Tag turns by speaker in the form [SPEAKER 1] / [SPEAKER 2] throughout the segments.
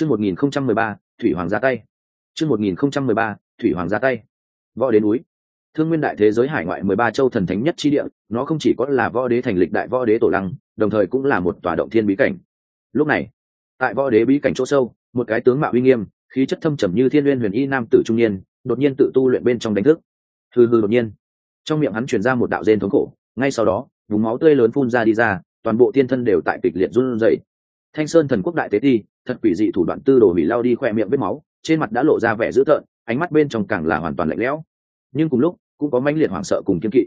[SPEAKER 1] chương một nghìn không trăm mười ba, thủy hoàng ra tay. Chương một nghìn không trăm mười ba, thủy hoàng ra tay. Võ đến núi. Thương nguyên đại thế giới hải ngoại mười ba châu thần thánh nhất chi địa, nó không chỉ có là võ đế thành lịch đại võ đế tổ lăng, đồng thời cũng là một tòa động thiên bí cảnh. Lúc này, tại võ đế bí cảnh chỗ sâu, một cái tướng mạo uy nghiêm, khí chất thâm trầm như thiên nguyên huyền y nam tử trung niên, đột nhiên tự tu luyện bên trong đánh thức. Hư hư đột nhiên. Trong miệng hắn truyền ra một đạo rên thống khổ, ngay sau đó, vùng máu tươi lớn phun ra đi ra, toàn bộ tiên thân đều tại kịch liệt run rẩy. Thanh sơn thần quốc đại tế ti thật quỷ dị thủ đoạn tư đồ hủy lao đi khoe miệng vết máu, trên mặt đã lộ ra vẻ dữ tợn, ánh mắt bên trong càng là hoàn toàn lạnh lẽo. Nhưng cùng lúc, cũng có mãnh liệt hoảng sợ cùng kiên kỵ.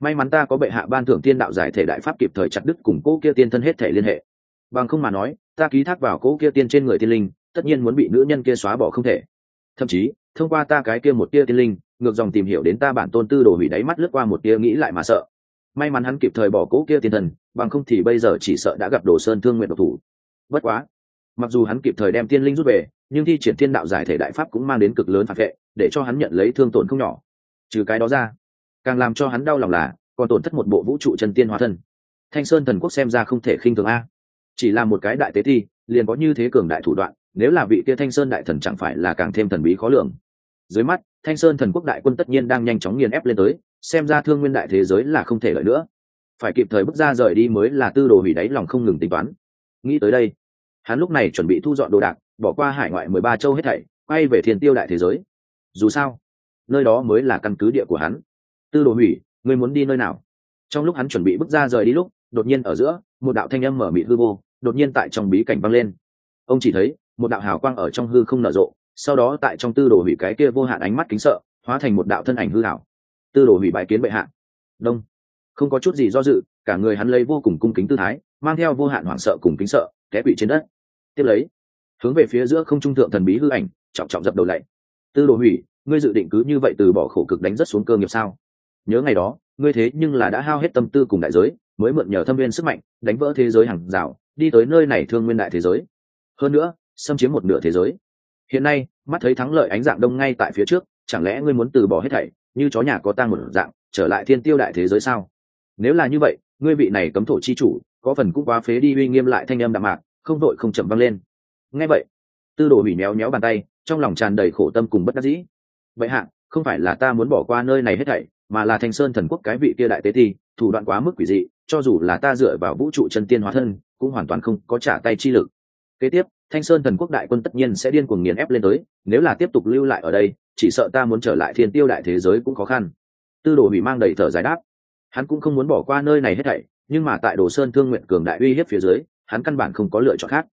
[SPEAKER 1] May mắn ta có bệ hạ ban thưởng tiên đạo giải thể đại pháp kịp thời chặt đứt cùng cô kia tiên thân hết thể liên hệ. Bằng không mà nói, ta ký thác vào cô kia tiên trên người tiên linh, tất nhiên muốn bị nữ nhân kia xóa bỏ không thể. Thậm chí, thông qua ta cái kia một tia tiên linh, ngược dòng tìm hiểu đến ta bản tôn tư đồ hủy đáy mắt lướt qua một tia nghĩ lại mà sợ. May mắn hắn kịp thời bỏ cỗ kia tiên thần, bằng không thì bây giờ chỉ sợ đã gặp đồ sơn thương nguyện độc thủ. Bất quá mặc dù hắn kịp thời đem tiên linh rút về, nhưng thi triển thiên đạo giải thể đại pháp cũng mang đến cực lớn phản vệ, để cho hắn nhận lấy thương tổn không nhỏ. Trừ cái đó ra, càng làm cho hắn đau lòng là, còn tổn thất một bộ vũ trụ chân tiên hóa thân. Thanh sơn thần quốc xem ra không thể khinh thường a. Chỉ là một cái đại tế thi, liền có như thế cường đại thủ đoạn, nếu là vị kia thanh sơn đại thần chẳng phải là càng thêm thần bí khó lường. Dưới mắt, thanh sơn thần quốc đại quân tất nhiên đang nhanh chóng nghiền ép lên tới, xem ra thương nguyên đại thế giới là không thể lợi nữa. Phải kịp thời bước ra rời đi mới là tư đồ hủy đáy lòng không ngừng tính toán. Nghĩ tới đây hắn lúc này chuẩn bị thu dọn đồ đạc, bỏ qua hải ngoại mười ba châu hết thảy, quay về thiên tiêu đại thế giới. Dù sao, nơi đó mới là căn cứ địa của hắn. Tư đồ hủy, ngươi muốn đi nơi nào? Trong lúc hắn chuẩn bị bước ra rời đi lúc, đột nhiên ở giữa, một đạo thanh âm mở mịt hư vô, đột nhiên tại trong bí cảnh vang lên. Ông chỉ thấy, một đạo hào quang ở trong hư không nở rộ, sau đó tại trong tư đồ hủy cái kia vô hạn ánh mắt kính sợ, hóa thành một đạo thân ảnh hư hảo tư đồ hủy bãi kiến bệ hạ. Đông. Không có chút gì do dự, cả người hắn lấy vô cùng cung kính tư thái, mang theo vô hạn hoảng sợ cùng kính sợ, té quỵ trên đất tiếp lấy, hướng về phía giữa không trung thượng thần bí hư ảnh, trọng trọng dập đầu lạy tư đồ hủy, ngươi dự định cứ như vậy từ bỏ khổ cực đánh rất xuống cơ nghiệp sao? Nhớ ngày đó, ngươi thế nhưng là đã hao hết tâm tư cùng đại giới, mới mượn nhờ thâm viên sức mạnh, đánh vỡ thế giới hàng rào, đi tới nơi này thương nguyên đại thế giới. Hơn nữa, xâm chiếm một nửa thế giới. Hiện nay, mắt thấy thắng lợi ánh dạng đông ngay tại phía trước, chẳng lẽ ngươi muốn từ bỏ hết thảy, như chó nhà có tang một dạng, trở lại thiên tiêu đại thế giới sao? Nếu là như vậy, ngươi vị này cấm thổ chi chủ, có phần cũng quá phế đi uy nghiêm lại thanh âm đạm mạc không đội không chậm văng lên. Nghe vậy, tư đồ hủy méo méo bàn tay, trong lòng tràn đầy khổ tâm cùng bất đắc dĩ. Vậy hạ, không phải là ta muốn bỏ qua nơi này hết thảy, mà là thanh sơn thần quốc cái vị kia đại tế thi, thủ đoạn quá mức quỷ dị, cho dù là ta dựa vào vũ trụ chân tiên hóa thân, cũng hoàn toàn không có trả tay chi lực. Kế tiếp, thanh sơn thần quốc đại quân tất nhiên sẽ điên cuồng nghiền ép lên tới, nếu là tiếp tục lưu lại ở đây, chỉ sợ ta muốn trở lại thiên tiêu đại thế giới cũng khó khăn. Tư đồ hủy mang đầy thở giải đáp. Hắn cũng không muốn bỏ qua nơi này hết thảy, nhưng mà tại đồ sơn thương nguyện cường đại uy hiếp phía dưới hắn căn bản không có lựa chọn khác.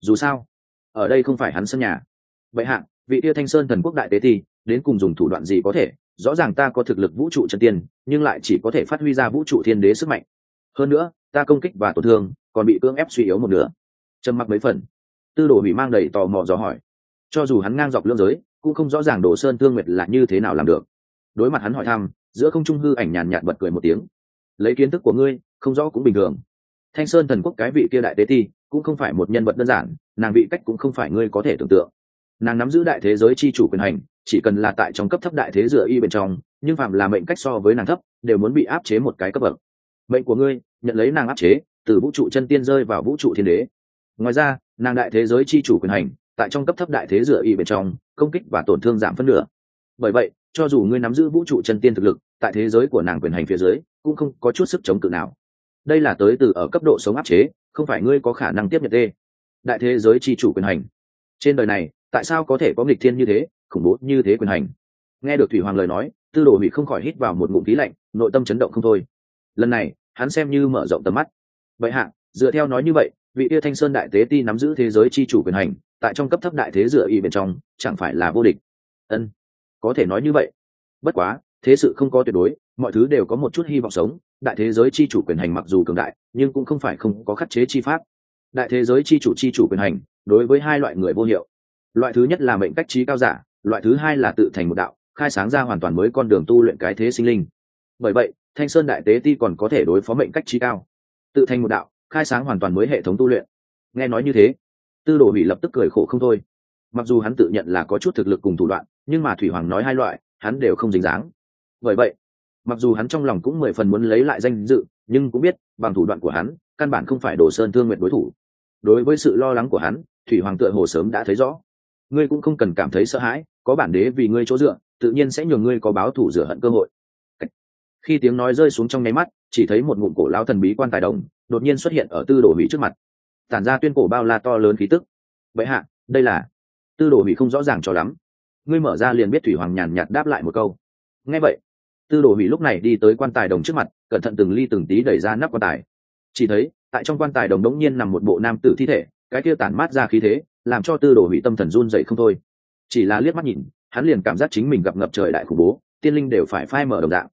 [SPEAKER 1] Dù sao, ở đây không phải hắn sân nhà. Vậy hạ, vị tia thanh sơn thần quốc đại tế thì đến cùng dùng thủ đoạn gì có thể? Rõ ràng ta có thực lực vũ trụ chân tiên, nhưng lại chỉ có thể phát huy ra vũ trụ thiên đế sức mạnh. Hơn nữa, ta công kích và tổn thương, còn bị cưỡng ép suy yếu một nửa. Trầm mặc mấy phần. Tư đồ hủy mang đầy tò mò dò hỏi. Cho dù hắn ngang dọc lương giới, cũng không rõ ràng đồ sơn thương nguyệt là như thế nào làm được. Đối mặt hắn hỏi thăm, giữa không trung hư ảnh nhàn nhạt bật cười một tiếng. Lấy kiến thức của ngươi, không rõ cũng bình thường thanh sơn thần quốc cái vị kia đại tế ti, cũng không phải một nhân vật đơn giản, nàng vị cách cũng không phải ngươi có thể tưởng tượng. Nàng nắm giữ đại thế giới chi chủ quyền hành, chỉ cần là tại trong cấp thấp đại thế dựa y bên trong, nhưng phạm là mệnh cách so với nàng thấp, đều muốn bị áp chế một cái cấp bậc. Mệnh của ngươi, nhận lấy nàng áp chế, từ vũ trụ chân tiên rơi vào vũ trụ thiên đế. Ngoài ra, nàng đại thế giới chi chủ quyền hành, tại trong cấp thấp đại thế dựa y bên trong, công kích và tổn thương giảm phân nửa. Bởi vậy, cho dù ngươi nắm giữ vũ trụ chân tiên thực lực, tại thế giới của nàng quyền hành phía dưới, cũng không có chút sức chống cự nào đây là tới từ ở cấp độ sống áp chế, không phải ngươi có khả năng tiếp nhận đê đại thế giới chi chủ quyền hành. Trên đời này, tại sao có thể có nghịch thiên như thế, khủng bố như thế quyền hành? Nghe được thủy hoàng lời nói, tư đồ hủy không khỏi hít vào một ngụm khí lạnh, nội tâm chấn động không thôi. Lần này, hắn xem như mở rộng tầm mắt. Vậy hạ, dựa theo nói như vậy, vị yêu thanh sơn đại tế ti nắm giữ thế giới chi chủ quyền hành, tại trong cấp thấp đại thế dựa y bên trong, chẳng phải là vô địch? Ân, có thể nói như vậy. Bất quá, thế sự không có tuyệt đối, mọi thứ đều có một chút hy vọng sống đại thế giới chi chủ quyền hành mặc dù cường đại, nhưng cũng không phải không có khắc chế chi pháp. Đại thế giới chi chủ chi chủ quyền hành, đối với hai loại người vô hiệu. Loại thứ nhất là mệnh cách trí cao giả, loại thứ hai là tự thành một đạo, khai sáng ra hoàn toàn mới con đường tu luyện cái thế sinh linh. Bởi vậy, thanh sơn đại tế ti còn có thể đối phó mệnh cách trí cao. Tự thành một đạo, khai sáng hoàn toàn mới hệ thống tu luyện. Nghe nói như thế, tư đồ hủy lập tức cười khổ không thôi. Mặc dù hắn tự nhận là có chút thực lực cùng thủ đoạn, nhưng mà thủy hoàng nói hai loại, hắn đều không dính dáng. Bởi vậy mặc dù hắn trong lòng cũng mười phần muốn lấy lại danh dự, nhưng cũng biết, bằng thủ đoạn của hắn, căn bản không phải đồ sơn thương nguyện đối thủ. Đối với sự lo lắng của hắn, thủy hoàng tựa hồ sớm đã thấy rõ. Ngươi cũng không cần cảm thấy sợ hãi, có bản đế vì ngươi chỗ dựa, tự nhiên sẽ nhường ngươi có báo thủ rửa hận cơ hội. Khi tiếng nói rơi xuống trong nháy mắt, chỉ thấy một ngụm cổ lao thần bí quan tài đồng, đột nhiên xuất hiện ở tư đồ hủy trước mặt. Tản ra tuyên cổ bao la to lớn khí tức. Vậy hạ, đây là tư đồ hủy không rõ ràng cho lắm. Ngươi mở ra liền biết thủy hoàng nhàn nhạt đáp lại một câu. Nghe vậy tư đồ hủy lúc này đi tới quan tài đồng trước mặt, cẩn thận từng ly từng tí đẩy ra nắp quan tài. Chỉ thấy, tại trong quan tài đồng đống nhiên nằm một bộ nam tử thi thể, cái kia tản mát ra khí thế, làm cho tư đồ hủy tâm thần run dậy không thôi. Chỉ là liếc mắt nhìn, hắn liền cảm giác chính mình gặp ngập trời đại khủng bố, tiên linh đều phải phai mở đồng dạng.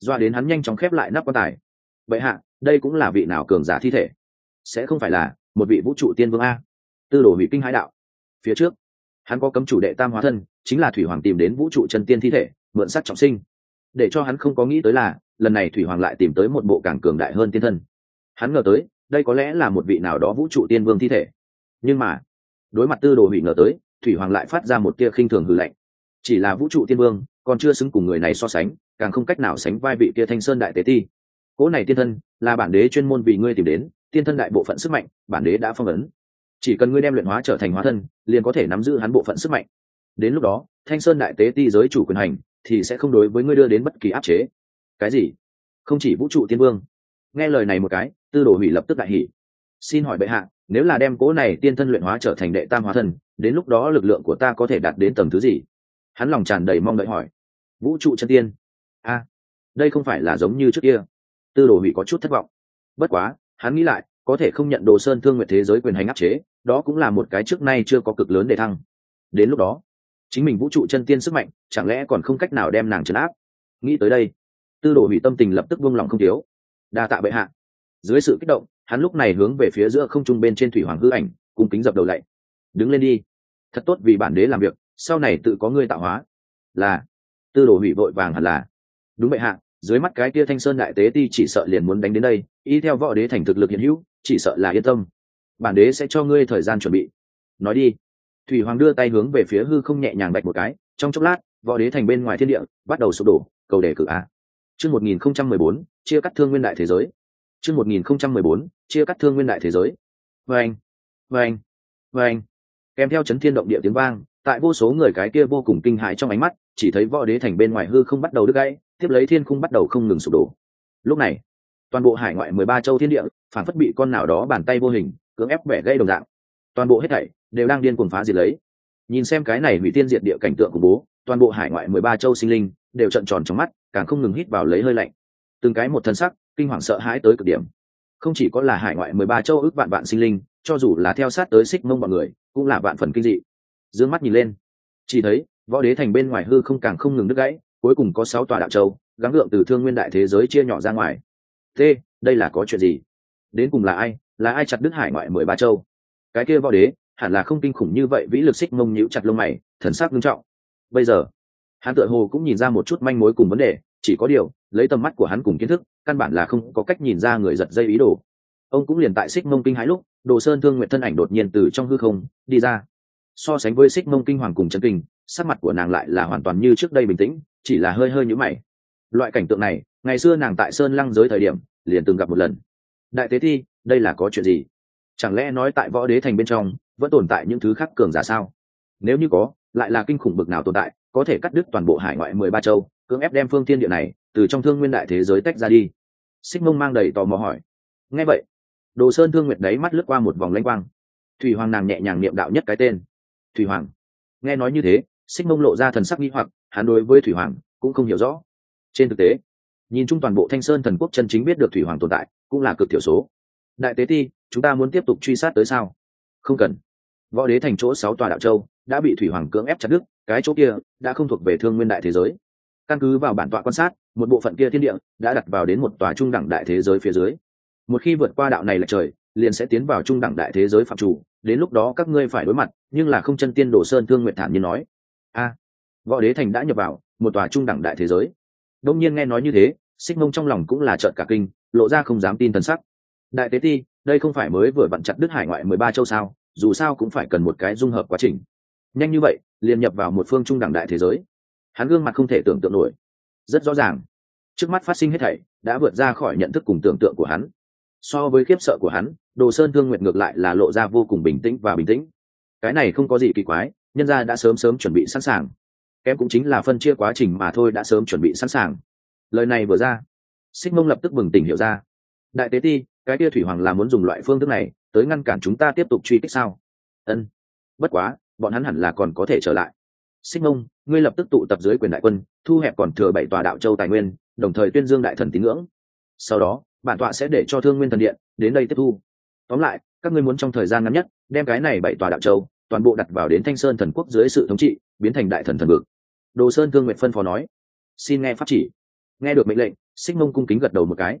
[SPEAKER 1] Doa đến hắn nhanh chóng khép lại nắp quan tài. Vậy hạ, đây cũng là vị nào cường giả thi thể? Sẽ không phải là một vị vũ trụ tiên vương a? Tư đồ hủy kinh hãi đạo. Phía trước, hắn có cấm chủ đệ tam hóa thân, chính là thủy hoàng tìm đến vũ trụ chân tiên thi thể, mượn sắc trọng sinh để cho hắn không có nghĩ tới là, lần này thủy hoàng lại tìm tới một bộ càng cường đại hơn tiên thân. Hắn ngờ tới, đây có lẽ là một vị nào đó vũ trụ tiên vương thi thể. Nhưng mà, đối mặt tư đồ hủy ngờ tới, thủy hoàng lại phát ra một tia khinh thường hư lạnh. Chỉ là vũ trụ tiên vương, còn chưa xứng cùng người này so sánh, càng không cách nào sánh vai vị kia thanh sơn đại tế ti cỗ này tiên thân, là bản đế chuyên môn vì ngươi tìm đến, tiên thân đại bộ phận sức mạnh, bản đế đã phong ấn. Chỉ cần ngươi đem luyện hóa trở thành hóa thân, liền có thể nắm giữ hắn bộ phận sức mạnh. Đến lúc đó, thanh sơn đại tế ti giới chủ quyền hành thì sẽ không đối với ngươi đưa đến bất kỳ áp chế. Cái gì? Không chỉ vũ trụ tiên vương. Nghe lời này một cái, tư đồ hủy lập tức đại hỉ. Xin hỏi bệ hạ, nếu là đem cố này tiên thân luyện hóa trở thành đệ tam hóa thân đến lúc đó lực lượng của ta có thể đạt đến tầm thứ gì? Hắn lòng tràn đầy mong đợi hỏi. Vũ trụ chân tiên. A, đây không phải là giống như trước kia. Tư đồ hủy có chút thất vọng. Bất quá, hắn nghĩ lại, có thể không nhận đồ sơn thương nguyện thế giới quyền hành áp chế, đó cũng là một cái trước nay chưa có cực lớn để thăng. Đến lúc đó chính mình vũ trụ chân tiên sức mạnh, chẳng lẽ còn không cách nào đem nàng trấn áp? Nghĩ tới đây, tư đồ hủy tâm tình lập tức buông lòng không thiếu. Đa tạ bệ hạ. Dưới sự kích động, hắn lúc này hướng về phía giữa không trung bên trên thủy hoàng hư ảnh, cung kính dập đầu lạy đứng lên đi. Thật tốt vì bản đế làm việc, sau này tự có ngươi tạo hóa. Là. Tư đồ hủy vội vàng hẳn là. Đúng bệ hạ, dưới mắt cái kia thanh sơn đại tế ti chỉ sợ liền muốn đánh đến đây, y theo võ đế thành thực lực hiện hữu, chỉ sợ là yên tâm. Bản đế sẽ cho ngươi thời gian chuẩn bị. Nói đi thủy hoàng đưa tay hướng về phía hư không nhẹ nhàng bạch một cái, trong chốc lát, võ đế thành bên ngoài thiên địa, bắt đầu sụp đổ, cầu đề cử a. Chương một nghìn không trăm mười bốn, chia cắt thương nguyên đại thế giới. Chương một nghìn không trăm mười bốn, chia cắt thương nguyên đại thế giới. Vâng vâng vâng. Kèm theo chấn thiên động địa tiếng vang, tại vô số người cái kia vô cùng kinh hãi trong ánh mắt, chỉ thấy võ đế thành bên ngoài hư không bắt đầu đứt gãy, tiếp lấy thiên khung bắt đầu không ngừng sụp đổ. Lúc này, toàn bộ hải ngoại mười ba châu thiên địa phản phất bị con nào đó bàn tay vô hình, cưỡng ép bẻ gây đồng dạng. Toàn bộ hết thảy đều đang điên cuồng phá diệt lấy. Nhìn xem cái này hủy tiên diệt địa cảnh tượng của bố, toàn bộ hải ngoại mười ba châu sinh linh đều trận tròn trong mắt, càng không ngừng hít vào lấy hơi lạnh. Từng cái một thân sắc, kinh hoàng sợ hãi tới cực điểm. Không chỉ có là hải ngoại mười ba châu ước vạn vạn sinh linh, cho dù là theo sát tới xích mông mọi người, cũng là vạn phần kinh dị. D mắt nhìn lên, chỉ thấy võ đế thành bên ngoài hư không càng không ngừng đứt gãy, cuối cùng có sáu tòa đạo châu, gắng gượng từ thương nguyên đại thế giới chia nhỏ ra ngoài. T, đây là có chuyện gì? Đến cùng là ai? Là ai chặt đứt hải ngoại mười ba châu? Cái kia võ đế hẳn là không kinh khủng như vậy, vĩ lực xích mông nhíu chặt lông mày, thần sắc nghiêm trọng. Bây giờ, hắn tựa hồ cũng nhìn ra một chút manh mối cùng vấn đề, chỉ có điều, lấy tầm mắt của hắn cùng kiến thức, căn bản là không có cách nhìn ra người giật dây ý đồ. Ông cũng liền tại xích mông kinh hãi lúc, đồ sơn thương nguyện thân ảnh đột nhiên từ trong hư không, đi ra. So sánh với xích mông kinh hoàng cùng chân kinh, sắc mặt của nàng lại là hoàn toàn như trước đây bình tĩnh, chỉ là hơi hơi nhũ mày. Loại cảnh tượng này, ngày xưa nàng tại sơn lăng giới thời điểm, liền từng gặp một lần. Đại tế thi, đây là có chuyện gì? Chẳng lẽ nói tại võ đế thành bên trong vẫn tồn tại những thứ khác cường giả sao? Nếu như có, lại là kinh khủng bực nào tồn tại, có thể cắt đứt toàn bộ hải ngoại mười ba châu, cưỡng ép đem phương thiên địa này từ trong thương nguyên đại thế giới tách ra đi. Xích mông mang đầy tò mò hỏi. Nghe vậy, đồ sơn thương nguyệt đấy mắt lướt qua một vòng lanh quang. Thủy hoàng nàng nhẹ nhàng niệm đạo nhất cái tên. Thủy hoàng. Nghe nói như thế, xích mông lộ ra thần sắc nghi hoặc, hắn đối với thủy hoàng cũng không hiểu rõ. Trên thực tế, nhìn chung toàn bộ thanh sơn thần quốc chân chính biết được thủy hoàng tồn tại, cũng là cực thiểu số. Đại tế ti, chúng ta muốn tiếp tục truy sát tới sao? Không cần võ đế thành chỗ sáu tòa đạo châu đã bị thủy hoàng cưỡng ép chặt đứt, cái chỗ kia đã không thuộc về thương nguyên đại thế giới. Căn cứ vào bản tọa quan sát, một bộ phận kia thiên địa đã đặt vào đến một tòa trung đẳng đại thế giới phía dưới. Một khi vượt qua đạo này là trời, liền sẽ tiến vào trung đẳng đại thế giới phạm chủ, đến lúc đó các ngươi phải đối mặt, nhưng là không chân tiên đồ sơn thương nguyện thản như nói. A, võ đế thành đã nhập vào một tòa trung đẳng đại thế giới. Đông nhiên nghe nói như thế, xích mông trong lòng cũng là trợn cả kinh, lộ ra không dám tin thần sắc. Đại tế ti, đây không phải mới vừa vặn chặt đứt hải ngoại mười ba châu sao? Dù sao cũng phải cần một cái dung hợp quá trình. Nhanh như vậy, liền nhập vào một phương trung đẳng đại thế giới. Hắn gương mặt không thể tưởng tượng nổi. Rất rõ ràng. Trước mắt phát sinh hết thảy, đã vượt ra khỏi nhận thức cùng tưởng tượng của hắn. So với khiếp sợ của hắn, đồ sơn thương nguyện ngược lại là lộ ra vô cùng bình tĩnh và bình tĩnh. Cái này không có gì kỳ quái, nhân gia đã sớm sớm chuẩn bị sẵn sàng. Kém cũng chính là phân chia quá trình mà thôi đã sớm chuẩn bị sẵn sàng. Lời này vừa ra, xích mông lập tức bừng tỉnh hiểu ra. Đại tế ti, cái kia thủy hoàng là muốn dùng loại phương thức này tới ngăn cản chúng ta tiếp tục truy kích sao? Ân, bất quá, bọn hắn hẳn là còn có thể trở lại. Xích mông, ngươi lập tức tụ tập dưới quyền đại quân, thu hẹp còn thừa bảy tòa đạo châu tài nguyên, đồng thời tuyên dương đại thần tín ngưỡng. Sau đó, bản tọa sẽ để cho thương nguyên thần điện đến đây tiếp thu. Tóm lại, các ngươi muốn trong thời gian ngắn nhất, đem cái này bảy tòa đạo châu toàn bộ đặt vào đến thanh sơn thần quốc dưới sự thống trị, biến thành đại thần thần vực. Đồ sơn thương nguyện phân phó nói. Xin nghe pháp chỉ. Nghe được mệnh lệnh, xích mông cung kính gật đầu một cái.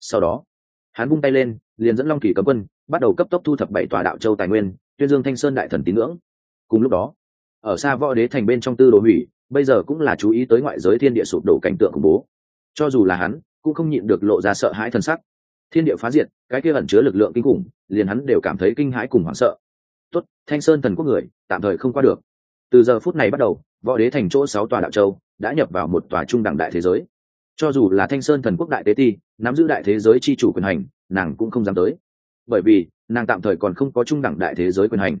[SPEAKER 1] Sau đó, hắn vung tay lên, liền dẫn long kỳ cấm quân bắt đầu cấp tốc thu thập bảy tòa đạo châu tài nguyên, tuyên dương thanh sơn đại thần tín ngưỡng. Cùng lúc đó, ở xa võ đế thành bên trong tư đồ hủy, bây giờ cũng là chú ý tới ngoại giới thiên địa sụp đổ cảnh tượng khủng bố. Cho dù là hắn, cũng không nhịn được lộ ra sợ hãi thân sắc. Thiên địa phá diệt, cái kia ẩn chứa lực lượng kinh khủng, liền hắn đều cảm thấy kinh hãi cùng hoảng sợ. Tốt, thanh sơn thần quốc người, tạm thời không qua được. Từ giờ phút này bắt đầu, võ đế thành chỗ sáu tòa đạo châu đã nhập vào một tòa trung đẳng đại thế giới. Cho dù là thanh sơn thần quốc đại tế ti, nắm giữ đại thế giới chi chủ quyền hành, nàng cũng không dám tới bởi vì nàng tạm thời còn không có trung đẳng đại thế giới quyền hành.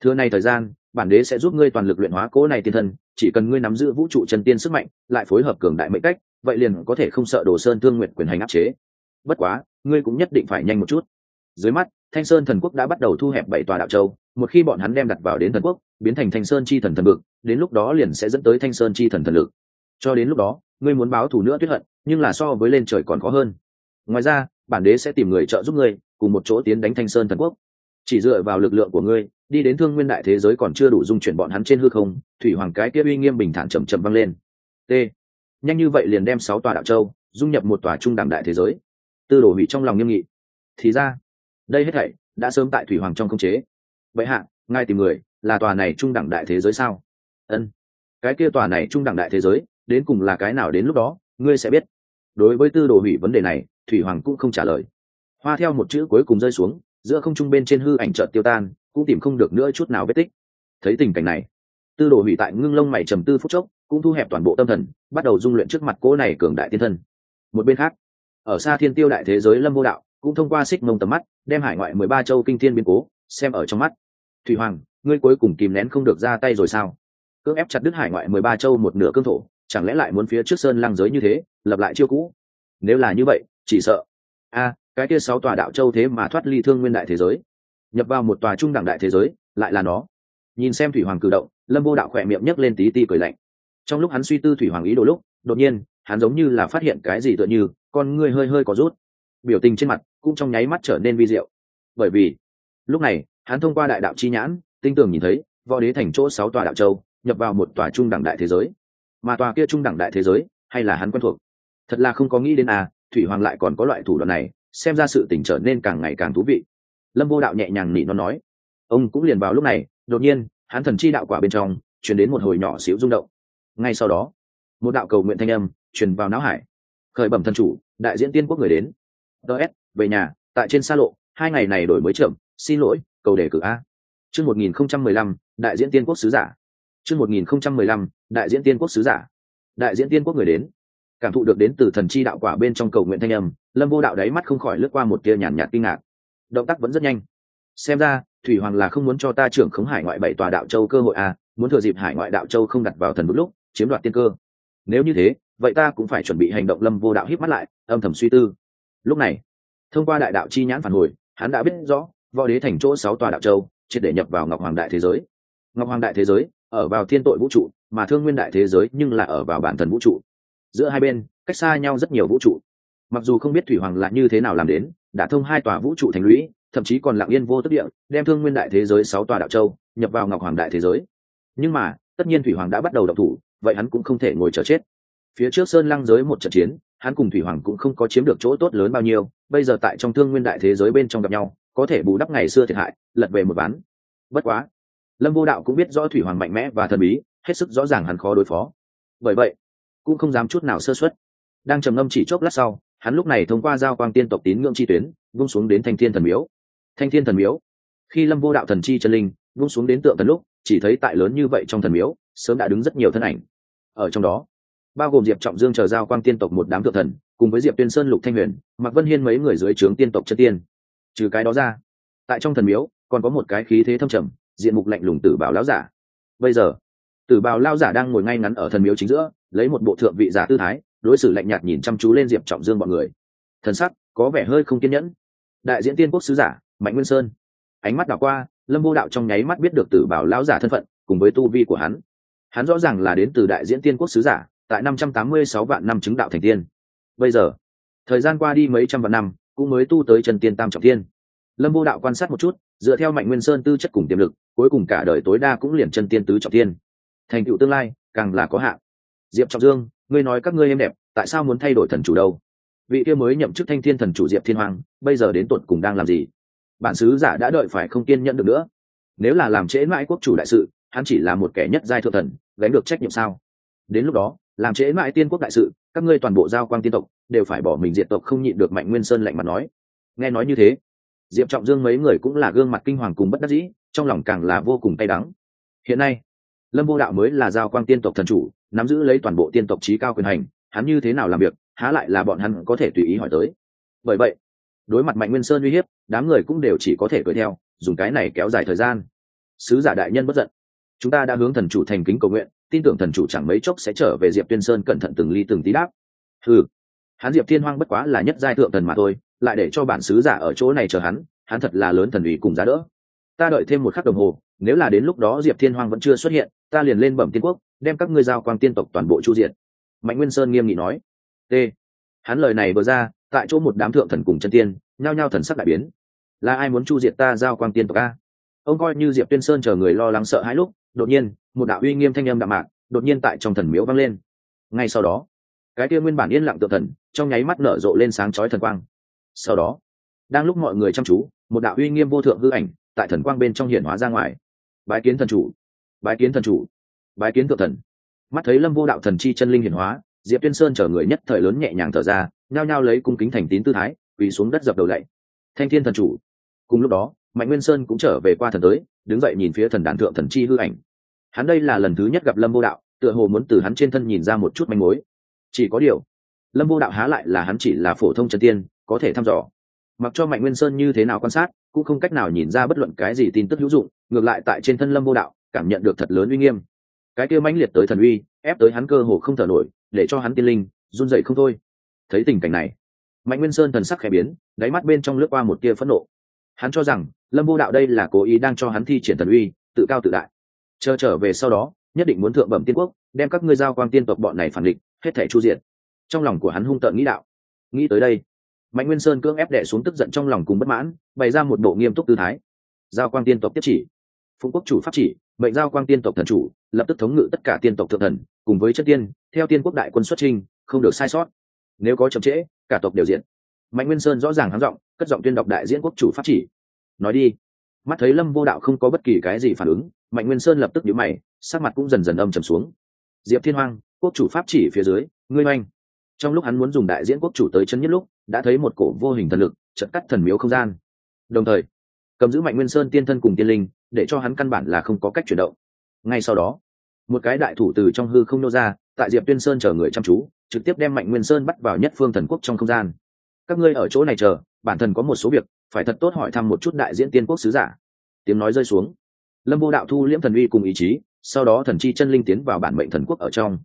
[SPEAKER 1] Thưa này thời gian, bản đế sẽ giúp ngươi toàn lực luyện hóa cố này tiên thân, chỉ cần ngươi nắm giữ vũ trụ chân tiên sức mạnh, lại phối hợp cường đại mệnh cách, vậy liền có thể không sợ đồ sơn thương nguyện quyền hành áp chế. Bất quá, ngươi cũng nhất định phải nhanh một chút. Dưới mắt, thanh sơn thần quốc đã bắt đầu thu hẹp bảy tòa đạo châu, một khi bọn hắn đem đặt vào đến thần quốc, biến thành thanh sơn chi thần thần vực, đến lúc đó liền sẽ dẫn tới thanh sơn chi thần thần lực. Cho đến lúc đó, ngươi muốn báo thù nữa tuyết hận, nhưng là so với lên trời còn khó hơn. Ngoài ra, bản đế sẽ tìm người trợ giúp ngươi cùng một chỗ tiến đánh thanh sơn thần quốc. Chỉ dựa vào lực lượng của ngươi, đi đến thương nguyên đại thế giới còn chưa đủ dung chuyển bọn hắn trên hư không, thủy hoàng cái kia uy nghiêm bình thản chầm chầm vang lên. T. Nhanh như vậy liền đem sáu tòa đạo châu, dung nhập một tòa trung đẳng đại thế giới. Tư đồ hủy trong lòng nghiêm nghị. Thì ra, đây hết thảy đã sớm tại thủy hoàng trong không chế. Vậy hạ ngay tìm người, là tòa này trung đẳng đại thế giới sao? Ân. Cái kia tòa này trung đẳng đại thế giới, đến cùng là cái nào đến lúc đó, ngươi sẽ biết. Đối với tư đồ hủy vấn đề này, thủy hoàng cũng không trả lời hoa theo một chữ cuối cùng rơi xuống, giữa không trung bên trên hư ảnh trợt tiêu tan, cũng tìm không được nữa chút nào vết tích. Thấy tình cảnh này, tư đồ hủy tại ngưng lông mày trầm tư phút chốc, cũng thu hẹp toàn bộ tâm thần, bắt đầu dung luyện trước mặt cỗ này cường đại tiên thân. Một bên khác, ở xa thiên tiêu đại thế giới lâm vô đạo, cũng thông qua xích mông tầm mắt, đem hải ngoại mười ba châu kinh thiên biến cố, xem ở trong mắt. Thủy hoàng, ngươi cuối cùng kìm nén không được ra tay rồi sao? Cưỡng ép chặt đứt hải ngoại mười ba châu một nửa cương thổ, chẳng lẽ lại muốn phía trước sơn lăng giới như thế, lập lại chiêu cũ? Nếu là như vậy, chỉ sợ. A cái kia sáu tòa đạo châu thế mà thoát ly thương nguyên đại thế giới, nhập vào một tòa trung đẳng đại thế giới, lại là nó. Nhìn xem thủy hoàng cử động, lâm vô đạo khỏe miệng nhấc lên tí ti cười lạnh. Trong lúc hắn suy tư thủy hoàng ý đồ lúc, đột nhiên, hắn giống như là phát hiện cái gì tựa như, con ngươi hơi hơi có rút. Biểu tình trên mặt cũng trong nháy mắt trở nên vi diệu. Bởi vì, lúc này, hắn thông qua đại đạo chi nhãn, tinh tường nhìn thấy, võ đế thành chỗ sáu tòa đạo châu, nhập vào một tòa trung đẳng đại thế giới. Mà tòa kia trung đẳng đại thế giới, hay là hắn quen thuộc? Thật là không có nghĩ đến à thủy hoàng lại còn có loại thủ đoạn này xem ra sự tình trở nên càng ngày càng thú vị. Lâm vô đạo nhẹ nhàng nỉ nó nói. Ông cũng liền vào lúc này, đột nhiên, hắn thần chi đạo quả bên trong chuyển đến một hồi nhỏ xíu rung động. Ngay sau đó, một đạo cầu nguyện thanh âm truyền vào não hải. Khởi bẩm thần chủ, đại diễn tiên quốc người đến. Ts về nhà, tại trên xa lộ, hai ngày này đổi mới chậm xin lỗi, cầu đề cử a. Chương một nghìn không trăm mười lăm, đại diễn tiên quốc sứ giả. Chương một nghìn không trăm mười lăm, đại diễn tiên quốc sứ giả. Đại diễn tiên quốc người đến. Cảm thụ được đến từ thần chi đạo quả bên trong cầu nguyện thanh âm lâm vô đạo đáy mắt không khỏi lướt qua một tia nhàn nhạt kinh ngạc. Động tác vẫn rất nhanh. Xem ra, thủy hoàng là không muốn cho ta trưởng khống hải ngoại bảy tòa đạo châu cơ hội à muốn thừa dịp hải ngoại đạo châu không đặt vào thần bước lúc, chiếm đoạt tiên cơ. Nếu như thế, vậy ta cũng phải chuẩn bị hành động lâm vô đạo hít mắt lại, âm thầm suy tư. Lúc này, thông qua đại đạo chi nhãn phản hồi, hắn đã biết rõ, võ đế thành chỗ sáu tòa đạo châu, triệt để nhập vào ngọc hoàng đại thế giới. Ngọc hoàng đại thế giới, ở vào thiên tội vũ trụ, mà thương nguyên đại thế giới nhưng là ở vào bản thần vũ trụ. Giữa hai bên, cách xa nhau rất nhiều vũ trụ mặc dù không biết thủy hoàng là như thế nào làm đến, đã thông hai tòa vũ trụ thành lũy, thậm chí còn lặng yên vô tức địa, đem thương nguyên đại thế giới sáu tòa đạo châu, nhập vào ngọc hoàng đại thế giới. Nhưng mà, tất nhiên thủy hoàng đã bắt đầu độc thủ, vậy hắn cũng không thể ngồi chờ chết. Phía trước sơn lăng giới một trận chiến, hắn cùng thủy hoàng cũng không có chiếm được chỗ tốt lớn bao nhiêu, bây giờ tại trong thương nguyên đại thế giới bên trong gặp nhau, có thể bù đắp ngày xưa thiệt hại, lật về một ván. Bất quá, lâm vô đạo cũng biết rõ thủy hoàng mạnh mẽ và thần bí, hết sức rõ ràng hắn khó đối phó. Bởi vậy, cũng không dám chút nào sơ xuất đang trầm ngâm chỉ chốc lát sau hắn lúc này thông qua giao quang tiên tộc tín ngưỡng chi tuyến, vung xuống đến thanh thiên thần miếu. Thanh thiên thần miếu? Khi lâm vô đạo thần chi chân linh vung xuống đến tượng thần lúc, chỉ thấy tại lớn như vậy trong thần miếu, sớm đã đứng rất nhiều thân ảnh. Ở trong đó, bao gồm diệp trọng dương chờ giao quang tiên tộc một đám thượng thần, cùng với diệp tuyên sơn, lục thanh huyền mặc vân hiên mấy người dưới trướng tiên tộc chân tiên. Trừ cái đó ra, tại trong thần miếu, còn có một cái khí thế thâm trầm, diện mục lạnh lùng tử bảo lão giả. Bây giờ, tử bào lao giả đang ngồi ngay ngắn ở thần miếu chính giữa, lấy một bộ thượng vị giả tư thái đối xử lạnh nhạt nhìn chăm chú lên diệp trọng dương bọn người. Thần sắc có vẻ hơi không kiên nhẫn. Đại diễn tiên quốc sứ giả, mạnh nguyên sơn. Ánh mắt đảo qua, lâm vô đạo trong nháy mắt biết được tử bảo lão giả thân phận, cùng với tu vi của hắn. Hắn rõ ràng là đến từ đại diễn tiên quốc sứ giả, tại năm trăm tám mươi sáu vạn năm chứng đạo thành tiên. Bây giờ, thời gian qua đi mấy trăm vạn năm, cũng mới tu tới chân tiên tam trọng tiên. Lâm vô đạo quan sát một chút, dựa theo mạnh nguyên sơn tư chất cùng tiềm lực, cuối cùng cả đời tối đa cũng liền chân tiên tứ trọng tiên. Thành tựu tương lai, càng là có hạn. Diệp trọng dương ngươi nói các ngươi em đẹp, tại sao muốn thay đổi thần chủ đâu? Vị kia mới nhậm chức thanh thiên thần chủ diệp thiên hoàng, bây giờ đến tột cùng đang làm gì? Bản sứ giả đã đợi phải không kiên nhẫn được nữa. Nếu là làm trễ mãi quốc chủ đại sự, hắn chỉ là một kẻ nhất giai thượng thần, gánh được trách nhiệm sao? Đến lúc đó, làm trễ mãi tiên quốc đại sự, các ngươi toàn bộ giao quang tiên tộc, đều phải bỏ mình diệt tộc không nhịn được mạnh nguyên sơn lạnh mặt nói. Nghe nói như thế, diệp trọng dương mấy người cũng là gương mặt kinh hoàng cùng bất đắc dĩ, trong lòng càng là vô cùng cay đắng. Hiện nay lâm vô đạo mới là giao quang tiên tộc thần chủ, nắm giữ lấy toàn bộ tiên tộc trí cao quyền hành, hắn như thế nào làm việc, há lại là bọn hắn có thể tùy ý hỏi tới. Bởi vậy, đối mặt mạnh nguyên sơn uy hiếp, đám người cũng đều chỉ có thể cười theo, dùng cái này kéo dài thời gian. Sứ giả đại nhân bất giận. Chúng ta đã hướng thần chủ thành kính cầu nguyện, tin tưởng thần chủ chẳng mấy chốc sẽ trở về diệp tuyên sơn cẩn thận từng ly từng tí đáp. Ừ hắn diệp thiên hoang bất quá là nhất giai thượng thần mà thôi, lại để cho bản sứ giả ở chỗ này chờ hắn hắn thật là lớn thần ủy cùng giá đỡ. Ta đợi thêm một khắc đồng hồ nếu là đến lúc đó diệp thiên Hoàng vẫn chưa xuất hiện, ta liền lên bẩm tiên quốc, đem các ngươi giao quang tiên tộc toàn bộ chu diện mạnh nguyên sơn nghiêm nghị nói. T hắn lời này vừa ra, tại chỗ một đám thượng thần cùng chân tiên, nhao nhao thần sắc đại biến. Là ai muốn chu diệt ta giao quang tiên tộc a? Ông coi như diệp tuyên sơn chờ người lo lắng sợ hãi lúc, đột nhiên, một đạo uy nghiêm thanh âm đạm mạc, đột nhiên tại trong thần miếu vang lên. Ngay sau đó, cái kia nguyên bản yên lặng tự thần, trong nháy mắt nở rộ lên sáng chói thần quang. Sau đó, đang lúc mọi người chăm chú, một đạo uy nghiêm vô thượng hư ảnh tại thần quang bên trong hiển hóa ra ngoài bái kiến thần chủ, bái kiến thần chủ, bái kiến thượng thần. Mắt thấy lâm vô đạo thần chi chân linh hiển hóa, diệp tuyên sơn chở người nhất thời lớn nhẹ nhàng thở ra, nhao nhao lấy cung kính thành tín tư thái, quỳ xuống đất dập đầu lạy. Thanh thiên thần chủ. Cùng lúc đó, mạnh nguyên sơn cũng trở về qua thần tới, đứng dậy nhìn phía thần đàn thượng thần chi hư ảnh. Hắn đây là lần thứ nhất gặp lâm vô đạo, tựa hồ muốn từ hắn trên thân nhìn ra một chút manh mối. Chỉ có điều, lâm vô đạo há lại là hắn chỉ là phổ thông chân tiên, có thể thăm dò mặc cho mạnh nguyên sơn như thế nào quan sát, cũng không cách nào nhìn ra bất luận cái gì tin tức hữu dụng, ngược lại tại trên thân lâm vô đạo, cảm nhận được thật lớn uy nghiêm. Cái kia mãnh liệt tới thần uy, ép tới hắn cơ hồ không thở nổi, để cho hắn tiên linh, run dậy không thôi. Thấy tình cảnh này, mạnh nguyên sơn thần sắc khẽ biến, đáy mắt bên trong lướt qua một tia phẫn nộ. Hắn cho rằng, lâm vô đạo đây là cố ý đang cho hắn thi triển thần uy, tự cao tự đại. Chờ trở về sau đó, nhất định muốn thượng bẩm tiên quốc, đem các ngươi giao quang tiên tộc bọn này phản địch, hết thể chu diện trong lòng của hắn hung tợn nghĩ đạo. Nghĩ tới đây mạnh nguyên sơn cưỡng ép đẻ xuống tức giận trong lòng cùng bất mãn, bày ra một bộ nghiêm túc tư thái. Giao quang tiên tộc tiếp chỉ. Phụng quốc chủ pháp chỉ, mệnh giao quang tiên tộc thần chủ, lập tức thống ngự tất cả tiên tộc thượng thần, cùng với chất tiên, theo tiên quốc đại quân xuất trinh không được sai sót. Nếu có chậm trễ, cả tộc đều diện. Mạnh nguyên sơn rõ ràng hắng giọng, cất giọng tuyên đọc đại diễn quốc chủ pháp chỉ. Nói đi. Mắt thấy lâm vô đạo không có bất kỳ cái gì phản ứng, mạnh nguyên sơn lập tức nhíu mày, sắc mặt cũng dần dần âm trầm xuống. Diệp thiên hoang, quốc chủ pháp chỉ phía dưới, ngươi oanh trong lúc hắn muốn dùng đại diễn quốc chủ tới chân nhất lúc, đã thấy một cổ vô hình thần lực chật cắt thần miếu không gian. Đồng thời, cầm giữ mạnh nguyên sơn tiên thân cùng tiên linh, để cho hắn căn bản là không có cách chuyển động. Ngay sau đó, một cái đại thủ từ trong hư không nô ra, tại diệp tuyên sơn chờ người chăm chú, trực tiếp đem mạnh nguyên sơn bắt vào nhất phương thần quốc trong không gian. Các ngươi ở chỗ này chờ, bản thân có một số việc, phải thật tốt hỏi thăm một chút đại diễn tiên quốc sứ giả. Tiếng nói rơi xuống. Lâm vô đạo thu liễm thần uy cùng ý chí, sau đó thần chi chân linh tiến vào bản mệnh thần quốc ở trong.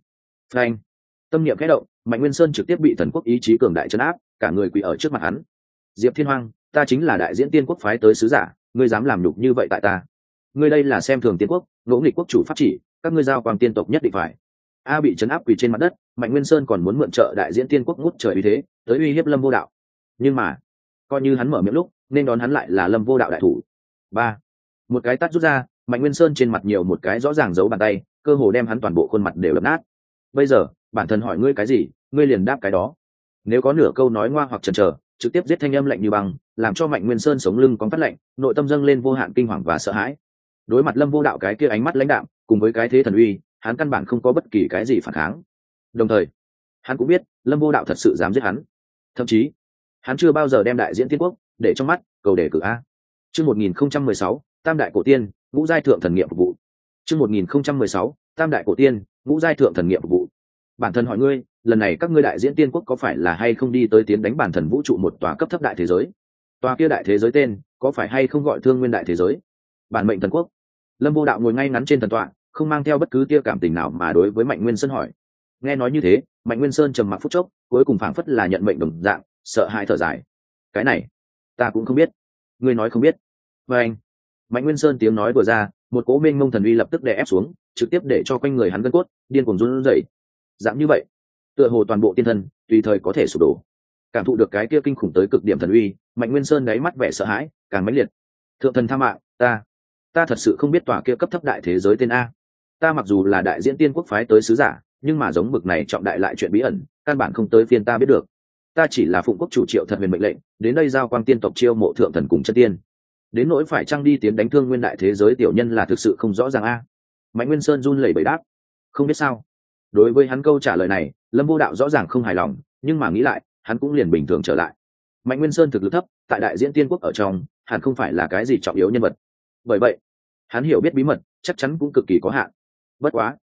[SPEAKER 1] Frank tâm niệm khẽ động, mạnh nguyên sơn trực tiếp bị thần quốc ý chí cường đại chấn áp, cả người quỳ ở trước mặt hắn. Diệp thiên hoang, ta chính là đại diễn tiên quốc phái tới sứ giả, ngươi dám làm nhục như vậy tại ta. Ngươi đây là xem thường tiên quốc, ngỗ nghịch quốc chủ pháp chỉ, các ngươi giao quang tiên tộc nhất định phải. A bị chấn áp quỳ trên mặt đất, mạnh nguyên sơn còn muốn mượn trợ đại diễn tiên quốc ngút trời uy thế, tới uy hiếp lâm vô đạo. Nhưng mà, coi như hắn mở miệng lúc, nên đón hắn lại là lâm vô đạo đại thủ. Ba. Một cái tắt rút ra, mạnh nguyên sơn trên mặt nhiều một cái rõ ràng giấu bàn tay, cơ hồ đem hắn toàn bộ khuôn mặt đều đập nát. Bây giờ bản thân hỏi ngươi cái gì, ngươi liền đáp cái đó. Nếu có nửa câu nói ngoa hoặc chần chờ, trực tiếp giết thanh âm lạnh như băng, làm cho mạnh nguyên sơn sống lưng có phát lạnh, nội tâm dâng lên vô hạn kinh hoàng và sợ hãi. Đối mặt lâm vô đạo cái kia ánh mắt lãnh đạm, cùng với cái thế thần uy, hắn căn bản không có bất kỳ cái gì phản kháng. Đồng thời, hắn cũng biết lâm vô đạo thật sự dám giết hắn. Thậm chí, hắn chưa bao giờ đem đại diễn tiên quốc để trong mắt, cầu đề cử a. Chương một nghìn không trăm mười sáu, tam đại cổ tiên, ngũ giai thượng thần nghiệm phục vụ. Chương một nghìn không trăm mười sáu, tam đại cổ tiên, ngũ giai thượng thần nghiệm phục vụ bản thân hỏi ngươi, lần này các ngươi đại diễn tiên quốc có phải là hay không đi tới tiến đánh bản thần vũ trụ một tòa cấp thấp đại thế giới? Tòa kia đại thế giới tên, có phải hay không gọi thương nguyên đại thế giới? Bản mệnh thần quốc. Lâm vô đạo ngồi ngay ngắn trên thần tọa, không mang theo bất cứ tia cảm tình nào mà đối với mạnh nguyên sơn hỏi. Nghe nói như thế, mạnh nguyên sơn trầm mặc phút chốc, cuối cùng phảng phất là nhận mệnh đồng dạng, sợ hãi thở dài. Cái này, ta cũng không biết. Ngươi nói không biết. Và anh, mạnh nguyên sơn tiếng nói vừa ra, một cố minh mông thần uy lập tức đè ép xuống, trực tiếp để cho quanh người hắn gân cốt, điên cuồng run rẩy dạng như vậy, tựa hồ toàn bộ tiên thân, tùy thời có thể sụp đổ. Cảm thụ được cái kia kinh khủng tới cực điểm thần uy, mạnh nguyên sơn đáy mắt vẻ sợ hãi, càng mãnh liệt. Thượng thần tha mạng, ta ta thật sự không biết tòa kia cấp thấp đại thế giới tên a. Ta mặc dù là đại diễn tiên quốc phái tới sứ giả, nhưng mà giống bực này trọng đại lại chuyện bí ẩn, căn bản không tới phiên ta biết được. Ta chỉ là phụng quốc chủ triệu thật huyền mệnh lệnh, đến đây giao quan tiên tộc chiêu mộ thượng thần cùng chân tiên. Đến nỗi phải trăng đi tiến đánh thương nguyên đại thế giới tiểu nhân là thực sự không rõ ràng a. Mạnh nguyên sơn run lẩy bẩy đáp, không biết sao đối với hắn câu trả lời này, lâm vô đạo rõ ràng không hài lòng, nhưng mà nghĩ lại, hắn cũng liền bình thường trở lại. Mạnh nguyên sơn thực lực thấp, tại đại diễn tiên quốc ở trong, hẳn không phải là cái gì trọng yếu nhân vật. Bởi vậy, hắn hiểu biết bí mật, chắc chắn cũng cực kỳ có hạn. Bất quá,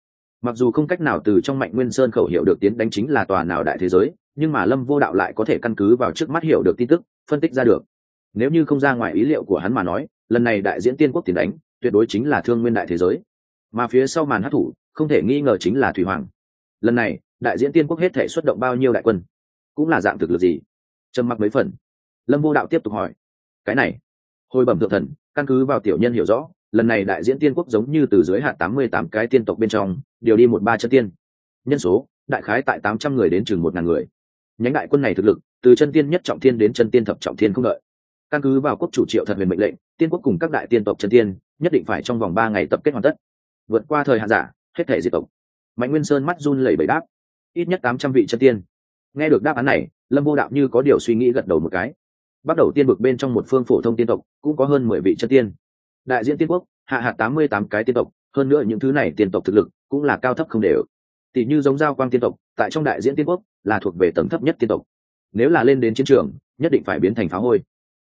[SPEAKER 1] mặc dù không cách nào từ trong mạnh nguyên sơn khẩu hiệu được tiến đánh chính là tòa nào đại thế giới, nhưng mà lâm vô đạo lại có thể căn cứ vào trước mắt hiểu được tin tức, phân tích ra được. Nếu như không ra ngoài ý liệu của hắn mà nói, lần này đại diễn tiên quốc tiến đánh, tuyệt đối chính là thương nguyên đại thế giới. Mà phía sau màn hát thủ, không thể nghi ngờ chính là thủy hoàng lần này, đại diễn tiên quốc hết thể xuất động bao nhiêu đại quân? Cũng là dạng thực lực gì? Trầm mặc mấy phần. Lâm vô đạo tiếp tục hỏi. Cái này, hồi bẩm thượng thần, căn cứ vào tiểu nhân hiểu rõ, lần này đại diễn tiên quốc giống như từ dưới hạt tám mươi tám cái tiên tộc bên trong, điều đi một ba chân tiên. Nhân số, đại khái tại tám trăm người đến chừng một ngàn người. Nhánh đại quân này thực lực, từ chân tiên nhất trọng thiên đến chân tiên thập trọng thiên không đợi. Căn cứ vào quốc chủ triệu thật huyền mệnh lệnh, tiên quốc cùng các đại tiên tộc chân tiên, nhất định phải trong vòng ba ngày tập kết hoàn tất. Vượt qua thời hạn giả, hết thể diệt tộc mạnh nguyên sơn mắt run lẩy bẩy đáp. Ít nhất tám trăm vị chân tiên. Nghe được đáp án này, lâm vô đạo như có điều suy nghĩ gật đầu một cái. Bắt đầu tiên bực bên trong một phương phổ thông tiên tộc, cũng có hơn mười vị chân tiên. Đại diện tiên quốc, hạ hạt tám mươi tám cái tiên tộc, hơn nữa những thứ này tiên tộc thực lực cũng là cao thấp không đều. Tỷ như giống giao quang tiên tộc, tại trong đại diễn tiên quốc là thuộc về tầng thấp nhất tiên tộc. Nếu là lên đến chiến trường, nhất định phải biến thành phá hôi.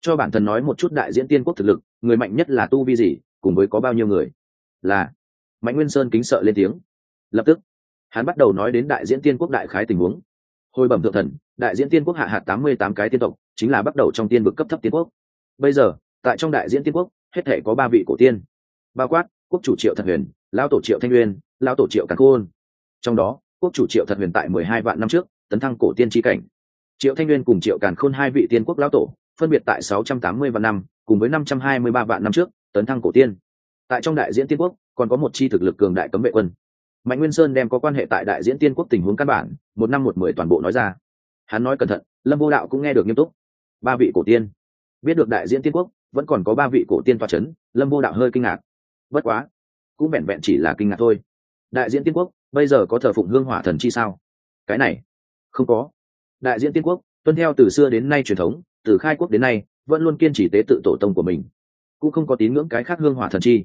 [SPEAKER 1] Cho bản thân nói một chút đại diễn tiên quốc thực lực, người mạnh nhất là tu vi gì, cùng với có bao nhiêu người? Là, mạnh nguyên sơn kính sợ lên tiếng lập tức, hắn bắt đầu nói đến đại diễn tiên quốc đại khái tình huống. Hồi bẩm thượng thần, đại diễn tiên quốc hạ hạt tám mươi tám cái tiên tộc, chính là bắt đầu trong tiên vực cấp thấp tiên quốc. Bây giờ, tại trong đại diễn tiên quốc, hết thể có ba vị cổ tiên. Bao quát, quốc chủ triệu thật huyền, lão tổ triệu thanh nguyên, lão tổ triệu càn khôn. Trong đó, quốc chủ triệu thật huyền tại mười hai vạn năm trước, tấn thăng cổ tiên tri cảnh. Triệu thanh nguyên cùng triệu càn khôn hai vị tiên quốc lão tổ, phân biệt tại sáu trăm tám mươi vạn năm, cùng với năm trăm hai mươi ba vạn năm trước, tấn thăng cổ tiên. Tại trong đại diễn tiên quốc, còn có một chi thực lực cường đại cấm vệ quân mạnh nguyên sơn đem có quan hệ tại đại diễn tiên quốc tình huống căn bản, một năm một mười toàn bộ nói ra. Hắn nói cẩn thận, lâm vô đạo cũng nghe được nghiêm túc. Ba vị cổ tiên. Biết được đại diễn tiên quốc, vẫn còn có ba vị cổ tiên toa c h ấ n lâm vô đạo hơi kinh ngạc. Bất quá, cũng vẹn vẹn chỉ là kinh ngạc thôi. Đại diễn tiên quốc, bây giờ có thờ phụng hương hỏa thần chi sao? Cái này, không có. Đại diễn tiên quốc, tuân theo từ xưa đến nay truyền thống, từ khai quốc đến nay, vẫn luôn kiên trì tế tự tổ tông của mình. Cũng không có tín ngưỡng cái khác hương hỏa thần chi.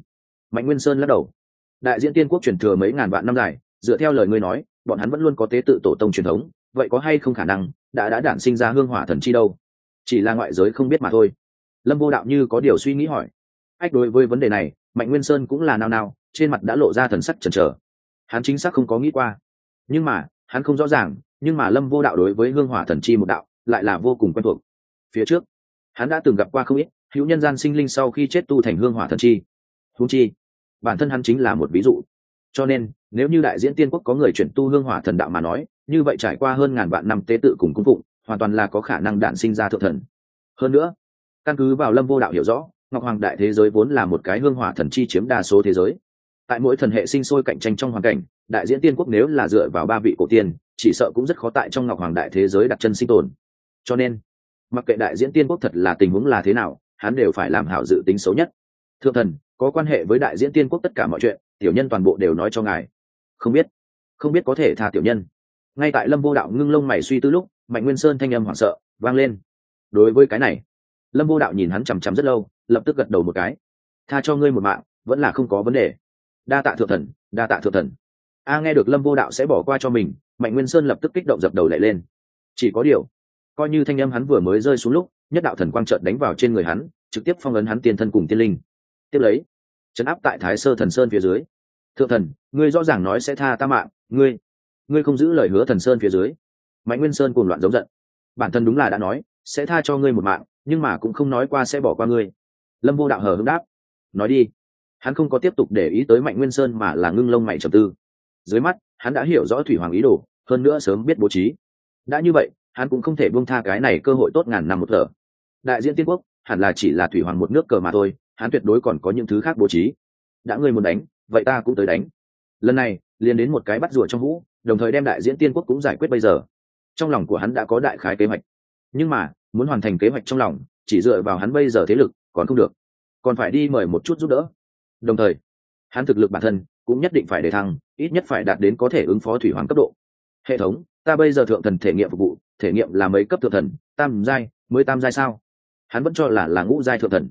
[SPEAKER 1] Mạnh nguyên sơn lắc đầu đại diễn tiên quốc truyền thừa mấy ngàn vạn năm dài, dựa theo lời ngươi nói, bọn hắn vẫn luôn có tế tự tổ tông truyền thống, vậy có hay không khả năng, đã đã đản sinh ra hương hỏa thần chi đâu? Chỉ là ngoại giới không biết mà thôi. Lâm vô đạo như có điều suy nghĩ hỏi. Ách, đối với vấn đề này, mạnh nguyên sơn cũng là nao nao, trên mặt đã lộ ra thần sắc chần chờ. Hắn chính xác không có nghĩ qua. Nhưng mà, hắn không rõ ràng, nhưng mà lâm vô đạo đối với hương hỏa thần chi một đạo, lại là vô cùng quen thuộc. Phía trước, hắn đã từng gặp qua không ít hữu nhân gian sinh linh sau khi chết tu thành hương hỏa thần chi. Húng chi bản thân hắn chính là một ví dụ. Cho nên, nếu như đại diễn tiên quốc có người chuyển tu hương hỏa thần đạo mà nói, như vậy trải qua hơn ngàn vạn năm tế tự cùng cung phụng, hoàn toàn là có khả năng đạn sinh ra thượng thần. Hơn nữa, căn cứ vào lâm vô đạo hiểu rõ, ngọc hoàng đại thế giới vốn là một cái hương hỏa thần chi chiếm đa số thế giới. Tại mỗi thần hệ sinh sôi cạnh tranh trong hoàn cảnh, đại diễn tiên quốc nếu là dựa vào ba vị cổ tiên, chỉ sợ cũng rất khó tại trong ngọc hoàng đại thế giới đặt chân sinh tồn. Cho nên, mặc kệ đại diễn tiên quốc thật là tình huống là thế nào, hắn đều phải làm hảo dự tính xấu nhất. Thượng thần có quan hệ với đại diễn tiên quốc tất cả mọi chuyện, tiểu nhân toàn bộ đều nói cho ngài. Không biết không biết có thể tha tiểu nhân. Ngay tại lâm vô đạo ngưng lông mày suy tư lúc, mạnh nguyên sơn thanh âm hoảng sợ, vang lên. Đối với cái này, lâm vô đạo nhìn hắn chằm chằm rất lâu, lập tức gật đầu một cái. Tha cho ngươi một mạng, vẫn là không có vấn đề. Đa tạ thượng thần, đa tạ thượng thần. A, nghe được lâm vô đạo sẽ bỏ qua cho mình, mạnh nguyên sơn lập tức kích động dập đầu lại lên. Chỉ có điều, coi như thanh âm hắn vừa mới rơi xuống lúc, nhất đạo thần quang trợt đánh vào trên người hắn, trực tiếp phong ấn hắn tiền thân cùng tiên linh tiếp lấy chấn áp tại thái sơ thần sơn phía dưới. Thượng thần, ngươi rõ ràng nói sẽ tha ta mạng, ngươi ngươi không giữ lời hứa thần sơn phía dưới. Mạnh nguyên sơn cùng loạn giống giận. Bản thân đúng là đã nói, sẽ tha cho ngươi một mạng, nhưng mà cũng không nói qua sẽ bỏ qua ngươi. Lâm vô đạo hờ hưng đáp. Nói đi. Hắn không có tiếp tục để ý tới mạnh nguyên sơn mà là ngưng lông mày trầm tư. Dưới mắt, hắn đã hiểu rõ thủy hoàng ý đồ, hơn nữa sớm biết bố trí. Đã như vậy, hắn cũng không thể buông tha cái này cơ hội tốt ngàn năm một thở. Đại diện tiên quốc, hẳn là chỉ là thủy hoàng một nước cờ mà thôi hắn tuyệt đối còn có những thứ khác bố trí. Đã ngươi muốn đánh, vậy ta cũng tới đánh. Lần này, liền đến một cái bắt rùa trong hũ, đồng thời đem đại diễn tiên quốc cũng giải quyết bây giờ. Trong lòng của hắn đã có đại khái kế hoạch. Nhưng mà, muốn hoàn thành kế hoạch trong lòng, chỉ dựa vào hắn bây giờ thế lực, còn không được. Còn phải đi mời một chút giúp đỡ. Đồng thời, hắn thực lực bản thân cũng nhất định phải để thăng, ít nhất phải đạt đến có thể ứng phó thủy hoàng cấp độ. Hệ thống, ta bây giờ thượng thần thể nghiệm phục vụ, thể nghiệm là mấy cấp thượng thần, tam giai, mới tam giai sao? Hắn vẫn cho là là ngũ giai thượng thần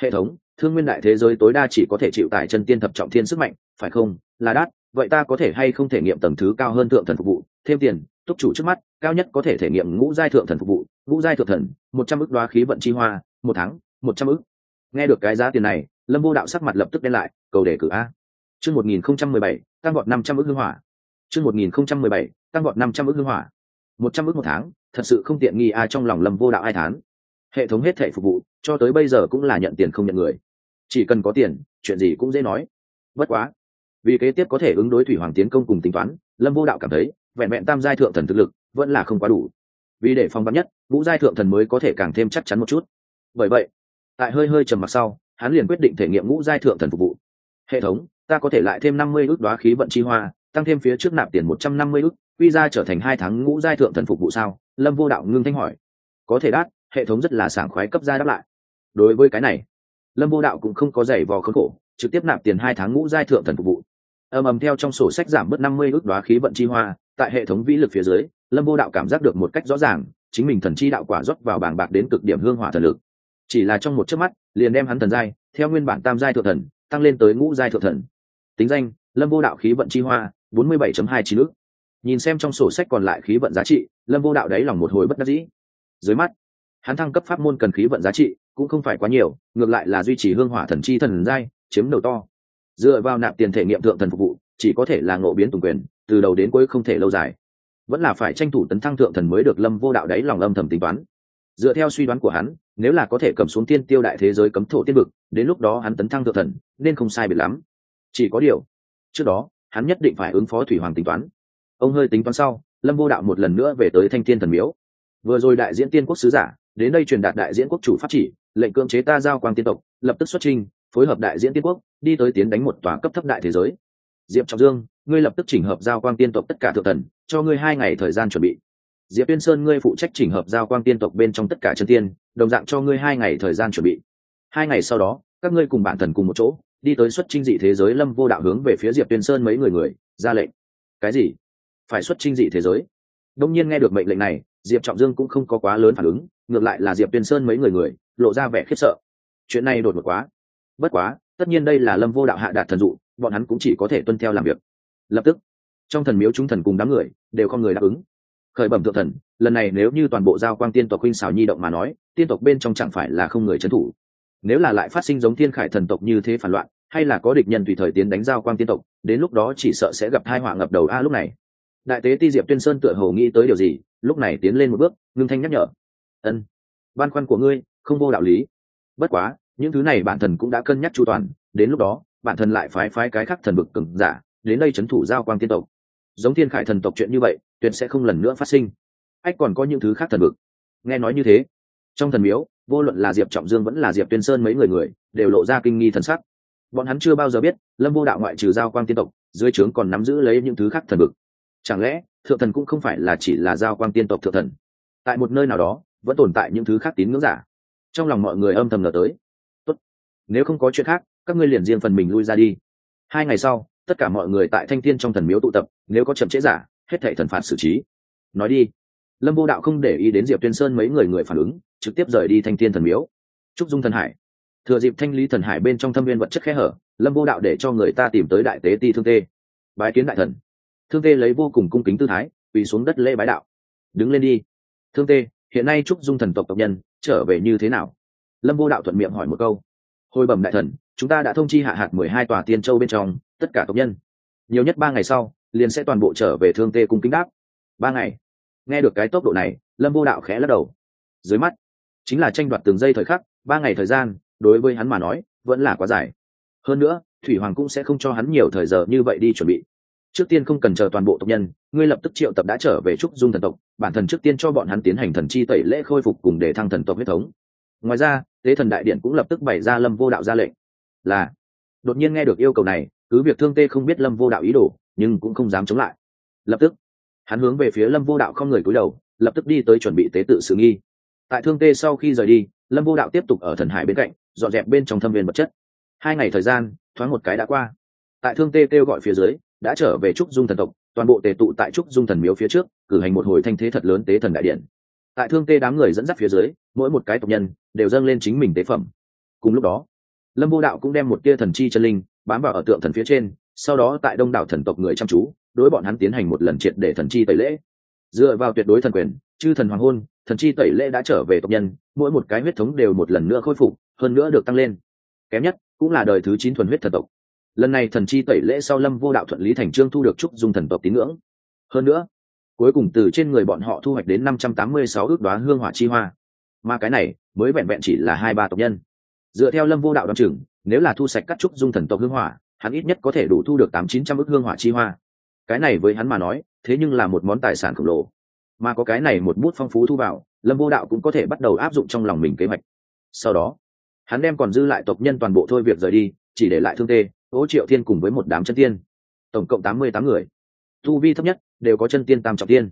[SPEAKER 1] hệ thống, thương nguyên đại thế giới tối đa chỉ có thể chịu tải chân tiên thập trọng thiên sức mạnh, phải không? Là đắt, vậy ta có thể hay không thể nghiệm tầng thứ cao hơn thượng thần phục vụ? Thêm tiền, túc chủ trước mắt, cao nhất có thể thể nghiệm ngũ giai thượng thần phục vụ, ngũ giai thượng thần, một trăm ước đoá khí vận chi hoa, một tháng, một trăm ước nghe được cái giá tiền này, lâm vô đạo sắc mặt lập tức đen lại, cầu đề cử a. Chương một nghìn không trăm mười bảy, tăng gọn năm trăm ước hương hỏa. Chương một nghìn không trăm mười bảy, tăng gọn năm trăm ước hương hỏa. Một trăm ước một tháng, thật sự không tiện nghi a trong lòng lâm vô đạo ai thán hệ thống hết thể phục vụ, cho tới bây giờ cũng là nhận tiền không nhận người. Chỉ cần có tiền, chuyện gì cũng dễ nói. Bất quá, vì kế tiếp có thể ứng đối thủy hoàng tiến công cùng tính toán, lâm vô đạo cảm thấy, vẹn vẹn tam giai thượng thần thực lực, vẫn là không quá đủ. Vì để phong vắn nhất, ngũ giai thượng thần mới có thể càng thêm chắc chắn một chút. Bởi vậy, tại hơi hơi trầm mặc sau, hắn liền quyết định thể nghiệm ngũ giai thượng thần phục vụ. Hệ thống, ta có thể lại thêm năm mươi ước đoá khí vận chi hoa, tăng thêm phía trước nạp tiền một trăm năm mươi ước, quy ra trở thành hai tháng ngũ giai thượng thần phục vụ sao? Lâm vô đạo ngưng thanh hỏi. Có thể đát hệ thống rất là sảng khoái cấp ra đáp lại. Đối với cái này, lâm vô đạo cũng không có giày vò khốn khổ, trực tiếp nạp tiền hai tháng ngũ giai thượng thần phục vụ. Ầm ầm theo trong sổ sách giảm bớt năm mươi ước đoá khí vận chi hoa, tại hệ thống vĩ lực phía dưới, lâm vô đạo cảm giác được một cách rõ ràng, chính mình thần chi đạo quả rót vào bảng bạc đến cực điểm hương hỏa thần lực. Chỉ là trong một chớp mắt, liền đem hắn thần giai, theo nguyên bản tam giai thượng thần, tăng lên tới ngũ giai thượng thần. Tính danh, lâm vô đạo khí vận chi hoa, bốn mươi bảy hai chín ước. Nhìn xem trong sổ sách còn lại khí vận giá trị, lâm vô đạo đáy lòng một hồi bất đắc dĩ. Dưới mắt hắn thăng cấp pháp môn cần khí vận giá trị cũng không phải quá nhiều, ngược lại là duy trì hương hỏa thần chi thần giai, chiếm đầu to. Dựa vào nạp tiền thể nghiệm thượng thần phục vụ, chỉ có thể là ngộ biến tùng quyền, từ đầu đến cuối không thể lâu dài. Vẫn là phải tranh thủ tấn thăng thượng thần mới được lâm vô đạo đáy lòng âm thầm tính toán. Dựa theo suy đoán của hắn, nếu là có thể cầm xuống tiên tiêu đại thế giới cấm thổ tiên vực, đến lúc đó hắn tấn thăng thượng thần, nên không sai biệt lắm. Chỉ có điều, trước đó, hắn nhất định phải ứng phó thủy hoàng tính toán. Ông hơi tính toán sau, lâm vô đạo một lần nữa về tới thanh thiên thần miếu. Vừa rồi đại diễn tiên quốc sứ giả đến đây truyền đạt đại diễn quốc chủ pháp chỉ, lệnh cưỡng chế ta giao quang tiên tộc, lập tức xuất trình, phối hợp đại diễn tiên quốc, đi tới tiến đánh một tòa cấp thấp đại thế giới. Diệp trọng dương, ngươi lập tức chỉnh hợp giao quang tiên tộc tất cả thượng thần, cho ngươi hai ngày thời gian chuẩn bị. Diệp tuyên sơn, ngươi phụ trách chỉnh hợp giao quang tiên tộc bên trong tất cả chân tiên, đồng dạng cho ngươi hai ngày thời gian chuẩn bị. Hai ngày sau đó, các ngươi cùng bản thần cùng một chỗ, đi tới xuất trinh dị thế giới lâm vô đạo hướng về phía diệp tuyên sơn mấy người người, ra lệnh. Cái gì? Phải xuất trinh dị thế giới? Đông nhiên nghe được mệnh lệnh này, diệp trọng dương cũng không có quá lớn phản ứng ngược lại là diệp tuyên sơn mấy người người, lộ ra vẻ khiếp sợ. Chuyện này đột ngột quá. Bất quá, tất nhiên đây là lâm vô đạo hạ đạt thần dụ, bọn hắn cũng chỉ có thể tuân theo làm việc. Lập tức, trong thần miếu chúng thần cùng đám người đều không người đáp ứng. Khởi bẩm thượng thần, lần này nếu như toàn bộ giao quang tiên tộc huynh xào nhi động mà nói, tiên tộc bên trong chẳng phải là không người trấn thủ. Nếu là lại phát sinh giống thiên khải thần tộc như thế phản loạn, hay là có địch nhân tùy thời tiến đánh giao quang tiên tộc, đến lúc đó chỉ sợ sẽ gặp hai họa ngập đầu a lúc này. Đại tế ti diệp tuyên sơn tựa hồ nghĩ tới điều gì, lúc này tiến lên một bước, ngưng thanh nhắc nhở ân, ban khoăn của ngươi, không vô đạo lý. Bất quá, những thứ này bản thần cũng đã cân nhắc chu toàn, đến lúc đó, bản thần lại phái phái cái khác thần vực cừng giả, đến đây c h ấ n thủ giao quang tiên tộc. Giống thiên khải thần tộc chuyện như vậy, tuyệt sẽ không lần nữa phát sinh. Ách, còn có những thứ khác thần vực. Nghe nói như thế, trong thần miếu, vô luận là diệp trọng dương vẫn là diệp tuyên sơn mấy người người, đều lộ ra kinh nghi thần sắc. Bọn hắn chưa bao giờ biết, lâm vô đạo ngoại trừ giao quang tiên tộc, dưới trướng còn nắm giữ lấy những thứ khác thần vực. Chẳng lẽ, thượng thần cũng không phải là chỉ là giao quang tiên tộc thượng thần? Tại một nơi nào đó vẫn tồn tại những thứ khác tín ngưỡng giả. Trong lòng mọi người âm thầm ngờ tới. Tốt. nếu không có chuyện khác, các ngươi liền riêng phần mình lui ra đi. Hai ngày sau, tất cả mọi người tại thanh thiên trong thần miếu tụ tập, nếu có chậm trễ giả, hết thảy thần phạt xử trí. Nói đi, lâm vô đạo không để ý đến diệp tuyên sơn mấy người người phản ứng, trực tiếp rời đi thanh thiên thần miếu. Trúc dung thần hải. Thừa dịp thanh lý thần hải bên trong thâm viên vật chất khe hở, lâm vô đạo để cho người ta tìm tới đại tế ti thương tê. Bái kiến đại thần. Thương tê lấy vô cùng cung kính tư thái, quỳ xuống đất lễ bái đạo. Đứng lên đi. Thương tê hiện nay trúc dung thần tộc tộc nhân trở về như thế nào? Lâm vô đạo thuận miệng hỏi một câu. Hồi bẩm đại thần, chúng ta đã thông chi hạ hạt mười hai tòa tiên châu bên trong, tất cả tộc nhân. Nhiều nhất ba ngày sau, liền sẽ toàn bộ trở về thương tê cung kính đáp. Ba ngày. Nghe được cái tốc độ này, lâm vô đạo khẽ lắc đầu. Dưới mắt, chính là tranh đoạt từng giây thời khắc, ba ngày thời gian, đối với hắn mà nói, vẫn là quá dài. Hơn nữa, thủy hoàng cũng sẽ không cho hắn nhiều thời giờ như vậy đi chuẩn bị trước tiên không cần chờ toàn bộ tộc nhân, ngươi lập tức triệu tập đã trở về trúc dung thần tộc, bản thần trước tiên cho bọn hắn tiến hành thần chi tẩy lễ khôi phục cùng để thăng thần tộc huyết thống. Ngoài ra tế thần đại điện cũng lập tức bày ra lâm vô đạo ra lệnh. Là, đột nhiên nghe được yêu cầu này, cứ việc thương tê không biết lâm vô đạo ý đồ, nhưng cũng không dám chống lại. Lập tức, hắn hướng về phía lâm vô đạo không người cúi đầu, lập tức đi tới chuẩn bị tế tự sự nghi. Tại thương tê sau khi rời đi, lâm vô đạo tiếp tục ở thần hải bên cạnh, dọn dẹp bên trong thâm viên vật chất. Hai ngày thời gian, thoáng một cái đã qua. Tại thương tê kêu gọi phía dưới đã trở về trúc dung thần tộc, toàn bộ tề tụ tại trúc dung thần miếu phía trước, cử hành một hồi thanh thế thật lớn tế thần đại điện. Tại thương tê đám người dẫn dắt phía dưới, mỗi một cái tộc nhân đều dâng lên chính mình tế phẩm. Cùng lúc đó, lâm vô đạo cũng đem một tia thần chi chân linh bám vào ở tượng thần phía trên, sau đó tại đông đảo thần tộc người chăm chú, đối bọn hắn tiến hành một lần triệt để thần chi tẩy lễ. Dựa vào tuyệt đối thần quyền, chư thần hoàng hôn, thần chi tẩy lễ đã trở về tộc nhân, mỗi một cái huyết thống đều một lần nữa khôi phục, hơn nữa được tăng lên. Kém nhất cũng là đời thứ chín thuần huyết thần tộc lần này thần chi tẩy lễ sau lâm vô đạo thuận lý thành trương thu được trúc dung thần tộc tín ngưỡng. Hơn nữa, cuối cùng từ trên người bọn họ thu hoạch đến năm trăm tám mươi sáu ước đoá hương hỏa chi hoa. Mà cái này mới vẹn vẹn chỉ là hai ba tộc nhân. Dựa theo lâm vô đạo đ o n chừng, nếu là thu sạch các trúc dung thần tộc hương hỏa, hắn ít nhất có thể đủ thu được tám chín trăm ước hương hỏa chi hoa. Cái này với hắn mà nói, thế nhưng là một món tài sản khổng lồ. Mà có cái này một bút phong phú thu vào, lâm vô đạo cũng có thể bắt đầu áp dụng trong lòng mình kế hoạch. Sau đó, hắn đem còn dư lại tộc nhân toàn bộ thôi việc rời đi, chỉ để lại thương tê ô triệu thiên cùng với một đám chân tiên. Tổng cộng tám mươi tám người. Thu vi thấp nhất đều có chân tiên tam trọng tiên.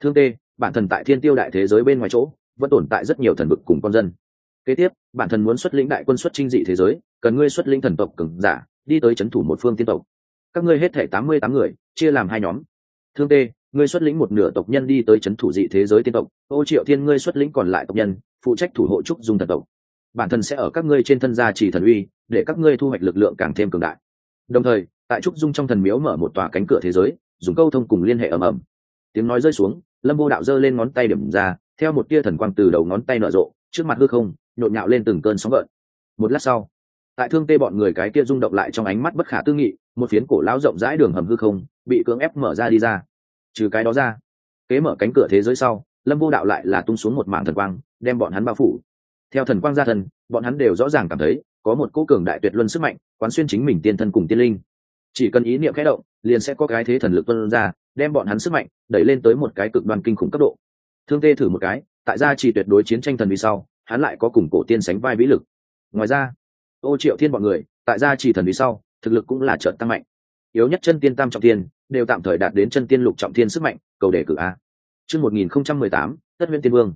[SPEAKER 1] Thương tê, bản thần tại thiên tiêu đại thế giới bên ngoài chỗ, vẫn tồn tại rất nhiều thần vực cùng con dân. Kế tiếp, bản thân muốn xuất lĩnh đại quân xuất chinh dị thế giới, cần ngươi xuất lĩnh thần tộc cường giả, đi tới trấn thủ một phương tiên tộc. Các ngươi hết thể tám mươi tám người, chia làm hai nhóm. Thương tê, ngươi xuất lĩnh một nửa tộc nhân đi tới trấn thủ dị thế giới tiên tộc. Ô triệu thiên, ngươi xuất lĩnh còn lại tộc nhân, phụ trách thủ hộ trúc dung thần tộc. Bản thân sẽ ở các ngươi trên thân gia trì thần uy để các ngươi thu hoạch lực lượng càng thêm cường đại. Đồng thời, tại trúc dung trong thần miếu mở một tòa cánh cửa thế giới, dùng câu thông cùng liên hệ ầm ầm. Tiếng nói rơi xuống, lâm vô đạo giơ lên ngón tay điểm ra, theo một tia thần quang từ đầu ngón tay nở rộ, trước mặt hư không, nhộn nhạo lên từng cơn sóng gợn. Một lát sau, tại thương tê bọn người cái kia rung động lại trong ánh mắt bất khả tư nghị, một phiến cổ lão rộng rãi đường hầm hư không bị cưỡng ép mở ra đi ra. Trừ cái đó ra, kế mở cánh cửa thế giới sau, lâm vô đạo lại là tung xuống một mảng thần quang, đem bọn hắn bao phủ. Theo thần quang ra thần, bọn hắn đều rõ ràng cảm thấy có một cỗ cường đại tuyệt luân sức mạnh, quán xuyên chính mình tiên thân cùng tiên linh. Chỉ cần ý niệm khẽ động, liền sẽ có cái thế thần lực tuân ra, đem bọn hắn sức mạnh đẩy lên tới một cái cực đoan kinh khủng cấp độ. Thương tê thử một cái, tại gia chỉ tuyệt đối chiến tranh thần vì sau, hắn lại có cùng cổ tiên sánh vai vĩ lực. Ngoài ra, ô triệu thiên bọn người, tại gia chỉ thần vì sau, thực lực cũng là trợt tăng mạnh. Yếu nhất chân tiên tam trọng tiên, đều tạm thời đạt đến chân tiên lục trọng tiên sức mạnh, cầu đề cử a. Chương một nghìn không trăm mười tám, tất huyễn tiên vương.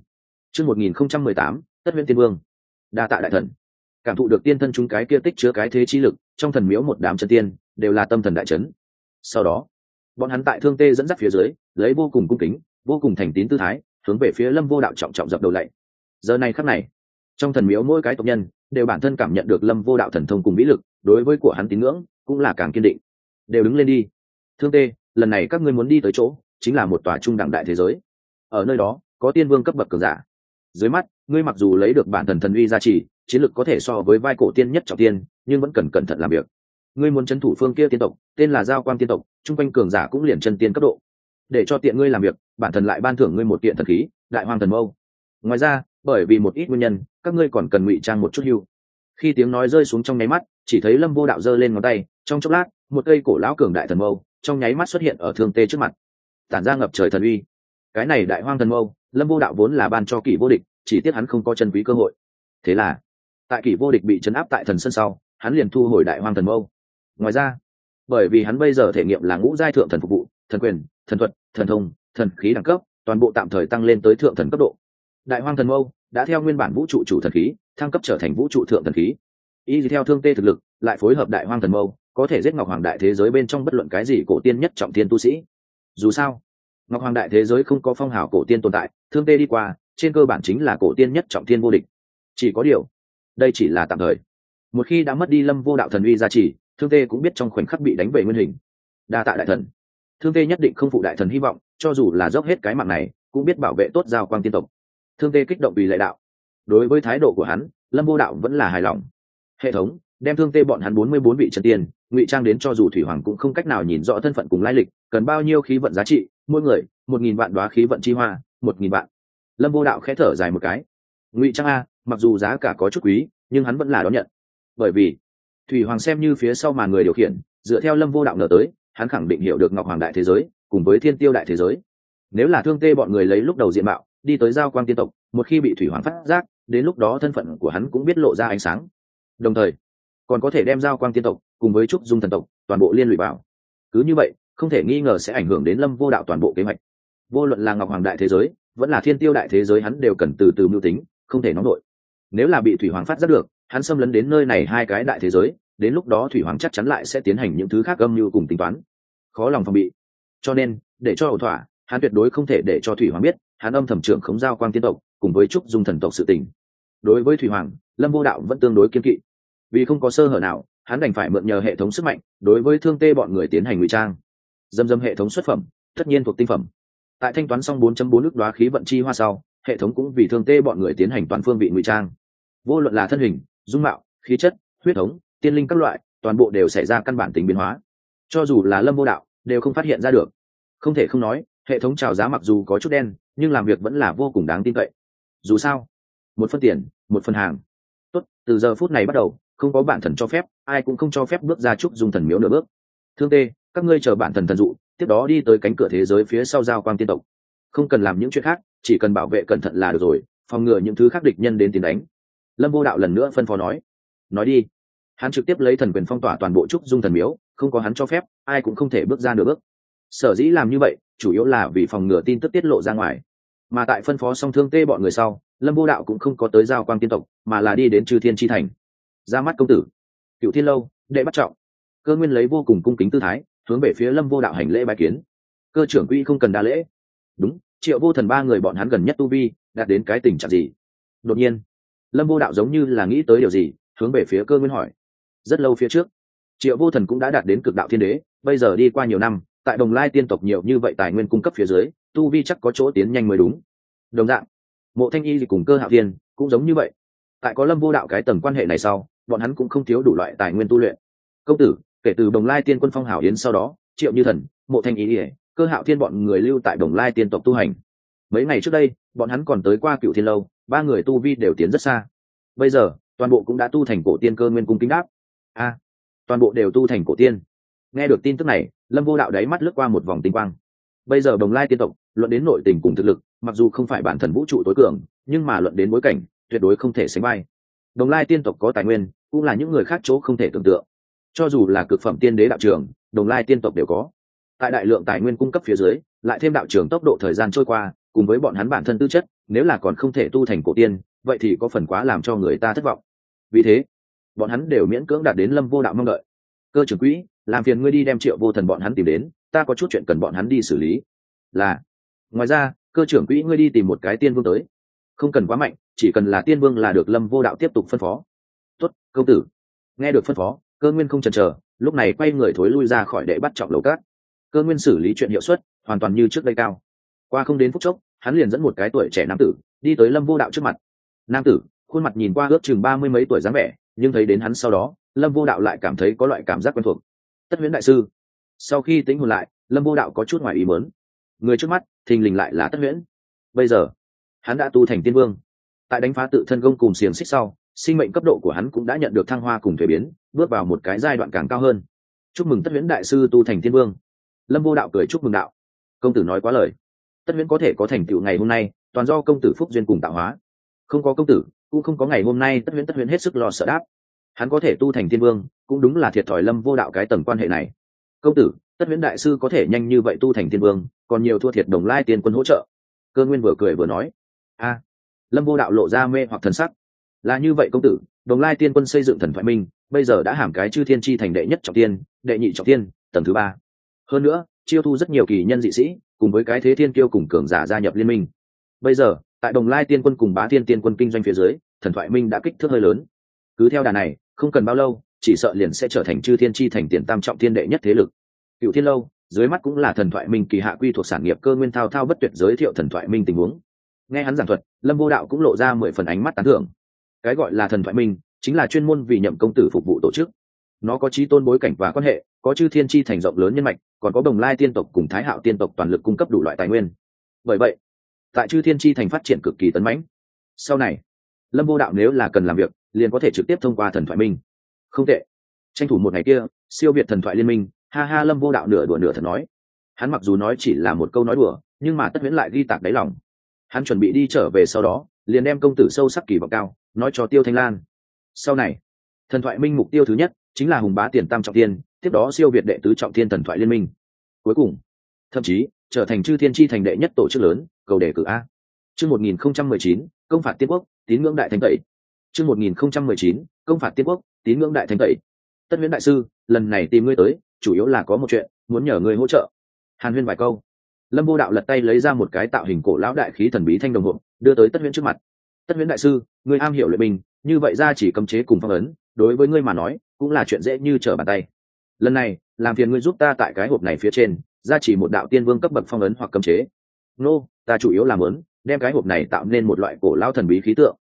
[SPEAKER 1] Chương một nghìn không trăm mười tám, tất huyễn tiên vương. Đa tạ đại thần cảm thụ được tiên thân chúng cái kia tích chứa cái thế chi lực, trong thần miếu một đám chân tiên, đều là tâm thần đại chấn. Sau đó, bọn hắn tại thương tê dẫn dắt phía dưới, lấy vô cùng cung kính, vô cùng thành tín tư thái, hướng về phía lâm vô đạo trọng trọng dập đầu lạy. Giờ này khắc này, trong thần miếu mỗi cái tộc nhân, đều bản thân cảm nhận được lâm vô đạo thần thông cùng mỹ lực, đối với của hắn tín ngưỡng, cũng là càng kiên định. Đều đứng lên đi. Thương tê, lần này các ngươi muốn đi tới chỗ, chính là một tòa trung đẳng đại thế giới. Ở nơi đó, có tiên vương cấp bậc cường giả. Dưới mắt, ngươi mặc dù lấy được bản thần thần uy gia trì chiến lực có thể so với vai cổ tiên nhất trọng tiên, nhưng vẫn cần cẩn thận làm việc. Ngươi muốn c h ấ n thủ phương kia tiên tộc, tên là giao quan tiên tộc, chung quanh cường giả cũng liền chân tiên cấp độ. Để cho tiện ngươi làm việc, bản thần lại ban thưởng ngươi một kiện thần khí, đại hoàng thần mâu. Ngoài ra, bởi vì một ít nguyên nhân, các ngươi còn cần ngụy trang một chút hưu. Khi tiếng nói rơi xuống trong nháy mắt, chỉ thấy lâm vô đạo giơ lên ngón tay, trong chốc lát, một cây cổ lão cường đại thần mâu, trong nháy mắt xuất hiện ở thương tê trước mặt. Tản ra ngập trời thần uy. Cái này đại hoang thần mâu, lâm vô đạo vốn là ban cho kỷ vô địch, chỉ tiếc hắn không có chân quý cơ hội. Thế là tại kỷ vô địch bị chấn áp tại thần sân sau, hắn liền thu hồi đại hoang thần mâu. Ngoài ra, bởi vì hắn bây giờ thể nghiệm là ngũ giai thượng thần phục vụ, thần quyền, thần thuật, thần thông, thần khí đẳng cấp, toàn bộ tạm thời tăng lên tới thượng thần cấp độ. Đại hoang thần mâu đã theo nguyên bản vũ trụ chủ thần khí, thăng cấp trở thành vũ trụ thượng thần khí. Y theo thương tê thực lực, lại phối hợp đại hoang thần mâu, có thể giết ngọc hoàng đại thế giới bên trong bất luận cái gì cổ tiên nhất trọng tiên tu sĩ. Dù sao, ngọc hoàng đại thế giới không có phong hào cổ tiên tồn tại, thương tê đi qua, trên cơ bản chính là cổ tiên nhất trọng tiên vô địch. Chỉ có điều đây chỉ là tạm thời. Một khi đã mất đi lâm vô đạo thần uy gia trì, thương tê cũng biết trong khoảnh khắc bị đánh về nguyên hình. Đa tạ đại thần. Thương tê nhất định không phụ đại thần hy vọng, cho dù là dốc hết cái mạng này, cũng biết bảo vệ tốt giao quang tiên tộc. Thương tê kích động vì lệ đạo. Đối với thái độ của hắn, lâm vô đạo vẫn là hài lòng. Hệ thống, đem thương tê bọn hắn bốn mươi bốn vị trần tiền ngụy trang đến cho dù thủy hoàng cũng không cách nào nhìn rõ thân phận cùng lai lịch, cần bao nhiêu khí vận giá trị, mỗi người, một nghìn vạn đoá khí vận chi hoa, một nghìn vạn. Lâm vô đạo khẽ thở dài một cái. Ngụy trang a mặc dù giá cả có chút quý, nhưng hắn vẫn là đón nhận. Bởi vì, thủy hoàng xem như phía sau mà người điều khiển, dựa theo lâm vô đạo nở tới, hắn khẳng định hiểu được ngọc hoàng đại thế giới, cùng với thiên tiêu đại thế giới. Nếu là thương tê bọn người lấy lúc đầu diện mạo, đi tới giao quang tiên tộc, một khi bị thủy hoàng phát giác, đến lúc đó thân phận của hắn cũng biết lộ ra ánh sáng. Đồng thời, còn có thể đem giao quang tiên tộc cùng với trúc dung thần tộc toàn bộ liên lụy vào. Cứ như vậy, không thể nghi ngờ sẽ ảnh hưởng đến lâm vô đạo toàn bộ kế hoạch. Vô luận là ngọc hoàng đại thế giới, vẫn là thiên tiêu đại thế giới, hắn đều cần từ từ mưu tính, không thể nóng nổi nếu là bị thủy hoàng phát giác được, hắn xâm lấn đến nơi này hai cái đại thế giới, đến lúc đó thủy hoàng chắc chắn lại sẽ tiến hành những thứ khác âm như cùng tính toán. Khó lòng phòng bị. Cho nên, để cho ẩu thỏa, hắn tuyệt đối không thể để cho thủy hoàng biết, hắn âm thầm trưởng khống giao quang tiên tộc, cùng với trúc dung thần tộc sự tình. Đối với thủy hoàng, lâm vô đạo vẫn tương đối kiên kỵ. Vì không có sơ hở nào, hắn đành phải mượn nhờ hệ thống sức mạnh, đối với thương tê bọn người tiến hành ngụy trang. Dâm dâm hệ thống xuất phẩm, tất nhiên thuộc tinh phẩm. Tại thanh toán xong 4.4 nước đoá khí vận chi hoa sau, hệ thống cũng vì thương tê bọn người tiến hành toàn phương vị ngụy trang vô luận là thân hình, dung mạo, khí chất, huyết thống, tiên linh các loại, toàn bộ đều xảy ra căn bản tính biến hóa. Cho dù là lâm vô đạo, đều không phát hiện ra được. Không thể không nói, hệ thống trào giá mặc dù có chút đen, nhưng làm việc vẫn là vô cùng đáng tin cậy. Dù sao, một phân tiền, một phần hàng. Tốt, từ giờ phút này bắt đầu, không có bản thần cho phép, ai cũng không cho phép bước ra chúc dùng thần miếu nửa bước. Thương tê, các ngươi chờ bản thần thần dụ, tiếp đó đi tới cánh cửa thế giới phía sau giao quang tiên tộc. Không cần làm những chuyện khác, chỉ cần bảo vệ cẩn thận là được rồi, phòng ngừa những thứ khác địch nhân đến tiến đánh lâm vô đạo lần nữa phân phó nói nói đi. Hắn trực tiếp lấy thần quyền phong tỏa toàn bộ trúc dung thần miếu, không có hắn cho phép, ai cũng không thể bước ra nửa bước. Sở dĩ làm như vậy, chủ yếu là vì phòng ngừa tin tức tiết lộ ra ngoài. Mà tại phân phó song thương tê bọn người sau, lâm vô đạo cũng không có tới giao quang tiên tộc, mà là đi đến chư thiên tri thành. Ra mắt công tử cựu thiên lâu, đệ bắt trọng. Cơ nguyên lấy vô cùng cung kính tư thái, hướng về phía lâm vô đạo hành lễ bài kiến. Cơ trưởng quỹ không cần đa lễ. Đúng, triệu vô thần ba người bọn hắn gần nhất tu vi, đạt đến cái tình trạng gì? Đột nhiên lâm vô đạo giống như là nghĩ tới điều gì hướng về phía cơ nguyên hỏi. Rất lâu phía trước triệu vô thần cũng đã đạt đến cực đạo thiên đế bây giờ đi qua nhiều năm tại đồng lai tiên tộc nhiều như vậy tài nguyên cung cấp phía dưới tu vi chắc có chỗ tiến nhanh mới đúng. Đồng dạng mộ thanh y thì cùng cơ Hạo thiên cũng giống như vậy. Tại có lâm vô đạo cái tầng quan hệ này sau bọn hắn cũng không thiếu đủ loại tài nguyên tu luyện. Công tử kể từ đồng lai tiên quân phong hảo yến sau đó triệu như thần mộ thanh Y, cơ hạo thiên bọn người lưu tại đồng lai tiên tộc tu hành mấy ngày trước đây, bọn hắn còn tới qua cựu thiên lâu, ba người tu vi đều tiến rất xa. Bây giờ, toàn bộ cũng đã tu thành cổ tiên cơ nguyên cung kính đáp. A, toàn bộ đều tu thành cổ tiên. Nghe được tin tức này, lâm vô đạo đáy mắt lướt qua một vòng tinh quang. Bây giờ đồng lai tiên tộc, luận đến nội tình cùng thực lực, mặc dù không phải bản thần vũ trụ tối cường, nhưng mà luận đến bối cảnh, tuyệt đối không thể sánh vai. Đồng lai tiên tộc có tài nguyên, cũng là những người khác chỗ không thể tưởng tượng. Cho dù là cực phẩm tiên đế đạo trường, đồng lai tiên tộc đều có. Tại đại lượng tài nguyên cung cấp phía dưới, lại thêm đạo trường tốc độ thời gian trôi qua cùng với bọn hắn bản thân tư chất, nếu là còn không thể tu thành cổ tiên, vậy thì có phần quá làm cho người ta thất vọng. Vì thế, bọn hắn đều miễn cưỡng đạt đến lâm vô đạo mong đợi. Cơ trưởng quỹ, làm phiền ngươi đi đem triệu vô thần bọn hắn tìm đến, ta có chút chuyện cần bọn hắn đi xử lý. Là, ngoài ra, cơ trưởng quỹ ngươi đi tìm một cái tiên vương tới. Không cần quá mạnh, chỉ cần là tiên vương là được lâm vô đạo tiếp tục phân phó. Tuất công tử. Nghe được phân phó, cơ nguyên không chần chờ, lúc này quay người thối lui ra khỏi đệ bắt trọng lầu cát cơ nguyên xử lý chuyện hiệu suất, hoàn toàn như trước đây cao qua không đến phút chốc, hắn liền dẫn một cái tuổi trẻ nam tử, đi tới lâm vô đạo trước mặt. Nam tử, khuôn mặt nhìn qua ước chừng ba mươi mấy tuổi dáng vẻ, nhưng thấy đến hắn sau đó, lâm vô đạo lại cảm thấy có loại cảm giác quen thuộc. Tất huyễn đại sư, sau khi tính hồn lại, lâm vô đạo có chút ngoài ý mớn người trước mắt, thình lình lại là tất huyễn bây giờ, hắn đã tu thành tiên vương. Tại đánh phá tự thân công cùng xiềng xích sau, sinh mệnh cấp độ của hắn cũng đã nhận được thăng hoa cùng thuế biến, bước vào một cái giai đoạn càng cao hơn. Chúc mừng tất huyễn đại sư tu thành tiên vương. Lâm vô đạo cười chúc mừng đạo. Công tử nói quá lời tất huyễn có thể có thành tựu ngày hôm nay, toàn do công tử phúc duyên cùng tạo hóa. Không có công tử, cũng không có ngày hôm nay, tất huyễn tất huyễn hết sức lo sợ đáp. Hắn có thể tu thành tiên vương, cũng đúng là thiệt thòi lâm vô đạo cái tầng quan hệ này. Công tử, tất huyễn đại sư có thể nhanh như vậy tu thành tiên vương, còn nhiều thua thiệt đồng lai tiền quân hỗ trợ. Cơ nguyên vừa cười vừa nói. A, lâm vô đạo lộ ra mê hoặc thần sắc. Là như vậy công tử, đồng lai tiên quân xây dựng thần thoại minh, bây giờ đã hàm cái chư thiên tri thành đệ nhất trọng tiên, đệ nhị trọng tiên, tầng thứ ba. Hơn nữa, chiêu thu rất nhiều kỳ nhân dị sĩ cùng với cái thế thiên kiêu cùng cường giả gia nhập liên minh. Bây giờ, tại đồng lai tiên quân cùng bá thiên tiên quân kinh doanh phía dưới, thần thoại minh đã kích thước hơi lớn. Cứ theo đà này, không cần bao lâu, chỉ sợ liền sẽ trở thành chư thiên tri thành tiền tam trọng thiên đệ nhất thế lực. Cựu thiên lâu, dưới mắt cũng là thần thoại minh kỳ hạ quy thuộc sản nghiệp cơ nguyên thao thao bất tuyệt giới thiệu thần thoại minh tình huống. Nghe hắn giảng thuật, lâm vô đạo cũng lộ ra mười phần ánh mắt tán thưởng. Cái gọi là thần thoại minh, chính là chuyên môn vì nhậm công tử phục vụ tổ chức. Nó có trí tôn bối cảnh và quan hệ, có chư thiên tri thành rộng lớn nhân mạch còn có đồng lai tiên tộc cùng thái hạo tiên tộc toàn lực cung cấp đủ loại tài nguyên. Bởi vậy, tại chư thiên tri thành phát triển cực kỳ tấn mãnh. Sau này, lâm vô đạo nếu là cần làm việc, liền có thể trực tiếp thông qua thần thoại minh. Không tệ. Tranh thủ một ngày kia, siêu việt thần thoại liên minh, ha ha, lâm vô đạo nửa đùa nửa thật nói. Hắn mặc dù nói chỉ là một câu nói đùa, nhưng mà tất viễn lại ghi tạc đáy lòng. Hắn chuẩn bị đi trở về sau đó, liền đem công tử sâu sắc kỳ vọng cao, nói cho tiêu thanh lan. Sau này, thần thoại minh mục tiêu thứ nhất chính là hùng bá tiền tam trọng tiên tiếp đó siêu việt đệ tứ trọng thiên thần thoại liên minh. Cuối cùng, thậm chí, trở thành chư thiên tri thành đệ nhất tổ chức lớn, cầu đề cử a. Chương một nghìn không trăm mười chín, công phạt tiên quốc, tín ngưỡng đại thánh tẩy. Chương một nghìn không trăm mười chín, công phạt tiên quốc, tín ngưỡng đại thánh tẩy. Tất nguyễn đại sư, lần này tìm ngươi tới, chủ yếu là có một chuyện, muốn nhờ ngươi hỗ trợ. Hàn huyên vài câu. Lâm vô đạo lật tay lấy ra một cái tạo hình cổ lão đại khí thần bí thanh đồng hộ đưa tới tất nguyễn trước mặt. Tất nguyễn đại sư, ngươi am hiểu luyện binh, như vậy ra chỉ cấm chế cùng phong ấn, đối với ngươi mà nói, cũng là chuyện dễ như trở bàn tay lần này làm phiền ngươi giúp ta tại cái hộp này phía trên ra chỉ một đạo tiên vương cấp bậc phong ấn hoặc cấm chế. Nô、no, ta chủ yếu làm lớn đem cái hộp này tạo nên một loại cổ lao thần bí khí tượng.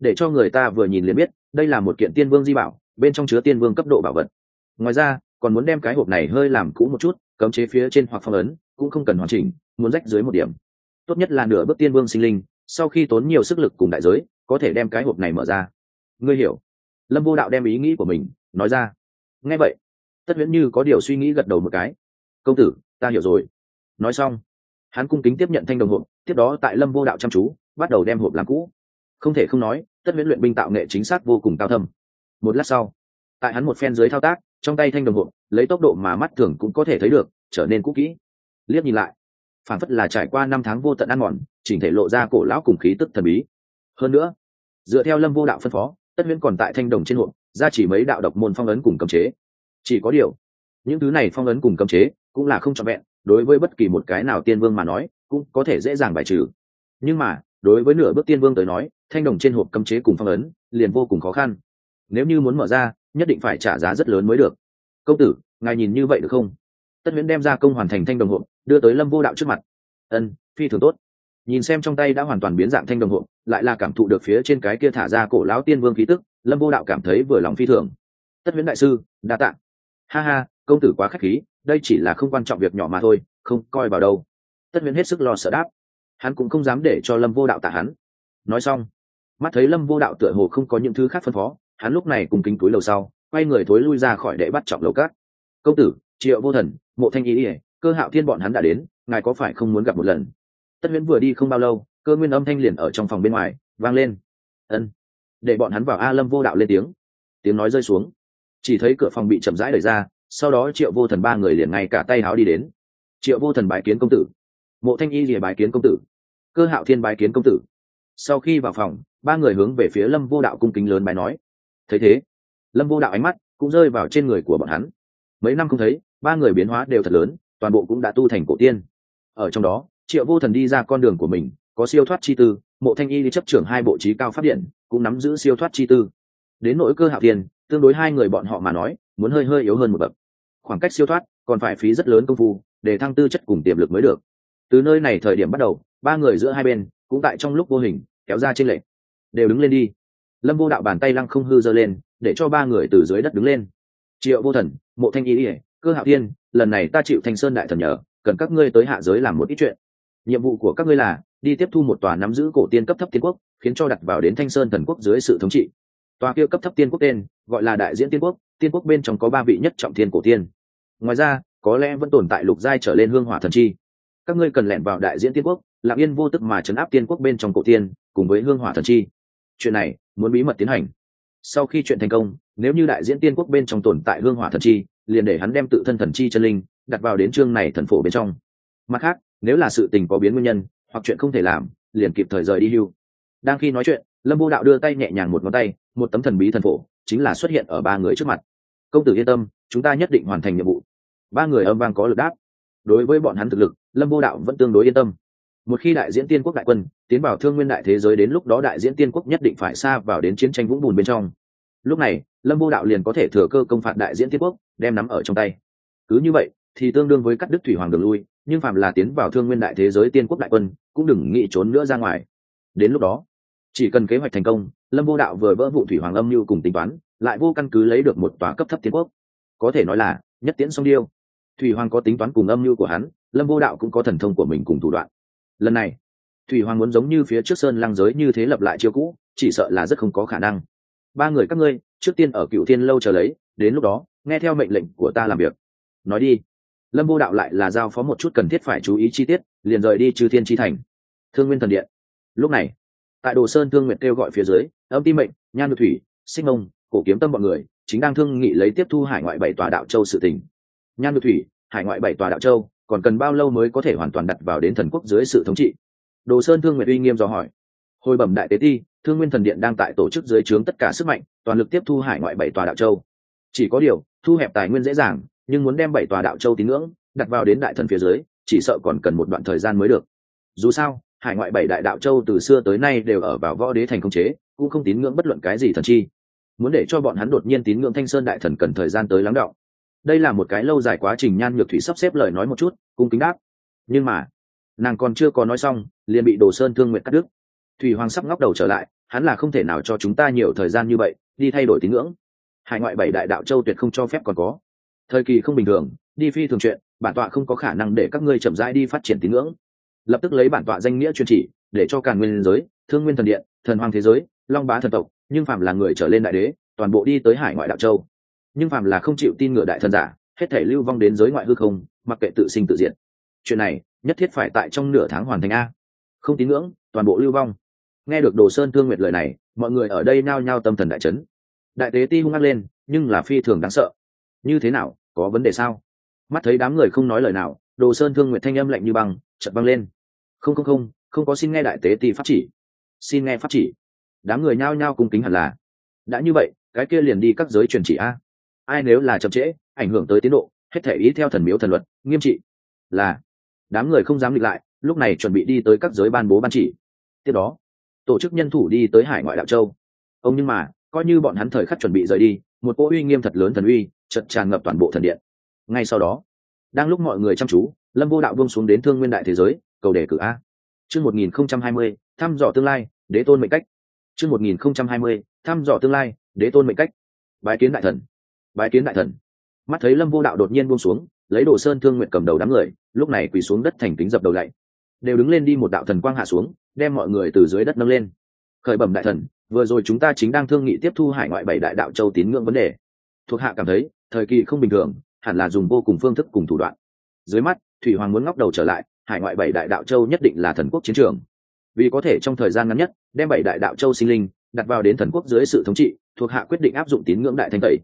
[SPEAKER 1] Để cho người ta vừa nhìn liền biết đây là một kiện tiên vương di bảo bên trong chứa tiên vương cấp độ bảo vật. Ngoài ra còn muốn đem cái hộp này hơi làm cũ một chút cấm chế phía trên hoặc phong ấn cũng không cần hoàn chỉnh muốn rách dưới một điểm. Tốt nhất là nửa bước tiên vương sinh linh sau khi tốn nhiều sức lực cùng đại giới có thể đem cái hộp này mở ra. Ngươi hiểu. Lâm vô đạo đem ý nghĩ của mình nói ra. Nghe vậy tất viễn như có điều suy nghĩ gật đầu một cái. Công tử, ta hiểu rồi. Nói xong, hắn cung kính tiếp nhận thanh đồng hộp, tiếp đó tại lâm vô đạo chăm chú, bắt đầu đem hộp làm cũ. Không thể không nói, tất viễn luyện binh tạo nghệ chính xác vô cùng cao thâm. Một lát sau, tại hắn một phen dưới thao tác, trong tay thanh đồng hộp, lấy tốc độ mà mắt thường cũng có thể thấy được, trở nên cũ kỹ. Liếc nhìn lại phản phất là trải qua năm tháng vô tận ăn mòn, chỉnh thể lộ ra cổ lão cùng khí tức thần bí. Hơn nữa, dựa theo lâm vô đạo phân phó, tất viễn còn tại thanh đồng trên hộp ra chỉ mấy đạo độc môn phong ấn cùng cấm chế chỉ có điều, những thứ này phong ấn cùng cấm chế cũng là không trọn vẹn, đối với bất kỳ một cái nào tiên vương mà nói, cũng có thể dễ dàng bài trừ. Nhưng mà, đối với nửa bước tiên vương tới nói, thanh đồng trên hộp cấm chế cùng phong ấn liền vô cùng khó khăn. Nếu như muốn mở ra, nhất định phải trả giá rất lớn mới được. Công tử, ngài nhìn như vậy được không? Tất nguyễn đem ra công hoàn thành thanh đồng hộp, đưa tới lâm vô đạo trước mặt. Ân, phi thường tốt. Nhìn xem trong tay đã hoàn toàn biến dạng thanh đồng hộp, lại là cảm thụ được phía trên cái kia thả ra cổ lão tiên vương khí tức, lâm vô đạo cảm thấy vừa lòng phi thường. Tất nguyễn đại sư, đa t ạ ha ha, công tử quá k h á c h khí, đây chỉ là không quan trọng việc nhỏ mà thôi, không coi vào đâu. Tất huyễn hết sức lo sợ đáp. Hắn cũng không dám để cho lâm vô đạo tạ hắn. Nói xong, mắt thấy lâm vô đạo tựa hồ không có những thứ khác phân phó, hắn lúc này cùng kính túi lầu sau, quay người thối lui ra khỏi đệ bắt trọng lầu cát. Công tử, triệu vô thần, mộ thanh ý ỉa cơ hạo thiên bọn hắn đã đến, ngài có phải không muốn gặp một lần? Tất huyễn vừa đi không bao lâu, cơ nguyên âm thanh liền ở trong phòng bên ngoài, vang lên. Ân. Để bọn hắn vào a lâm vô đạo lên tiếng. Tiếng nói rơi xuống chỉ thấy cửa phòng bị chậm rãi đẩy ra, sau đó triệu vô thần ba người liền ngay cả tay háo đi đến. Triệu vô thần bái kiến công tử. Mộ thanh y rìa bái kiến công tử. Cơ hạo thiên bái kiến công tử. Sau khi vào phòng, ba người hướng về phía lâm vô đạo cung kính lớn bài nói. Thấy thế, lâm vô đạo ánh mắt cũng rơi vào trên người của bọn hắn. Mấy năm không thấy, ba người biến hóa đều thật lớn, toàn bộ cũng đã tu thành cổ tiên. Ở trong đó, triệu vô thần đi ra con đường của mình, có siêu thoát chi tư, mộ thanh y đi chấp trưởng hai bộ trí cao phát điện, cũng nắm giữ siêu thoát chi tư. Đến nỗi cơ hạo thiên tương đối hai người bọn họ mà nói, muốn hơi hơi yếu hơn một bậc. Khoảng cách siêu thoát, còn phải phí rất lớn công phu, để thăng tư chất cùng tiềm lực mới được. Từ nơi này thời điểm bắt đầu, ba người giữa hai bên, cũng tại trong lúc vô hình, kéo ra trên lệ đều đứng lên đi. Lâm vô đạo bàn tay lăng không hư giơ lên, để cho ba người từ dưới đất đứng lên. Triệu vô thần, mộ thanh y ỉa cơ hạo thiên, lần này ta chịu thanh sơn đại thần nhờ, cần các ngươi tới hạ giới làm một ít chuyện. Nhiệm vụ của các ngươi là, đi tiếp thu một tòa nắm giữ cổ tiên cấp thấp tiên quốc, khiến cho đặt vào đến thanh sơn thần quốc dưới sự thống trị tòa kia cấp thấp tiên quốc tên, gọi là đại diễn tiên quốc tiên quốc bên trong có ba vị nhất trọng thiên cổ tiên. Ngoài ra, có lẽ vẫn tồn tại lục giai trở lên hương hỏa thần chi. Các ngươi cần lẻn vào đại diễn tiên quốc, lặng yên vô tức mà chấn áp tiên quốc bên trong cổ tiên, cùng với hương hỏa thần chi. Chuyện này, muốn bí mật tiến hành. Sau khi chuyện thành công, nếu như đại diễn tiên quốc bên trong tồn tại hương hỏa thần chi, liền để hắn đem tự thân thần chi chân linh, đặt vào đến chương này thần phổ bên trong. Mặt khác, nếu là sự tình có biến nguyên nhân, hoặc chuyện không thể làm, liền kịp thời rời đi hưu. Đang khi nói chuyện lâm vô đạo đưa tay nhẹ nhàng một ngón tay, một tấm thần bí thần phổ, chính là xuất hiện ở ba người trước mặt. Công tử yên tâm, chúng ta nhất định hoàn thành nhiệm vụ. Ba người âm vang có lực đáp. Đối với bọn hắn thực lực, lâm vô đạo vẫn tương đối yên tâm. Một khi đại diễn tiên quốc đại quân tiến vào thương nguyên đại thế giới đến lúc đó đại diễn tiên quốc nhất định phải xa vào đến chiến tranh vũng bùn bên trong. Lúc này, lâm vô đạo liền có thể thừa cơ công phạt đại diễn tiên quốc, đem nắm ở trong tay. Cứ như vậy, thì tương đương với cắt đức thủy hoàng đường lui, nhưng phạm là tiến vào thương nguyên đại thế giới tiên quốc đại quân, cũng đừng nghĩ trốn nữa ra ngoài. Đến lúc đó chỉ cần kế hoạch thành công, lâm vô đạo vừa vỡ vụ thủy hoàng âm mưu cùng tính toán, lại vô căn cứ lấy được một tòa cấp thấp tiến quốc. Có thể nói là, nhất tiễn song điêu. Thủy hoàng có tính toán cùng âm mưu của hắn, lâm vô đạo cũng có thần thông của mình cùng thủ đoạn. Lần này, thủy hoàng muốn giống như phía trước sơn lăng giới như thế lập lại chiêu cũ, chỉ sợ là rất không có khả năng. Ba người các ngươi, trước tiên ở cựu thiên lâu chờ lấy, đến lúc đó, nghe theo mệnh lệnh của ta làm việc. Nói đi. Lâm vô đạo lại là giao phó một chút cần thiết phải chú ý chi tiết, liền rời đi trừ thiên tri thành. Thương nguyên thần điện. Lúc này tại đồ sơn thương nguyện kêu gọi phía dưới, âm ti mệnh, nhan ngự thủy, xích mông, cổ kiếm tâm b ọ n người, chính đang thương nghị lấy tiếp thu hải ngoại bảy tòa đạo châu sự tỉnh nhan ngự thủy, hải ngoại bảy tòa đạo châu, còn cần bao lâu mới có thể hoàn toàn đặt vào đến thần quốc dưới sự thống trị? Đồ sơn thương nguyện uy nghiêm dò hỏi. Hồi bẩm đại tế ti, thương nguyên thần điện đang tại tổ chức dưới trướng tất cả sức mạnh, toàn lực tiếp thu hải ngoại bảy tòa đạo châu. Chỉ có điều, thu hẹp tài nguyên dễ dàng, nhưng muốn đem bảy tòa đạo châu tín ngưỡng đặt vào đến đại thần phía dưới, chỉ sợ còn cần một đoạn thời gian mới được. Dù sao hải ngoại bảy đại đạo châu từ xưa tới nay đều ở vào võ đế thành công chế, cũng không tín ngưỡng bất luận cái gì thần chi. Muốn để cho bọn hắn đột nhiên tín ngưỡng thanh sơn đại thần cần thời gian tới lắng đọng. Đây là một cái lâu dài quá trình nhan nhược thủy sắp xếp lời nói một chút, cung kính đáp. Nhưng mà, nàng còn chưa có nói xong, liền bị đồ sơn thương nguyện cắt đứt. Thủy hoàng sắp ngóc đầu trở lại, hắn là không thể nào cho chúng ta nhiều thời gian như vậy, đi thay đổi tín ngưỡng. Hải ngoại bảy đại đạo châu tuyệt không cho phép còn có. Thời kỳ không bình thường, đi phi thường chuyện, bản tọa không có khả năng để các ngươi chậm rãi đi phát triển tín ngưỡng lập tức lấy bản tọa danh nghĩa chuyên chỉ, để cho càn nguyên giới, thương nguyên thần điện, thần hoàng thế giới, long bá thần tộc, nhưng phạm là người trở lên đại đế, toàn bộ đi tới hải ngoại đạo châu. Nhưng phạm là không chịu tin ngựa đại thần giả, hết thể lưu vong đến giới ngoại hư không, mặc kệ tự sinh tự diện chuyện này, nhất thiết phải tại trong nửa tháng hoàn thành a. Không tín ngưỡng, toàn bộ lưu vong. Nghe được đồ sơn thương nguyệt lời này, mọi người ở đây nao nhao tâm thần đại chấn. Đại tế ti hung ác lên, nhưng là phi thường đáng sợ. Như thế nào, có vấn đề sao? Mắt thấy đám người không nói lời nào, đồ sơn thương nguyệt thanh âm lạnh như băng chật băng lên không không không không có xin nghe đại tế ti pháp chỉ. Xin nghe pháp chỉ. Đám người nhao nhao cung kính hẳn là. Đã như vậy, cái kia liền đi các giới truyền chỉ a. Ai nếu là chậm trễ, ảnh hưởng tới tiến độ, hết thể ý theo thần miếu thần luật, nghiêm trị. Là, đám người không dám nghịch lại, lúc này chuẩn bị đi tới các giới ban bố ban chỉ. Tiếp đó, tổ chức nhân thủ đi tới hải ngoại đạo châu. Ông nhưng mà, coi như bọn hắn thời khắc chuẩn bị rời đi, một cỗ uy nghiêm thật lớn thần uy chật tràn ngập toàn bộ thần điện. Ngay sau đó, đang lúc mọi người chăm chú, lâm vô đạo vương xuống đến thương nguyên đại thế giới cầu đề cử a. Chương một nghìn không trăm hai mươi, thăm dò tương lai, đế tôn mệnh cách. Chương một nghìn không trăm hai mươi, thăm dò tương lai, đế tôn mệnh cách. Bái kiến đại thần. Bái kiến đại thần. Mắt thấy lâm vô đạo đột nhiên buông xuống, lấy đồ sơn thương nguyện cầm đầu đám người, lúc này quỳ xuống đất thành kính dập đầu lạy đều đứng lên đi một đạo thần quang hạ xuống, đem mọi người từ dưới đất nâng lên. Khởi bẩm đại thần, vừa rồi chúng ta chính đang thương nghị tiếp thu hải ngoại bảy đại đạo châu tín ngưỡng vấn đề. Thuộc hạ cảm thấy, thời kỳ không bình thường, hẳn là dùng vô cùng phương thức cùng thủ đoạn. Dưới mắt, thủy hoàng muốn ngóc đầu trở lại hải ngoại bảy đại đạo châu nhất định là thần quốc chiến trường. Vì có thể trong thời gian ngắn nhất, đem bảy đại đạo châu sinh linh đặt vào đến thần quốc dưới sự thống trị, thuộc hạ quyết định áp dụng tín ngưỡng đại thanh tẩy.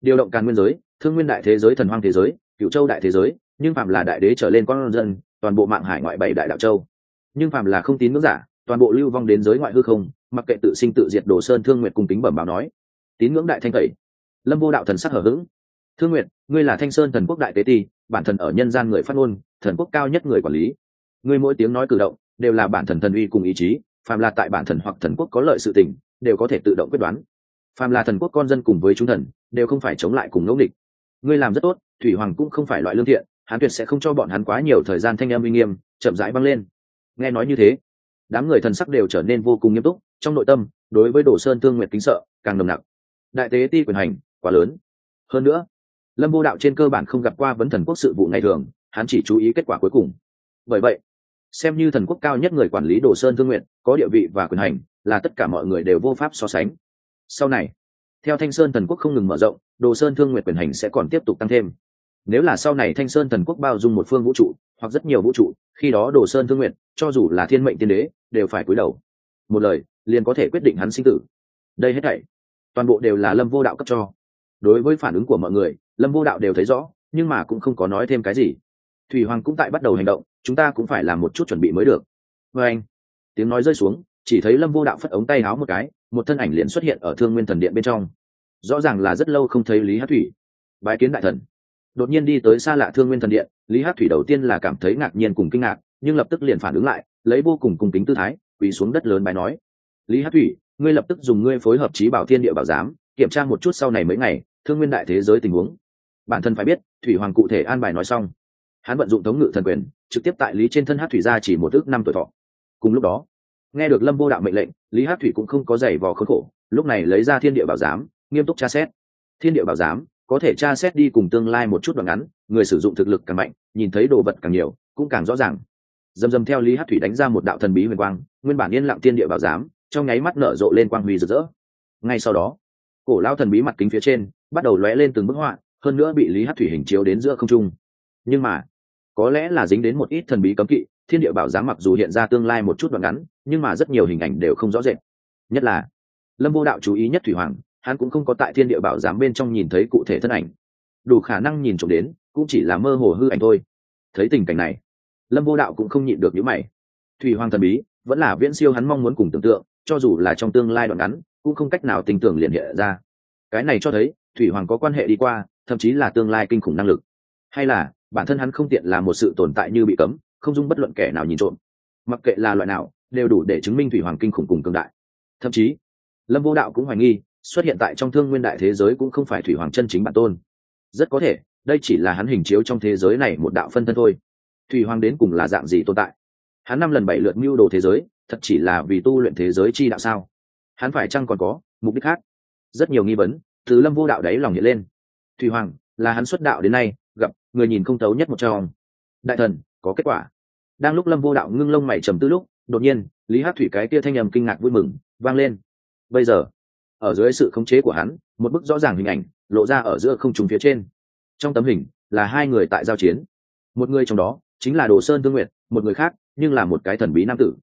[SPEAKER 1] Điều động càn nguyên giới, thương nguyên đại thế giới, thần hoang thế giới cựu châu đại thế giới, nhưng phạm là đại đế trở lên con dân, toàn bộ mạng hải ngoại bảy đại đạo châu. Nhưng phạm là không tín ngưỡng giả, toàn bộ lưu vong đến giới ngoại hư không, mặc kệ tự sinh tự diệt đồ sơn thương nguyệt cùng kính bẩm báo nói. Tín ngưỡng đại thanh tẩy. Lâm vô đạo thần sắc hở h ữ g thương nguyệt, ngươi là thanh sơn thần quốc đại tế ti, bản thần ở nhân gian người phát ngôn thần quốc cao nhất người quản lý. Người mỗi tiếng nói cử động đều là bản thần thần uy cùng ý chí, phàm là tại bản thần hoặc thần quốc có lợi sự tình, đều có thể tự động quyết đoán. Phàm là thần quốc con dân cùng với chúng thần, đều không phải chống lại cùng ngẫu địch ngươi làm rất tốt, thủy hoàng cũng không phải loại lương thiện hắn tuyệt sẽ không cho bọn hắn quá nhiều thời gian thanh em uy nghiêm, chậm rãi băng lên. Nghe nói như thế, đám người thần sắc đều trở nên vô cùng nghiêm túc, trong nội tâm, đối với đồ sơn thương nguyệt kính sợ, càng nồng nặc. Đại tế ti quyền hành, quá lớn. Hơn nữa, lâm vô đạo trên cơ bản không gặp qua vấn thần quốc sự vụ ngày thường hắn chỉ chú ý kết quả cuối cùng. Bởi vậy, xem như thần quốc cao nhất người quản lý đồ sơn thương nguyện, có địa vị và quyền hành, là tất cả mọi người đều vô pháp so sánh. Sau này, theo thanh sơn thần quốc không ngừng mở rộng, đồ sơn thương nguyện quyền hành sẽ còn tiếp tục tăng thêm. Nếu là sau này thanh sơn thần quốc bao dung một phương vũ trụ, hoặc rất nhiều vũ trụ, khi đó đồ sơn thương nguyện, cho dù là thiên mệnh tiên đế, đều phải cúi đầu. Một lời, liền có thể quyết định hắn sinh tử. Đây hết thảy, toàn bộ đều là lâm vô đạo cấp cho. Đối với phản ứng của mọi người, lâm vô đạo đều thấy rõ, nhưng mà cũng không có nói thêm cái gì thủy hoàng cũng tại bắt đầu hành động, chúng ta cũng phải làm một chút chuẩn bị mới được. Vê anh, tiếng nói rơi xuống, chỉ thấy lâm vô đạo phất ống tay háo một cái, một thân ảnh liền xuất hiện ở thương nguyên thần điện bên trong. Rõ ràng là rất lâu không thấy lý hát thủy. Bái kiến đại thần. Đột nhiên đi tới xa lạ thương nguyên thần điện, lý hát thủy đầu tiên là cảm thấy ngạc nhiên cùng kinh ngạc, nhưng lập tức liền phản ứng lại, lấy vô cùng cung kính tư thái, quỳ xuống đất lớn bài nói, lý hát thủy, ngươi lập tức dùng ngươi phối hợp trí bảo thiên địa bảo giám, kiểm tra một chút sau này mấy ngày, thương nguyên đại thế giới tình huống. Bản thân phải biết, thủy hoàng cụ thể an bài nói xong hắn vận dụng thống ngự thần quyền, trực tiếp tại lý trên thân hát thủy ra chỉ một ước năm tuổi thọ. Cùng lúc đó, nghe được lâm vô đạo mệnh lệnh, lý hát thủy cũng không có giày vò khốn khổ, lúc này lấy ra thiên địa bảo giám, nghiêm túc tra xét. Thiên địa bảo giám, có thể tra xét đi cùng tương lai một chút đoạn ngắn, người sử dụng thực lực càng mạnh, nhìn thấy đồ vật càng nhiều, cũng càng rõ ràng. Dầm dầm theo lý hát thủy đánh ra một đạo thần bí huyền quang, nguyên bản yên lặng thiên địa bảo giám, trong nháy mắt nở rộ lên quang huy rực rỡ. Ngay sau đó, cổ lao thần bí mặt kính phía trên bắt đầu lóe lên từng bức họa, hơn nữa bị lý hát thủy hình chiếu đến giữa không trung. Nhưng mà có lẽ là dính đến một ít thần bí cấm kỵ, thiên địa bảo giám mặc dù hiện ra tương lai một chút đoạn ngắn, nhưng mà rất nhiều hình ảnh đều không rõ rệt. Nhất là, lâm vô đạo chú ý nhất thủy hoàng, hắn cũng không có tại thiên địa bảo giám bên trong nhìn thấy cụ thể thân ảnh. Đủ khả năng nhìn trộm đến, cũng chỉ là mơ hồ hư ảnh thôi. Thấy tình cảnh này, lâm vô đạo cũng không nhịn được những mày. Thủy hoàng thần bí, vẫn là viễn siêu hắn mong muốn cùng tưởng tượng, cho dù là trong tương lai đoạn ngắn, cũng không cách nào tình tưởng liền hiện ra. Cái này cho thấy, thủy hoàng có quan hệ đi qua, thậm chí là tương lai kinh khủng năng lực. Hay là bản thân hắn không tiện là một sự tồn tại như bị cấm, không dung bất luận kẻ nào nhìn trộm. Mặc kệ là loại nào, đều đủ để chứng minh thủy hoàng kinh khủng cùng cường đại. Thậm chí, lâm vô đạo cũng hoài nghi, xuất hiện tại trong thương nguyên đại thế giới cũng không phải thủy hoàng chân chính bản tôn. Rất có thể, đây chỉ là hắn hình chiếu trong thế giới này một đạo phân thân thôi. Thủy hoàng đến cùng là dạng gì tồn tại? Hắn năm lần bảy lượt mưu đồ thế giới, thật chỉ là vì tu luyện thế giới chi đạo sao? Hắn phải chăng còn có mục đích khác? Rất nhiều nghi vấn, từ lâm vô đạo đấy lòng hiện lên. Thủy hoàng, là hắn xuất đạo đến nay người nhìn không thấu nhất một trong. Đại thần, có kết quả. Đang lúc lâm vô đạo ngưng lông mày trầm tư lúc, đột nhiên, lý hát thủy cái kia thanh nhầm kinh ngạc vui mừng, vang lên. Bây giờ, ở dưới sự khống chế của hắn, một bức rõ ràng hình ảnh, lộ ra ở giữa không trùng phía trên. Trong tấm hình, là hai người tại giao chiến. Một người trong đó, chính là đồ sơn thương nguyệt, một người khác, nhưng là một cái thần bí nam tử.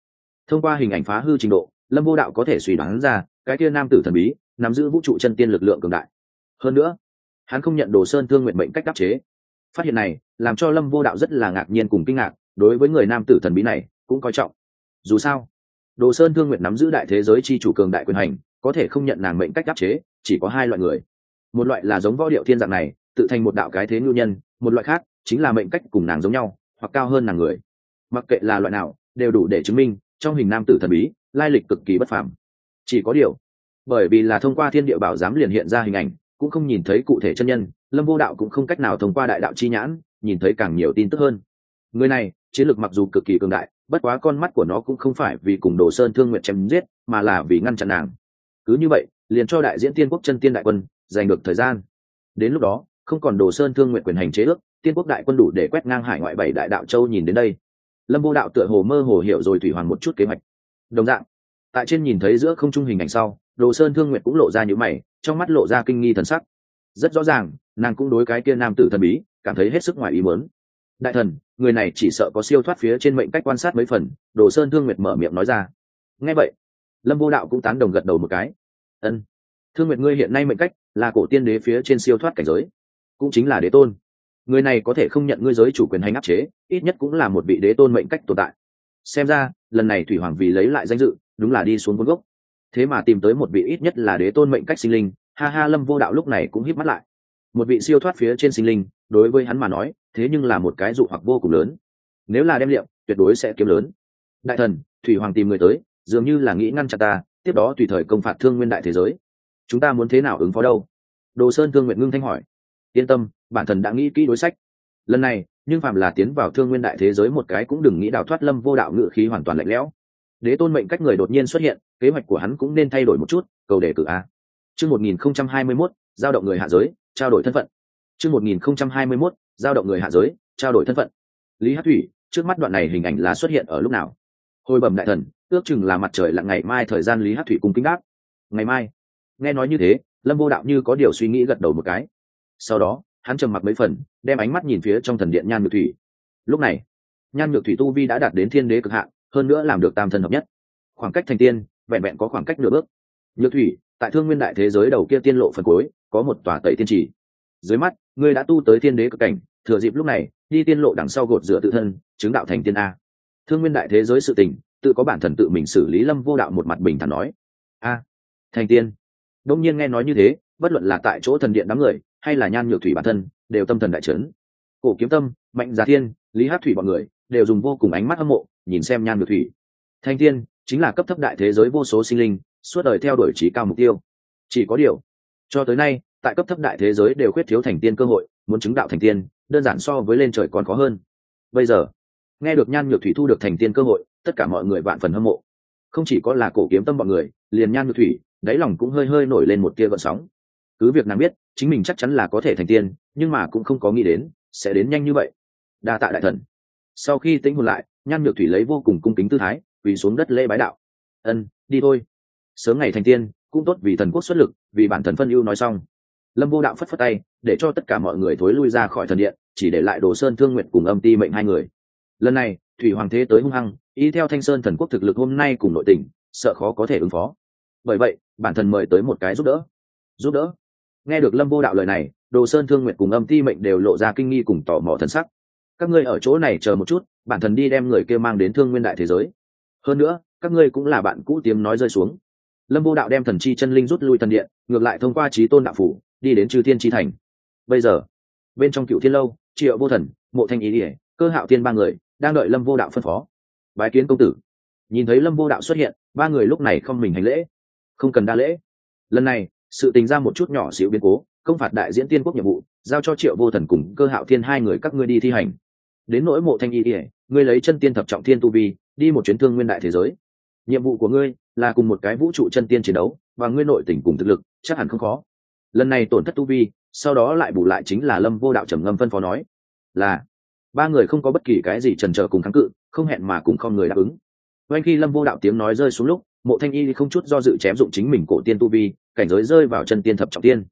[SPEAKER 1] Thông qua hình ảnh phá hư trình độ, lâm vô đạo có thể suy đoán ra, cái kia nam tử thần bí, nắm giữ vũ trụ chân tiên lực lượng cường đại. Hơn nữa, hắn không nhận đồ sơn thương nguyện mệnh cách đáp chế phát hiện này, làm cho lâm vô đạo rất là ngạc nhiên cùng kinh ngạc, đối với người nam tử thần bí này, cũng coi trọng. Dù sao, đồ sơn thương nguyện nắm giữ đại thế giới chi chủ cường đại quyền hành, có thể không nhận nàng mệnh cách đáp chế, chỉ có hai loại người. Một loại là giống võ điệu thiên dạng này, tự thành một đạo cái thế ngưu nhân, một loại khác chính là mệnh cách cùng nàng giống nhau, hoặc cao hơn nàng người. Mặc kệ là loại nào, đều đủ để chứng minh, trong hình nam tử thần bí, lai lịch cực kỳ bất phàm. Chỉ có điều, bởi vì là thông qua thiên địa bảo giám liền hiện ra hình ảnh cũng không nhìn thấy cụ thể chân nhân, lâm vô đạo cũng không cách nào thông qua đại đạo chi nhãn, nhìn thấy càng nhiều tin tức hơn. Người này, chiến lược mặc dù cực kỳ cường đại, bất quá con mắt của nó cũng không phải vì cùng đồ sơn thương nguyện chém giết, mà là vì ngăn chặn nàng. Cứ như vậy, liền cho đại diễn tiên quốc chân tiên đại quân, giành được thời gian. Đến lúc đó, không còn đồ sơn thương nguyện quyền hành chế ước, tiên quốc đại quân đủ để quét ngang hải ngoại bảy đại đạo châu nhìn đến đây. Lâm vô đạo tựa hồ mơ hồ hiểu rồi thủy hoàn một chút kế hoạch. Đồng dạng, tại trên nhìn thấy giữa không trung hình ảnh sau, đồ sơn thương nguyện cũng lộ ra những mày trong mắt lộ ra kinh nghi thần sắc. Rất rõ ràng, nàng cũng đối cái kia nam tử thần bí, cảm thấy hết sức ngoài ý muốn. Đại thần, người này chỉ sợ có siêu thoát phía trên mệnh cách quan sát mấy phần, đồ sơn thương nguyệt mở miệng nói ra. Nghe vậy, lâm vô đạo cũng tán đồng gật đầu một cái. Ân, thương nguyệt ngươi hiện nay mệnh cách là cổ tiên đế phía trên siêu thoát cảnh giới, cũng chính là đế tôn. Người này có thể không nhận ngươi giới chủ quyền hành áp chế, ít nhất cũng là một vị đế tôn mệnh cách tồn tại. Xem ra, lần này thủy hoàng vì lấy lại danh dự, đúng là đi xuống vốn gốc thế mà tìm tới một vị ít nhất là đế tôn mệnh cách sinh linh, ha ha, lâm vô đạo lúc này cũng hít mắt lại. Một vị siêu thoát phía trên sinh linh, đối với hắn mà nói, thế nhưng là một cái dụ hoặc vô cùng lớn. Nếu là đem liệu, tuyệt đối sẽ kiếm lớn. Đại thần, thủy hoàng tìm người tới, dường như là nghĩ ngăn chặn ta, tiếp đó tùy thời công phạt thương nguyên đại thế giới. Chúng ta muốn thế nào ứng phó đâu? Đồ sơn thương nguyện ngưng thanh hỏi. Yên tâm, bản thần đã nghĩ kỹ đối sách. Lần này, nhưng phạm là tiến vào thương nguyên đại thế giới một cái cũng đừng nghĩ đào thoát lâm vô đạo ngự khí hoàn toàn lạnh lẽo đế tôn mệnh cách người đột nhiên xuất hiện, kế hoạch của hắn cũng nên thay đổi một chút, cầu đề cử a. Chương một nghìn không trăm hai mươi mốt, giao động người hạ giới, trao đổi thân phận. Chương một nghìn không trăm hai mươi mốt, giao động người hạ giới, trao đổi thân phận. Lý hát thủy, trước mắt đoạn này hình ảnh là xuất hiện ở lúc nào? Hồi bẩm đại thần, ước chừng là mặt trời lặn ngày mai thời gian lý hát thủy cung kính đáp. Ngày mai. Nghe nói như thế, lâm vô đạo như có điều suy nghĩ gật đầu một cái. Sau đó, hắn trầm mặc mấy phần, đem ánh mắt nhìn phía trong thần điện nhan nhược thủy. Lúc này, nhan nhược thủy tu vi đã đạt đến thiên đế cực hạn hơn nữa làm được tam thân hợp nhất. Khoảng cách thành tiên, vẹn vẹn có khoảng cách nửa bước. Nhược thủy, tại thương nguyên đại thế giới đầu kia tiên lộ phần cuối, có một tòa tẩy tiên trì. Dưới mắt, ngươi đã tu tới tiên đế cực cảnh, thừa dịp lúc này, đi tiên lộ đằng sau gột rửa tự thân, chứng đạo thành tiên a. Thương nguyên đại thế giới sự tình, tự có bản thần tự mình xử lý lâm vô đạo một mặt bình thản nói. A, thành tiên. Đông nhiên nghe nói như thế, bất luận là tại chỗ thần điện đám người, hay là nhan nhược thủy bản thân, đều tâm thần đại trấn cổ kiếm tâm, mạnh giá thiên, lý hát thủy bọn người, đều dùng vô cùng ánh mắt hâm mộ nhìn xem nhan nhược thủy. Thành tiên chính là cấp thấp đại thế giới vô số sinh linh, suốt đời theo đuổi trí cao mục tiêu. Chỉ có điều, cho tới nay, tại cấp thấp đại thế giới đều khuyết thiếu thành tiên cơ hội, muốn chứng đạo thành tiên, đơn giản so với lên trời còn khó hơn. Bây giờ, nghe được nhan nhược thủy thu được thành tiên cơ hội, tất cả mọi người vạn phần hâm mộ. Không chỉ có là cổ kiếm tâm bọn người, liền nhan nhược thủy, đáy lòng cũng hơi hơi nổi lên một tia gợn sóng. Cứ việc nàng biết, chính mình chắc chắn là có thể thành tiên, nhưng mà cũng không có nghĩ đến, sẽ đến nhanh như vậy. Đa tạ đại thần sau khi tĩnh hồn lại, nhan nhược thủy lấy vô cùng cung kính tư thái, quỳ xuống đất lễ bái đạo. Ân, đi thôi. Sớm ngày thành tiên, cũng tốt vì thần quốc xuất lực, vì bản thần phân ưu nói xong. Lâm vô đạo phất phất tay, để cho tất cả mọi người thối lui ra khỏi thần điện, chỉ để lại đồ sơn thương nguyện cùng âm ti mệnh hai người. Lần này, thủy hoàng thế tới hung hăng ý theo thanh sơn thần quốc thực lực hôm nay cùng nội tình, sợ khó có thể ứng phó. Bởi vậy, bản thân mời tới một cái giúp đỡ. Giúp đỡ. Nghe được lâm vô đạo lời này, đồ sơn thương nguyện cùng âm ti mệnh đều lộ ra kinh nghi cùng tò mò thần sắc các ngươi ở chỗ này chờ một chút, bản thân đi đem người kia mang đến thương nguyên đại thế giới. Hơn nữa, các ngươi cũng là bạn cũ tiếng nói rơi xuống. Lâm vô đạo đem thần chi chân linh rút lui thần điện, ngược lại thông qua trí tôn đạo phủ, đi đến chư thiên chi thành. Bây giờ, bên trong cựu thiên lâu, triệu vô thần, mộ thanh ý ỉa cơ hạo thiên ba người, đang đợi lâm vô đạo phân phó. Bái kiến công tử. Nhìn thấy lâm vô đạo xuất hiện, ba người lúc này không mình hành lễ. Không cần đa lễ. Lần này, sự tình ra một chút nhỏ xíu biến cố, công phạt đại diễn tiên quốc nhiệm vụ, giao cho triệu vô thần cùng cơ hạo thiên hai người các ngươi đi thi hành đến nỗi mộ thanh y ỉa ngươi lấy chân tiên thập trọng thiên tu vi, đi một chuyến thương nguyên đại thế giới. Nhiệm vụ của ngươi là cùng một cái vũ trụ chân tiên chiến đấu, và ngươi nội tỉnh cùng thực lực chắc hẳn không khó. Lần này tổn thất tu vi, sau đó lại bù lại chính là lâm vô đạo trầm ngâm phân phó nói, là, ba người không có bất kỳ cái gì trần trờ cùng kháng cự, không hẹn mà cùng không người đáp ứng. Oanh khi lâm vô đạo tiếng nói rơi xuống lúc, mộ thanh y không chút do dự chém dụng chính mình cổ tiên tu vi, cảnh giới rơi vào chân tiên thập trọng tiên.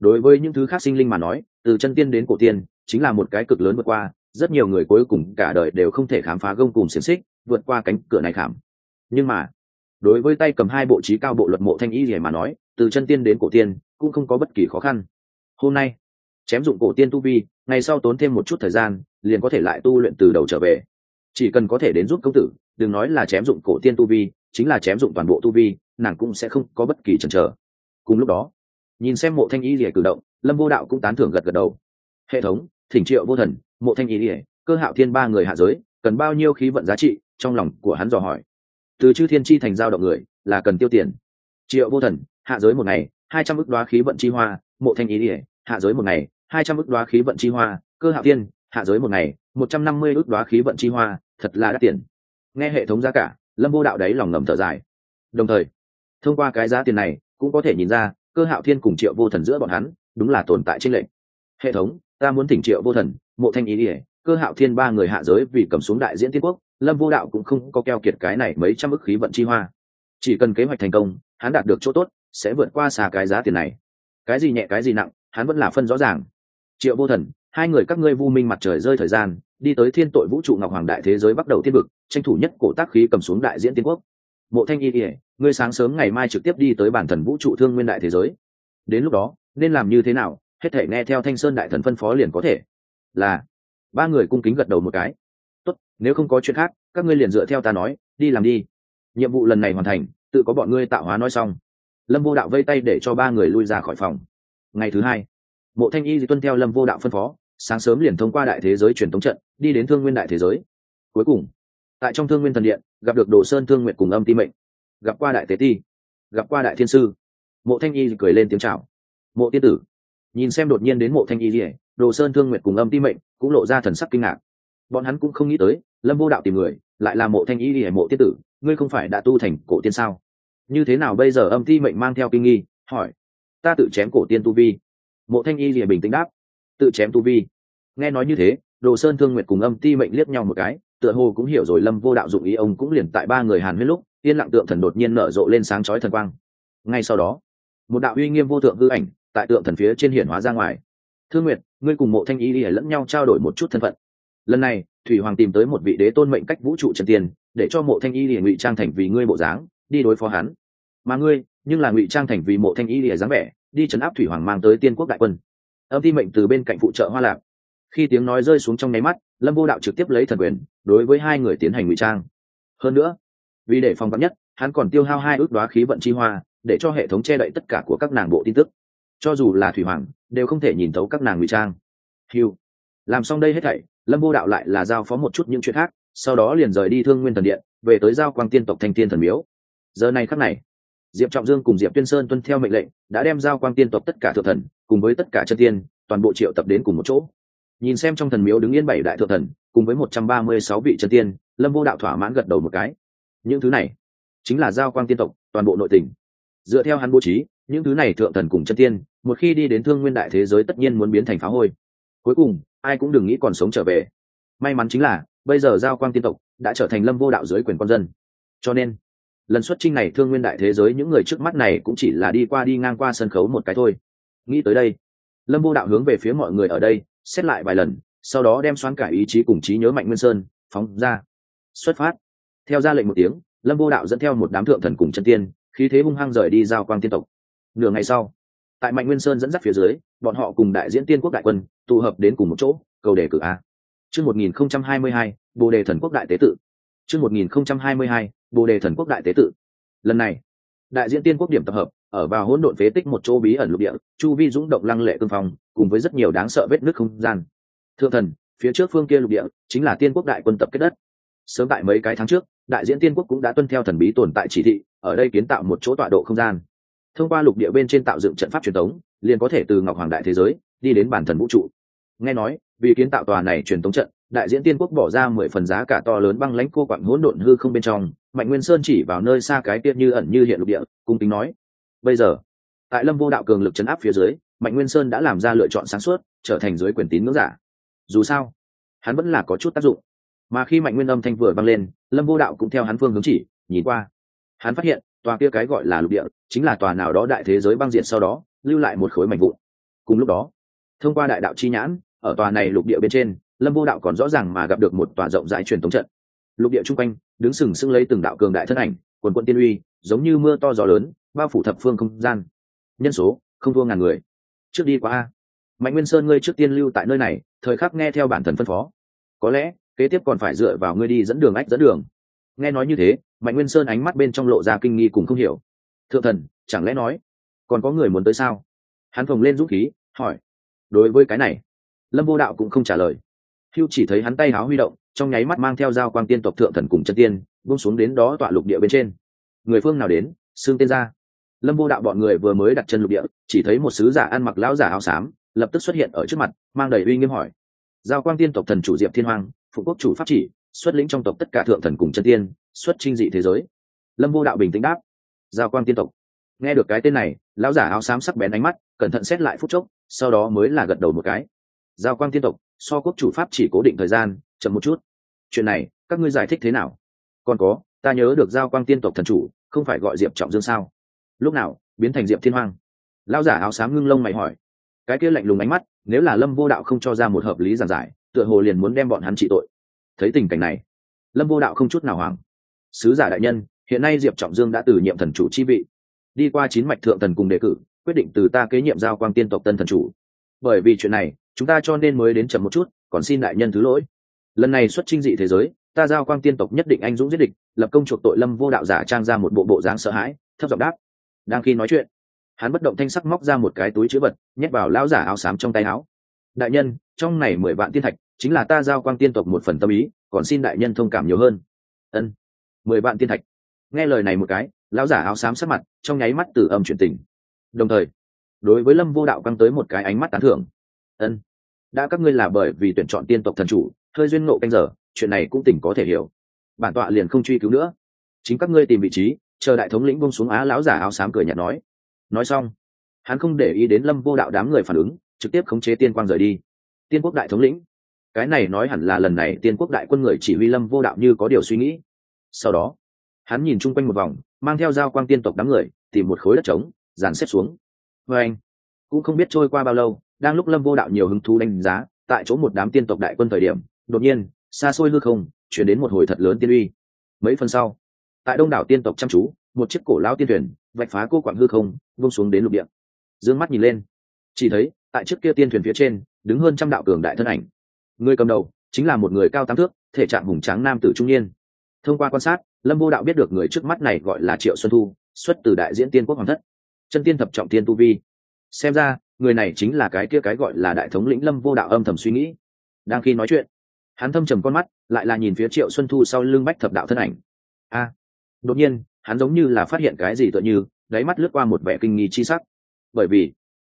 [SPEAKER 1] Đối với những thứ khác sinh linh mà nói, từ chân tiên đến cổ tiên, chính là một cái cực lớn vượt qua rất nhiều người cuối cùng cả đời đều không thể khám phá gông cùng xiềng xích, vượt qua cánh cửa này khảm. Nhưng mà, đối với tay cầm hai bộ trí cao bộ luật mộ thanh y gì mà nói, từ chân tiên đến cổ tiên, cũng không có bất kỳ khó khăn. Hôm nay, chém dụng cổ tiên tu vi, ngày sau tốn thêm một chút thời gian, liền có thể lại tu luyện từ đầu trở về. Chỉ cần có thể đến giúp công tử, đừng nói là chém dụng cổ tiên tu vi, chính là chém dụng toàn bộ tu vi, nàng cũng sẽ không có bất kỳ chần chờ. Cùng lúc đó, nhìn xem mộ thanh y rỉa cử động, lâm vô đạo cũng tán thưởng gật gật đầu. Hệ thống, thỉnh triệu vô thần mộ thanh ý ỉa, cơ hạo thiên ba người hạ giới, cần bao nhiêu khí vận giá trị, trong lòng của hắn dò hỏi. Từ chư thiên chi thành giao động người, là cần tiêu tiền. Triệu vô thần, hạ giới một ngày, hai trăm ức đoá khí vận chi hoa, mộ thanh ý ỉa, hạ giới một ngày, hai trăm ức đoá khí vận chi hoa, cơ Hạo Thiên, hạ giới một ngày, một trăm năm mươi ức đoá khí vận chi hoa, thật là đắt tiền. Nghe hệ thống giá cả, lâm vô đạo đấy lòng ngầm thở dài. Đồng thời, thông qua cái giá tiền này, cũng có thể nhìn ra, cơ hạo thiên cùng triệu vô thần giữa bọn hắn, đúng là tồn tại trên lệch. Hệ thống, ta muốn thỉnh triệu vô thần mộ thanh ý ỉa cơ hạo thiên ba người hạ giới vì cầm xuống đại diễn tiên quốc, lâm vô đạo cũng không có keo kiệt cái này mấy trăm ức khí vận chi hoa. Chỉ cần kế hoạch thành công, hắn đạt được chỗ tốt, sẽ vượt qua xa cái giá tiền này. Cái gì nhẹ, cái gì nặng, hắn vẫn là phân rõ ràng. Triệu vô thần, hai người các ngươi vu minh mặt trời rơi thời gian, đi tới thiên tội vũ trụ ngọc hoàng đại thế giới bắt đầu thiên vực tranh thủ nhất cổ tác khí cầm xuống đại diễn tiên quốc. Mộ thanh y ỉa ngươi sáng sớm ngày mai trực tiếp đi tới bản thần vũ trụ thương nguyên đại thế giới. Đến lúc đó, nên làm như thế nào? Hết thể nghe theo thanh sơn đại thần phân phó liền có thể là, ba người cung kính gật đầu một cái. Tốt, nếu không có chuyện khác, các ngươi liền dựa theo ta nói, đi làm đi. Nhiệm vụ lần này hoàn thành, tự có bọn ngươi tạo hóa nói xong. Lâm vô đạo vây tay để cho ba người lui ra khỏi phòng. Ngày thứ hai, mộ thanh y tuân theo lâm vô đạo phân phó, sáng sớm liền thông qua đại thế giới truyền thống trận, đi đến thương nguyên đại thế giới. Cuối cùng, tại trong thương nguyên thần điện, gặp được đồ sơn thương nguyện cùng âm ti mệnh. Gặp qua đại tế ti, gặp qua đại thiên sư. Mộ thanh y cười lên tiếng chào. Mộ tiên tử, nhìn xem đột nhiên đến mộ thanh y rỉa đồ sơn thương nguyệt cùng âm ti mệnh cũng lộ ra thần sắc kinh ngạc. Bọn hắn cũng không nghĩ tới, lâm vô đạo tìm người, lại là mộ thanh y rỉa mộ tiết tử, ngươi không phải đã tu thành cổ tiên sao? Như thế nào bây giờ âm ti mệnh mang theo kinh nghi, hỏi. Ta tự chém cổ tiên tu vi. Mộ thanh y rìa bình tĩnh đáp. Tự chém tu vi. Nghe nói như thế, đồ sơn thương nguyệt cùng âm ti mệnh liếc nhau một cái, tựa hồ cũng hiểu rồi lâm vô đạo dụng ý, ông cũng liền tại ba người hàn huyết lúc, yên lặng tượng thần đột nhiên nở rộ lên sáng chói thần quang. Ngay sau đó, một đạo uy nghiêm vô thượng hư ảnh tại tượng thần phía trên hiển hóa ra ngoài thương nguyệt, ngươi cùng mộ thanh y lìa lẫn nhau trao đổi một chút thân phận. Lần này, thủy hoàng tìm tới một vị đế tôn mệnh cách vũ trụ trần tiền để cho mộ thanh y lìa ngụy trang thành vì ngươi bộ dáng, đi đối phó hắn. Mà ngươi, nhưng là ngụy trang thành vì mộ thanh y lìa dáng vẻ, đi chấn áp thủy hoàng mang tới tiên quốc đại quân. Âm ti mệnh từ bên cạnh phụ trợ hoa lạc. Khi tiếng nói rơi xuống trong nháy mắt, lâm vô đạo trực tiếp lấy thần quyền, đối với hai người tiến hành ngụy trang. Hơn nữa, vì để phòng vắn nhất, hắn còn tiêu hao hai ước đoá khí vận chi hoa, để cho hệ thống che đậy tất cả của các nàng bộ tin tức cho dù là thủy hoàng, đều không thể nhìn thấu các nàng ngụy trang. Hiu làm xong đây hết thảy, lâm vô đạo lại là giao phó một chút những chuyện khác, sau đó liền rời đi thương nguyên thần điện, về tới giao quang tiên tộc thanh tiên thần miếu. Giờ này khắc này, diệp trọng dương cùng diệp tuyên sơn tuân theo mệnh lệnh, đã đem giao quang tiên tộc tất cả thượng thần, cùng với tất cả chân tiên, toàn bộ triệu tập đến cùng một chỗ. Nhìn xem trong thần miếu đứng yên bảy đại thượng thần, cùng với một trăm ba mươi sáu vị chân tiên, lâm vô đạo thỏa mãn gật đầu một cái. Những thứ này chính là giao quang tiên tộc, toàn bộ nội tình. Dựa theo hắn bố trí, những thứ này thượng thần cùng chân tiên một khi đi đến thương nguyên đại thế giới tất nhiên muốn biến thành phá hôi. Cuối cùng, ai cũng đừng nghĩ còn sống trở về. May mắn chính là, bây giờ giao quang tiên tộc đã trở thành lâm vô đạo dưới quyền con dân. Cho nên, lần xuất trinh này thương nguyên đại thế giới những người trước mắt này cũng chỉ là đi qua đi ngang qua sân khấu một cái thôi. Nghĩ tới đây, lâm vô đạo hướng về phía mọi người ở đây, xét lại vài lần, sau đó đem xoán cải ý chí cùng trí nhớ mạnh nguyên sơn phóng ra. Xuất phát. Theo ra lệnh một tiếng, lâm vô đạo dẫn theo một đám thượng thần cùng chân tiên, khí thế hung hăng rời đi giao quang tiên tộc. Nửa ngày sau tại mạnh nguyên sơn dẫn dắt phía dưới, bọn họ cùng đại diễn tiên quốc đại quân, tụ hợp đến cùng một chỗ, cầu đề cử a. Chương một nghìn không trăm hai mươi hai, bồ đề thần quốc đại tế tự. Chương một nghìn không trăm hai mươi hai, bồ đề thần quốc đại tế tự. Lần này, đại diễn tiên quốc điểm tập hợp, ở vào hỗn độn phế tích một chỗ bí ẩn lục địa, chu vi dũng động lăng lệ cương phong, cùng với rất nhiều đáng sợ vết nước không gian. Thượng thần, phía trước phương kia lục địa, chính là tiên quốc đại quân tập kết đất. Sớm tại mấy cái tháng trước, đại diễn tiên quốc cũng đã tuân theo thần bí tồn tại chỉ thị, ở đây kiến tạo một chỗ tọa độ không gian thông qua lục địa bên trên tạo dựng trận pháp truyền thống liền có thể từ ngọc hoàng đại thế giới đi đến bản thần vũ trụ. Nghe nói, vì kiến tạo tòa này truyền thống trận, đại diễn tiên quốc bỏ ra mười phần giá cả to lớn băng lãnh cô quặng hỗn độn hư không bên trong. Mạnh nguyên sơn chỉ vào nơi xa cái tiết như ẩn như hiện lục địa, cung tính nói, bây giờ, tại lâm vô đạo cường lực chấn áp phía dưới, mạnh nguyên sơn đã làm ra lựa chọn sáng suốt, trở thành dưới quyền tín ngưỡng giả. Dù sao, hắn vẫn là có chút tác dụng. Mà khi mạnh nguyên âm thanh vừa vang lên, lâm vô đạo cũng theo hắn phương hướng chỉ, nhìn qua. Hắn phát hiện tòa kia cái gọi là lục địa, chính là tòa nào đó đại thế giới băng diện sau đó, lưu lại một khối mảnh vụn. Cùng lúc đó, thông qua đại đạo chi nhãn, ở tòa này lục địa bên trên, lâm vô đạo còn rõ ràng mà gặp được một tòa rộng rãi truyền thống trận. Lục địa chung quanh, đứng sừng sững lấy từng đạo cường đại thân ảnh, quần quận tiên uy, giống như mưa to gió lớn, bao phủ thập phương không gian. Nhân số, không thua ngàn người. Trước đi qua a. Mạnh nguyên sơn, ngươi trước tiên lưu tại nơi này, thời khắc nghe theo bản thần phân phó. Có lẽ, kế tiếp còn phải dựa vào ngươi đi dẫn đường ách dẫn đường. Nghe nói như thế mạnh nguyên sơn ánh mắt bên trong lộ ra kinh nghi cùng không hiểu. Thượng thần, chẳng lẽ nói, còn có người muốn tới sao? Hắn phồng lên dũng khí, hỏi. Đối với cái này, lâm vô đạo cũng không trả lời. Hưu chỉ thấy hắn tay háo huy động, trong nháy mắt mang theo dao quang tiên tộc thượng thần cùng chân tiên bung xuống đến đó tọa lục địa bên trên. Người phương nào đến? Xương tên ra lâm vô đạo bọn người vừa mới đặt chân lục địa, chỉ thấy một sứ giả ăn mặc lão giả áo xám, lập tức xuất hiện ở trước mặt, mang đầy uy nghiêm hỏi. Giao quang tiên tộc thần chủ diệp thiên hoàng phụ quốc chủ pháp chỉ, xuất lĩnh trong tộc tất cả thượng thần cùng chân tiên xuất trinh dị thế giới. Lâm vô đạo bình tĩnh đáp, giao quang tiên tộc. Nghe được cái tên này, lão giả áo xám sắc bén ánh mắt, cẩn thận xét lại phút chốc, sau đó mới là gật đầu một cái. Giao quang tiên tộc, so quốc chủ pháp chỉ cố định thời gian, chậm một chút. Chuyện này, các ngươi giải thích thế nào? Còn có, ta nhớ được giao quang tiên tộc thần chủ, không phải gọi diệp trọng dương sao? Lúc nào, biến thành diệp thiên hoàng lão giả áo xám ngưng lông mày hỏi. Cái kia lạnh lùng ánh mắt, nếu là lâm vô đạo không cho ra một hợp lý giản giải, tựa hồ liền muốn đem bọn hắn trị tội. Thấy tình cảnh này, lâm vô đạo không chút nào hoảng sứ giả đại nhân, hiện nay diệp trọng dương đã từ nhiệm thần chủ chi vị. Đi qua chín mạch thượng thần cùng đề cử, quyết định từ ta kế nhiệm giao quang tiên tộc tân thần chủ. Bởi vì chuyện này, chúng ta cho nên mới đến chậm một chút, còn xin đại nhân thứ lỗi. Lần này xuất trinh dị thế giới, ta giao quang tiên tộc nhất định anh dũng giết địch, lập công chuộc tội lâm vô đạo giả trang ra một bộ bộ dáng sợ hãi, thấp giọng đáp. Đang khi nói chuyện, hắn bất động thanh sắc móc ra một cái túi chữ vật, nhét vào lão giả áo xám trong tay áo. Đại nhân, trong này mười vạn tiên thạch, chính là ta giao quang tiên tộc một phần tâm ý, còn xin đại nhân thông cảm nhiều hơn. Ân mười vạn tiên thạch. Nghe lời này một cái, lão giả áo xám sát mặt, trong nháy mắt từ âm chuyển tình. Đồng thời, đối với lâm vô đạo căng tới một cái ánh mắt tán thưởng. Ân, đã các ngươi là bởi vì tuyển chọn tiên tộc thần chủ, hơi duyên ngộ canh giờ, chuyện này cũng tỉnh có thể hiểu. Bản tọa liền không truy cứu nữa. Chính các ngươi tìm vị trí, chờ đại thống lĩnh bông xuống á lão giả áo xám cười nhạt nói. Nói xong, hắn không để ý đến lâm vô đạo đám người phản ứng, trực tiếp khống chế tiên quang rời đi. Tiên quốc đại thống lĩnh, cái này nói hẳn là lần này tiên quốc đại quân người chỉ huy lâm vô đạo như có điều suy nghĩ sau đó, hắn nhìn chung quanh một vòng, mang theo dao quang tiên tộc đám người, tìm một khối đất trống, dàn xếp xuống. Vê anh, cũng không biết trôi qua bao lâu, đang lúc lâm vô đạo nhiều hứng thú đánh giá, tại chỗ một đám tiên tộc đại quân thời điểm, đột nhiên, xa xôi hư không, chuyển đến một hồi thật lớn tiên uy. Mấy phần sau, tại đông đảo tiên tộc chăm chú, một chiếc cổ lao tiên thuyền, vạch phá cô quặng hư không, vung xuống đến lục địa. D ư ơ n g mắt nhìn lên, chỉ thấy, tại chiếc kia tiên thuyền phía trên, đứng hơn trăm đạo cường đại thân ảnh. Người cầm đầu, chính là một người cao tám thước, thể trạng hùng tráng nam tử trung niên thông qua quan sát, lâm vô đạo biết được người trước mắt này gọi là triệu xuân thu, xuất từ đại diễn tiên quốc hoàng thất, chân tiên thập trọng tiên tu vi. Xem ra, người này chính là cái kia cái gọi là đại thống lĩnh lâm vô đạo âm thầm suy nghĩ. Đang khi nói chuyện, hắn thâm trầm con mắt, lại là nhìn phía triệu xuân thu sau lưng bách thập đạo thân ảnh. A, đột nhiên, hắn giống như là phát hiện cái gì tựa như, đáy mắt lướt qua một vẻ kinh nghi chi sắc. Bởi vì,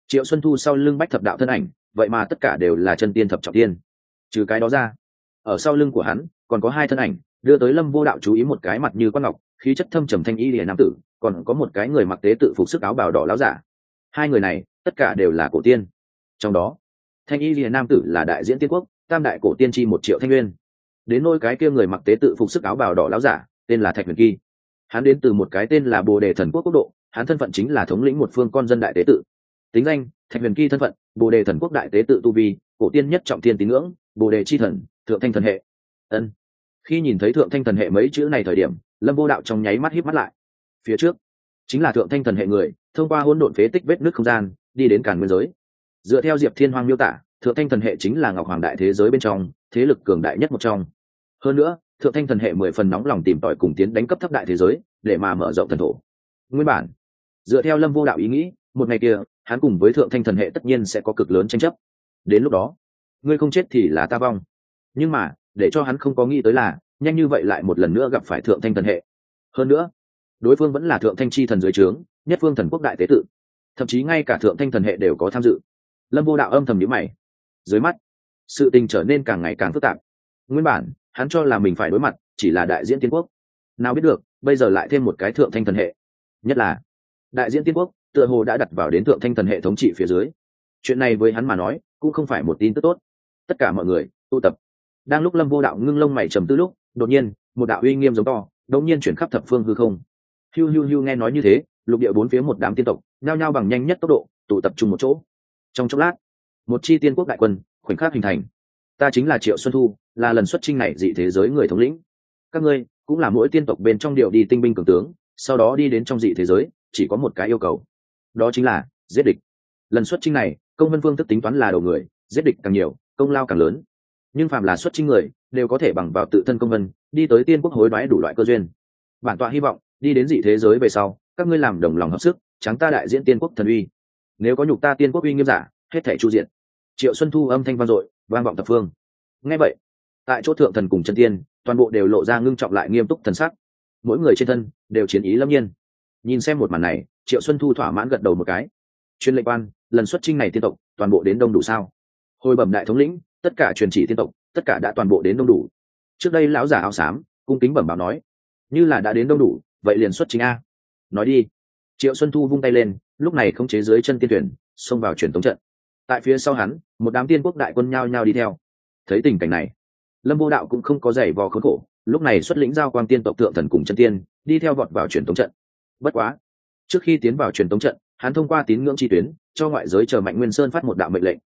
[SPEAKER 1] triệu xuân thu sau lưng bách thập đạo thân ảnh, vậy mà tất cả đều là chân tiên thập trọng tiên. Trừ cái đó ra, ở sau lưng của hắn, còn có hai thân ảnh đưa tới lâm vô đạo chú ý một cái mặt như quan ngọc, khí chất thâm trầm thanh y lìa nam tử, còn có một cái người mặc tế tự phục sức áo bào đỏ láo giả. Hai người này, tất cả đều là cổ tiên. Trong đó, thanh y lìa nam tử là đại diễn tiên quốc, tam đại cổ tiên tri một triệu thanh nguyên. Đến nôi cái kia người mặc tế tự phục sức áo bào đỏ láo giả, tên là thạch huyền kỳ. Hắn đến từ một cái tên là bồ đề thần quốc quốc độ, hắn thân phận chính là thống lĩnh một phương con dân đại tế tự. Tính danh, thạch huyền kỳ thân phận, bồ đề thần quốc đại tế tự tu vi, cổ tiên nhất trọng tiên tín ngưỡng, bồ đề chi thần, thượng thanh thần hệ. Ân khi nhìn thấy thượng thanh thần hệ mấy chữ này thời điểm, lâm vô đạo trong nháy mắt híp mắt lại. Phía trước, chính là thượng thanh thần hệ người, thông qua hỗn độn phế tích vết nước không gian, đi đến cản nguyên giới. Dựa theo diệp thiên hoàng miêu tả, thượng thanh thần hệ chính là ngọc hoàng đại thế giới bên trong, thế lực cường đại nhất một trong. Hơn nữa, thượng thanh thần hệ mười phần nóng lòng tìm tòi cùng tiến đánh cấp thấp đại thế giới, để mà mở rộng thần thổ. Nguyên bản, dựa theo lâm vô đạo ý nghĩ, một ngày kia, hắn cùng với thượng thanh thần hệ tất nhiên sẽ có cực lớn tranh chấp. Đến lúc đó, ngươi không chết thì là ta vong. Nhưng mà để cho hắn không có nghĩ tới là, nhanh như vậy lại một lần nữa gặp phải thượng thanh thần hệ. Hơn nữa, đối phương vẫn là thượng thanh chi thần dưới trướng, nhất phương thần quốc đại tế tự. Thậm chí ngay cả thượng thanh thần hệ đều có tham dự. Lâm vô đạo âm thầm nhữ mày. Dưới mắt, sự tình trở nên càng ngày càng phức tạp. Nguyên bản, hắn cho là mình phải đối mặt, chỉ là đại diễn tiên quốc. Nào biết được, bây giờ lại thêm một cái thượng thanh thần hệ. Nhất là, đại diễn tiên quốc, tựa hồ đã đặt vào đến thượng thanh thần hệ thống trị phía dưới. Chuyện này với hắn mà nói, cũng không phải một tin tức tốt. Tất cả mọi người tụ tập đang lúc lâm vô đạo ngưng lông mày trầm tư lúc, đột nhiên, một đạo uy nghiêm giống to, đột nhiên chuyển khắp thập phương hư không. Hiu hiu hiu nghe nói như thế, lục địa bốn phía một đám tiên tộc, nhao nhao bằng nhanh nhất tốc độ, tụ tập trung một chỗ. Trong chốc lát, một chi tiên quốc đại quân, khoảnh khắc hình thành. Ta chính là triệu xuân thu, là lần xuất trinh này dị thế giới người thống lĩnh. Các ngươi cũng là mỗi tiên tộc bên trong điều đi tinh binh cường tướng, sau đó đi đến trong dị thế giới, chỉ có một cái yêu cầu. Đó chính là giết địch. Lần xuất trinh này, công vân vương thức tính toán là đầu người, giết địch càng nhiều, công lao càng lớn nhưng phạm là xuất trinh người, đều có thể bằng vào tự thân công vân, đi tới tiên quốc hối đoái đủ loại cơ duyên. Bản tọa hy vọng, đi đến dị thế giới về sau, các ngươi làm đồng lòng hợp sức, trắng ta đại diễn tiên quốc thần uy. Nếu có nhục ta tiên quốc uy nghiêm giả, hết thể chu diện. Triệu xuân thu âm thanh vang dội, vang vọng tập phương. Ngay vậy, tại chỗ thượng thần cùng chân tiên, toàn bộ đều lộ ra ngưng trọng lại nghiêm túc thần sắc. Mỗi người trên thân, đều chiến ý lâm nhiên. Nhìn xem một màn này, triệu xuân thu thỏa mãn gật đầu một cái. Chuyên lệnh quan, lần xuất trinh này tiên tộc, toàn bộ đến đông đủ sao? Hồi bẩm đại thống lĩnh tất cả truyền chỉ tiên tộc, tất cả đã toàn bộ đến đông đủ. Trước đây lão giả áo xám, cung kính bẩm báo nói, như là đã đến đông đủ, vậy liền xuất chính a. Nói đi. Triệu xuân thu vung tay lên, lúc này không chế dưới chân tiên tuyển, xông vào truyền tống trận. Tại phía sau hắn, một đám tiên quốc đại quân nhao nhao đi theo. Thấy tình cảnh này, lâm vô đạo cũng không có giày vò khốn khổ, lúc này xuất lĩnh giao quang tiên tộc tượng thần cùng chân tiên, đi theo vọt vào truyền tống trận. Bất quá, trước khi tiến vào truyền tống trận, hắn thông qua tín ngưỡng chi tuyến, cho ngoại giới chờ mạnh nguyên sơn phát một đạo mệnh lệnh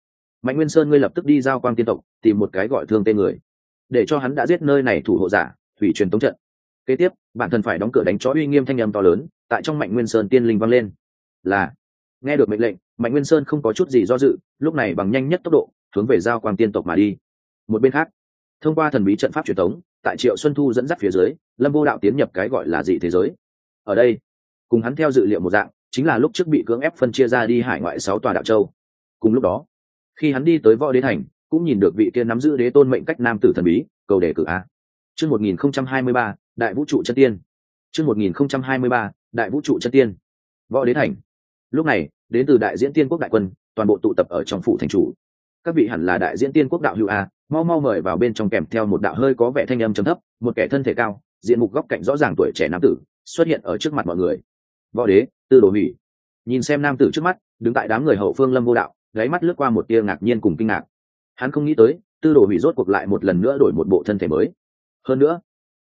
[SPEAKER 1] mạnh nguyên sơn ngươi lập tức đi giao quang tiên tộc, tìm một cái gọi thương tên người, để cho hắn đã giết nơi này thủ hộ giả thủy truyền tống trận. Kế tiếp, bản thân phải đóng cửa đánh chó uy nghiêm thanh âm to lớn, tại trong mạnh nguyên sơn tiên linh vang lên. Là, nghe được mệnh lệnh, mạnh nguyên sơn không có chút gì do dự, lúc này bằng nhanh nhất tốc độ, hướng về giao quang tiên tộc mà đi. Một bên khác, thông qua thần bí trận pháp truyền thống tại triệu xuân thu dẫn dắt phía dưới, lâm vô đạo tiến nhập cái gọi là dị thế giới. Ở đây, cùng hắn theo dự liệu một dạng, chính là lúc trước bị cưỡng ép phân chia ra đi hải ngoại sáu tòa đạo châu. Cùng lúc đó khi hắn đi tới võ đế thành, cũng nhìn được vị kia nắm giữ đế tôn mệnh cách nam tử thần bí, cầu đề cử a. Chương một nghìn không trăm hai mươi ba, đại vũ trụ chân tiên. Chương một nghìn không trăm hai mươi ba, đại vũ trụ chân tiên. Võ đế thành. Lúc này, đến từ đại diễn tiên quốc đại quân, toàn bộ tụ tập ở trong phủ thành chủ. Các vị hẳn là đại diễn tiên quốc đạo hữu a, mau mau mời vào bên trong kèm theo một đạo hơi có vẻ thanh âm trầm thấp, một kẻ thân thể cao, diện mục góc cạnh rõ ràng tuổi trẻ nam tử, xuất hiện ở trước mặt mọi người. Võ đế, tư đồ hủy. Nhìn xem nam tử trước mắt, đứng tại đám người hậu phương lâm vô đạo gáy mắt lướt qua một tia ngạc nhiên cùng kinh ngạc. Hắn không nghĩ tới, tư đồ hủy rốt cuộc lại một lần nữa đổi một bộ thân thể mới. Hơn nữa,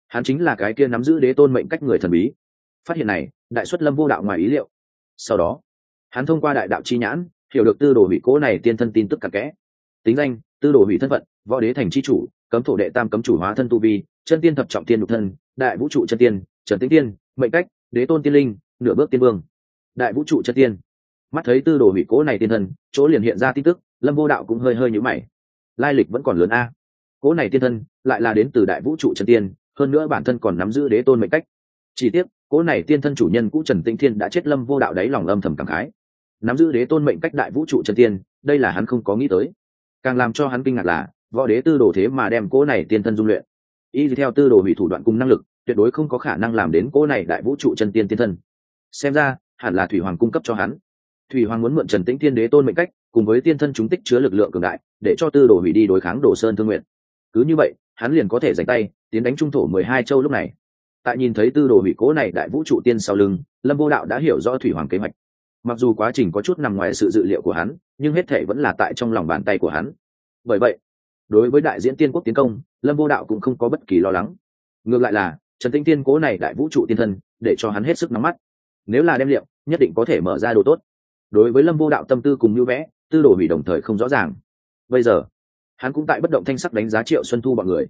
[SPEAKER 1] hắn chính là cái kia nắm giữ đế tôn mệnh cách người thần bí. Phát hiện này, đại xuất lâm vô đạo ngoài ý liệu. Sau đó, hắn thông qua đại đạo chi nhãn, hiểu được tư đồ hủy cố này tiên thân tin tức cặn kẽ. Tính danh, tư đồ hủy thân phận, võ đế thành c h i chủ, cấm thổ đệ tam cấm chủ hóa thân tu vi, chân tiên thập trọng tiên nhục thân, đại vũ trụ chân tiên, trần tĩnh tiên, mệnh cách, đế tôn tiên linh, nửa bước tiên vương. Đại vũ trụ chân tiên mắt thấy tư đồ hủy cố này tiên thân, chỗ liền hiện ra tin tức, lâm vô đạo cũng hơi hơi nhữ mày. Lai lịch vẫn còn lớn a. Cố này tiên thân lại là đến từ đại vũ trụ chân tiên, hơn nữa bản thân còn nắm giữ đế tôn mệnh cách. Chỉ tiếc, cố này tiên thân chủ nhân cũ trần tĩnh thiên đã chết lâm vô đạo đáy lòng âm thầm cảm khái. Nắm giữ đế tôn mệnh cách đại vũ trụ chân tiên, đây là hắn không có nghĩ tới. Càng làm cho hắn kinh ngạc là, võ đế tư đồ thế mà đem cố này tiên thân dung luyện. Y theo tư đồ hủy thủ đoạn cùng năng lực, tuyệt đối không có khả năng làm đến cố này đại vũ trụ chân tiên tiên thân. Xem ra, hẳn là thủy hoàng cung cấp cho hắn thủy hoàng muốn mượn trần tĩnh thiên đế tôn mệnh cách, cùng với tiên thân chúng tích chứa lực lượng cường đại, để cho tư đồ hủy đi đối kháng đồ sơn thương nguyện. Cứ như vậy, hắn liền có thể giành tay, tiến đánh trung thổ mười hai châu lúc này. Tại nhìn thấy tư đồ hủy cố này đại vũ trụ tiên sau lưng, lâm vô đạo đã hiểu rõ thủy hoàng kế hoạch. Mặc dù quá trình có chút nằm ngoài sự dự liệu của hắn, nhưng hết thể vẫn là tại trong lòng bàn tay của hắn. Bởi vậy, đối với đại diễn tiên quốc tiến công, lâm vô đạo cũng không có bất kỳ lo lắng. Ngược lại là, trần Tĩnh tiên cố này đại vũ trụ tiên thân, để cho hắn hết sức nắm mắt. Nếu là đem liệu, nhất định có thể mở ra đồ tốt đối với lâm vô đạo tâm tư cùng như vẽ, tư đồ hủy đồng thời không rõ ràng. Bây giờ, hắn cũng tại bất động thanh sắc đánh giá triệu xuân thu bọn người.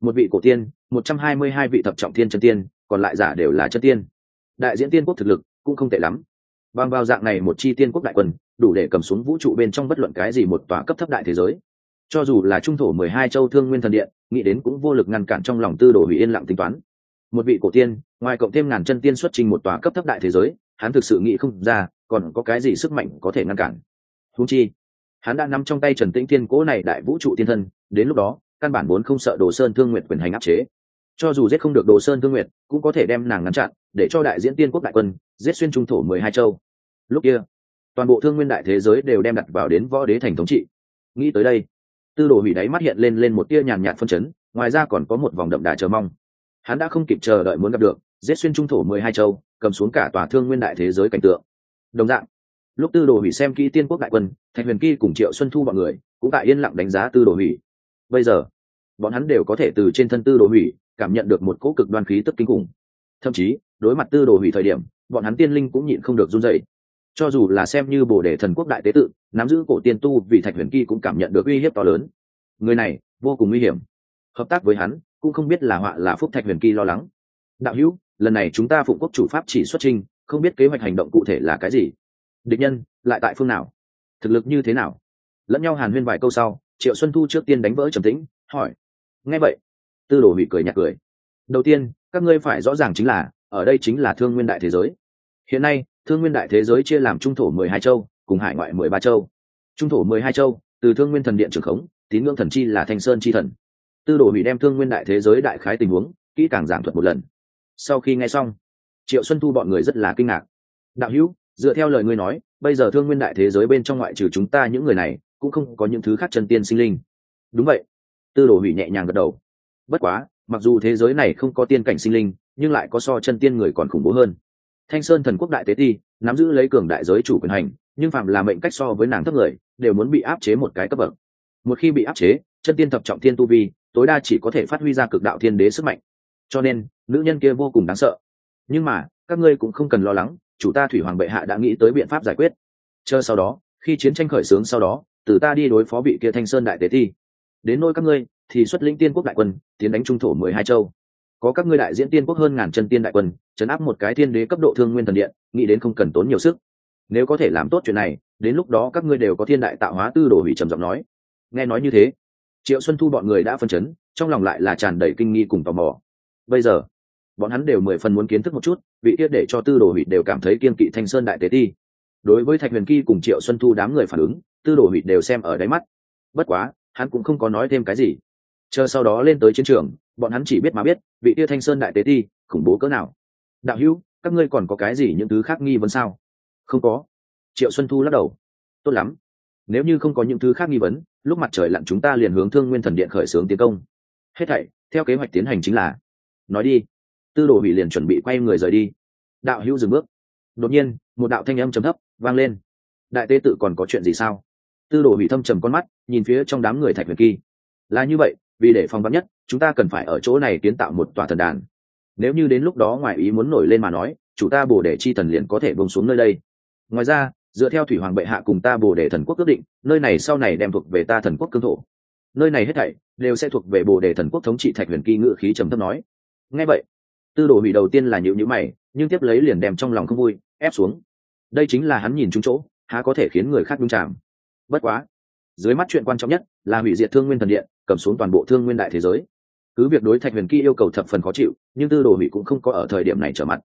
[SPEAKER 1] Một vị cổ tiên, một trăm hai mươi hai vị thập trọng thiên chân tiên, còn lại giả đều là chân tiên. Đại diễn tiên quốc thực lực cũng không tệ lắm. Bằng vào dạng này một chi tiên quốc đại quân, đủ để cầm xuống vũ trụ bên trong bất luận cái gì một tòa cấp thấp đại thế giới. Cho dù là trung thổ mười hai châu thương nguyên thần điện, nghĩ đến cũng vô lực ngăn cản trong lòng tư đồ hủy yên lặng tính toán. Một vị cổ tiên, ngoài cộng thêm ngàn chân tiên xuất trình một tòa cấp thấp đại thế giới hắn thực sự nghĩ không ra, còn có cái gì sức mạnh có thể ngăn cản. Húng chi, hắn đã nắm trong tay trần tĩnh thiên cố này đại vũ trụ tiên thân, đến lúc đó, căn bản vốn không sợ đồ sơn thương nguyện quyền hành áp chế. Cho dù giết không được đồ sơn thương nguyện cũng có thể đem nàng ngăn chặn, để cho đại diễn tiên quốc đại quân giết xuyên trung thổ mười hai châu. Lúc kia, toàn bộ thương nguyên đại thế giới đều đem đặt vào đến võ đế thành thống trị. Nghĩ tới đây, tư đồ hủy đáy mắt hiện lên lên một tia nhàn nhạt phân chấn, ngoài ra còn có một vòng đậm đà chờ mong. Hắn đã không kịp chờ đợi muốn gặp được, giết xuyên trung thổ mười hai châu cầm xuống cả tòa thương nguyên đại thế giới cảnh tượng. Đồng dạng, lúc tư đồ hủy xem kỹ tiên quốc đại quân, thạch huyền kỳ cùng triệu xuân thu bọn người cũng tại yên lặng đánh giá tư đồ hủy. Bây giờ, bọn hắn đều có thể từ trên thân tư đồ hủy cảm nhận được một cỗ cực đoan khí tức kinh khủng. Thậm chí, đối mặt tư đồ hủy thời điểm, bọn hắn tiên linh cũng nhịn không được run dậy cho dù là xem như bồ đề thần quốc đại tế tự, nắm giữ cổ tiên tu vì thạch huyền kỳ cũng cảm nhận được uy hiếp to lớn. Người này, vô cùng nguy hiểm. Hợp tác với hắn, cũng không biết là họa là phúc thạch huyền kỳ lo lắng. Đạo hữu lần này chúng ta phụng quốc chủ pháp chỉ xuất trình không biết kế hoạch hành động cụ thể là cái gì. Địch nhân, lại tại phương nào? Thực lực như thế nào? Lẫn nhau hàn huyên vài câu sau, triệu xuân thu trước tiên đánh vỡ trầm tĩnh, hỏi. Nghe vậy, tư đồ hủy cười nhạt cười. Đầu tiên, các ngươi phải rõ ràng chính là, ở đây chính là thương nguyên đại thế giới. Hiện nay, thương nguyên đại thế giới chia làm trung thổ mười hai châu, cùng hải ngoại mười ba châu. Trung thổ mười hai châu, từ thương nguyên thần điện trưởng khống, tín ngưỡng thần chi là thanh sơn chi thần. Tư đồ hủy đem thương nguyên đại thế giới đại khái tình huống, kỹ càng giảng thuật một lần sau khi nghe xong, triệu xuân thu bọn người rất là kinh ngạc. Đạo hữu, dựa theo lời ngươi nói, bây giờ thương nguyên đại thế giới bên trong ngoại trừ chúng ta những người này, cũng không có những thứ khác chân tiên sinh linh. Đúng vậy. Tư đồ hủy nhẹ nhàng gật đầu. Bất quá, mặc dù thế giới này không có tiên cảnh sinh linh, nhưng lại có so chân tiên người còn khủng bố hơn. Thanh sơn thần quốc đại tế ti, nắm giữ lấy cường đại giới chủ quyền hành, nhưng phạm là mệnh cách so với nàng thấp người, đều muốn bị áp chế một cái cấp bậc. Một khi bị áp chế, chân tiên thập trọng thiên tu vi, tối đa chỉ có thể phát huy ra cực đạo thiên đế sức mạnh cho nên, nữ nhân kia vô cùng đáng sợ. Nhưng mà, các ngươi cũng không cần lo lắng, chủ ta thủy hoàng bệ hạ đã nghĩ tới biện pháp giải quyết. Chờ sau đó, khi chiến tranh khởi xướng sau đó, từ ta đi đối phó vị kia thanh sơn đại tế thi đến nôi các ngươi, thì xuất lĩnh tiên quốc đại quân, tiến đánh trung thổ mười hai châu. Có các ngươi đại diễn tiên quốc hơn ngàn chân tiên đại quân chấn áp một cái thiên đế cấp độ thương nguyên thần điện, nghĩ đến không cần tốn nhiều sức. Nếu có thể làm tốt chuyện này, đến lúc đó các ngươi đều có thiên đại tạo hóa tư đồ hủy trầm giọng nói. Nghe nói như thế, triệu xuân thu bọn người đã phân chấn, trong lòng lại là tràn đầy kinh nghi cùng tò mò bây giờ, bọn hắn đều mười phần muốn kiến thức một chút, vị tiết để cho tư đồ hủy đều cảm thấy kiên kỵ thanh sơn đại tế ti. Đối với thạch huyền kỳ cùng triệu xuân thu đám người phản ứng, tư đồ hủy đều xem ở đáy mắt. Bất quá, hắn cũng không có nói thêm cái gì. Chờ sau đó lên tới chiến trường, bọn hắn chỉ biết mà biết, vị tia thanh sơn đại tế ti, khủng bố cỡ nào. Đạo hữu, các ngươi còn có cái gì những thứ khác nghi vấn sao? Không có. Triệu xuân thu lắc đầu. Tốt lắm. Nếu như không có những thứ khác nghi vấn, lúc mặt trời lặn chúng ta liền hướng thương nguyên thần điện khởi xướng tiến công. Hết thảy, theo kế hoạch tiến hành chính là nói đi. Tư đồ hủy liền chuẩn bị quay người rời đi. Đạo hữu dừng bước. Đột nhiên, một đạo thanh âm trầm thấp vang lên. Đại tế tự còn có chuyện gì sao? Tư đồ hủy thâm trầm con mắt, nhìn phía trong đám người thạch huyền kỳ. Là như vậy, vì để phòng vắn nhất, chúng ta cần phải ở chỗ này kiến tạo một tòa thần đàn. Nếu như đến lúc đó ngoài ý muốn nổi lên mà nói, chủ ta bồ đề chi thần liền có thể bông xuống nơi đây. Ngoài ra, dựa theo thủy hoàng bệ hạ cùng ta bồ đề thần quốc ước định, nơi này sau này đem thuộc về ta thần quốc cương thổ. Nơi này hết thảy đều sẽ thuộc về bồ đề thần quốc thống trị thạch huyền kỳ ngự khí trầm thấp nói ngay vậy, tư đồ hủy đầu tiên là nhịu nhữ mày, nhưng tiếp lấy liền đem trong lòng không vui, ép xuống. Đây chính là hắn nhìn trúng chỗ, há có thể khiến người khác đúng chạm bất quá, dưới mắt chuyện quan trọng nhất là hủy diệt thương nguyên thần điện, cầm xuống toàn bộ thương nguyên đại thế giới. Cứ việc đối thạch huyền kỳ yêu cầu thập phần khó chịu, nhưng tư đồ hủy cũng không có ở thời điểm này trở mặt.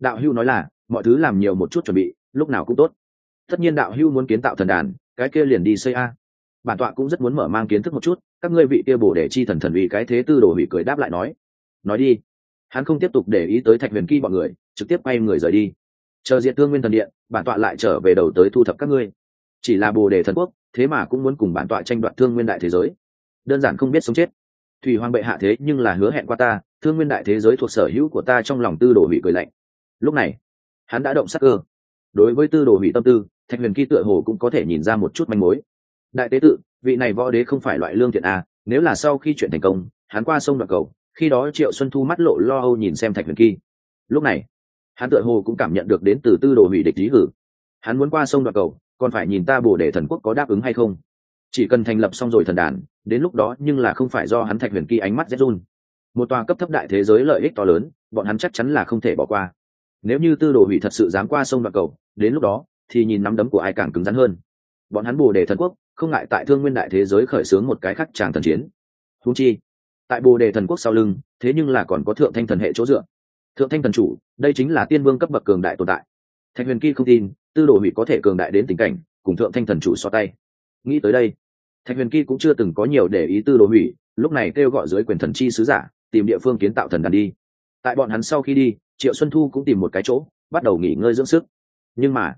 [SPEAKER 1] Đạo hưu nói là, mọi thứ làm nhiều một chút chuẩn bị, lúc nào cũng tốt. Tất nhiên đạo hưu muốn kiến tạo thần đàn, cái kia liền đi xây a. Bản tọa cũng rất muốn mở mang kiến thức một chút, các ngươi vị kia bổ để chi thần thần uy cái thế tư đồ hủy cười đáp lại nói nói đi. Hắn không tiếp tục để ý tới thạch huyền kỳ bọn người trực tiếp quay người rời đi. Chờ Diệt thương nguyên thần điện bản tọa lại trở về đầu tới thu thập các ngươi. Chỉ là bồ đề thần quốc thế mà cũng muốn cùng bản tọa tranh đoạt thương nguyên đại thế giới. Đơn giản không biết sống chết. Thủy hoàng bệ hạ thế nhưng là hứa hẹn qua ta thương nguyên đại thế giới thuộc sở hữu của ta trong lòng tư đồ hủy cười lạnh. Lúc này hắn đã động sắc cơ. Đối với tư đồ hủy tâm tư thạch huyền kỳ tựa hồ cũng có thể nhìn ra một chút manh mối. Đại tế tự vị này võ đế không phải loại lương thiện à, nếu là sau khi chuyện thành công hắn qua sông đoạn cầu khi đó triệu xuân thu mắt lộ lo âu nhìn xem thạch huyền kỳ. Lúc này, hắn tựa hồ cũng cảm nhận được đến từ tư đồ hủy địch lý hử. Hắn muốn qua sông đoạt cầu, còn phải nhìn ta bổ để thần quốc có đáp ứng hay không? Chỉ cần thành lập xong rồi thần đàn, đến lúc đó nhưng là không phải do hắn thạch huyền kỳ ánh mắt rét run. Một tòa cấp thấp đại thế giới lợi ích to lớn, bọn hắn chắc chắn là không thể bỏ qua. Nếu như tư đồ hủy thật sự dám qua sông đoạt cầu, đến lúc đó thì nhìn nắm đấm của ai càng cứng rắn hơn. Bọn hắn bồ đề thần quốc, không ngại tại thương nguyên đại thế giới khởi xướng một cái khắc tràng thần chiến. Thú chi tại bồ đề thần quốc sau lưng, thế nhưng là còn có thượng thanh thần hệ chỗ dựa. Thượng thanh thần chủ, đây chính là tiên vương cấp bậc cường đại tồn tại. Thạch huyền kỳ không tin, tư đồ hủy có thể cường đại đến tình cảnh, cùng thượng thanh thần chủ so tay. Nghĩ tới đây, thạch huyền kỳ cũng chưa từng có nhiều để ý tư đồ hủy, lúc này kêu gọi dưới quyền thần chi sứ giả, tìm địa phương kiến tạo thần đàn đi. Tại bọn hắn sau khi đi, triệu xuân thu cũng tìm một cái chỗ, bắt đầu nghỉ ngơi dưỡng sức. Nhưng mà,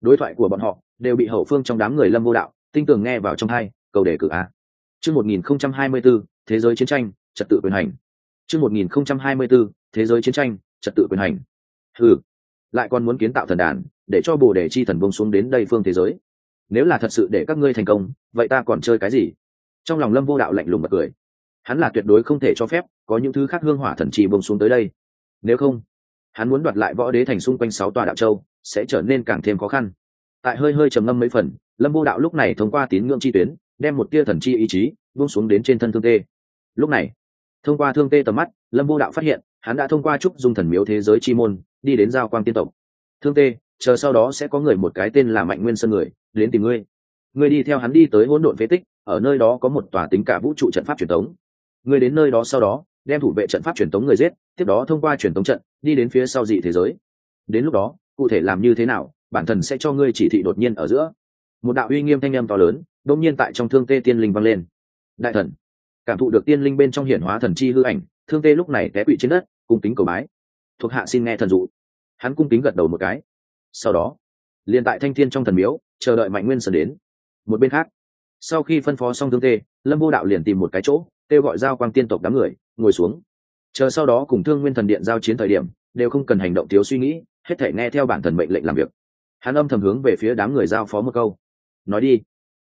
[SPEAKER 1] đối thoại của bọn họ đều bị hậu phương trong đám người lâm vô đạo tinh tường nghe vào trong hai cầu đề cử a. Chương một nghìn không trăm hai mươi bốn thế giới chiến tranh, trật tự quyền hành. Chương một nghìn không trăm hai mươi bốn thế giới chiến tranh, trật tự quyền hành. Ừ lại còn muốn kiến tạo thần đàn, để cho bồ đề chi thần bông xuống đến đây phương thế giới. Nếu là thật sự để các ngươi thành công, vậy ta còn chơi cái gì? Trong lòng lâm vô đạo lạnh lùng bật cười. Hắn là tuyệt đối không thể cho phép có những thứ khác hương hỏa thần trì bông xuống tới đây. Nếu không, hắn muốn đoạt lại võ đế thành xung quanh sáu tòa đạo châu, sẽ trở nên càng thêm khó khăn. Tại hơi hơi trầm ngâm mấy phần, lâm vô đạo lúc này thông qua tín ngưỡng chi tuyến, đem một tia thần chi ý chí buông xuống đến trên thân thương tê lúc này, thông qua thương tê tầm mắt, lâm vô đạo phát hiện, hắn đã thông qua trúc dung thần miếu thế giới chi môn, đi đến giao quang tiên tộc. Thương tê, chờ sau đó sẽ có người một cái tên là mạnh nguyên sơn người, đến tìm ngươi. Ngươi đi theo hắn đi tới hỗn độn phế tích, ở nơi đó có một tòa tính cả vũ trụ trận pháp truyền thống ngươi đến nơi đó sau đó, đem thủ vệ trận pháp truyền thống người giết, tiếp đó thông qua truyền thống trận, đi đến phía sau dị thế giới. Đến lúc đó, cụ thể làm như thế nào, bản thần sẽ cho ngươi chỉ thị đột nhiên ở giữa. Một đạo uy nghiêm thanh âm to lớn, đột nhiên tại trong thương tê tiên linh vang lên. Đại thần cảm thụ được tiên linh bên trong hiển hóa thần chi hư ảnh, thương tê lúc này té quỵ trên đất, cung kính cầu bái. Thuộc hạ xin nghe thần dụ. Hắn cung kính gật đầu một cái. Sau đó, liền tại thanh thiên trong thần miếu, chờ đợi mạnh nguyên sơn đến. Một bên khác, sau khi phân phó xong thương tê, lâm vô đạo liền tìm một cái chỗ, kêu gọi giao quang tiên tộc đám người, ngồi xuống. Chờ sau đó cùng thương nguyên thần điện giao chiến thời điểm, đều không cần hành động thiếu suy nghĩ, hết thể nghe theo bản thần mệnh lệnh làm việc. Hắn âm thầm hướng về phía đám người giao phó một câu. Nói đi.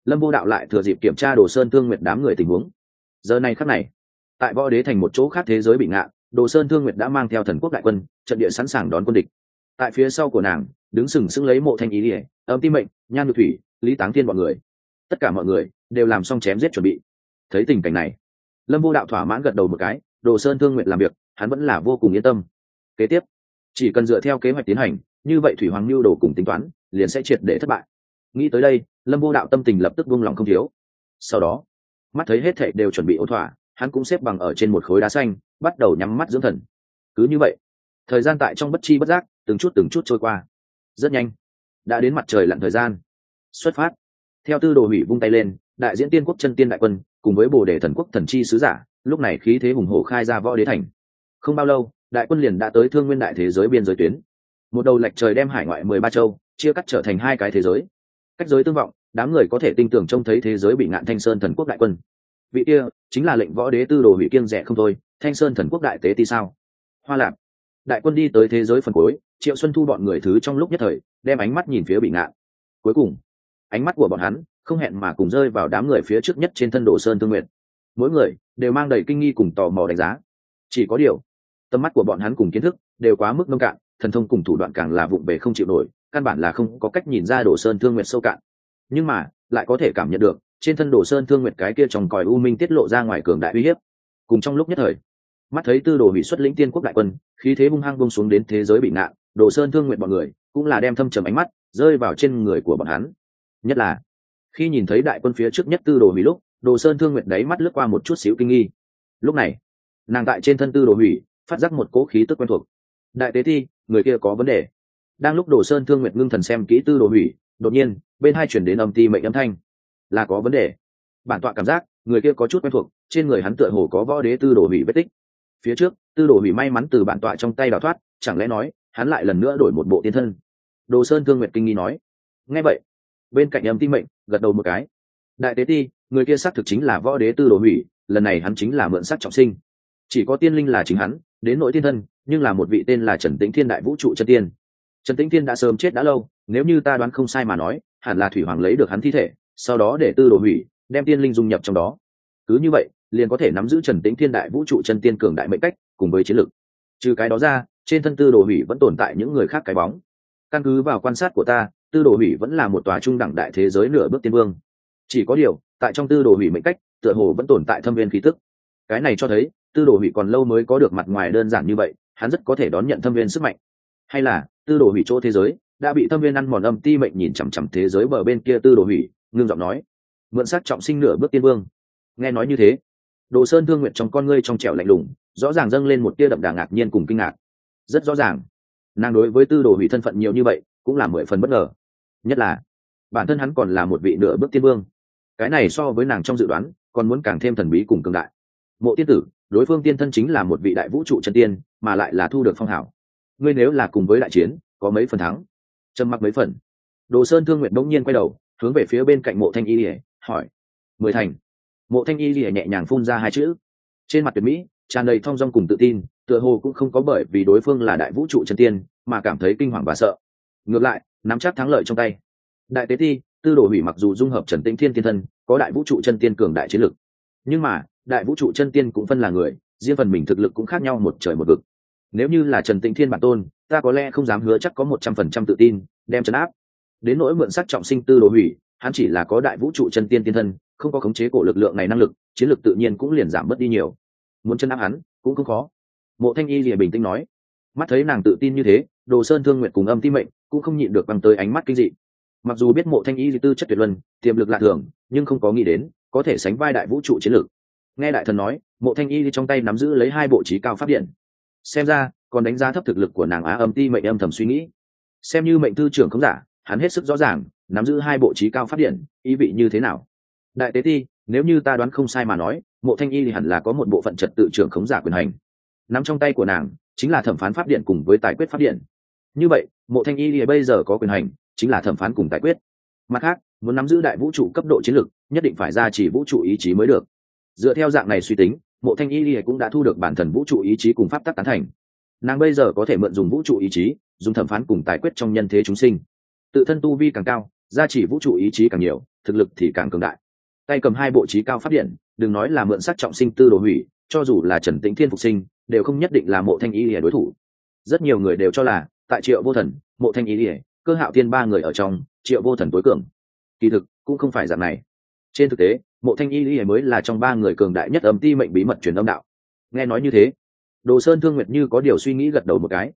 [SPEAKER 1] Lâm vô đạo lại thừa dịp kiểm tra đồ sơn thương nguyện đám người tình huống giờ này khắc này, tại võ đế thành một chỗ khác thế giới bị ngạn đồ sơn thương nguyệt đã mang theo thần quốc đại quân, trận địa sẵn sàng đón quân địch. Tại phía sau của nàng, đứng sừng sững lấy mộ thanh ý ỉa âm tim mệnh, nhan nhược thủy, lý táng thiên b ọ n người. Tất cả mọi người đều làm xong chém giết chuẩn bị. Thấy tình cảnh này, lâm vô đạo thỏa mãn gật đầu một cái, đồ sơn thương nguyện làm việc, hắn vẫn là vô cùng yên tâm. Kế tiếp, chỉ cần dựa theo kế hoạch tiến hành, như vậy thủy hoàng lưu đồ cùng tính toán, liền sẽ triệt để thất bại. Nghĩ tới đây, lâm vô đạo tâm tình lập tức buông lòng không thiếu. Sau đó mắt thấy hết thệ đều chuẩn bị ổn thỏa, hắn cũng xếp bằng ở trên một khối đá xanh, bắt đầu nhắm mắt dưỡng thần. Cứ như vậy, thời gian tại trong bất chi bất giác, từng chút từng chút trôi qua. Rất nhanh, đã đến mặt trời lặn thời gian. Xuất phát. Theo tư đồ hủy vung tay lên, đại diễn tiên quốc chân tiên đại quân, cùng với bồ đề thần quốc thần chi sứ giả, lúc này khí thế hùng hổ khai ra võ đế thành. Không bao lâu, đại quân liền đã tới thương nguyên đại thế giới biên giới tuyến. Một đầu lệch trời đem hải ngoại mười ba châu, chia cắt trở thành hai cái thế giới. Cách giới tương vọng đám người có thể tin tưởng trông thấy thế giới bị ngạn thanh sơn thần quốc đại quân. Vị kia, chính là lệnh võ đế tư đồ hủy kiêng rẻ không thôi, thanh sơn thần quốc đại tế thì sao? Hoa lạc đại quân đi tới thế giới phần cuối, triệu xuân thu bọn người thứ trong lúc nhất thời, đem ánh mắt nhìn phía bị ngạn. Cuối cùng, ánh mắt của bọn hắn không hẹn mà cùng rơi vào đám người phía trước nhất trên thân đồ sơn thương nguyện mỗi người đều mang đầy kinh nghi cùng tò mò đánh giá. Chỉ có điều tầm mắt của bọn hắn cùng kiến thức đều quá mức nông cạn, thần thông cùng thủ đoạn càng là vụng về không chịu nổi, căn bản là không có cách nhìn ra đồ sơn thương nguyện sâu cạn nhưng mà, lại có thể cảm nhận được, trên thân đồ sơn thương nguyệt cái kia trong còi u minh tiết lộ ra ngoài cường đại uy hiếp. Cùng trong lúc nhất thời, mắt thấy tư đồ hủy xuất lĩnh tiên quốc đại quân, khí thế hung hăng bông xuống đến thế giới bị nạn, đồ sơn thương nguyện bọn người cũng là đem thâm trầm ánh mắt rơi vào trên người của bọn hắn. Nhất là, khi nhìn thấy đại quân phía trước nhất tư đồ hủy lúc, đồ sơn thương nguyện đáy mắt lướt qua một chút xíu kinh nghi. Lúc này, nàng tại trên thân tư đồ hủy, phát giác một cỗ khí tức quen thuộc. Đại tế thi, người kia có vấn đề. Đang lúc đồ sơn thương nguyện ngưng thần xem kỹ tư đồ hủy đột nhiên, bên hai chuyển đến âm ti mệnh âm thanh. Là có vấn đề. Bản tọa cảm giác, người kia có chút quen thuộc, trên người hắn tựa hồ có võ đế tư đồ hủy vết tích. Phía trước, tư đồ hủy may mắn từ bản tọa trong tay đào thoát, chẳng lẽ nói, hắn lại lần nữa đổi một bộ tiên thân? Đồ sơn thương nguyệt kinh nghi nói. Nghe vậy, bên cạnh âm ti mệnh, gật đầu một cái. Đại tế ti, người kia xác thực chính là võ đế tư đồ hủy, lần này hắn chính là mượn sắc trọng sinh. Chỉ có tiên linh là chính hắn, đến nội tiên thân, nhưng là một vị tên là trần tĩnh thiên đại vũ trụ chân tiên. Trần tĩnh thiên đã sớm chết đã lâu nếu như ta đoán không sai mà nói, hẳn là thủy hoàng lấy được hắn thi thể, sau đó để tư đồ hủy, đem tiên linh dung nhập trong đó. Cứ như vậy, liền có thể nắm giữ trần tĩnh thiên đại vũ trụ chân tiên cường đại mệnh cách, cùng với chiến lược trừ cái đó ra, trên thân tư đồ hủy vẫn tồn tại những người khác cái bóng. Căn cứ vào quan sát của ta, tư đồ hủy vẫn là một tòa trung đẳng đại thế giới nửa bước tiên vương. Chỉ có điều, tại trong tư đồ hủy mệnh cách, tựa hồ vẫn tồn tại thâm viên khí tức. Cái này cho thấy, tư đồ hủy còn lâu mới có được mặt ngoài đơn giản như vậy, hắn rất có thể đón nhận thâm viên sức mạnh. Hay là, tư đồ hủy chỗ thế giới đã bị thâm viên ăn mòn âm ti mệnh nhìn chằm chằm thế giới bờ bên kia tư đồ hủy, ngưng giọng nói, mượn sát trọng sinh nửa bước tiên vương. Nghe nói như thế, đồ sơn thương nguyện trong con ngươi trong trẻo lạnh lùng, rõ ràng dâng lên một tia đậm đà ngạc nhiên cùng kinh ngạc. Rất rõ ràng, nàng đối với tư đồ hủy thân phận nhiều như vậy, cũng là mười phần bất ngờ. Nhất là, bản thân hắn còn là một vị nửa bước tiên vương. Cái này so với nàng trong dự đoán, còn muốn càng thêm thần bí cùng cường đại. Mộ tiên tử, đối phương tiên thân chính là một vị đại vũ trụ chân tiên, mà lại là thu được phong hảo. Ngươi nếu là cùng với đại chiến, có mấy phần thắng? Trầm mặc mấy phần. Đồ sơn thương nguyện bỗng nhiên quay đầu, hướng về phía bên cạnh mộ thanh y lìa, hỏi, mười thành? Mộ thanh y lìa nhẹ nhàng phun ra hai chữ. Trên mặt tuyệt mỹ, tràn đầy thong dong cùng tự tin, tựa hồ cũng không có bởi vì đối phương là đại vũ trụ chân tiên, mà cảm thấy kinh hoàng và sợ. Ngược lại, nắm chắc thắng lợi trong tay. Đại tế thi tư đồ hủy mặc dù dung hợp trần tĩnh thiên tiên thân, có đại vũ trụ chân tiên cường đại chiến lực. Nhưng mà, đại vũ trụ chân tiên cũng phân là người, riêng phần mình thực lực cũng khác nhau một trời một vực nếu như là trần tĩnh thiên bản tôn, ta có lẽ không dám hứa chắc có một trăm phần trăm tự tin, đem chấn áp. Đến nỗi mượn sắc trọng sinh tư đồ hủy, hắn chỉ là có đại vũ trụ chân tiên tiên thân, không có khống chế cổ lực lượng này năng lực, chiến lực tự nhiên cũng liền giảm mất đi nhiều. Muốn chân áp hắn, cũng không khó. Mộ thanh y lìa bình tĩnh nói. Mắt thấy nàng tự tin như thế, đồ sơn thương nguyện cùng âm tim mệnh cũng không nhịn được bằng tới ánh mắt kinh dị. Mặc dù biết mộ thanh y tư chất tuyệt luân, tiềm lực lạ thường, nhưng không có nghĩ đến, có thể sánh vai đại vũ trụ chiến lược nghe đại thần nói, mộ thanh y trong tay nắm giữ lấy hai bộ trí cao pháp điện xem ra, còn đánh giá thấp thực lực của nàng á âm ti mệnh âm thầm suy nghĩ. Xem như mệnh thư trưởng không giả, hắn hết sức rõ ràng, nắm giữ hai bộ trí cao phát điện, ý vị như thế nào. Đại tế ti, nếu như ta đoán không sai mà nói, mộ thanh y thì hẳn là có một bộ phận trật tự trưởng khống giả quyền hành. Nắm trong tay của nàng, chính là thẩm phán pháp điện cùng với tài quyết pháp điện. Như vậy, mộ thanh y thì bây giờ có quyền hành, chính là thẩm phán cùng tài quyết. Mặt khác, muốn nắm giữ đại vũ trụ cấp độ chiến lược, nhất định phải ra chỉ vũ trụ ý chí mới được. Dựa theo dạng này suy tính mộ thanh y thì cũng đã thu được bản thần vũ trụ ý chí cùng pháp tắc tán thành. Nàng bây giờ có thể mượn dùng vũ trụ ý chí, dùng thẩm phán cùng tài quyết trong nhân thế chúng sinh. Tự thân tu vi càng cao, gia chỉ vũ trụ ý chí càng nhiều, thực lực thì càng cường đại. Tay cầm hai bộ trí cao phát điện, đừng nói là mượn sắc trọng sinh tư đồ hủy, cho dù là trần tĩnh thiên phục sinh, đều không nhất định là mộ thanh y lìa đối thủ. Rất nhiều người đều cho là, tại triệu vô thần, mộ thanh y lìa cơ hạo tiên ba người ở trong, triệu vô thần tối cường. Kỳ thực, cũng không phải dạng này. Trên thực tế mộ thanh y lìa mới là trong ba người cường đại nhất âm ti mệnh bí mật truyền âm đạo. Nghe nói như thế, đồ sơn thương nguyệt như có điều suy nghĩ gật đầu một cái.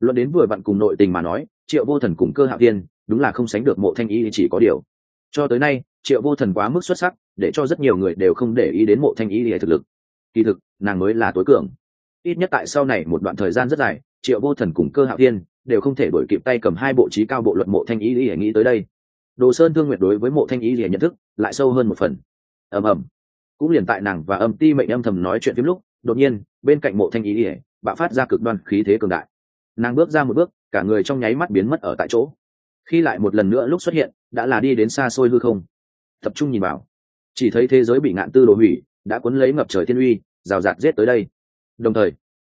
[SPEAKER 1] Luận đến vừa vặn cùng nội tình mà nói, triệu vô thần cùng cơ hạo tiên đúng là không sánh được mộ thanh y chỉ có điều. Cho tới nay, triệu vô thần quá mức xuất sắc, để cho rất nhiều người đều không để ý đến mộ thanh y lìa thực lực. Kỳ thực, nàng mới là tối cường. Ít nhất tại sau này một đoạn thời gian rất dài, triệu vô thần cùng cơ hạo tiên đều không thể đổi kịp tay cầm hai bộ trí cao bộ luận mộ thanh y lìa nghĩ tới đây. Đồ sơn thương nguyệt đối với mộ thanh y lìa nhận thức lại sâu hơn một phần ầm ầm. Cũng liền tại nàng và âm ti mệnh âm thầm nói chuyện phim lúc, đột nhiên, bên cạnh mộ thanh ý ỉa, bạo phát ra cực đoan khí thế cường đại. Nàng bước ra một bước, cả người trong nháy mắt biến mất ở tại chỗ. Khi lại một lần nữa lúc xuất hiện, đã là đi đến xa xôi hư không. Tập trung nhìn vào. Chỉ thấy thế giới bị ngạn tư đồ hủy, đã cuốn lấy ngập trời thiên uy, rào rạt giết tới đây. Đồng thời,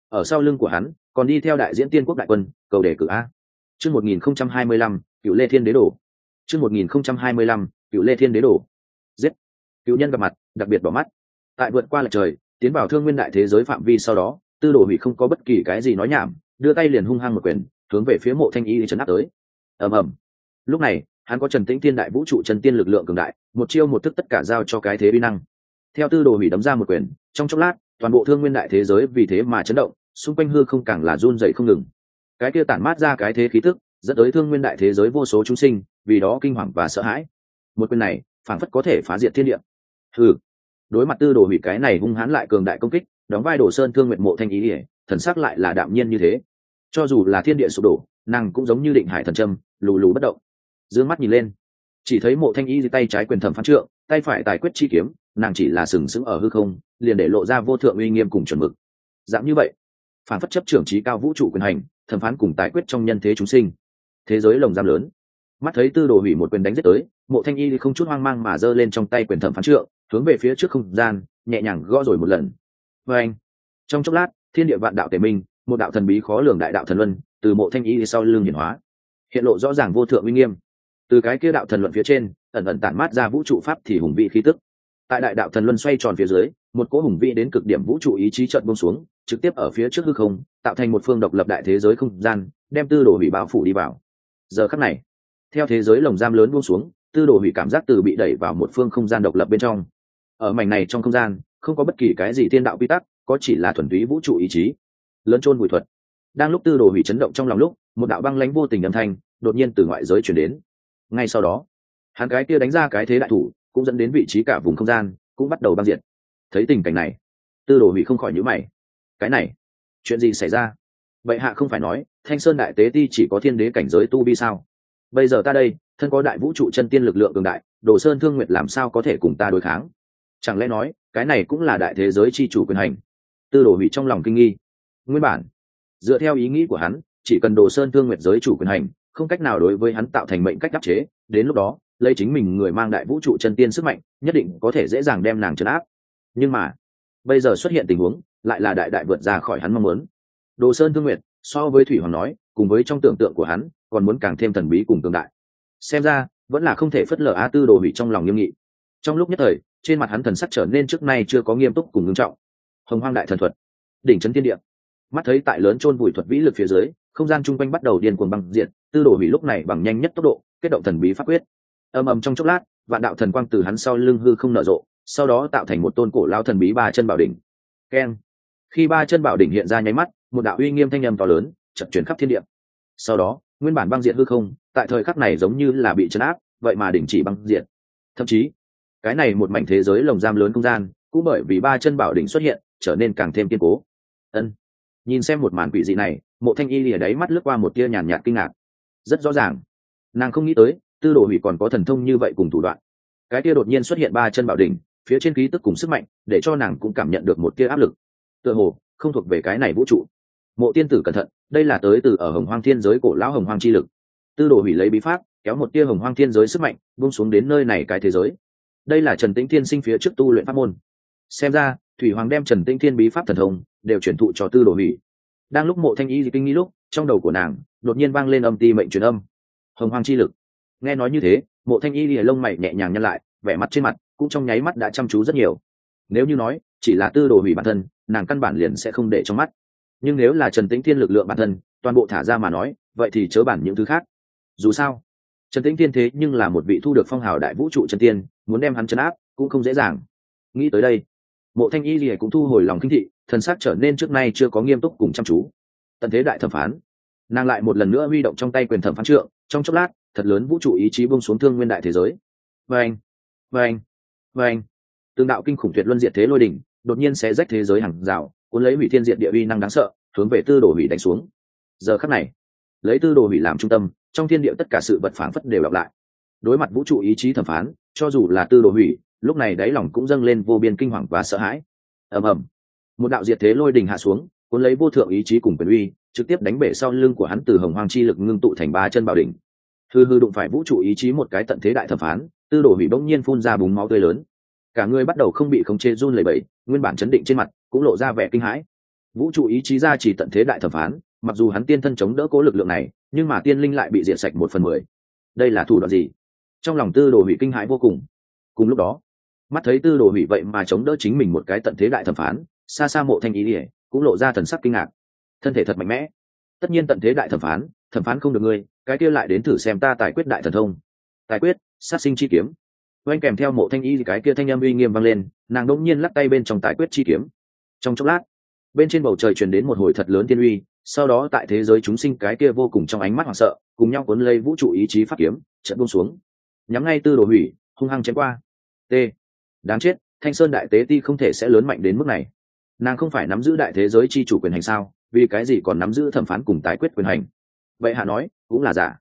[SPEAKER 1] ở sau lưng của hắn, còn đi theo đại diễn tiên quốc đại quân, cầu đề cử a. Chương một nghìn không trăm hai mươi lăm, cựu lê thiên đế đồ chương một nghìn không trăm hai mươi lăm, cựu lê thiên đế đồ giết cựu nhân gặp mặt, đặc biệt bỏ mắt. Tại vượt qua lệch trời, tiến vào thương nguyên đại thế giới phạm vi sau đó, tư đồ hủy không có bất kỳ cái gì nói nhảm, đưa tay liền hung hăng một quyền, hướng về phía mộ thanh y trấn áp tới. Ầm ầm. Lúc này, hắn có trần tĩnh thiên đại vũ trụ trần tiên lực lượng cường đại, một chiêu một thức tất cả giao cho cái thế vi năng. Theo tư đồ hủy đấm ra một quyền, trong chốc lát, toàn bộ thương nguyên đại thế giới vì thế mà chấn động, xung quanh hư không càng là run dậy không ngừng. Cái kia tản mát ra cái thế khí tức, dẫn tới thương nguyên đại thế giới vô số chúng sinh, vì đó kinh hoàng và sợ hãi. Một quyền này, phảng phất có thể phá diệt thiên địa hừ. Đối mặt tư đồ hủy cái này hung hãn lại cường đại công kích, đóng vai đồ sơn thương nguyện mộ thanh ý ỉa thần sắc lại là đạm nhiên như thế. Cho dù là thiên địa sụp đổ, nàng cũng giống như định hải thần trâm lù lù bất động. D ư ơ n g mắt nhìn lên. Chỉ thấy mộ thanh y tay trái quyền thẩm phán trượng, tay phải tài quyết chi kiếm, nàng chỉ là sừng sững ở hư không, liền để lộ ra vô thượng uy nghiêm cùng chuẩn mực. Dạng như vậy, phản phất chấp trưởng trí cao vũ trụ quyền hành, thẩm phán cùng tài quyết trong nhân thế chúng sinh. Thế giới lồng giam lớn. Mắt thấy tư đồ hủy một quyền đánh giết tới, mộ thanh y không chút hoang mang mà giơ lên trong tay quyền thẩm phán trượng hướng về phía trước không gian, nhẹ nhàng gõ rồi một lần. Và anh, trong chốc lát, thiên địa vạn đạo tề minh, một đạo thần bí khó lường đại đạo thần luân, từ mộ thanh y sau lưng hiển hóa, hiện lộ rõ ràng vô thượng uy nghiêm. Từ cái kia đạo thần luận phía trên, ẩn ẩn tản mát ra vũ trụ pháp thì hùng vị khí tức. Tại đại đạo thần luân xoay tròn phía dưới, một cỗ hùng vị đến cực điểm vũ trụ ý chí trận bông xuống, trực tiếp ở phía trước hư không, tạo thành một phương độc lập đại thế giới không gian, đem tư đồ hủy bao phủ đi vào. Giờ khắc này, theo thế giới lồng giam lớn buông xuống, tư đồ hủy cảm giác từ bị đẩy vào một phương không gian độc lập bên trong ở mảnh này trong không gian, không có bất kỳ cái gì thiên đạo quy tắc, có chỉ là thuần túy vũ trụ ý chí. Lớn trôn bùi thuật. Đang lúc tư đồ hủy chấn động trong lòng lúc, một đạo băng lãnh vô tình âm thanh đột nhiên từ ngoại giới chuyển đến. Ngay sau đó, hắn cái kia đánh ra cái thế đại thủ cũng dẫn đến vị trí cả vùng không gian cũng bắt đầu băng diện thấy tình cảnh này, tư đồ hủy không khỏi nhữ mày. Cái này, chuyện gì xảy ra? Vậy hạ không phải nói, thanh sơn đại tế ti chỉ có thiên đế cảnh giới tu vi sao? Bây giờ ta đây, thân có đại vũ trụ chân tiên lực lượng cường đại, đồ sơn thương nguyệt làm sao có thể cùng ta đối kháng? Chẳng lẽ nói, cái này cũng là đại thế giới chi chủ quyền hành? Tư đồ hủy trong lòng kinh nghi. Nguyên bản, dựa theo ý nghĩ của hắn, chỉ cần đồ sơn thương nguyệt giới chủ quyền hành, không cách nào đối với hắn tạo thành mệnh cách đắc chế, đến lúc đó, lấy chính mình người mang đại vũ trụ chân tiên sức mạnh, nhất định có thể dễ dàng đem nàng trấn áp. Nhưng mà, bây giờ xuất hiện tình huống, lại là đại đại vượt ra khỏi hắn mong muốn. Đồ sơn thương nguyệt, so với thủy hoàng nói, cùng với trong tưởng tượng của hắn, còn muốn càng thêm thần bí cùng tương đại. Xem ra, vẫn là không thể phất lờ a tư đồ hủy trong lòng nghiêm nghị. Trong lúc nhất thời trên mặt hắn thần sắc trở nên trước nay chưa có nghiêm túc cùng ngưng trọng. Hồng hoang đại thần thuật, đỉnh trấn thiên địa. Mắt thấy tại lớn chôn vùi thuật vĩ lực phía dưới, không gian chung quanh bắt đầu điên cuồng băng diện tư đồ hủy lúc này bằng nhanh nhất tốc độ, kết động thần bí pháp quyết. Ầm ầm trong chốc lát, vạn đạo thần quang từ hắn sau lưng hư không nở rộ, sau đó tạo thành một tôn cổ lao thần bí ba chân bảo đỉnh. Keng. Khi ba chân bảo đỉnh hiện ra nháy mắt, một đạo uy nghiêm thanh âm to lớn chật chuyển khắp thiên địa. Sau đó, nguyên bản băng diện hư không, tại thời khắc này giống như là bị chấn áp, vậy mà đình chỉ băng diện thậm chí cái này một mảnh thế giới lồng giam lớn không gian, cũng bởi vì ba chân bảo đỉnh xuất hiện, trở nên càng thêm kiên cố. Ân. Nhìn xem một màn quỷ dị này, mộ thanh y lìa đáy mắt lướt qua một tia nhàn nhạt kinh ngạc. Rất rõ ràng. Nàng không nghĩ tới, tư đồ hủy còn có thần thông như vậy cùng thủ đoạn. Cái tia đột nhiên xuất hiện ba chân bảo đỉnh, phía trên khí tức cùng sức mạnh, để cho nàng cũng cảm nhận được một tia áp lực. Tựa hồ, không thuộc về cái này vũ trụ. Mộ tiên tử cẩn thận, đây là tới từ ở hồng hoang thiên giới cổ lão hồng hoang chi lực. Tư đồ hủy lấy bí pháp, kéo một tia hồng hoang thiên giới sức mạnh, buông xuống đến nơi này cái thế giới đây là trần tĩnh thiên sinh phía trước tu luyện pháp môn. Xem ra, thủy hoàng đem trần tĩnh thiên bí pháp thần thông đều chuyển thụ cho tư đồ hủy đang lúc mộ thanh y kinh nghĩ lúc, trong đầu của nàng đột nhiên vang lên âm ti mệnh truyền âm. Hồng hoang chi lực. Nghe nói như thế, mộ thanh y lìa lông mày nhẹ nhàng nhăn lại, vẻ mặt trên mặt cũng trong nháy mắt đã chăm chú rất nhiều. Nếu như nói, chỉ là tư đồ hủy bản thân, nàng căn bản liền sẽ không để trong mắt. Nhưng nếu là trần tĩnh thiên lực lượng bản thân, toàn bộ thả ra mà nói, vậy thì chớ bản những thứ khác. Dù sao trần tĩnh thiên thế nhưng là một vị thu được phong hào đại vũ trụ trần tiên, muốn đem hắn chấn áp cũng không dễ dàng. Nghĩ tới đây, mộ thanh y lìa cũng thu hồi lòng kinh thị, thần sắc trở nên trước nay chưa có nghiêm túc cùng chăm chú. Tận thế đại thẩm phán, nàng lại một lần nữa huy động trong tay quyền thẩm phán trượng, trong chốc lát, thật lớn vũ trụ ý chí bông xuống thương nguyên đại thế giới. Vâng vâng vâng. Tương đạo kinh khủng tuyệt luân diệt thế lôi đỉnh, đột nhiên sẽ rách thế giới hàng rào, cuốn lấy hủy thiên diện địa uy năng đáng sợ, hướng về tư đồ hủy đánh xuống. Giờ khắc này lấy tư đồ hủy làm trung tâm, trong thiên địa tất cả sự vật phản phất đều đọc lại. Đối mặt vũ trụ ý chí thẩm phán, cho dù là tư đồ hủy, lúc này đáy lòng cũng dâng lên vô biên kinh hoàng và sợ hãi. Ầm ầm. Một đạo diệt thế lôi đình hạ xuống, cuốn lấy vô thượng ý chí cùng quyền uy, trực tiếp đánh bể sau lưng của hắn từ hồng hoang chi lực ngưng tụ thành ba chân bảo đỉnh. Hư hư đụng phải vũ trụ ý chí một cái tận thế đại thẩm phán, tư đồ hủy bỗng nhiên phun ra búng máu tươi lớn. Cả người bắt đầu không bị khống chế run lẩy bẩy, nguyên bản chấn định trên mặt, cũng lộ ra vẻ kinh hãi. Vũ trụ ý chí ra chỉ tận thế đại thẩm phán mặc dù hắn tiên thân chống đỡ cố lực lượng này, nhưng mà tiên linh lại bị diệt sạch một phần mười. Đây là thủ đoạn gì? Trong lòng tư đồ hủy kinh hãi vô cùng. Cùng lúc đó, mắt thấy tư đồ hủy vậy mà chống đỡ chính mình một cái tận thế đại thẩm phán, xa xa mộ thanh ý ỉa cũng lộ ra thần sắc kinh ngạc. Thân thể thật mạnh mẽ. Tất nhiên tận thế đại thẩm phán thẩm phán không được ngươi, cái kia lại đến thử xem ta tài quyết đại thần thông. Tài quyết, sát sinh chi kiếm. Oanh kèm theo mộ thanh y cái kia thanh âm uy nghiêm vang lên, nàng đỗng nhiên lắc tay bên trong tài quyết chi kiếm. Trong chốc lát, bên trên bầu trời truyền đến một hồi thật lớn thiên uy sau đó tại thế giới chúng sinh cái kia vô cùng trong ánh mắt hoảng sợ, cùng nhau cuốn lấy vũ trụ ý chí phát kiếm trận buông xuống. Nhắm ngay tư đồ hủy, hung hăng chém qua. T. Đáng chết, thanh sơn đại tế ti không thể sẽ lớn mạnh đến mức này. Nàng không phải nắm giữ đại thế giới chi chủ quyền hành sao, vì cái gì còn nắm giữ thẩm phán cùng tái quyết quyền hành? Vậy hạ nói, cũng là giả.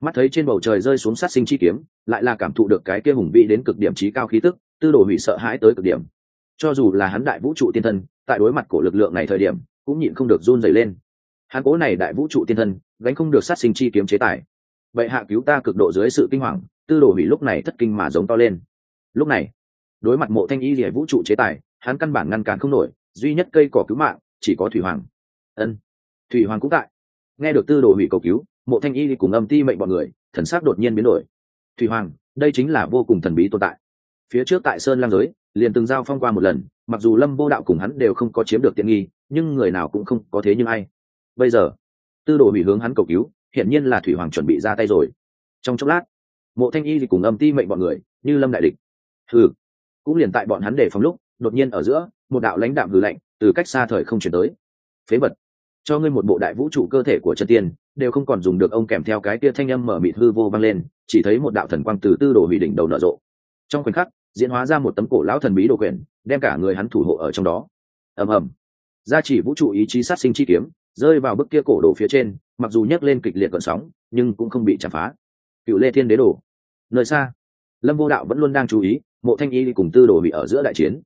[SPEAKER 1] Mắt thấy trên bầu trời rơi xuống sát sinh chi kiếm, lại là cảm thụ được cái kia hùng vĩ đến cực điểm trí cao khí tức, tư đồ hủy sợ hãi tới cực điểm. Cho dù là hắn đại vũ trụ tiên thân, tại đối mặt của lực lượng này thời điểm, cũng nhịn không được run dày lên hắn cố này đại vũ trụ tiên thân, gánh không được sát sinh chi kiếm chế tài. Vậy hạ cứu ta cực độ dưới sự kinh hoàng, tư đồ hủy lúc này thất kinh mà giống to lên. Lúc này, đối mặt mộ thanh y rỉa vũ trụ chế tài, hắn căn bản ngăn cản không nổi, duy nhất cây cỏ cứu mạng, chỉ có thủy hoàng. Ân, thủy hoàng cũng tại. Nghe được tư đồ hủy cầu cứu, mộ thanh y cùng âm ti mệnh bọn người, thần sắc đột nhiên biến đổi. Thủy hoàng, đây chính là vô cùng thần bí tồn tại. Phía trước tại sơn lang giới, liền từng giao phong qua một lần, mặc dù lâm vô đạo cùng hắn đều không có chiếm được tiện nghi, nhưng người nào cũng không có thế như ai bây giờ, tư đồ hủy hướng hắn cầu cứu, hiển nhiên là thủy hoàng chuẩn bị ra tay rồi. Trong chốc lát, mộ thanh y thì cùng âm ti mệnh bọn người, như lâm đại địch. Hừ, cũng liền tại bọn hắn để phòng lúc, đột nhiên ở giữa, một đạo lãnh đạm hừ lạnh từ cách xa thời không chuyển tới. Phế vật, cho ngươi một bộ đại vũ trụ cơ thể của chân tiên, đều không còn dùng được ông kèm theo cái kia thanh âm mở mịt hư vô vang lên, chỉ thấy một đạo thần quang từ tư đồ hủy đỉnh đầu nở rộ. Trong khoảnh khắc, diễn hóa ra một tấm cổ lão thần bí đồ quyển, đem cả người hắn thủ hộ ở trong đó. Ầm ầm. Gia chỉ vũ trụ ý chí sát sinh chi kiếm rơi vào bức kia cổ đồ phía trên, mặc dù nhấc lên kịch liệt cận sóng, nhưng cũng không bị chạm phá. Cựu lê thiên đế đồ. Nơi xa, lâm vô đạo vẫn luôn đang chú ý, mộ thanh y cùng tư đồ bị ở giữa đại chiến.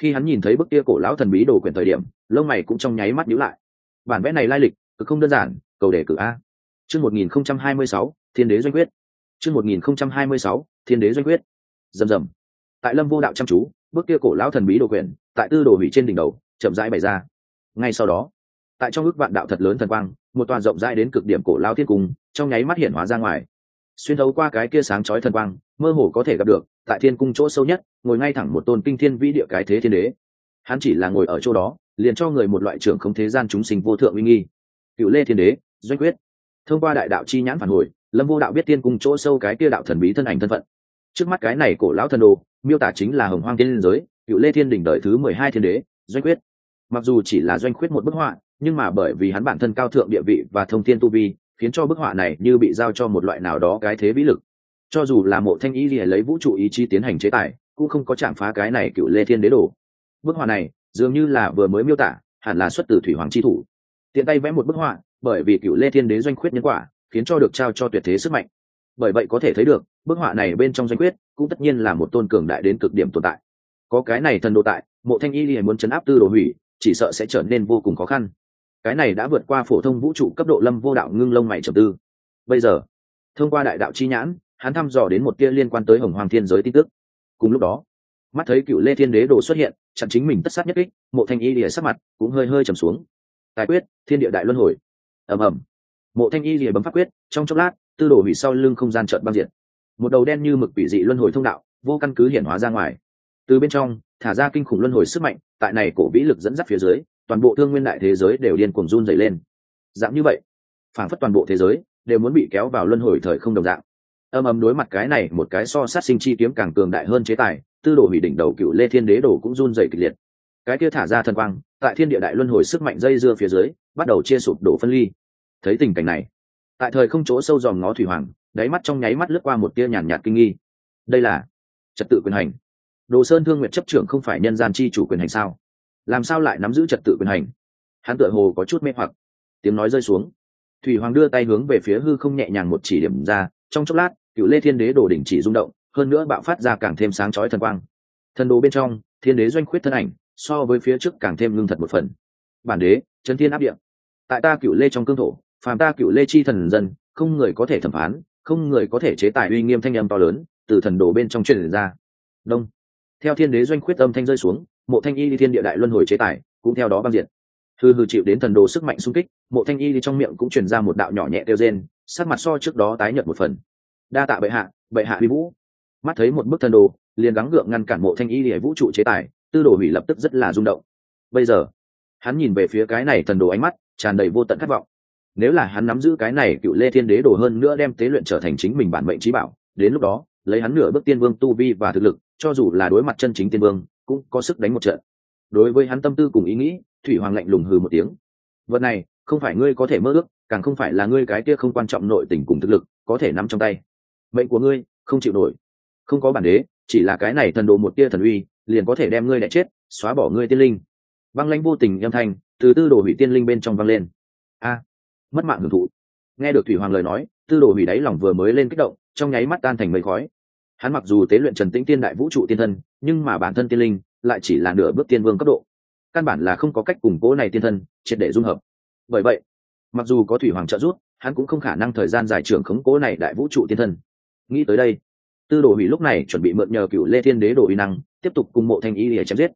[SPEAKER 1] Khi hắn nhìn thấy bức kia cổ lão thần bí đồ quyển thời điểm, lông mày cũng trong nháy mắt nhíu lại. Bản vẽ này lai lịch, cực không đơn giản, cầu đề cử a. Chương một nghìn không trăm hai mươi sáu, thiên đế doanh quyết. Chương một nghìn không trăm hai mươi sáu, thiên đế doanh quyết. Rầm rầm. Tại lâm vô đạo chăm chú, bức kia cổ lão thần bí đồ quyển tại tư đồ hủy trên đỉnh đầu, chậm rãi bày ra. Ngay sau đó tại trong ước vạn đạo thật lớn thần quang, một toàn rộng rãi đến cực điểm cổ lao thiên cung, trong nháy mắt hiện hóa ra ngoài. Xuyên thấu qua cái kia sáng chói thần quang, mơ hồ có thể gặp được, tại thiên cung chỗ sâu nhất, ngồi ngay thẳng một tôn kinh thiên vĩ địa cái thế thiên đế. Hắn chỉ là ngồi ở chỗ đó, liền cho người một loại trưởng không thế gian chúng sinh vô thượng uy nghi. Cựu lê thiên đế, doanh quyết. Thông qua đại đạo chi nhãn phản hồi, lâm vô đạo biết tiên cung chỗ sâu cái kia đạo thần bí thân ảnh thân phận. Trước mắt cái này cổ lão thần đồ, miêu tả chính là hồng hoang tiên liên giới, cựu lê thiên đỉnh đợi thứ mười hai thiên đế, doanh quyết. Mặc dù chỉ là doanh quyết một bức họa nhưng mà bởi vì hắn bản thân cao thượng địa vị và thông thiên tu vi, khiến cho bức họa này như bị giao cho một loại nào đó cái thế vĩ lực. Cho dù là mộ thanh ý gì lấy vũ trụ ý chí tiến hành chế tài, cũng không có chạm phá cái này cựu lê thiên đế đồ. Bức họa này dường như là vừa mới miêu tả, hẳn là xuất từ thủy hoàng chi thủ. Tiện tay vẽ một bức họa, bởi vì cựu lê thiên đế doanh khuyết nhân quả, khiến cho được trao cho tuyệt thế sức mạnh. Bởi vậy có thể thấy được, bức họa này bên trong doanh quyết cũng tất nhiên là một tôn cường đại đến cực điểm tồn tại. Có cái này thần đồ tại, mộ thanh y liền muốn chấn áp tư đồ hủy, chỉ sợ sẽ trở nên vô cùng khó khăn cái này đã vượt qua phổ thông vũ trụ cấp độ lâm vô đạo ngưng lông mày trầm tư. Bây giờ, thông qua đại đạo chi nhãn, hắn thăm dò đến một tia liên quan tới hồng hoàng thiên giới tin tức. Cùng lúc đó, mắt thấy cựu lê thiên đế đồ xuất hiện, chặn chính mình tất sát nhất kích, mộ thanh y lìa sắc mặt cũng hơi hơi trầm xuống. Tài quyết, thiên địa đại luân hồi. Ầm ầm. Mộ thanh y lìa bấm pháp quyết, trong chốc lát, tư đồ hủy sau lưng không gian trợn băng diệt. Một đầu đen như mực quỷ dị luân hồi thông đạo, vô căn cứ hiển hóa ra ngoài. Từ bên trong, thả ra kinh khủng luân hồi sức mạnh, tại này cổ vĩ lực dẫn dắt phía dưới toàn bộ thương nguyên đại thế giới đều điên cuồng run dày lên. Dạng như vậy phản phất toàn bộ thế giới đều muốn bị kéo vào luân hồi thời không đồng dạng. Âm âm đối mặt cái này một cái so sát sinh chi kiếm càng cường đại hơn chế tài, tư đồ hủy đỉnh đầu cựu lê thiên đế đồ cũng run dày kịch liệt. Cái kia thả ra thần quang, tại thiên địa đại luân hồi sức mạnh dây dưa phía dưới, bắt đầu chia sụp đổ phân ly. Thấy tình cảnh này, tại thời không chỗ sâu dòm ngó thủy hoàng, đáy mắt trong nháy mắt lướt qua một tia nhàn nhạt kinh nghi. Đây là trật tự quyền hành. Đồ sơn thương nguyện chấp trưởng không phải nhân gian chi chủ quyền hành sao? Làm sao lại nắm giữ trật tự quyền hành? Hắn tựa hồ có chút mê hoặc. Tiếng nói rơi xuống. Thủy hoàng đưa tay hướng về phía hư không nhẹ nhàng một chỉ điểm ra, trong chốc lát, cựu lê thiên đế đồ đỉnh chỉ rung động, hơn nữa bạo phát ra càng thêm sáng chói thần quang. Thần đồ bên trong, thiên đế doanh khuyết thân ảnh, so với phía trước càng thêm ngưng thật một phần. Bản đế chân thiên áp điện tại ta cựu lê trong cương thổ, phàm ta cựu lê chi thần dân, không người có thể thẩm phán, không người có thể chế tài uy nghiêm thanh âm to lớn, từ thần đồ bên trong truyền ra. Đông. Theo thiên đế doanh khuyết âm thanh rơi xuống mộ thanh y đi thiên địa đại luân hồi chế tài, cũng theo đó băng diện hư hư chịu đến thần đồ sức mạnh xung kích, mộ thanh y đi trong miệng cũng truyền ra một đạo nhỏ nhẹ kêu rên, sắc mặt so trước đó tái nhợt một phần. Đa tạ bệ hạ bệ hạ huy vũ. Mắt thấy một bức thần đồ, liền gắng gượng ngăn cản mộ thanh y để vũ trụ chế tài, tư đồ hủy lập tức rất là rung động. Bây giờ, hắn nhìn về phía cái này thần đồ ánh mắt, tràn đầy vô tận khát vọng. Nếu là hắn nắm giữ cái này cựu lê thiên đế đồ hơn nữa đem tế luyện trở thành chính mình bản mệnh trí bảo, đến lúc đó, lấy hắn nửa bước tiên vương tu vi và thực lực, cho dù là đối mặt chân chính tiên vương cũng có sức đánh một trận. Đối với hắn tâm tư cùng ý nghĩ, thủy hoàng lạnh lùng hừ một tiếng. Vật này, không phải ngươi có thể mơ ước, càng không phải là ngươi cái kia không quan trọng nội tình cùng thực lực, có thể nắm trong tay. Mệnh của ngươi, không chịu nổi. Không có bản đế, chỉ là cái này thần đồ một tia thần uy, liền có thể đem ngươi đẻ chết, xóa bỏ ngươi tiên linh. Băng lãnh vô tình âm thanh, từ tư đồ hủy tiên linh bên trong văng lên. A, mất mạng hưởng thụ. Nghe được thủy hoàng lời nói, tư đồ hủy đáy lòng vừa mới lên kích động, trong nháy mắt tan thành mây khói hắn mặc dù tế luyện trần tĩnh tiên đại vũ trụ tiên thân, nhưng mà bản thân tiên linh lại chỉ là nửa bước tiên vương cấp độ. Căn bản là không có cách củng cố này tiên thân, triệt để dung hợp. Bởi vậy, mặc dù có thủy hoàng trợ giúp, hắn cũng không khả năng thời gian dài trưởng khống cố này đại vũ trụ tiên thân. Nghĩ tới đây, tư đồ hủy lúc này chuẩn bị mượn nhờ cựu lê thiên đế đồ uy năng, tiếp tục cùng mộ thanh y để chém giết.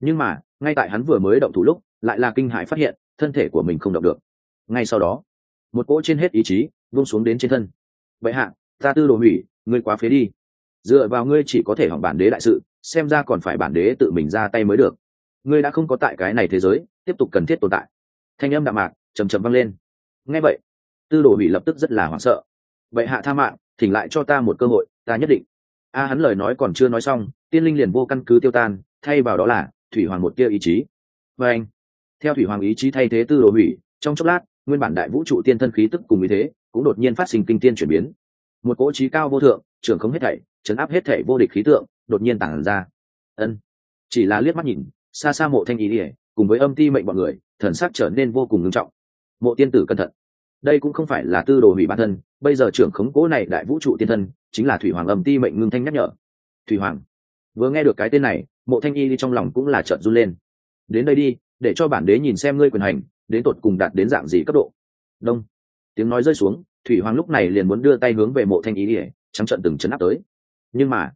[SPEAKER 1] Nhưng mà, ngay tại hắn vừa mới động thủ lúc, lại là kinh hại phát hiện, thân thể của mình không động được. Ngay sau đó, một cỗ trên hết ý chí vung xuống đến trên thân. Vậy hạ, ta tư đồ hủy, ngươi quá phế đi dựa vào ngươi chỉ có thể hỏng bản đế đại sự, xem ra còn phải bản đế tự mình ra tay mới được. Ngươi đã không có tại cái này thế giới, tiếp tục cần thiết tồn tại. Thanh âm đạm mạc, trầm trầm vang lên. Ngay vậy, tư đồ hủy lập tức rất là hoảng sợ. Vậy hạ tha mạng, thỉnh lại cho ta một cơ hội, ta nhất định. A hắn lời nói còn chưa nói xong, tiên linh liền vô căn cứ tiêu tan, thay vào đó là, thủy hoàng một tia ý chí. Và anh, theo thủy hoàng ý chí thay thế tư đồ hủy, trong chốc lát, nguyên bản đại vũ trụ tiên thân khí tức cùng ý thế, cũng đột nhiên phát sinh kinh tiên chuyển biến. Một cỗ trí cao vô thượng, trưởng không hết thảy chấn áp hết thể vô địch khí tượng, đột nhiên tản ra. Ân. Chỉ là liếc mắt nhìn, xa xa mộ thanh ý ỉa cùng với âm ti mệnh bọn người, thần sắc trở nên vô cùng nghiêm trọng. Mộ tiên tử cẩn thận. Đây cũng không phải là tư đồ hủy bản thân, bây giờ trưởng khống cố này đại vũ trụ tiên thân, chính là thủy hoàng âm ti mệnh ngưng thanh nhắc nhở. Thủy hoàng. Vừa nghe được cái tên này, mộ thanh y đi trong lòng cũng là trợn run lên. Đến đây đi, để cho bản đế nhìn xem ngươi quyền hành, đến tột cùng đạt đến dạng gì cấp độ. Đông. Tiếng nói rơi xuống, thủy hoàng lúc này liền muốn đưa tay hướng về mộ thanh y ỉa trắng trận từng chấn áp tới nhưng mà,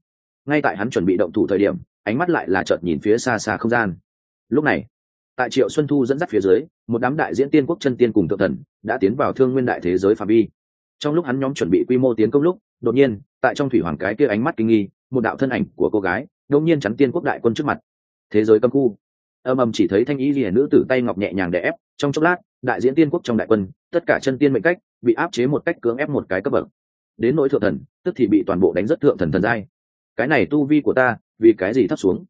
[SPEAKER 1] ngay tại hắn chuẩn bị động thủ thời điểm, ánh mắt lại là chợt nhìn phía xa xa không gian. Lúc này, tại triệu xuân thu dẫn dắt phía dưới, một đám đại diễn tiên quốc chân tiên cùng tự thần đã tiến vào thương nguyên đại thế giới phạm vi. Trong lúc hắn nhóm chuẩn bị quy mô tiến công lúc, đột nhiên, tại trong thủy hoàng cái kia ánh mắt kinh nghi, một đạo thân ảnh của cô gái đột nhiên chắn tiên quốc đại quân trước mặt. Thế giới cấm khu. Âm ầm chỉ thấy thanh ý lìa nữ tử tay ngọc nhẹ nhàng đè ép, trong chốc lát, đại diễn tiên quốc trong đại quân, tất cả chân tiên mệnh cách, bị áp chế một cách cưỡng ép một cái cấp bậc đến nỗi thượng thần, tức thì bị toàn bộ đánh rất thượng thần thần giai. Cái này tu vi của ta, vì cái gì thấp xuống?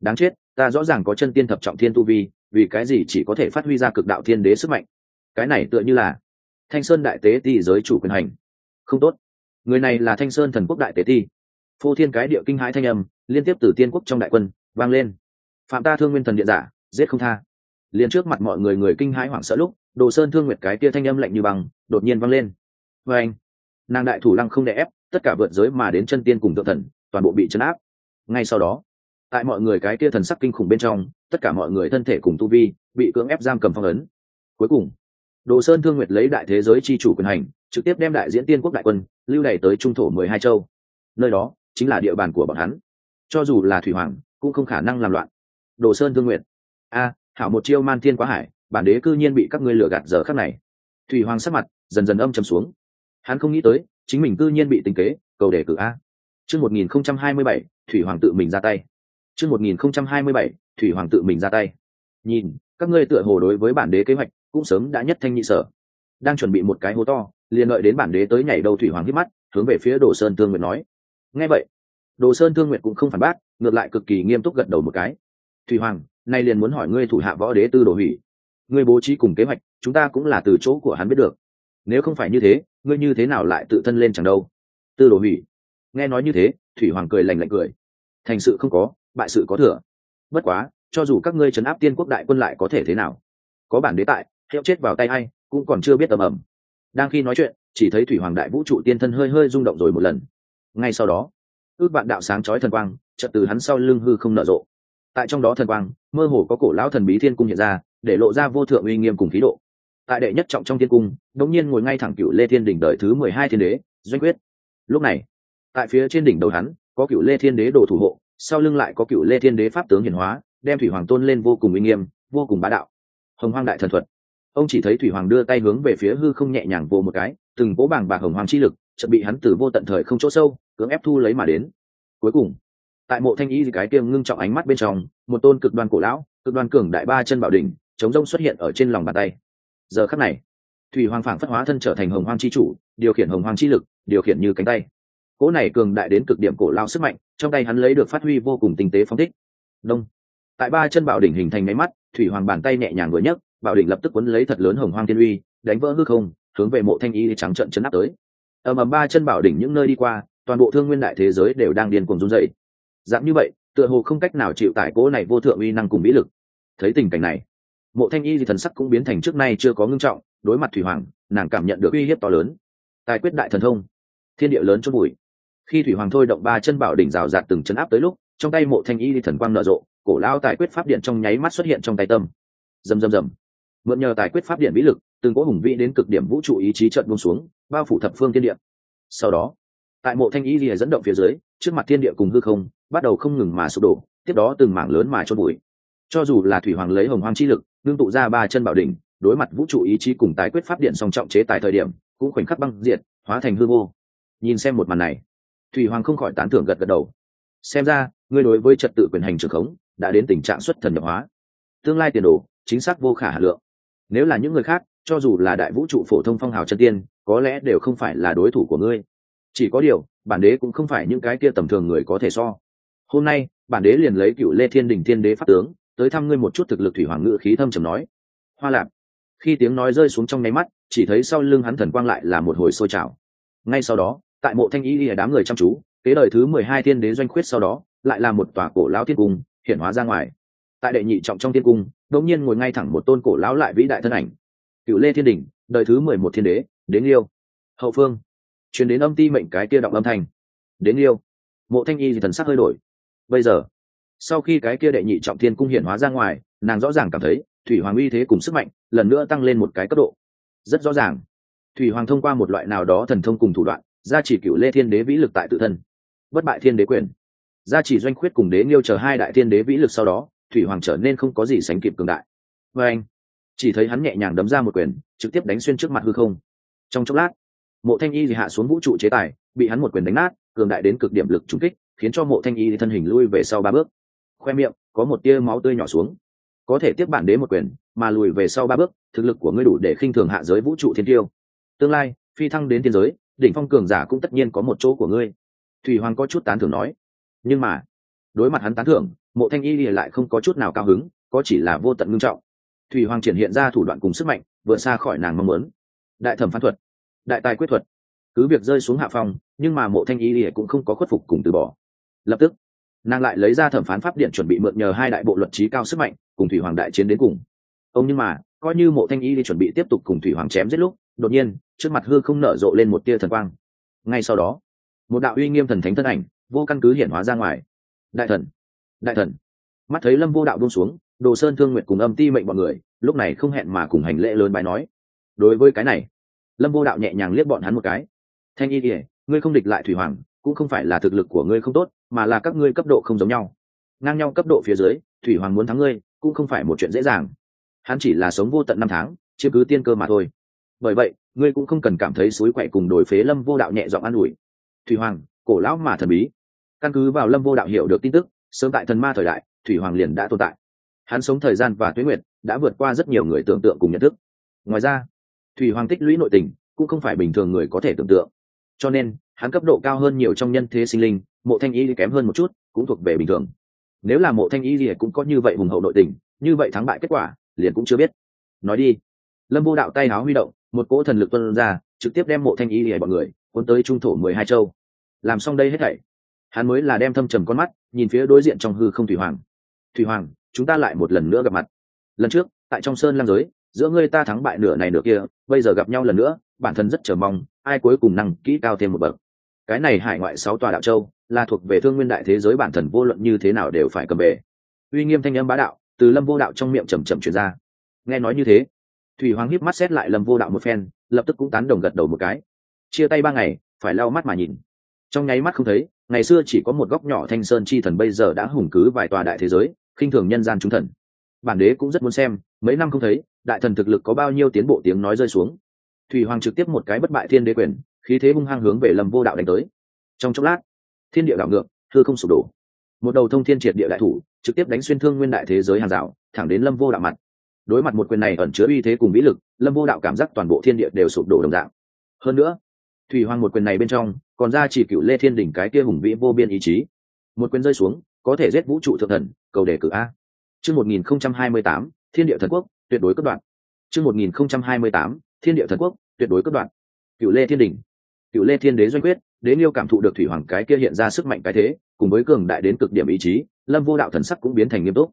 [SPEAKER 1] Đáng chết, ta rõ ràng có chân tiên thập trọng thiên tu vi, vì cái gì chỉ có thể phát huy ra cực đạo thiên đế sức mạnh? Cái này tựa như là thanh sơn đại tế ti giới chủ quyền hành. Không tốt. Người này là thanh sơn thần quốc đại tế ti. Phô thiên cái địa kinh hãi thanh âm, liên tiếp từ tiên quốc trong đại quân, vang lên. Phạm ta thương nguyên thần điện giả, giết không tha. Liền trước mặt mọi người người kinh hãi hoảng sợ lúc, đồ sơn thương nguyệt cái kia thanh âm lạnh như bằng đột nhiên vang lên. Vê anh nàng đại thủ lăng không đè ép, tất cả vượt giới mà đến chân tiên cùng thượng thần, toàn bộ bị chấn áp. Ngay sau đó, tại mọi người cái kia thần sắc kinh khủng bên trong, tất cả mọi người thân thể cùng tu vi bị cưỡng ép giam cầm phong ấn. Cuối cùng, đồ sơn thương nguyệt lấy đại thế giới chi chủ quyền hành, trực tiếp đem đại diễn tiên quốc đại quân lưu đày tới trung thổ mười hai châu. Nơi đó chính là địa bàn của bọn hắn. Cho dù là thủy hoàng, cũng không khả năng làm loạn. Đồ sơn thương nguyệt, a, hảo một chiêu man thiên quá hải, bản đế cư nhiên bị các ngươi lừa gạt giờ khắc này. Thủy hoàng sắc mặt dần dần âm trầm xuống hắn không nghĩ tới, chính mình cư nhiên bị tính kế, cầu đề cử a. Chương một nghìn không trăm hai mươi bảy, thủy hoàng tự mình ra tay. Chương một nghìn không trăm hai mươi bảy, thủy hoàng tự mình ra tay. Nhìn, các ngươi tựa hồ đối với bản đế kế hoạch, cũng sớm đã nhất thanh nhị sở. Đang chuẩn bị một cái hố to, liền đợi đến bản đế tới nhảy đầu thủy hoàng hít mắt, hướng về phía đồ sơn thương nguyện nói. Nghe vậy, đồ sơn thương nguyện cũng không phản bác, ngược lại cực kỳ nghiêm túc gật đầu một cái. Thủy hoàng, nay liền muốn hỏi ngươi thủ hạ võ đế tư đồ hủy. Ngươi bố trí cùng kế hoạch, chúng ta cũng là từ chỗ của hắn biết được. Nếu không phải như thế ngươi như thế nào lại tự thân lên chẳng đâu? Tư đồ hủy. Nghe nói như thế, thủy hoàng cười lành lạnh cười. Thành sự không có, bại sự có thừa. Bất quá, cho dù các ngươi trấn áp tiên quốc đại quân lại có thể thế nào? Có bản đế tại hiệu chết vào tay hay cũng còn chưa biết tầm ẩm. Đang khi nói chuyện, chỉ thấy thủy hoàng đại vũ trụ tiên thân hơi hơi rung động rồi một lần. Ngay sau đó, ước bạn đạo sáng chói thần quang, chợt từ hắn sau lưng hư không nở rộ. Tại trong đó thần quang, mơ hồ có cổ lão thần bí thiên cung hiện ra, để lộ ra vô thượng uy nghiêm cùng khí độ tại đệ nhất trọng trong thiên cung đống nhiên ngồi ngay thẳng cựu lê thiên đỉnh đời thứ mười hai thiên đế, doanh quyết. Lúc này, tại phía trên đỉnh đầu hắn, có cựu lê thiên đế đồ thủ hộ, sau lưng lại có cựu lê thiên đế pháp tướng hiển hóa, đem thủy hoàng tôn lên vô cùng uy nghiêm, vô cùng bá đạo. Hồng hoang đại thần thuật. Ông chỉ thấy thủy hoàng đưa tay hướng về phía hư không nhẹ nhàng vô một cái, từng cố bảng bạc hồng hoàng chi lực, chợt bị hắn từ vô tận thời không chỗ sâu, cưỡng ép thu lấy mà đến. Cuối cùng, tại mộ thanh y cái tiêm ngưng trọng ánh mắt bên trong, một tôn cực đoan cổ lão, cực đoan cường đại ba chân bảo đỉnh, chống rông xuất hiện ở trên lòng bàn tay giờ khắc này, thủy hoàng phảng phất hóa thân trở thành hồng hoàng chi chủ, điều khiển hồng hoàng chi lực, điều khiển như cánh tay. Cỗ này cường đại đến cực điểm cổ lao sức mạnh, trong tay hắn lấy được phát huy vô cùng tinh tế phong thích. Đông. Tại ba chân bảo đỉnh hình thành máy mắt, thủy hoàng bàn tay nhẹ nhàng vừa nhấc, bảo đỉnh lập tức quấn lấy thật lớn hồng hoang thiên uy, đánh vỡ hư không, hướng về mộ thanh y trắng trận chấn áp tới. Ầm ầm ba chân bảo đỉnh những nơi đi qua, toàn bộ thương nguyên đại thế giới đều đang điên cuồng run dậy dạng như vậy, tựa hồ không cách nào chịu tải cỗ này vô thượng uy năng cùng mỹ lực. Thấy tình cảnh này mộ thanh y thì thần sắc cũng biến thành trước nay chưa có ngưng trọng, đối mặt thủy hoàng, nàng cảm nhận được uy hiếp to lớn. Tài quyết đại thần thông, thiên địa lớn chốt bụi. Khi thủy hoàng thôi động ba chân bảo đỉnh rào rạt từng chấn áp tới lúc, trong tay mộ thanh y thì thần quang nở rộ, cổ lao tài quyết pháp điện trong nháy mắt xuất hiện trong tay tâm. Rầm rầm rầm. Mượn nhờ tài quyết pháp điện vĩ lực, từng có hùng vĩ đến cực điểm vũ trụ ý chí trận buông xuống, bao phủ thập phương thiên địa. Sau đó, tại mộ thanh y thì dẫn động phía dưới, trước mặt thiên địa cùng hư không, bắt đầu không ngừng mà sụp đổ, tiếp đó từng mảng lớn mà chôn bụi. Cho dù là thủy hoàng lấy hồng hoang chi lực ngưng tụ ra ba chân bảo đỉnh, đối mặt vũ trụ ý chí cùng tái quyết pháp điện song trọng chế tại thời điểm, cũng khoảnh khắc băng diệt, hóa thành hư vô. Nhìn xem một màn này, thủy hoàng không khỏi tán thưởng gật gật đầu. Xem ra, ngươi đối với trật tự quyền hành trường khống, đã đến tình trạng xuất thần nhập hóa. Tương lai tiền đồ, chính xác vô khả hà lượng. Nếu là những người khác, cho dù là đại vũ trụ phổ thông phong hào chân tiên, có lẽ đều không phải là đối thủ của ngươi. Chỉ có điều, bản đế cũng không phải những cái kia tầm thường người có thể so. Hôm nay, bản đế liền lấy cựu lê thiên đình thiên đế pháp tướng tới thăm ngươi một chút thực lực thủy hoàng ngự khí thâm trầm nói. Hoa lạp, khi tiếng nói rơi xuống trong nháy mắt, chỉ thấy sau lưng hắn thần quang lại là một hồi sôi trào. Ngay sau đó, tại mộ thanh ý lìa đám người chăm chú, kế đời thứ mười hai thiên đế doanh khuyết sau đó, lại là một tòa cổ lão thiên cung, hiện hóa ra ngoài. Tại đệ nhị trọng trong thiên cung, đột nhiên ngồi ngay thẳng một tôn cổ lão lại vĩ đại thân ảnh. Cựu lê thiên đình, đời thứ mười một thiên đế đến liêu hậu phương chuyển đến âm ti mệnh cái kia động âm thanh. Đến liêu mộ thanh y thì thần sắc hơi đổi. Bây giờ sau khi cái kia đệ nhị trọng thiên cung hiện hóa ra ngoài, nàng rõ ràng cảm thấy, thủy hoàng uy thế cùng sức mạnh, lần nữa tăng lên một cái cấp độ. Rất rõ ràng. Thủy hoàng thông qua một loại nào đó thần thông cùng thủ đoạn, gia chỉ cựu lê thiên đế vĩ lực tại tự thân. Bất bại thiên đế quyền. Gia chỉ doanh khuyết cùng đế nghiêu chờ hai đại thiên đế vĩ lực sau đó, thủy hoàng trở nên không có gì sánh kịp cường đại. Và anh, chỉ thấy hắn nhẹ nhàng đấm ra một quyền, trực tiếp đánh xuyên trước mặt hư không. Trong chốc lát, mộ thanh y thì hạ xuống vũ trụ chế tài, bị hắn một quyền đánh nát, cường đại đến cực điểm lực trúng kích, khiến cho mộ thanh y thân hình lui về sau ba bước khoe miệng, có một tia máu tươi nhỏ xuống. Có thể tiếp bản đế một quyền, mà lùi về sau ba bước, thực lực của ngươi đủ để khinh thường hạ giới vũ trụ thiên tiêu. Tương lai, phi thăng đến thiên giới, đỉnh phong cường giả cũng tất nhiên có một chỗ của ngươi. Thủy hoàng có chút tán thưởng nói. Nhưng mà, đối mặt hắn tán thưởng, mộ thanh y lại không có chút nào cao hứng, có chỉ là vô tận ngưng trọng. Thủy hoàng triển hiện ra thủ đoạn cùng sức mạnh, vượt xa khỏi nàng mong muốn. Đại thẩm phán thuật, đại tài quyết thuật. Cứ việc rơi xuống hạ phong, nhưng mà mộ thanh y cũng không có khuất phục cùng từ bỏ. Lập tức nàng lại lấy ra thẩm phán pháp điện chuẩn bị mượn nhờ hai đại bộ luật trí cao sức mạnh, cùng thủy hoàng đại chiến đến cùng. Ông nhưng mà, coi như mộ thanh y đi chuẩn bị tiếp tục cùng thủy hoàng chém giết lúc, đột nhiên, trước mặt hư không nở rộ lên một tia thần quang. Ngay sau đó, một đạo uy nghiêm thần thánh thân ảnh, vô căn cứ hiển hóa ra ngoài. Đại thần đại thần. Mắt thấy lâm vô đạo buông xuống, đồ sơn thương nguyện cùng âm ti mệnh bọn người, lúc này không hẹn mà cùng hành lễ lớn bài nói. Đối với cái này, lâm vô đạo nhẹ nhàng liếc bọn hắn một cái. Thanh y kỉa ngươi không địch lại thủy hoàng, cũng không phải là thực lực của ngươi không tốt mà là các ngươi cấp độ không giống nhau. Ngang nhau cấp độ phía dưới, thủy hoàng muốn thắng ngươi, cũng không phải một chuyện dễ dàng. Hắn chỉ là sống vô tận năm tháng, chiếm cứ tiên cơ mà thôi. Bởi vậy, ngươi cũng không cần cảm thấy suối quậy cùng đổi phế lâm vô đạo nhẹ giọng an ủi. Thủy hoàng, cổ lão mà thần bí. Căn cứ vào lâm vô đạo hiểu được tin tức, sớm tại thần ma thời đại, thủy hoàng liền đã tồn tại. Hắn sống thời gian và tuế nguyệt đã vượt qua rất nhiều người tưởng tượng cùng nhận thức. Ngoài ra, thủy hoàng tích lũy nội tình cũng không phải bình thường người có thể tưởng tượng. Cho nên, hắn cấp độ cao hơn nhiều trong nhân thế sinh linh mộ thanh y kém hơn một chút, cũng thuộc về bình thường. Nếu là mộ thanh y thì cũng có như vậy hùng hậu nội tình, như vậy thắng bại kết quả, liền cũng chưa biết. Nói đi. Lâm vô đạo tay áo huy động, một cỗ thần lực tuân ra, trực tiếp đem mộ thanh y lìa bọn người, cuốn tới trung thổ mười hai châu. Làm xong đây hết thảy, hắn mới là đem thâm trầm con mắt, nhìn phía đối diện trong hư không thủy hoàng. Thủy hoàng, chúng ta lại một lần nữa gặp mặt. Lần trước, tại trong sơn lam giới, giữa ngươi ta thắng bại nửa này nửa kia, bây giờ gặp nhau lần nữa, bản thân rất chờ mong, ai cuối cùng năng kỹ cao thêm một bậc cái này hải ngoại sáu tòa đạo châu, là thuộc về thương nguyên đại thế giới bản thần vô luận như thế nào đều phải cầm về. Uy nghiêm thanh âm bá đạo, từ lâm vô đạo trong miệng trầm trầm truyền ra. Nghe nói như thế, thủy hoàng híp mắt xét lại lâm vô đạo một phen, lập tức cũng tán đồng gật đầu một cái. Chia tay ba ngày, phải lau mắt mà nhìn. Trong nháy mắt không thấy, ngày xưa chỉ có một góc nhỏ thanh sơn chi thần bây giờ đã hùng cứ vài tòa đại thế giới, khinh thường nhân gian chúng thần. Bản đế cũng rất muốn xem, mấy năm không thấy, đại thần thực lực có bao nhiêu tiến bộ tiếng nói rơi xuống. Thủy hoàng trực tiếp một cái bất bại thiên đế quyền khí thế hung hăng hướng về lâm vô đạo đánh tới. Trong chốc lát, thiên địa đảo ngược thư không sụp đổ. Một đầu thông thiên triệt địa đại thủ, trực tiếp đánh xuyên thương nguyên đại thế giới hàng rào, thẳng đến lâm vô đạo mặt. Đối mặt một quyền này ẩn chứa uy thế cùng vĩ lực, lâm vô đạo cảm giác toàn bộ thiên địa đều sụp đổ đồng dạng. Hơn nữa, thủy hoàng một quyền này bên trong, còn ra chỉ cựu lê thiên đỉnh cái kia hùng vĩ vô biên ý chí. Một quyền rơi xuống, có thể giết vũ trụ thượng thần, cầu đề cử a. Chương một nghìn không trăm hai mươi tám, thiên địa thần quốc, tuyệt đối cất đoạn. Chương một nghìn không trăm hai mươi tám, thiên địa thần quốc, tuyệt đối cất đoạn. Cựu lê thiên đỉnh cựu lê thiên đế doanh quyết đến yêu cảm thụ được thủy hoàng cái kia hiện ra sức mạnh cái thế, cùng với cường đại đến cực điểm ý chí, lâm vô đạo thần sắc cũng biến thành nghiêm túc.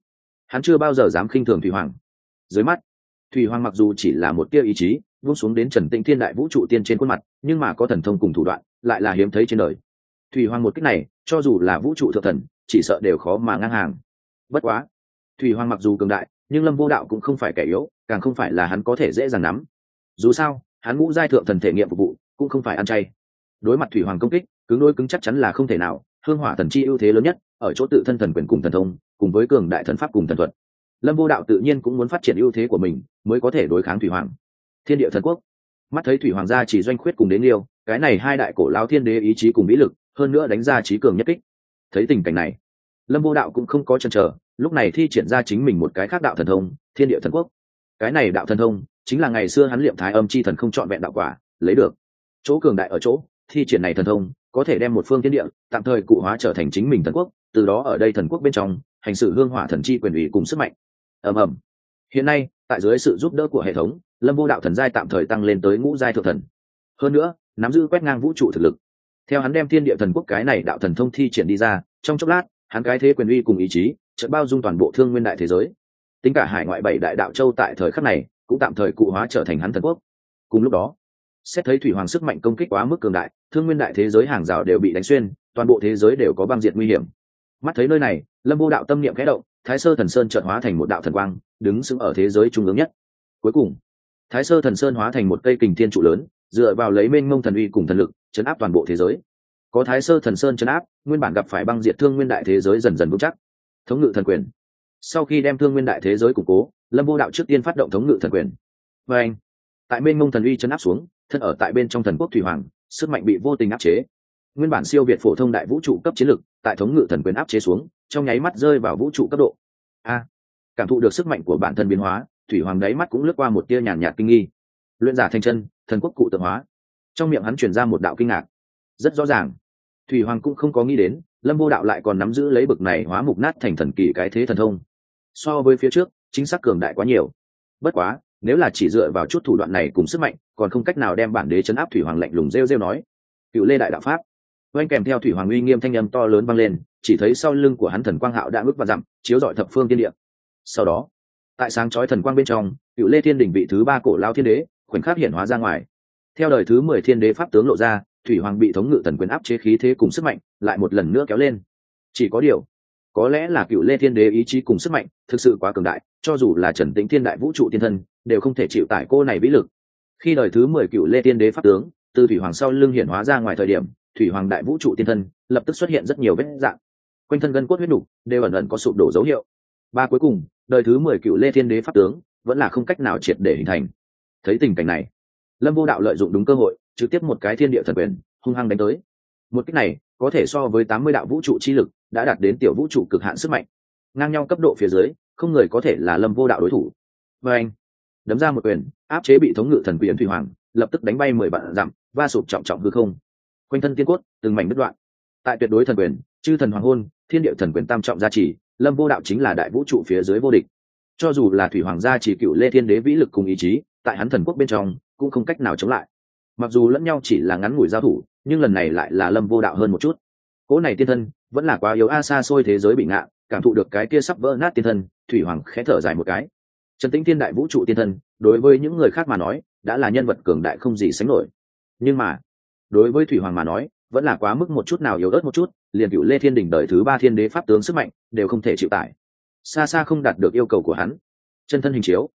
[SPEAKER 1] Hắn chưa bao giờ dám khinh thường thủy hoàng. Dưới mắt, thủy hoàng mặc dù chỉ là một tia ý chí vung xuống đến trần tĩnh thiên đại vũ trụ tiên trên khuôn mặt, nhưng mà có thần thông cùng thủ đoạn, lại là hiếm thấy trên đời. Thủy hoàng một cách này, cho dù là vũ trụ thượng thần, chỉ sợ đều khó mà ngang hàng. Bất quá, thủy hoàng mặc dù cường đại, nhưng lâm vô đạo cũng không phải kẻ yếu, càng không phải là hắn có thể dễ dàng nắm. Dù sao, hắn ngũ giai thượng thần thể nghiệm phục vụ cũng không phải ăn chay. Đối mặt thủy hoàng công kích, cứng đôi cứng chắc chắn là không thể nào, hương hỏa thần chi ưu thế lớn nhất, ở chỗ tự thân thần quyền cùng thần thông, cùng với cường đại thần pháp cùng thần thuật. Lâm vô đạo tự nhiên cũng muốn phát triển ưu thế của mình, mới có thể đối kháng thủy hoàng. Thiên địa thần quốc. Mắt thấy thủy hoàng gia chỉ doanh khuyết cùng đến liêu, cái này hai đại cổ lao thiên đế ý chí cùng mỹ lực, hơn nữa đánh ra trí cường nhất kích. Thấy tình cảnh này, lâm vô đạo cũng không có chần chờ, lúc này thi triển ra chính mình một cái khác đạo thần thông, thiên địa thần quốc. Cái này đạo thần thông, chính là ngày xưa hắn liệm thái âm chi thần không chọn vẹn đạo quả, lấy được chỗ cường đại ở chỗ, thi triển này thần thông, có thể đem một phương thiên địa, tạm thời cụ hóa trở thành chính mình thần quốc, từ đó ở đây thần quốc bên trong, hành xử hương hỏa thần chi quyền ủy cùng sức mạnh. Ầm ầm. Hiện nay, tại dưới sự giúp đỡ của hệ thống, lâm vô đạo thần giai tạm thời tăng lên tới ngũ giai thượng thần. Hơn nữa, nắm giữ quét ngang vũ trụ thực lực. Theo hắn đem thiên địa thần quốc cái này đạo thần thông thi triển đi ra, trong chốc lát, hắn cái thế quyền uy cùng ý chí, chợt bao dung toàn bộ thương nguyên đại thế giới. Tính cả hải ngoại bảy đại đạo châu tại thời khắc này, cũng tạm thời cụ hóa trở thành hắn thần quốc. Cùng lúc đó xét thấy thủy hoàng sức mạnh công kích quá mức cường đại, thương nguyên đại thế giới hàng rào đều bị đánh xuyên, toàn bộ thế giới đều có băng diệt nguy hiểm. Mắt thấy nơi này, lâm vô đạo tâm niệm khẽ động, thái sơ thần sơn chợt hóa thành một đạo thần quang, đứng sững ở thế giới trung ương nhất. Cuối cùng, thái sơ thần sơn hóa thành một cây kình thiên trụ lớn, dựa vào lấy mênh mông thần uy cùng thần lực, chấn áp toàn bộ thế giới. Có thái sơ thần sơn chấn áp, nguyên bản gặp phải băng diệt thương nguyên đại thế giới dần dần vững chắc. Thống ngự thần quyền. Sau khi đem thương nguyên đại thế giới củng cố, lâm vô đạo trước tiên phát động thống ngự thần quyền. Và anh, tại mênh mông thần uy chấn áp xuống thân ở tại bên trong thần quốc thủy hoàng, sức mạnh bị vô tình áp chế. Nguyên bản siêu việt phổ thông đại vũ trụ cấp chiến lực tại thống ngự thần quyền áp chế xuống, trong nháy mắt rơi vào vũ trụ cấp độ. A, cảm thụ được sức mạnh của bản thân biến hóa, thủy hoàng đáy mắt cũng lướt qua một tia nhàn nhạt kinh nghi. Luyện giả thành chân, thần quốc cụ tượng hóa. Trong miệng hắn truyền ra một đạo kinh ngạc. Rất rõ ràng. Thủy hoàng cũng không có nghĩ đến, lâm vô đạo lại còn nắm giữ lấy bực này hóa mục nát thành thần kỳ cái thế thần thông. So với phía trước, chính xác cường đại quá nhiều. Bất quá nếu là chỉ dựa vào chút thủ đoạn này cùng sức mạnh, còn không cách nào đem bản đế chấn áp thủy hoàng lạnh lùng rêu rêu nói. Cựu lê đại đạo pháp. Oanh kèm theo thủy hoàng uy nghiêm thanh âm to lớn vang lên, chỉ thấy sau lưng của hắn thần quang hạo đã ước và dặm, chiếu dọi thập phương tiên địa. Sau đó, tại sáng chói thần quang bên trong, cựu lê thiên đình vị thứ ba cổ lao thiên đế, khoảnh khắc hiện hóa ra ngoài. Theo đời thứ mười thiên đế pháp tướng lộ ra, thủy hoàng bị thống ngự thần quyền áp chế khí thế cùng sức mạnh, lại một lần nữa kéo lên. Chỉ có điều có lẽ là cựu lê thiên đế ý chí cùng sức mạnh thực sự quá cường đại, cho dù là trần tĩnh thiên đại vũ trụ tiên thân, đều không thể chịu tải cô này vĩ lực. Khi đời thứ mười cựu lê thiên đế pháp tướng, từ thủy hoàng sau lưng hiển hóa ra ngoài thời điểm, thủy hoàng đại vũ trụ tiên thân lập tức xuất hiện rất nhiều vết dạng. Quanh thân gân cốt huyết đục đều ẩn ẩn có sụp đổ dấu hiệu. Ba cuối cùng, đời thứ mười cựu lê thiên đế pháp tướng vẫn là không cách nào triệt để hình thành. Thấy tình cảnh này, lâm vô đạo lợi dụng đúng cơ hội, trực tiếp một cái thiên địa thần quyền, hung hăng đánh tới. Một cách này có thể so với tám mươi đạo vũ trụ chi lực đã đạt đến tiểu vũ trụ cực hạn sức mạnh. Ngang nhau cấp độ phía dưới, không người có thể là lâm vô đạo đối thủ. Và anh, đấm ra một quyền, áp chế bị thống ngự thần quyền thủy hoàng, lập tức đánh bay mười vạn dặm, va sụp trọng trọng hư không. Quanh thân tiên cốt, từng mảnh đứt đoạn. Tại tuyệt đối thần quyền, chư thần hoàng hôn, thiên địa thần quyền tam trọng gia trì, lâm vô đạo chính là đại vũ trụ phía dưới vô địch. Cho dù là thủy hoàng gia chỉ cựu lê thiên đế vĩ lực cùng ý chí, tại hắn thần quốc bên trong, cũng không cách nào chống lại. Mặc dù lẫn nhau chỉ là ngắn ngủi giao thủ, nhưng lần này lại là lâm vô đạo hơn một chút. Cỗ này tiên thân vẫn là quá yếu, a, xa xôi thế giới bị ngạ, cảm thụ được cái kia sắp vỡ nát tiên thân, thủy hoàng khẽ thở dài một cái. Trần tĩnh thiên đại vũ trụ tiên thân, đối với những người khác mà nói, đã là nhân vật cường đại không gì sánh nổi. Nhưng mà, đối với thủy hoàng mà nói, vẫn là quá mức một chút nào yếu ớt một chút, liền cựu lê thiên đình đời thứ ba thiên đế pháp tướng sức mạnh, đều không thể chịu tải. Xa xa không đạt được yêu cầu của hắn. Chân thân hình chiếu.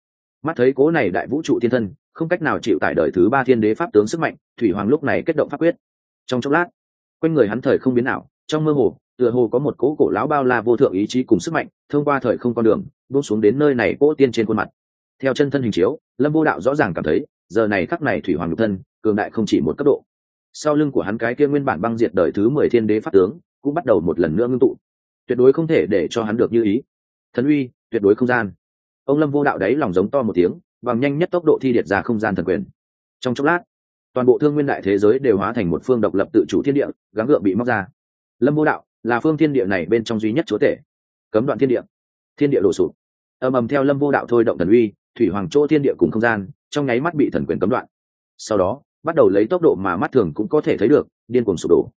[SPEAKER 1] Mắt thấy cố này đại vũ trụ thiên thân, không cách nào chịu tải đời thứ ba thiên đế pháp tướng sức mạnh, thủy hoàng lúc này kết động pháp quyết. Trong chốc lát, quanh người hắn thời không biến nào trong mơ hồ tựa hồ có một cỗ cổ lão bao la vô thượng ý chí cùng sức mạnh, thông qua thời không con đường, buông xuống đến nơi này cỗ tiên trên khuôn mặt. Theo chân thân hình chiếu, lâm vô đạo rõ ràng cảm thấy, giờ này khắc này thủy hoàng nhục thân, cường đại không chỉ một cấp độ. Sau lưng của hắn cái kia nguyên bản băng diệt đời thứ mười thiên đế pháp tướng, cũng bắt đầu một lần nữa ngưng tụ. Tuyệt đối không thể để cho hắn được như ý. Thần uy, tuyệt đối không gian. Ông lâm vô đạo đấy lòng giống to một tiếng, bằng nhanh nhất tốc độ thi điệt ra không gian thần quyền. Trong chốc lát, toàn bộ thương nguyên đại thế giới đều hóa thành một phương độc lập tự chủ thiên địa, gắng gượng bị móc ra. Lâm vô đạo là phương thiên địa này bên trong duy nhất chúa tể. Cấm đoạn thiên địa. Thiên địa đổ sụp. Ầm ầm theo lâm vô đạo thôi động thần uy, thủy hoàng chỗ thiên địa cùng không gian, trong nháy mắt bị thần quyền cấm đoạn. Sau đó, bắt đầu lấy tốc độ mà mắt thường cũng có thể thấy được, điên cuồng sụp đổ.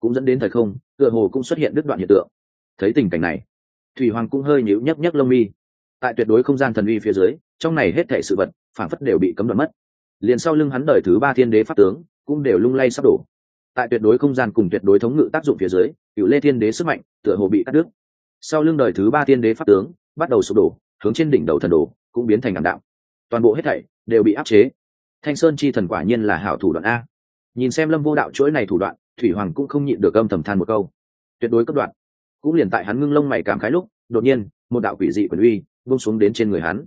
[SPEAKER 1] Cũng dẫn đến thời không, tựa hồ cũng xuất hiện đứt đoạn hiện tượng. Thấy tình cảnh này, thủy hoàng cũng hơi nhíu nhấc nhấc lông mi. Tại tuyệt đối không gian thần uy phía dưới, trong này hết thể sự vật phản phất đều bị cấm đoạn mất. Liền sau lưng hắn đời thứ ba thiên đế pháp tướng, cũng đều lung lay sắp đổ tại tuyệt đối không gian cùng tuyệt đối thống ngự tác dụng phía dưới, cựu lê thiên đế sức mạnh tựa hồ bị cắt đứt. Sau lưng đời thứ ba thiên đế pháp tướng bắt đầu sụp đổ, hướng trên đỉnh đầu thần đồ cũng biến thành ảm đạm. Toàn bộ hết thảy đều bị áp chế. Thanh sơn chi thần quả nhiên là hảo thủ đoạn a. Nhìn xem lâm vô đạo chuỗi này thủ đoạn, thủy hoàng cũng không nhịn được âm thầm than một câu. Tuyệt đối cấp đoạn. Cũng liền tại hắn ngưng lông mày cảm khái lúc, đột nhiên, một đạo quỷ dị quyền uy bung xuống đến trên người hắn.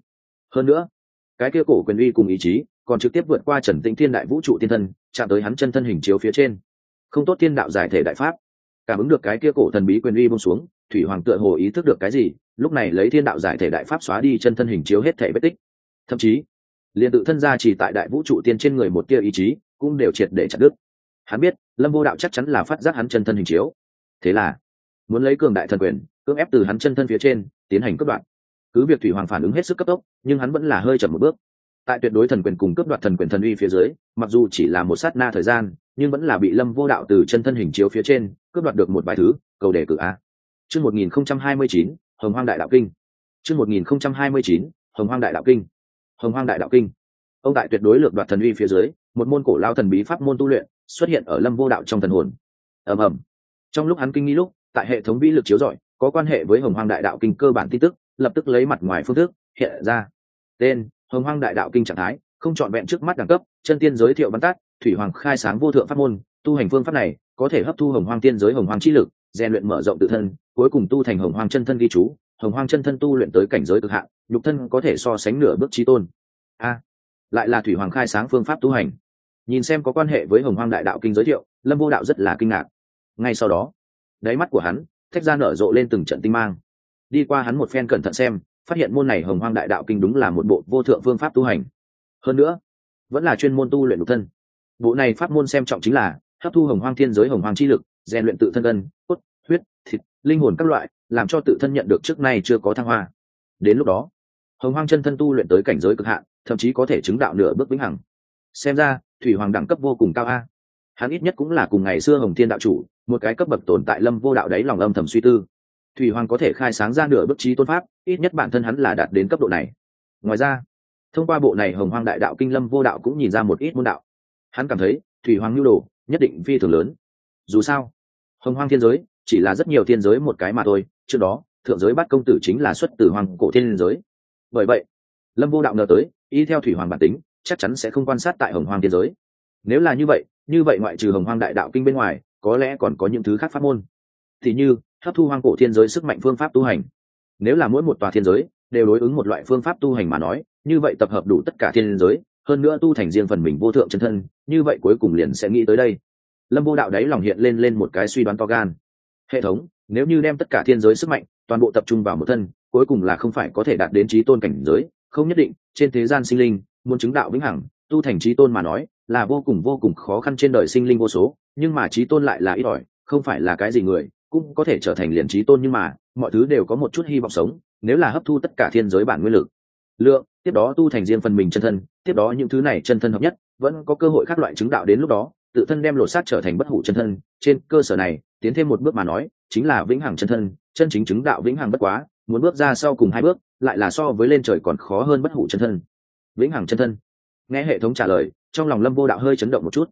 [SPEAKER 1] Hơn nữa, cái kia cổ quyền uy cùng ý chí còn trực tiếp vượt qua trần tĩnh thiên đại vũ trụ thiên thân, chạm tới hắn chân thân hình chiếu phía trên không tốt tiên đạo giải thể đại pháp. Cảm ứng được cái kia cổ thần bí quyền uy bông xuống, thủy hoàng tựa hồ ý thức được cái gì, lúc này lấy thiên đạo giải thể đại pháp xóa đi chân thân hình chiếu hết thể vết tích. Thậm chí, liền tự thân ra chỉ tại đại vũ trụ tiên trên người một tia ý chí, cũng đều triệt để chặt đứt. Hắn biết, lâm vô đạo chắc chắn là phát giác hắn chân thân hình chiếu. Thế là, muốn lấy cường đại thần quyền, cưỡng ép từ hắn chân thân phía trên, tiến hành cướp đoạn cứ việc thủy hoàng phản ứng hết sức cấp tốc, nhưng hắn vẫn là hơi chậm một bước tại tuyệt đối thần quyền cùng cướp đoạt thần quyền thần uy phía dưới, mặc dù chỉ là một sát na thời gian, nhưng vẫn là bị lâm vô đạo từ chân thân hình chiếu phía trên, cướp đoạt được một vài thứ, cầu đề cử a. Chương một nghìn không trăm hai mươi chín, hồng hoang đại đạo kinh. Chương một nghìn không trăm hai mươi chín, hồng hoang đại đạo kinh. Hồng hoang đại đạo kinh. Ông tại tuyệt đối lược đoạt thần uy phía dưới, một môn cổ lao thần bí pháp môn tu luyện, xuất hiện ở lâm vô đạo trong thần hồn. Ầm ầm. Trong lúc hắn kinh nghi lúc, tại hệ thống vĩ lực chiếu rọi, có quan hệ với hồng hoang đại đạo kinh cơ bản tin tức, lập tức lấy mặt ngoài phương thức, hiện ra. Tên hồng hoang đại đạo kinh trạng thái, không trọn vẹn trước mắt đẳng cấp, chân tiên giới thiệu văn tát thủy hoàng khai sáng vô thượng pháp môn, tu hành phương pháp này có thể hấp thu hồng hoang tiên giới hồng hoang chi lực, rèn luyện mở rộng tự thân, cuối cùng tu thành hồng hoang chân thân ghi chú, hồng hoang chân thân tu luyện tới cảnh giới cực hạn, nhục thân có thể so sánh nửa bước trí tôn. A, lại là thủy hoàng khai sáng phương pháp tu hành. Nhìn xem có quan hệ với hồng hoang đại đạo kinh giới thiệu, lâm vô đạo rất là kinh ngạc. Ngay sau đó, đáy mắt của hắn thách ra nở rộ lên từng trận tinh mang. Đi qua hắn một phen cẩn thận xem phát hiện môn này hồng hoang đại đạo kinh đúng là một bộ vô thượng phương pháp tu hành. Hơn nữa, vẫn là chuyên môn tu luyện độc thân. Bộ này pháp môn xem trọng chính là hấp thu hồng hoang thiên giới hồng hoang chi lực, rèn luyện tự thân cân cốt, huyết, thịt, linh hồn các loại, làm cho tự thân nhận được trước nay chưa có thăng hoa. Đến lúc đó, hồng hoang chân thân tu luyện tới cảnh giới cực hạn, thậm chí có thể chứng đạo nửa bước vĩnh hằng. Xem ra, thủy hoàng đẳng cấp vô cùng cao a. Hắn ít nhất cũng là cùng ngày xưa hồng thiên đạo chủ, một cái cấp bậc tồn tại lâm vô đạo đấy lòng âm thầm suy tư thủy hoàng có thể khai sáng ra nửa bức trí tôn pháp, ít nhất bản thân hắn là đạt đến cấp độ này. Ngoài ra, thông qua bộ này hồng hoang đại đạo kinh lâm vô đạo cũng nhìn ra một ít môn đạo. Hắn cảm thấy, thủy hoàng nhu đồ, nhất định phi thường lớn. Dù sao, hồng hoang thiên giới chỉ là rất nhiều thiên giới một cái mà thôi, trước đó, thượng giới bắt công tử chính là xuất từ hoàng cổ thiên giới. Bởi vậy, lâm vô đạo ngờ tới, y theo thủy hoàng bản tính, chắc chắn sẽ không quan sát tại hồng hoang thiên giới. Nếu là như vậy như vậy ngoại trừ hồng hoang đại đạo kinh bên ngoài, có lẽ còn có những thứ khác pháp môn. Thì như hấp thu hoang cổ thiên giới sức mạnh phương pháp tu hành. Nếu là mỗi một tòa thiên giới đều đối ứng một loại phương pháp tu hành mà nói, như vậy tập hợp đủ tất cả thiên giới, hơn nữa tu thành riêng phần mình vô thượng chân thân, như vậy cuối cùng liền sẽ nghĩ tới đây. Lâm vô đạo đáy lòng hiện lên lên một cái suy đoán to gan. Hệ thống, nếu như đem tất cả thiên giới sức mạnh toàn bộ tập trung vào một thân, cuối cùng là không phải có thể đạt đến trí tôn cảnh giới, không nhất định, trên thế gian sinh linh, muốn chứng đạo vĩnh hằng, tu thành trí tôn mà nói, là vô cùng vô cùng khó khăn trên đời sinh linh vô số, nhưng mà trí tôn lại là ít ỏi, không phải là cái gì người cũng có thể trở thành liền trí tôn nhưng mà, mọi thứ đều có một chút hy vọng sống, nếu là hấp thu tất cả thiên giới bản nguyên lực. Lượng, tiếp đó tu thành riêng phần mình chân thân, tiếp đó những thứ này chân thân hợp nhất, vẫn có cơ hội các loại chứng đạo đến lúc đó, tự thân đem lột xác trở thành bất hủ chân thân. Trên cơ sở này, tiến thêm một bước mà nói, chính là vĩnh hằng chân thân, chân chính chứng đạo vĩnh hằng bất quá, muốn bước ra sau cùng hai bước, lại là so với lên trời còn khó hơn bất hủ chân thân. Vĩnh hằng chân thân. Nghe hệ thống trả lời, trong lòng lâm vô đạo hơi chấn động một chút.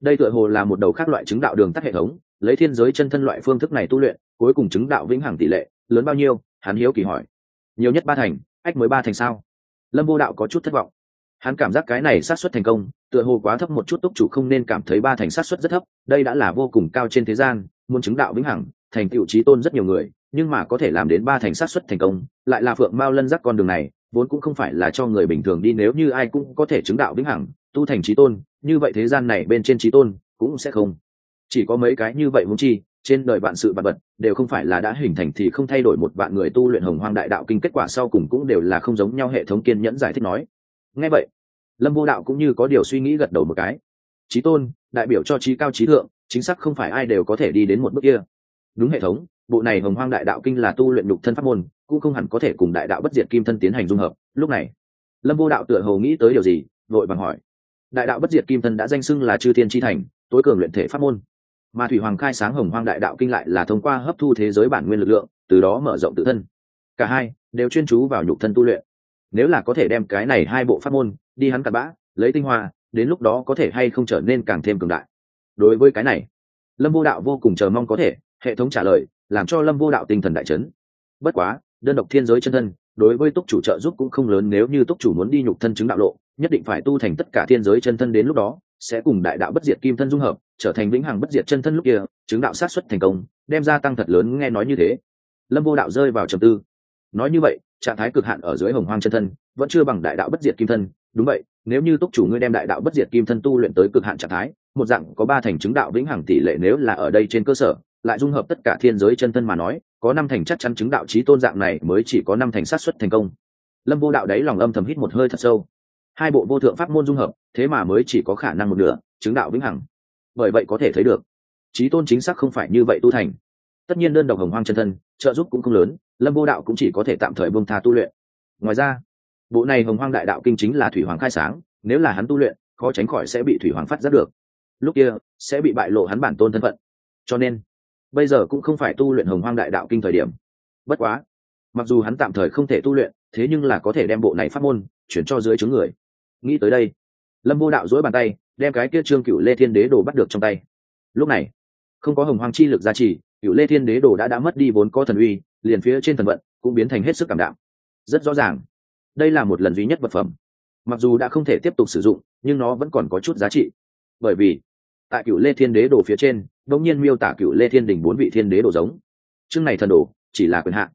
[SPEAKER 1] Đây tựa hồ là một đầu khác loại chứng đạo đường tắt hệ thống lấy thiên giới chân thân loại phương thức này tu luyện, cuối cùng chứng đạo vĩnh hằng tỷ lệ, lớn bao nhiêu? Hắn hiếu kỳ hỏi. Nhiều nhất ba thành, ách mới ba thành sao? Lâm vô đạo có chút thất vọng. Hắn cảm giác cái này sát xuất thành công, tựa hồ quá thấp một chút túc chủ không nên cảm thấy ba thành sát xuất rất thấp, đây đã là vô cùng cao trên thế gian, muốn chứng đạo vĩnh hằng, thành tựu trí tôn rất nhiều người, nhưng mà có thể làm đến ba thành sát xuất thành công, lại là phượng mao lân giác con đường này, vốn cũng không phải là cho người bình thường đi, nếu như ai cũng có thể chứng đạo vĩnh hằng, tu thành trí tôn, như vậy thế gian này bên trên trí tôn cũng sẽ không chỉ có mấy cái như vậy muốn chi, trên đời vạn sự vạn vật, đều không phải là đã hình thành thì không thay đổi một vạn người tu luyện hồng hoang đại đạo kinh kết quả sau cùng cũng đều là không giống nhau hệ thống kiên nhẫn giải thích nói. Ngay vậy, lâm vô đạo cũng như có điều suy nghĩ gật đầu một cái. Trí tôn, đại biểu cho trí cao trí thượng, chính xác không phải ai đều có thể đi đến một bước kia. Đúng hệ thống, bộ này hồng hoang đại đạo kinh là tu luyện nhục thân pháp môn, cũng không hẳn có thể cùng đại đạo bất diệt kim thân tiến hành dung hợp. Lúc này, lâm vô đạo tựa hồ nghĩ tới điều gì, vội vàng hỏi. Đại đạo bất diệt kim thân đã danh xưng là chư thiên tri thành, tối cường luyện thể pháp môn mà thủy hoàng khai sáng hồng hoang đại đạo kinh lại là thông qua hấp thu thế giới bản nguyên lực lượng, từ đó mở rộng tự thân. Cả hai đều chuyên chú vào nhục thân tu luyện. Nếu là có thể đem cái này hai bộ pháp môn, đi hắn cặn bã, lấy tinh hoa, đến lúc đó có thể hay không trở nên càng thêm cường đại. Đối với cái này, lâm vô đạo vô cùng chờ mong có thể, hệ thống trả lời, làm cho lâm vô đạo tinh thần đại chấn. Bất quá, đơn độc thiên giới chân thân đối với túc chủ trợ giúp cũng không lớn nếu như túc chủ muốn đi nhục thân chứng đạo lộ, nhất định phải tu thành tất cả thiên giới chân thân đến lúc đó, sẽ cùng đại đạo bất diệt kim thân dung hợp, trở thành vĩnh hằng bất diệt chân thân lúc kia, chứng đạo sát xuất thành công, đem ra tăng thật lớn nghe nói như thế. Lâm vô đạo rơi vào trầm tư. Nói như vậy, trạng thái cực hạn ở dưới hồng hoang chân thân, vẫn chưa bằng đại đạo bất diệt kim thân. Đúng vậy, nếu như túc chủ ngươi đem đại đạo bất diệt kim thân tu luyện tới cực hạn trạng thái, một dạng có ba thành chứng đạo vĩnh hằng tỷ lệ nếu là ở đây trên cơ sở lại dung hợp tất cả thiên giới chân thân mà nói, có năm thành chắc chắn chứng đạo trí tôn dạng này mới chỉ có năm thành sát xuất thành công. Lâm vô đạo đấy lòng âm thầm hít một hơi thật sâu. Hai bộ vô thượng pháp môn dung hợp, thế mà mới chỉ có khả năng một nửa, chứng đạo vĩnh hằng. Bởi vậy có thể thấy được trí tôn chính xác không phải như vậy tu thành. Tất nhiên đơn độc hồng hoang chân thân, trợ giúp cũng không lớn, lâm vô đạo cũng chỉ có thể tạm thời bông tha tu luyện. Ngoài ra, bộ này hồng hoang đại đạo kinh chính là thủy hoàng khai sáng, nếu là hắn tu luyện, khó tránh khỏi sẽ bị thủy hoàng phát giác được. Lúc kia, sẽ bị bại lộ hắn bản tôn thân phận. Cho nên bây giờ cũng không phải tu luyện hồng hoang đại đạo kinh thời điểm. Bất quá, mặc dù hắn tạm thời không thể tu luyện, thế nhưng là có thể đem bộ này phát môn chuyển cho dưới chứng người. Nghĩ tới đây, lâm vô đạo dỗi bàn tay, đem cái kia trương cựu lê thiên đế đồ bắt được trong tay. Lúc này, không có hồng hoang chi lực gia trì cựu lê thiên đế đồ đã đã mất đi vốn có thần uy, liền phía trên thần vận cũng biến thành hết sức cảm đạo rất rõ ràng, đây là một lần duy nhất vật phẩm. Mặc dù đã không thể tiếp tục sử dụng, nhưng nó vẫn còn có chút giá trị. Bởi vì, tại cựu lê thiên đế đồ phía trên đông nhiên miêu tả cựu lê thiên đình bốn vị thiên đế đồ giống. Chương này thần đồ, chỉ là quyền hạn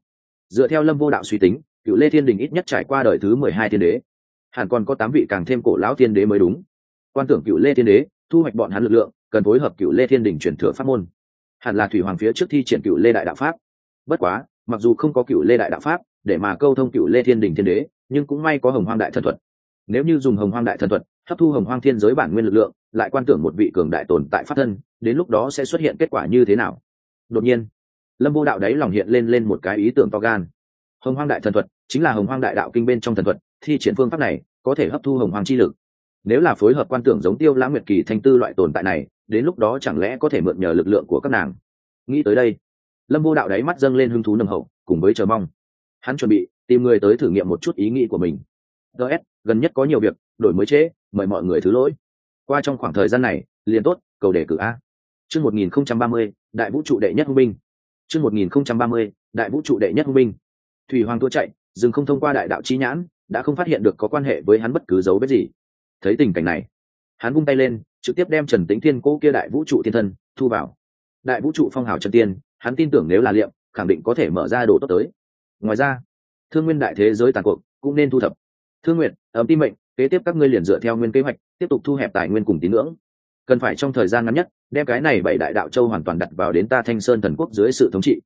[SPEAKER 1] dựa theo lâm vô đạo suy tính, cựu lê thiên đình ít nhất trải qua đời thứ mười hai thiên đế. Hẳn còn có tám vị càng thêm cổ lão thiên đế mới đúng. Quan tưởng cựu lê thiên đế, thu hoạch bọn hắn lực lượng, cần phối hợp cựu lê thiên đình chuyển thừa pháp môn. Hẳn là thủy hoàng phía trước thi triển cựu lê đại đạo pháp. Bất quá, mặc dù không có cựu lê đại đạo pháp để mà câu thông cựu lê thiên đình thiên đế, nhưng cũng may có hồng hoang đại thần thuật. Nếu như dùng hồng hoang đại thần thuật, hấp thu hồng hoang thiên giới bản nguyên lực lượng, lại quan tưởng một vị cường đại tồn tại pháp thân đến lúc đó sẽ xuất hiện kết quả như thế nào? Đột nhiên lâm vô đạo đấy lòng hiện lên lên một cái ý tưởng to gan. Hồng hoang đại thần thuật chính là hồng hoang đại đạo kinh bên trong thần thuật thi triển phương pháp này có thể hấp thu hồng hoang chi lực. Nếu là phối hợp quan tưởng giống tiêu lãng nguyệt kỳ thanh tư loại tồn tại này đến lúc đó chẳng lẽ có thể mượn nhờ lực lượng của các nàng? Nghĩ tới đây lâm vô đạo đáy mắt dâng lên hứng thú nồng hậu cùng với chờ mong. Hắn chuẩn bị tìm người tới thử nghiệm một chút ý nghĩ của mình. Ts gần nhất có nhiều việc đổi mới chế, mời mọi người thứ lỗi. Qua trong khoảng thời gian này liền tốt cầu đề cử a chương một nghìn không trăm ba mươi, đại vũ trụ đệ nhất hung binh. Chương một nghìn không trăm ba mươi, đại vũ trụ đệ nhất hung binh. Thủy hoàng tua chạy dừng không thông qua đại đạo chi nhãn, đã không phát hiện được có quan hệ với hắn bất cứ dấu vết gì. Thấy tình cảnh này, hắn vung tay lên, trực tiếp đem trần tĩnh thiên cố kia đại vũ trụ thiên thân, thu vào. Đại vũ trụ phong hào trần tiên, hắn tin tưởng nếu là liệm, khẳng định có thể mở ra đồ tốt tới. Ngoài ra, thương nguyên đại thế giới tàn cuộc, cũng nên thu thập. Thương nguyện ấm tim mệnh, kế tiếp các ngươi liền dựa theo nguyên kế hoạch, tiếp tục thu hẹp tài nguyên cùng tín ngưỡng cần phải trong thời gian ngắn nhất, đem cái này bảy đại đạo châu hoàn toàn đặt vào đến ta thanh sơn thần quốc dưới sự thống trị.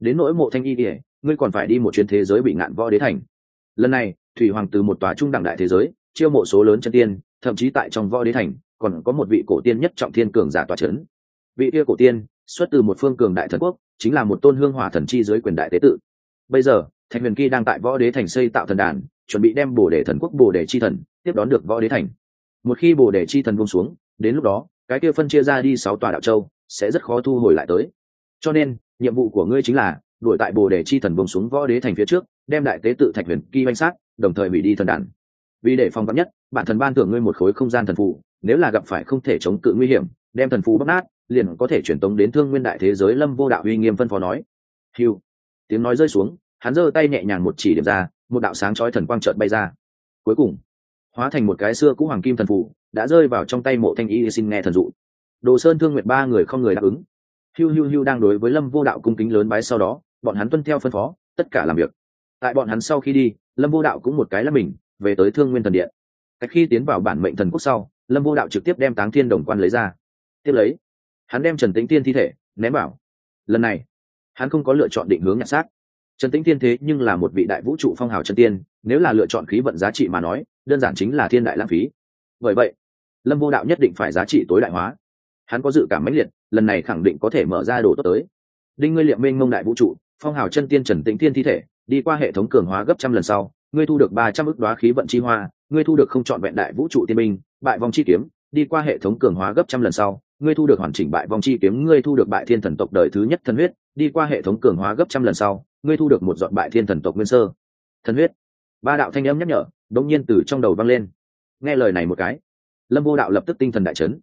[SPEAKER 1] Đến nỗi mộ thanh y kỉa ngươi còn phải đi một chuyến thế giới bị ngạn võ đế thành. Lần này, thủy hoàng từ một tòa trung đẳng đại thế giới, chiêu mộ số lớn chân tiên, thậm chí tại trong võ đế thành, còn có một vị cổ tiên nhất trọng thiên cường giả tòa c h ấ n vị kia cổ tiên, xuất từ một phương cường đại thần quốc, chính là một tôn hương hỏa thần chi dưới quyền đại tế tự. Bây giờ, thạch huyền kỳ đang tại võ đế thành xây tạo thần đàn, chuẩn bị đem bồ đề thần quốc bồ đề chi thần tiếp đón được võ đế thành. Một khi bồ đề chi thần vung xuống đến lúc đó, cái kia phân chia ra đi sáu tòa đạo châu sẽ rất khó thu hồi lại tới. Cho nên, nhiệm vụ của ngươi chính là đuổi tại bồ đề chi thần bông xuống võ đế thành phía trước, đem đại tế tự thạch huyền kỳ banh sát, đồng thời hủy đi thần đàn. Vì để phòng vắn nhất, bản thần ban thưởng ngươi một khối không gian thần phụ nếu là gặp phải không thể chống cự nguy hiểm, đem thần phù bóc nát, liền có thể chuyển tống đến thương nguyên đại thế giới lâm vô đạo uy nghiêm phân phó nói. Hiu tiếng nói rơi xuống, hắn giơ tay nhẹ nhàng một chỉ điểm ra, một đạo sáng chói thần quang trợt bay ra. Cuối cùng, hóa thành một cái xưa cũ hoàng kim thần phụ đã rơi vào trong tay mộ thanh y xin nghe thần dụ. Đồ sơn thương nguyệt ba người không người đáp ứng. Hiu hiu hiu đang đối với lâm vô đạo cung kính lớn bái sau đó, bọn hắn tuân theo phân phó, tất cả làm việc. Tại bọn hắn sau khi đi, lâm vô đạo cũng một cái là mình, về tới thương nguyên thần điện. Cách khi tiến vào bản mệnh thần quốc sau, lâm vô đạo trực tiếp đem táng thiên đồng quan lấy ra. Tiếp lấy, hắn đem trần tĩnh tiên thi thể, ném bảo lần này, hắn không có lựa chọn định hướng nhặt xác. Trần tĩnh tiên thế nhưng là một vị đại vũ trụ phong hào chân tiên, nếu là lựa chọn khí vận giá trị mà nói, đơn giản chính là thiên đại lãng phí. Bởi vậy lâm vô đạo nhất định phải giá trị tối đại hóa. Hắn có dự cảm mãnh liệt lần này khẳng định có thể mở ra đồ tốt tới. Đinh ngươi liệm minh mông đại vũ trụ phong hào chân tiên trần tĩnh thiên thi thể đi qua hệ thống cường hóa gấp trăm lần sau ngươi thu được ba trăm ức đoá khí vận chi hoa ngươi thu được không chọn vẹn đại vũ trụ tiên minh, bại vong chi kiếm đi qua hệ thống cường hóa gấp trăm lần sau ngươi thu được hoàn chỉnh bại vong chi kiếm ngươi thu được bại thiên thần tộc đời thứ nhất thần huyết đi qua hệ thống cường hóa gấp trăm lần sau ngươi thu được một dọn bại thiên thần tộc nguyên sơ. Thần huyết. Ba đạo thanh âm nhắc nhở đống nhiên từ trong đầu vang lên. Nghe lời này một cái lâm vô đạo lập tức tinh thần đại chấn.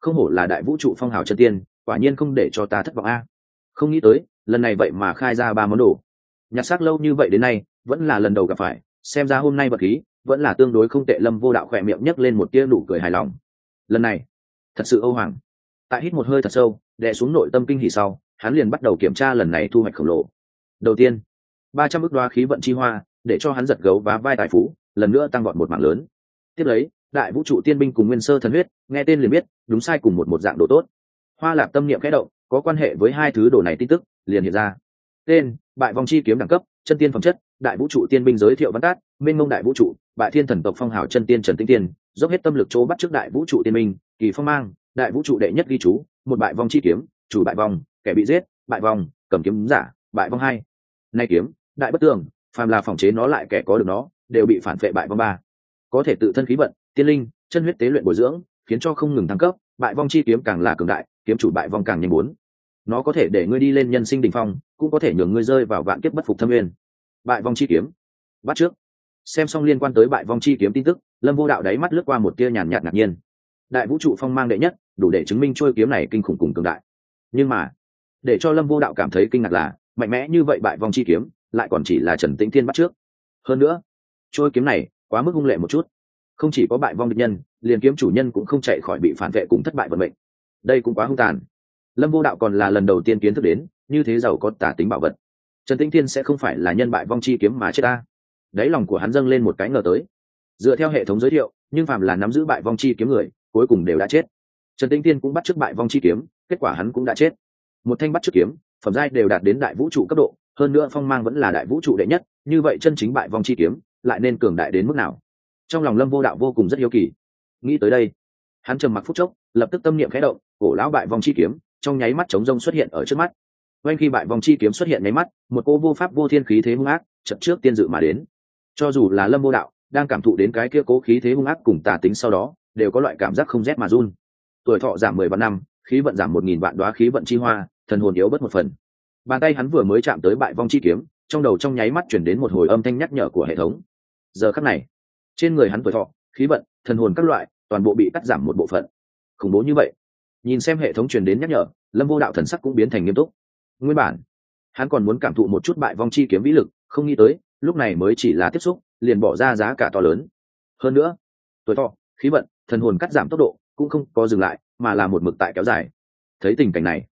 [SPEAKER 1] Không hổ là đại vũ trụ phong hào chân tiên, quả nhiên không để cho ta thất vọng a. Không nghĩ tới, lần này vậy mà khai ra ba món đồ. Nhặt xác lâu như vậy đến nay, vẫn là lần đầu gặp phải, xem ra hôm nay vật khí, vẫn là tương đối không tệ. Lâm vô đạo khỏe miệng nhấc lên một tia nụ cười hài lòng. Lần này, thật sự âu hoàng. Tại hít một hơi thật sâu, đè xuống nội tâm kinh hỉ sau, hắn liền bắt đầu kiểm tra lần này thu hoạch khổng lồ. Đầu tiên, ba trăm ước đoá khí vận chi hoa, để cho hắn giật gấu và vai tài phú, lần nữa tăng gọn một mạng lớn. Tiếp lấy đại vũ trụ tiên binh cùng nguyên sơ thần huyết, nghe tên liền biết, đúng sai cùng một một dạng đồ tốt. Hoa lạc tâm niệm khẽ động, có quan hệ với hai thứ đồ này tin tức, liền hiện ra. Tên, bại vong chi kiếm đẳng cấp, chân tiên phẩm chất, đại vũ trụ tiên binh giới thiệu văn tát minh mông đại vũ trụ, bại thiên thần tộc phong hào chân tiên trần tinh tiên, dốc hết tâm lực chỗ bắt trước đại vũ trụ tiên minh kỳ phong mang, đại vũ trụ đệ nhất ghi chú, một bại vong chi kiếm, chủ bại vong, kẻ bị giết, bại vong, cầm kiếm giả, bại vong hai. Nay kiếm, đại bất tường, phàm là phòng chế nó lại kẻ có được nó, đều bị phản vệ bại vong ba. Có thể tự thân khí vận tiên linh, chân huyết tế luyện bồi dưỡng, khiến cho không ngừng thăng cấp, bại vong chi kiếm càng là cường đại, kiếm chủ bại vong càng nhanh muốn nó có thể để ngươi đi lên nhân sinh đỉnh phong, cũng có thể nhường ngươi rơi vào vạn kiếp bất phục thâm nguyên. Bại vong chi kiếm. Bắt trước. Xem xong liên quan tới bại vong chi kiếm tin tức, lâm vô đạo đáy mắt lướt qua một tia nhàn nhạt ngạc nhiên. Đại vũ trụ phong mang đệ nhất, đủ để chứng minh trôi kiếm này kinh khủng cùng cường đại. Nhưng mà, để cho lâm vô đạo cảm thấy kinh ngạc là, mạnh mẽ như vậy bại vong chi kiếm, lại còn chỉ là trần tĩnh thiên bắt trước. Hơn nữa trôi kiếm này quá mức hung lệ một chút không chỉ có bại vong địch nhân, liền kiếm chủ nhân cũng không chạy khỏi bị phản vệ cùng thất bại vận mệnh. Đây cũng quá hung tàn. Lâm vô đạo còn là lần đầu tiên kiến thức đến, như thế giàu có tả tính bảo vật. Trần tĩnh thiên sẽ không phải là nhân bại vong chi kiếm mà chết ta. Đáy lòng của hắn dâng lên một cái ngờ tới. Dựa theo hệ thống giới thiệu, nhưng phàm là nắm giữ bại vong chi kiếm người, cuối cùng đều đã chết. Trần tĩnh thiên cũng bắt t bại vong chi kiếm, kết quả hắn cũng đã chết. Một thanh bắt t kiếm, phẩm giai đều đạt đến đại vũ trụ cấp độ, hơn nữa phong mang vẫn là đại vũ trụ đệ nhất, như vậy chân chính bại vong chi kiếm, lại nên cường đại đến mức nào? Trong lòng lâm vô đạo vô cùng rất hiếu kỳ. Nghĩ tới đây, hắn trầm mặc phút chốc, lập tức tâm niệm khẽ động, cổ lão bại vong chi kiếm, trong nháy mắt chống rông xuất hiện ở trước mắt. Quanh khi bại vong chi kiếm xuất hiện nháy mắt, một cô vô pháp vô thiên khí thế hung ác chậm trước tiên dự mà đến. Cho dù là lâm vô đạo, đang cảm thụ đến cái kia cố khí thế hung ác cùng tà tính sau đó, đều có loại cảm giác không rét mà run. Tuổi thọ giảm mười vạn năm, khí vận giảm một nghìn vạn đoá khí vận chi hoa, thần hồn yếu bớt một phần. Bàn tay hắn vừa mới chạm tới bại vong chi kiếm, trong đầu trong nháy mắt chuyển đến một hồi âm thanh nhắc nhở của hệ thống. Giờ khắc này trên người hắn tuổi thọ, khí vận, thần hồn các loại, toàn bộ bị cắt giảm một bộ phận. Khủng bố như vậy. Nhìn xem hệ thống truyền đến nhắc nhở, lâm vô đạo thần sắc cũng biến thành nghiêm túc. Nguyên bản, hắn còn muốn cảm thụ một chút bại vong chi kiếm vĩ lực, không nghĩ tới, lúc này mới chỉ là tiếp xúc, liền bỏ ra giá cả to lớn. Hơn nữa, tuổi thọ, khí vận, thần hồn cắt giảm tốc độ, cũng không có dừng lại, mà là một mực tại kéo dài. Thấy tình cảnh này,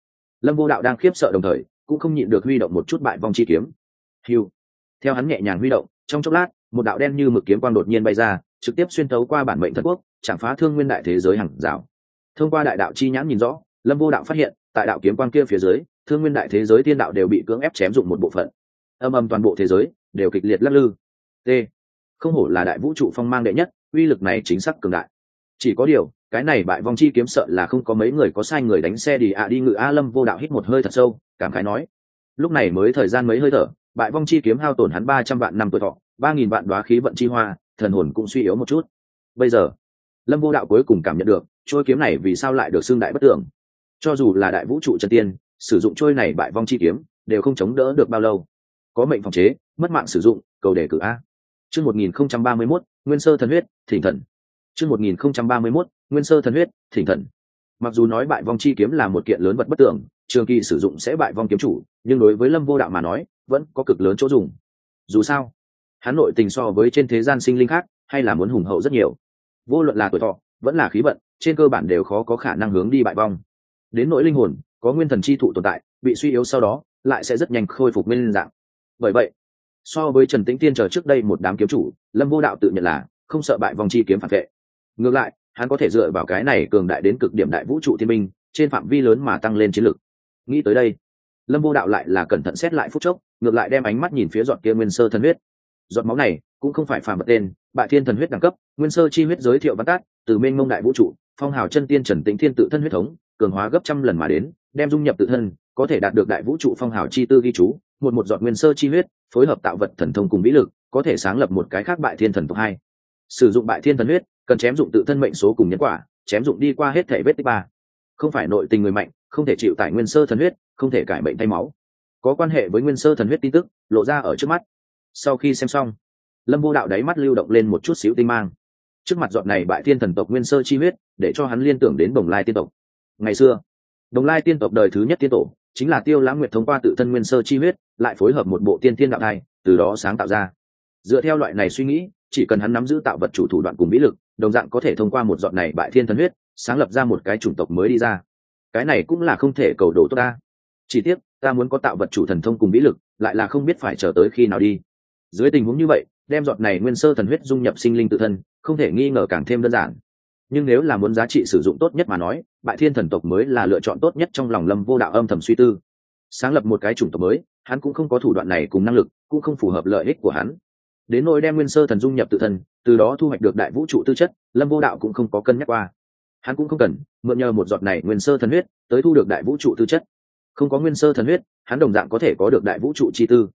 [SPEAKER 1] lâm vô đạo đang khiếp sợ đồng thời, cũng không nhịn được huy động một chút bại vong chi kiếm. Hiu theo hắn nhẹ nhàng huy động, trong chốc lát một đạo đen như mực kiếm quang đột nhiên bay ra, trực tiếp xuyên tấu qua bản mệnh thần quốc chẳng phá thương nguyên đại thế giới hàng rào. Thông qua đại đạo chi nhãn nhìn rõ, lâm vô đạo phát hiện, tại đạo kiếm quang kia phía dưới, thương nguyên đại thế giới tiên đạo đều bị cưỡng ép chém dụng một bộ phận. Âm âm toàn bộ thế giới đều kịch liệt lắc lư. T. Không hổ là đại vũ trụ phong mang đệ nhất, uy lực này chính xác cường đại. Chỉ có điều, cái này bại vong chi kiếm sợ là không có mấy người có sai người đánh xe đi ạ đi ngự a lâm vô đạo hít một hơi thật sâu, cảm khái nói. Lúc này mới thời gian mấy hơi thở, bại vong chi kiếm hao tổn hắn ba trăm vạn năm tuổi thọ ba nghìn vạn đoá khí vận chi hoa, thần hồn cũng suy yếu một chút. Bây giờ, lâm vô đạo cuối cùng cảm nhận được, trôi kiếm này vì sao lại được xưng đại bất tưởng? Cho dù là đại vũ trụ chân tiên, sử dụng trôi này bại vong chi kiếm, đều không chống đỡ được bao lâu. Có mệnh phòng chế, mất mạng sử dụng, cầu đề cử a. Chương một nghìn không trăm ba mươi mốt, nguyên sơ thần huyết, thỉnh thần. Chương một nghìn không trăm ba mươi mốt, nguyên sơ thần huyết, thỉnh thần. Mặc dù nói bại vong chi kiếm là một kiện lớn vật bất tưởng, trường kỳ sử dụng sẽ bại vong kiếm chủ, nhưng đối với lâm vô đạo mà nói, vẫn có cực lớn chỗ dùng. Dù sao hắn nội tình so với trên thế gian sinh linh khác, hay là muốn hùng hậu rất nhiều. Vô luận là tuổi thọ, vẫn là khí vận, trên cơ bản đều khó có khả năng hướng đi bại vong. Đến nỗi linh hồn, có nguyên thần chi thụ tồn tại, bị suy yếu sau đó, lại sẽ rất nhanh khôi phục nguyên dạng. Bởi vậy, so với trần tĩnh tiên chờ trước đây một đám kiếm chủ, lâm vô đạo tự nhận là không sợ bại vong chi kiếm phản vệ. Ngược lại, hắn có thể dựa vào cái này cường đại đến cực điểm đại vũ trụ thiên minh, trên phạm vi lớn mà tăng lên chiến lược nghĩ tới đây, lâm vô đạo lại là cẩn thận xét lại phút chốc, ngược lại đem ánh mắt nhìn phía dọn kia nguyên sơ thân huyết giọt máu này cũng không phải phàm bật tên, bại thiên thần huyết đẳng cấp, nguyên sơ chi huyết giới thiệu văn tát từ mênh mông đại vũ trụ, phong hào chân tiên trần tĩnh thiên tự thân huyết thống, cường hóa gấp trăm lần mà đến, đem dung nhập tự thân, có thể đạt được đại vũ trụ phong hào chi tư ghi chú, một một giọt nguyên sơ chi huyết, phối hợp tạo vật thần thông cùng vĩ lực, có thể sáng lập một cái khác bại thiên thần tộc hai. Sử dụng bại thiên thần huyết, cần chém dụng tự thân mệnh số cùng nhân quả, chém dụng đi qua hết thể vết tích ba. Không phải nội tình người mạnh, không thể chịu tải nguyên sơ thần huyết, không thể cải bệnh thay máu. Có quan hệ với nguyên sơ thần huyết tin tức, lộ ra ở trước mắt sau khi xem xong, lâm vô đạo đáy mắt lưu động lên một chút xíu tinh mang. Trước mặt dọn này bại thiên thần tộc nguyên sơ chi huyết, để cho hắn liên tưởng đến đồng lai tiên tộc. Ngày xưa, đồng lai tiên tộc đời thứ nhất tiên tổ, chính là tiêu lãng nguyệt thông qua tự thân nguyên sơ chi huyết, lại phối hợp một bộ tiên tiên đạo thai, từ đó sáng tạo ra. Dựa theo loại này suy nghĩ, chỉ cần hắn nắm giữ tạo vật chủ thủ đoạn cùng mỹ lực, đồng dạng có thể thông qua một dọn này bại thiên thần huyết, sáng lập ra một cái chủng tộc mới đi ra. Cái này cũng là không thể cầu đồ tốt ta. Chỉ tiếc, ta muốn có tạo vật chủ thần thông cùng mỹ lực, lại là không biết phải chờ tới khi nào đi dưới tình huống như vậy, đem giọt này nguyên sơ thần huyết dung nhập sinh linh tự thân, không thể nghi ngờ càng thêm đơn giản. Nhưng nếu là muốn giá trị sử dụng tốt nhất mà nói, bại thiên thần tộc mới là lựa chọn tốt nhất trong lòng lâm vô đạo âm thầm suy tư. Sáng lập một cái chủng tộc mới, hắn cũng không có thủ đoạn này cùng năng lực, cũng không phù hợp lợi ích của hắn. Đến nỗi đem nguyên sơ thần dung nhập tự thân, từ đó thu hoạch được đại vũ trụ tư chất, lâm vô đạo cũng không có cân nhắc qua. Hắn cũng không cần, mượn nhờ một giọt này nguyên sơ thần huyết, tới thu được đại vũ trụ tư chất. Không có nguyên sơ thần huyết, hắn đồng dạng có thể có được đại vũ trụ chi tư.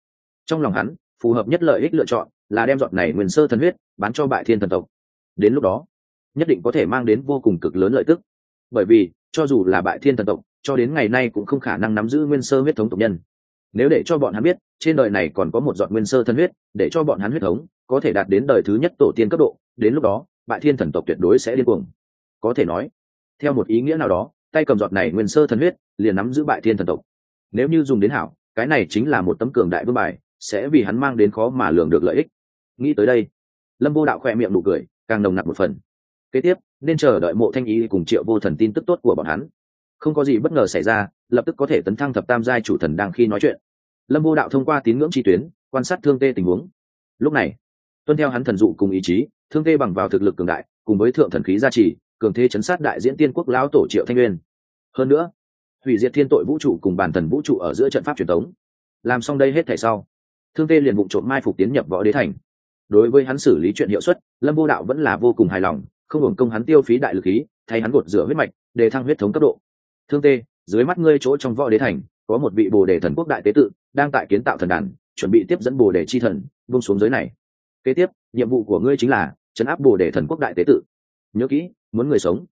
[SPEAKER 1] Trong lòng hắn phù hợp nhất lợi ích lựa chọn là đem giọt này nguyên sơ thần huyết bán cho bại thiên thần tộc. Đến lúc đó, nhất định có thể mang đến vô cùng cực lớn lợi tức. Bởi vì, cho dù là bại thiên thần tộc, cho đến ngày nay cũng không khả năng nắm giữ nguyên sơ huyết thống tộc nhân. Nếu để cho bọn hắn biết, trên đời này còn có một giọt nguyên sơ thân huyết, để cho bọn hắn huyết thống có thể đạt đến đời thứ nhất tổ tiên cấp độ, đến lúc đó, bại thiên thần tộc tuyệt đối sẽ điên cuồng. Có thể nói, theo một ý nghĩa nào đó, tay cầm giọt này nguyên sơ thần huyết liền nắm giữ bại thiên thần tộc. Nếu như dùng đến hảo, cái này chính là một tấm cường đại vương bài sẽ vì hắn mang đến khó mà lường được lợi ích. Nghĩ tới đây, lâm vô đạo khoe miệng nụ cười, càng nồng nặc một phần. Kế tiếp, nên chờ đợi mộ thanh ý cùng triệu vô thần tin tức tốt của bọn hắn. Không có gì bất ngờ xảy ra, lập tức có thể tấn thăng thập tam giai chủ thần đang khi nói chuyện. Lâm vô đạo thông qua tín ngưỡng chi tuyến, quan sát thương tê tình huống. Lúc này, tuân theo hắn thần dụ cùng ý chí, thương tê bằng vào thực lực cường đại, cùng với thượng thần khí gia trì, cường thế chấn sát đại diễn tiên quốc lão tổ triệu thanh nguyên. Hơn nữa, hủy diệt thiên tội vũ trụ cùng bản thần vũ trụ ở giữa trận pháp truyền thống làm xong đây hết thảy sau thương tê liền vụ trộm mai phục tiến nhập võ đế thành. Đối với hắn xử lý chuyện hiệu suất, lâm vô đạo vẫn là vô cùng hài lòng, không hưởng công hắn tiêu phí đại lực khí, thay hắn gột rửa huyết mạch, để thăng huyết thống cấp độ. Thương tê, dưới mắt ngươi chỗ trong võ đế thành, có một vị bồ đề thần quốc đại tế tự, đang tại kiến tạo thần đàn, chuẩn bị tiếp dẫn bồ đề chi thần vung xuống giới này. Kế tiếp, nhiệm vụ của ngươi chính là chấn áp bồ đề thần quốc đại tế tự. Nhớ kỹ, muốn người sống.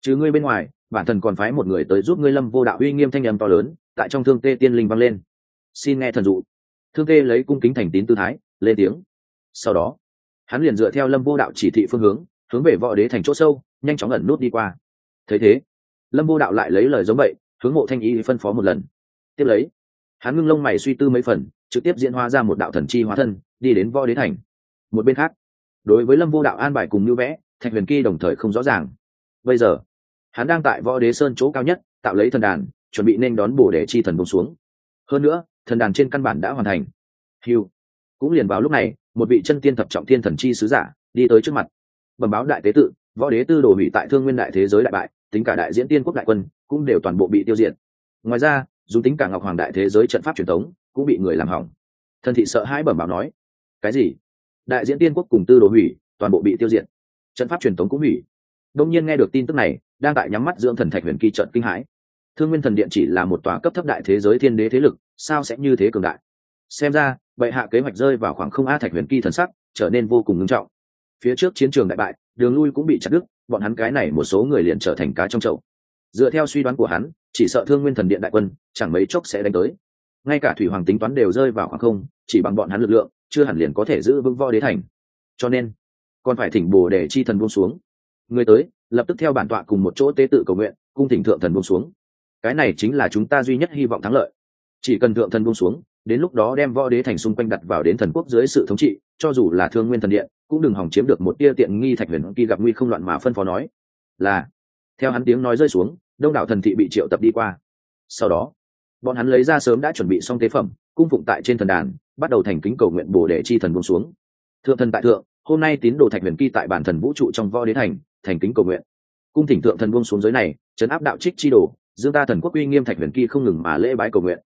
[SPEAKER 1] Chứ ngươi bên ngoài, bản thần còn phái một người tới giúp ngươi lâm vô đạo uy nghiêm thanh âm to lớn, tại trong thương tê tiên linh vang lên. Xin nghe thần dụ thương tê lấy cung kính thành tín tư thái, lên tiếng. Sau đó, hắn liền dựa theo lâm vô đạo chỉ thị phương hướng hướng về võ đế thành chỗ sâu, nhanh chóng ẩn nút đi qua. Thấy thế, lâm vô đạo lại lấy lời giống vậy, hướng mộ thanh ý phân phó một lần. Tiếp lấy, hắn ngưng lông mày suy tư mấy phần, trực tiếp diễn hóa ra một đạo thần chi hóa thân, đi đến võ đế thành. Một bên khác, đối với lâm vô đạo an bài cùng như vẽ, thạch huyền kỳ đồng thời không rõ ràng. Bây giờ, hắn đang tại võ đế sơn chỗ cao nhất, tạo lấy thần đàn, chuẩn bị nên đón bổ để chi thần bông xuống. Hơn nữa thần đàn trên căn bản đã hoàn thành. Hiu cũng liền vào lúc này, một vị chân tiên thập trọng thiên thần chi sứ giả đi tới trước mặt. Bẩm báo đại tế tự, võ đế tư đồ hủy tại thương nguyên đại thế giới đại bại, tính cả đại diễn tiên quốc đại quân cũng đều toàn bộ bị tiêu diệt. Ngoài ra, dù tính cả ngọc hoàng đại thế giới trận pháp truyền thống cũng bị người làm hỏng. Thần thị sợ hãi bẩm báo nói, cái gì? Đại diễn tiên quốc cùng tư đồ hủy toàn bộ bị tiêu diệt. Trận pháp truyền thống cũng hủy. Đông nhiên nghe được tin tức này, đang tại nhắm mắt dưỡng thần thạch huyền kỳ trận kinh hãi. Thương nguyên thần điện chỉ là một tòa cấp thấp đại thế giới thiên đế thế lực sao sẽ như thế cường đại? Xem ra, bệ hạ kế hoạch rơi vào khoảng không a thạch huyền kỳ thần sắc, trở nên vô cùng ngưng trọng. Phía trước chiến trường đại bại, đường lui cũng bị chặt đứt, bọn hắn cái này một số người liền trở thành cá trong chậu. Dựa theo suy đoán của hắn, chỉ sợ thương nguyên thần điện đại quân, chẳng mấy chốc sẽ đánh tới. Ngay cả thủy hoàng tính toán đều rơi vào khoảng không, chỉ bằng bọn hắn lực lượng, chưa hẳn liền có thể giữ vững võ đế thành. Cho nên, còn phải thỉnh bồ để chi thần buông xuống. Người tới, lập tức theo bản tọa cùng một chỗ tế tự cầu nguyện, cung thỉnh thượng thần buông xuống. Cái này chính là chúng ta duy nhất hy vọng thắng lợi chỉ cần thượng thần buông xuống, đến lúc đó đem võ đế thành xung quanh đặt vào đến thần quốc dưới sự thống trị, cho dù là thương nguyên thần điện, cũng đừng hỏng chiếm được một tia tiện nghi thạch huyền kỳ gặp nguy không loạn mà phân phó nói. Là, theo hắn tiếng nói rơi xuống, đông đảo thần thị bị triệu tập đi qua. Sau đó, bọn hắn lấy ra sớm đã chuẩn bị xong tế phẩm, cung phụng tại trên thần đàn, bắt đầu thành kính cầu nguyện bồ để chi thần buông xuống. Thượng thần tại thượng, hôm nay tín đồ thạch huyền kỳ tại bản thần vũ trụ trong võ đế thành thành kính cầu nguyện. Cung thỉnh thượng thần buông xuống giới này, chấn áp đạo trích chi đồ, dương ta thần quốc uy nghiêm thạch huyền kỳ không ngừng mà lễ bái cầu nguyện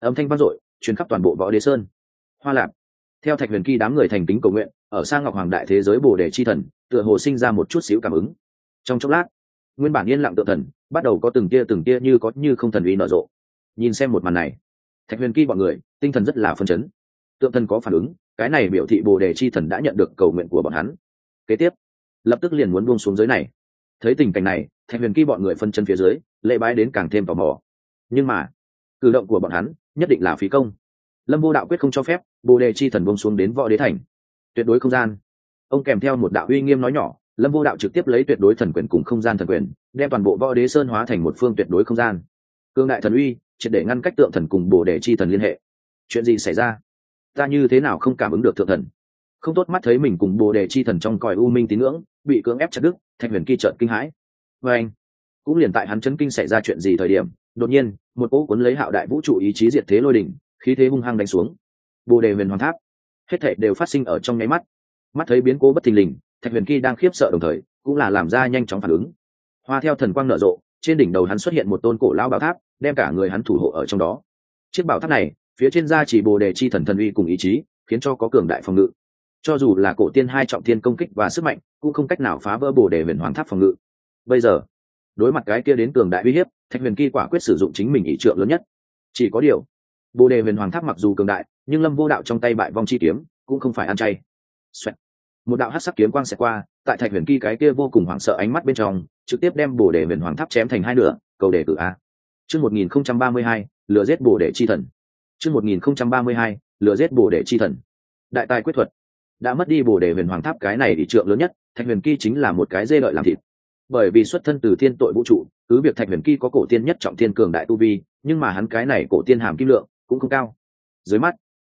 [SPEAKER 1] âm thanh vang dội truyền khắp toàn bộ võ đế sơn. Hoa lạc, theo thạch huyền kỳ đám người thành kính cầu nguyện ở sang ngọc hoàng đại thế giới bồ đề chi thần tựa hồ sinh ra một chút xíu cảm ứng. Trong chốc lát nguyên bản yên lặng tự thần bắt đầu có từng tia từng tia như có như không thần uy nở rộ. Nhìn xem một màn này thạch huyền kỳ bọn người tinh thần rất là phân chấn. Tượng thần có phản ứng cái này biểu thị bồ đề chi thần đã nhận được cầu nguyện của bọn hắn. Kế tiếp lập tức liền muốn buông xuống dưới này. Thấy tình cảnh này thạch huyền kỳ bọn người phân chân phía dưới lễ bái đến càng thêm tò mò. Nhưng mà cử động của bọn hắn nhất định là phí công. Lâm vô đạo quyết không cho phép, bồ đề chi thần buông xuống đến võ đế thành. Tuyệt đối không gian. Ông kèm theo một đạo uy nghiêm nói nhỏ, lâm vô đạo trực tiếp lấy tuyệt đối thần quyền cùng không gian thần quyền, đem toàn bộ võ đế sơn hóa thành một phương tuyệt đối không gian. Cương đại thần uy, triệt để ngăn cách tượng thần cùng bồ đề chi thần liên hệ. Chuyện gì xảy ra? Ta như thế nào không cảm ứng được thượng thần? Không tốt mắt thấy mình cùng bồ đề chi thần trong còi u minh tín ngưỡng, bị cưỡng ép chặt đức thạch huyền kỳ trợn kinh hãi. Và anh, cũng liền tại hắn chấn kinh xảy ra chuyện gì thời điểm, đột nhiên một cỗ cuốn lấy hạo đại vũ trụ ý chí diệt thế lôi đỉnh, khí thế hung hăng đánh xuống. Bồ đề huyền hoàng tháp, hết thệ đều phát sinh ở trong nháy mắt. Mắt thấy biến cố bất thình lình, thạch huyền kỳ đang khiếp sợ đồng thời, cũng là làm ra nhanh chóng phản ứng. Hoa theo thần quang nở rộ, trên đỉnh đầu hắn xuất hiện một tôn cổ lao bảo tháp, đem cả người hắn thủ hộ ở trong đó. Chiếc bảo tháp này, phía trên da chỉ bồ đề chi thần thần uy cùng ý chí, khiến cho có cường đại phòng ngự. Cho dù là cổ tiên hai trọng thiên công kích và sức mạnh, cũng không cách nào phá vỡ bồ đề huyền hoàng tháp phòng ngự. Bây giờ, đối mặt cái kia đến cường đại uy hiếp thạch huyền kỳ quả quyết sử dụng chính mình ý trượng lớn nhất. Chỉ có điều, bồ đề huyền hoàng tháp mặc dù cường đại, nhưng lâm vô đạo trong tay bại vong chi kiếm cũng không phải ăn chay. Xoẹt. một đạo hát sắc kiếm quang xẹt qua, tại thạch huyền kỳ cái kia vô cùng hoảng sợ ánh mắt bên trong, trực tiếp đem bồ đề huyền hoàng tháp chém thành hai nửa, cầu đề cử a. Chương một nghìn không trăm ba mươi hai, lừa giết bồ đề chi thần. Chương một nghìn không trăm ba mươi hai, lừa giết bồ đề chi thần. Đại tài quyết thuật. Đã mất đi bồ đề huyền hoàng tháp cái này ý trượng lớn nhất, thạch huyền kỳ chính là một cái dê lợi làm thịt. Bởi vì xuất thân từ thiên tội vũ trụ cứ việc thạch huyền kỳ có cổ tiên nhất trọng tiên cường đại tu vi, nhưng mà hắn cái này cổ tiên hàm kim lượng cũng không cao. Dưới mắt,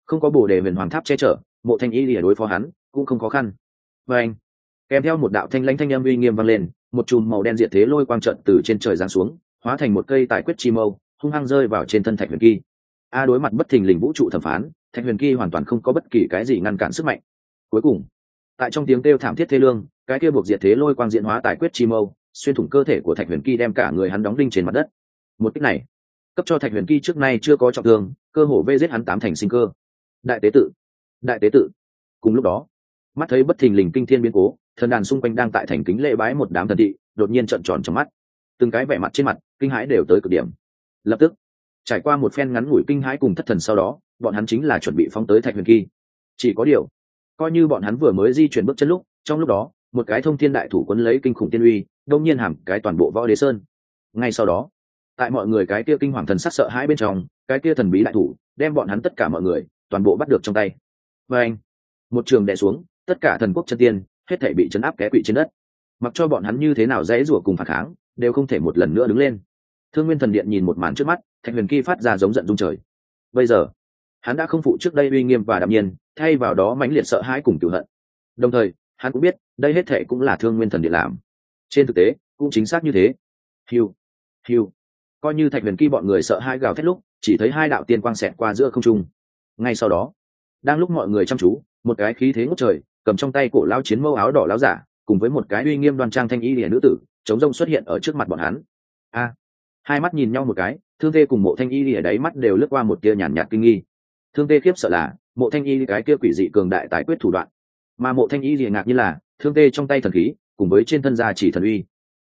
[SPEAKER 1] không có bồ đề huyền hoàng tháp che chở, mộ thanh y lìa đối phó hắn cũng không khó khăn. Và anh, kèm theo một đạo thanh lãnh thanh âm uy nghiêm vang lên, một chùm màu đen diệt thế lôi quang trận từ trên trời giáng xuống, hóa thành một cây tài quyết chi mâu, hung hăng rơi vào trên thân thạch huyền kỳ. A đối mặt bất thình lình vũ trụ thẩm phán, thạch huyền kỳ hoàn toàn không có bất kỳ cái gì ngăn cản sức mạnh. Cuối cùng, tại trong tiếng kêu thảm thiết thế lương, cái kia buộc diệt thế lôi quang diễn hóa tài quyết chi mâu xuyên thủng cơ thể của thạch huyền kỳ đem cả người hắn đóng đinh trên mặt đất. Một cách này, cấp cho thạch huyền kỳ trước nay chưa có trọng thương, cơ hồ vê giết hắn tám thành sinh cơ. Đại tế tự, đại tế tự. Cùng lúc đó, mắt thấy bất thình lình kinh thiên biến cố, thần đàn xung quanh đang tại thành kính lễ bái một đám thần thị, đột nhiên trận tròn trong mắt. Từng cái vẻ mặt trên mặt, kinh hãi đều tới cực điểm. Lập tức, trải qua một phen ngắn ngủi kinh hãi cùng thất thần sau đó, bọn hắn chính là chuẩn bị phóng tới thạch huyền kỳ. Chỉ có điều, coi như bọn hắn vừa mới di chuyển bước chân lúc, trong lúc đó, một cái thông thiên đại thủ quấn lấy kinh khủng tiên uy đông nhiên hàm cái toàn bộ võ đế sơn. Ngay sau đó, tại mọi người cái kia kinh hoàng thần sắc sợ hãi bên trong, cái kia thần bí đại thủ đem bọn hắn tất cả mọi người toàn bộ bắt được trong tay. Và anh, một trường đè xuống, tất cả thần quốc chân tiên hết thể bị chấn áp ké quỵ trên đất. Mặc cho bọn hắn như thế nào dễ rủa cùng phản kháng, đều không thể một lần nữa đứng lên. Thương nguyên thần điện nhìn một màn trước mắt, thạch huyền kỳ phát ra giống giận dung trời. Bây giờ, hắn đã không phụ trước đây uy nghiêm và đạm nhiên, thay vào đó mãnh liệt sợ hãi cùng cựu hận. Đồng thời, hắn cũng biết đây hết thệ cũng là thương nguyên thần điện làm trên thực tế, cũng chính xác như thế. Hiu hiu coi như thạch huyền ky bọn người sợ hai gào thét lúc, chỉ thấy hai đạo tiên quang xẹt qua giữa không trung. Ngay sau đó, đang lúc mọi người chăm chú, một cái khí thế ngút trời, cầm trong tay cổ lao chiến mâu áo đỏ láo giả, cùng với một cái uy nghiêm đoan trang thanh y lìa nữ tử, chống rông xuất hiện ở trước mặt bọn hắn. A, hai mắt nhìn nhau một cái, thương tê cùng mộ thanh y lìa đáy mắt đều lướt qua một tia nhàn nhạt kinh nghi. Thương tê khiếp sợ là, mộ thanh y cái kia quỷ dị cường đại tài quyết thủ đoạn. Mà mộ thanh y lìa ngạc như là, thương tê trong tay thần khí cùng với trên thân gia chỉ thần uy.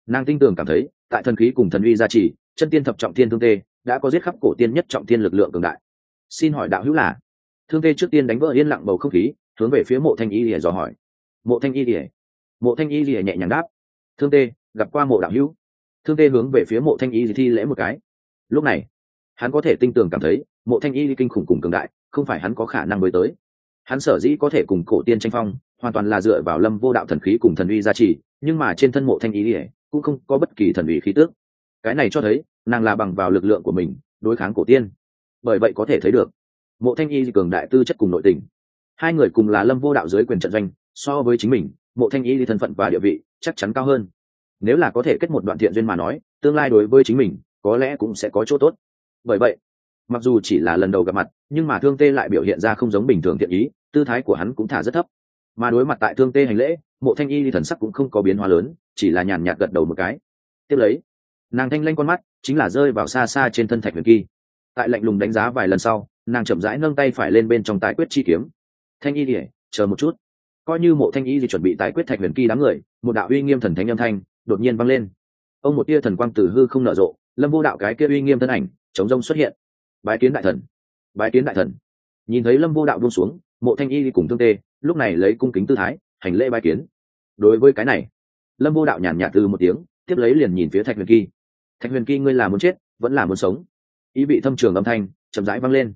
[SPEAKER 1] Nàng tin tưởng cảm thấy, tại thần khí cùng thần uy gia chỉ chân tiên thập trọng thiên thương tê, đã có giết khắp cổ tiên nhất trọng thiên lực lượng cường đại. Xin hỏi đạo hữu là? Thương tê trước tiên đánh vỡ yên lặng bầu không khí, hướng về phía mộ thanh y lìa dò hỏi. Mộ thanh y lìa. Mộ thanh y lìa nhẹ nhàng đáp. Thương tê, gặp qua mộ đạo hữu. Thương tê hướng về phía mộ thanh y thi lễ một cái. Lúc này, hắn có thể tinh tường cảm thấy, mộ thanh y kinh khủng cùng cường đại, không phải hắn có khả năng mới tới. Hắn sở dĩ có thể cùng cổ tiên tranh phong hoàn toàn là dựa vào lâm vô đạo thần khí cùng thần uy gia trì, nhưng mà trên thân mộ thanh y cũng không có bất kỳ thần uy khí tước cái này cho thấy, nàng là bằng vào lực lượng của mình, đối kháng cổ tiên. Bởi vậy có thể thấy được, mộ thanh y cường đại tư chất cùng nội tình. Hai người cùng là lâm vô đạo dưới quyền trận doanh, so với chính mình, mộ thanh y thân phận và địa vị chắc chắn cao hơn. Nếu là có thể kết một đoạn thiện duyên mà nói, tương lai đối với chính mình, có lẽ cũng sẽ có chỗ tốt. Bởi vậy, mặc dù chỉ là lần đầu gặp mặt, nhưng mà thương tê lại biểu hiện ra không giống bình thường thiện ý, tư thái của hắn cũng thả rất thấp mà đối mặt tại thương tê hành lễ, mộ thanh y thần sắc cũng không có biến hóa lớn, chỉ là nhàn nhạt gật đầu một cái. Tiếp lấy, nàng thanh lanh con mắt chính là rơi vào xa xa trên thân thạch huyền kỳ. Tại lạnh lùng đánh giá vài lần sau, nàng chậm rãi nâng tay phải lên bên trong tài quyết chi kiếm. Thanh y ỉa chờ một chút. Coi như mộ thanh y thì chuẩn bị tài quyết thạch huyền kỳ đám người, một đạo uy nghiêm thần thánh âm thanh đột nhiên vang lên. Ông một tia thần quang từ hư không nở rộ, lâm vô đạo cái kia uy nghiêm thân ảnh, chống rông xuất hiện. Bái kiến đại thần, bái kiến đại thần. Nhìn thấy lâm vô đạo buông xuống, mộ thanh y đi cùng thương tê lúc này lấy cung kính tư thái, hành lễ bái kiến. Đối với cái này, lâm vô đạo nhàn nhạt từ một tiếng, tiếp lấy liền nhìn phía thạch huyền kỳ. Thạch huyền kỳ, ngươi là muốn chết, vẫn là muốn sống? Ý vị thâm trường âm thanh chậm rãi vang lên.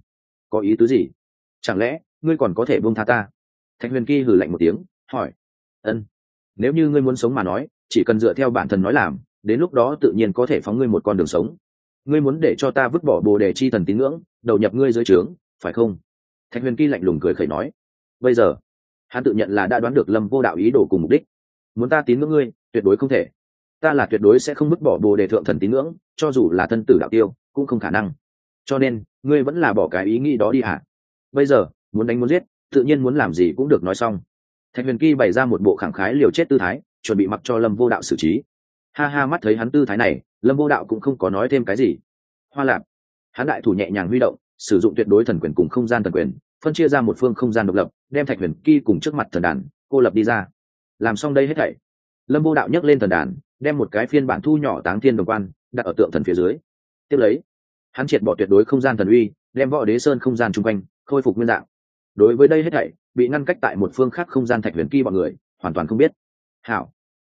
[SPEAKER 1] Có ý tứ gì? Chẳng lẽ, ngươi còn có thể buông tha ta? Thạch huyền kỳ hừ lạnh một tiếng, hỏi. Ân. Nếu như ngươi muốn sống mà nói, chỉ cần dựa theo bản thân nói làm, đến lúc đó tự nhiên có thể phóng ngươi một con đường sống. Ngươi muốn để cho ta vứt bỏ bồ đề chi thần tín ngưỡng, đầu nhập ngươi dưới trướng, phải không? Thạch huyền kỳ lạnh lùng cười khẩy nói. Bây giờ hắn tự nhận là đã đoán được lâm vô đạo ý đồ cùng mục đích. Muốn ta tín ngưỡng ngươi, tuyệt đối không thể. Ta là tuyệt đối sẽ không vứt bỏ bồ đề thượng thần tín ngưỡng, cho dù là thân tử đạo tiêu, cũng không khả năng. Cho nên, ngươi vẫn là bỏ cái ý nghĩ đó đi hả? Bây giờ, muốn đánh muốn giết, tự nhiên muốn làm gì cũng được nói xong. Thạch huyền kỳ bày ra một bộ khẳng khái liều chết tư thái, chuẩn bị mặc cho lâm vô đạo xử trí. Ha ha mắt thấy hắn tư thái này, lâm vô đạo cũng không có nói thêm cái gì. Hoa lạp. Hắn đại thủ nhẹ nhàng huy động, sử dụng tuyệt đối thần quyền cùng không gian thần quyền phân chia ra một phương không gian độc lập, đem thạch huyền kỳ cùng trước mặt thần đàn, cô lập đi ra. Làm xong đây hết thảy, lâm vô đạo nhấc lên thần đàn, đem một cái phiên bản thu nhỏ táng thiên đồng quan, đặt ở tượng thần phía dưới. Tiếp lấy, hắn triệt bỏ tuyệt đối không gian thần uy, đem võ đế sơn không gian chung quanh, khôi phục nguyên dạng. Đối với đây hết thảy, bị ngăn cách tại một phương khác không gian thạch huyền kỳ bọn người, hoàn toàn không biết. Hảo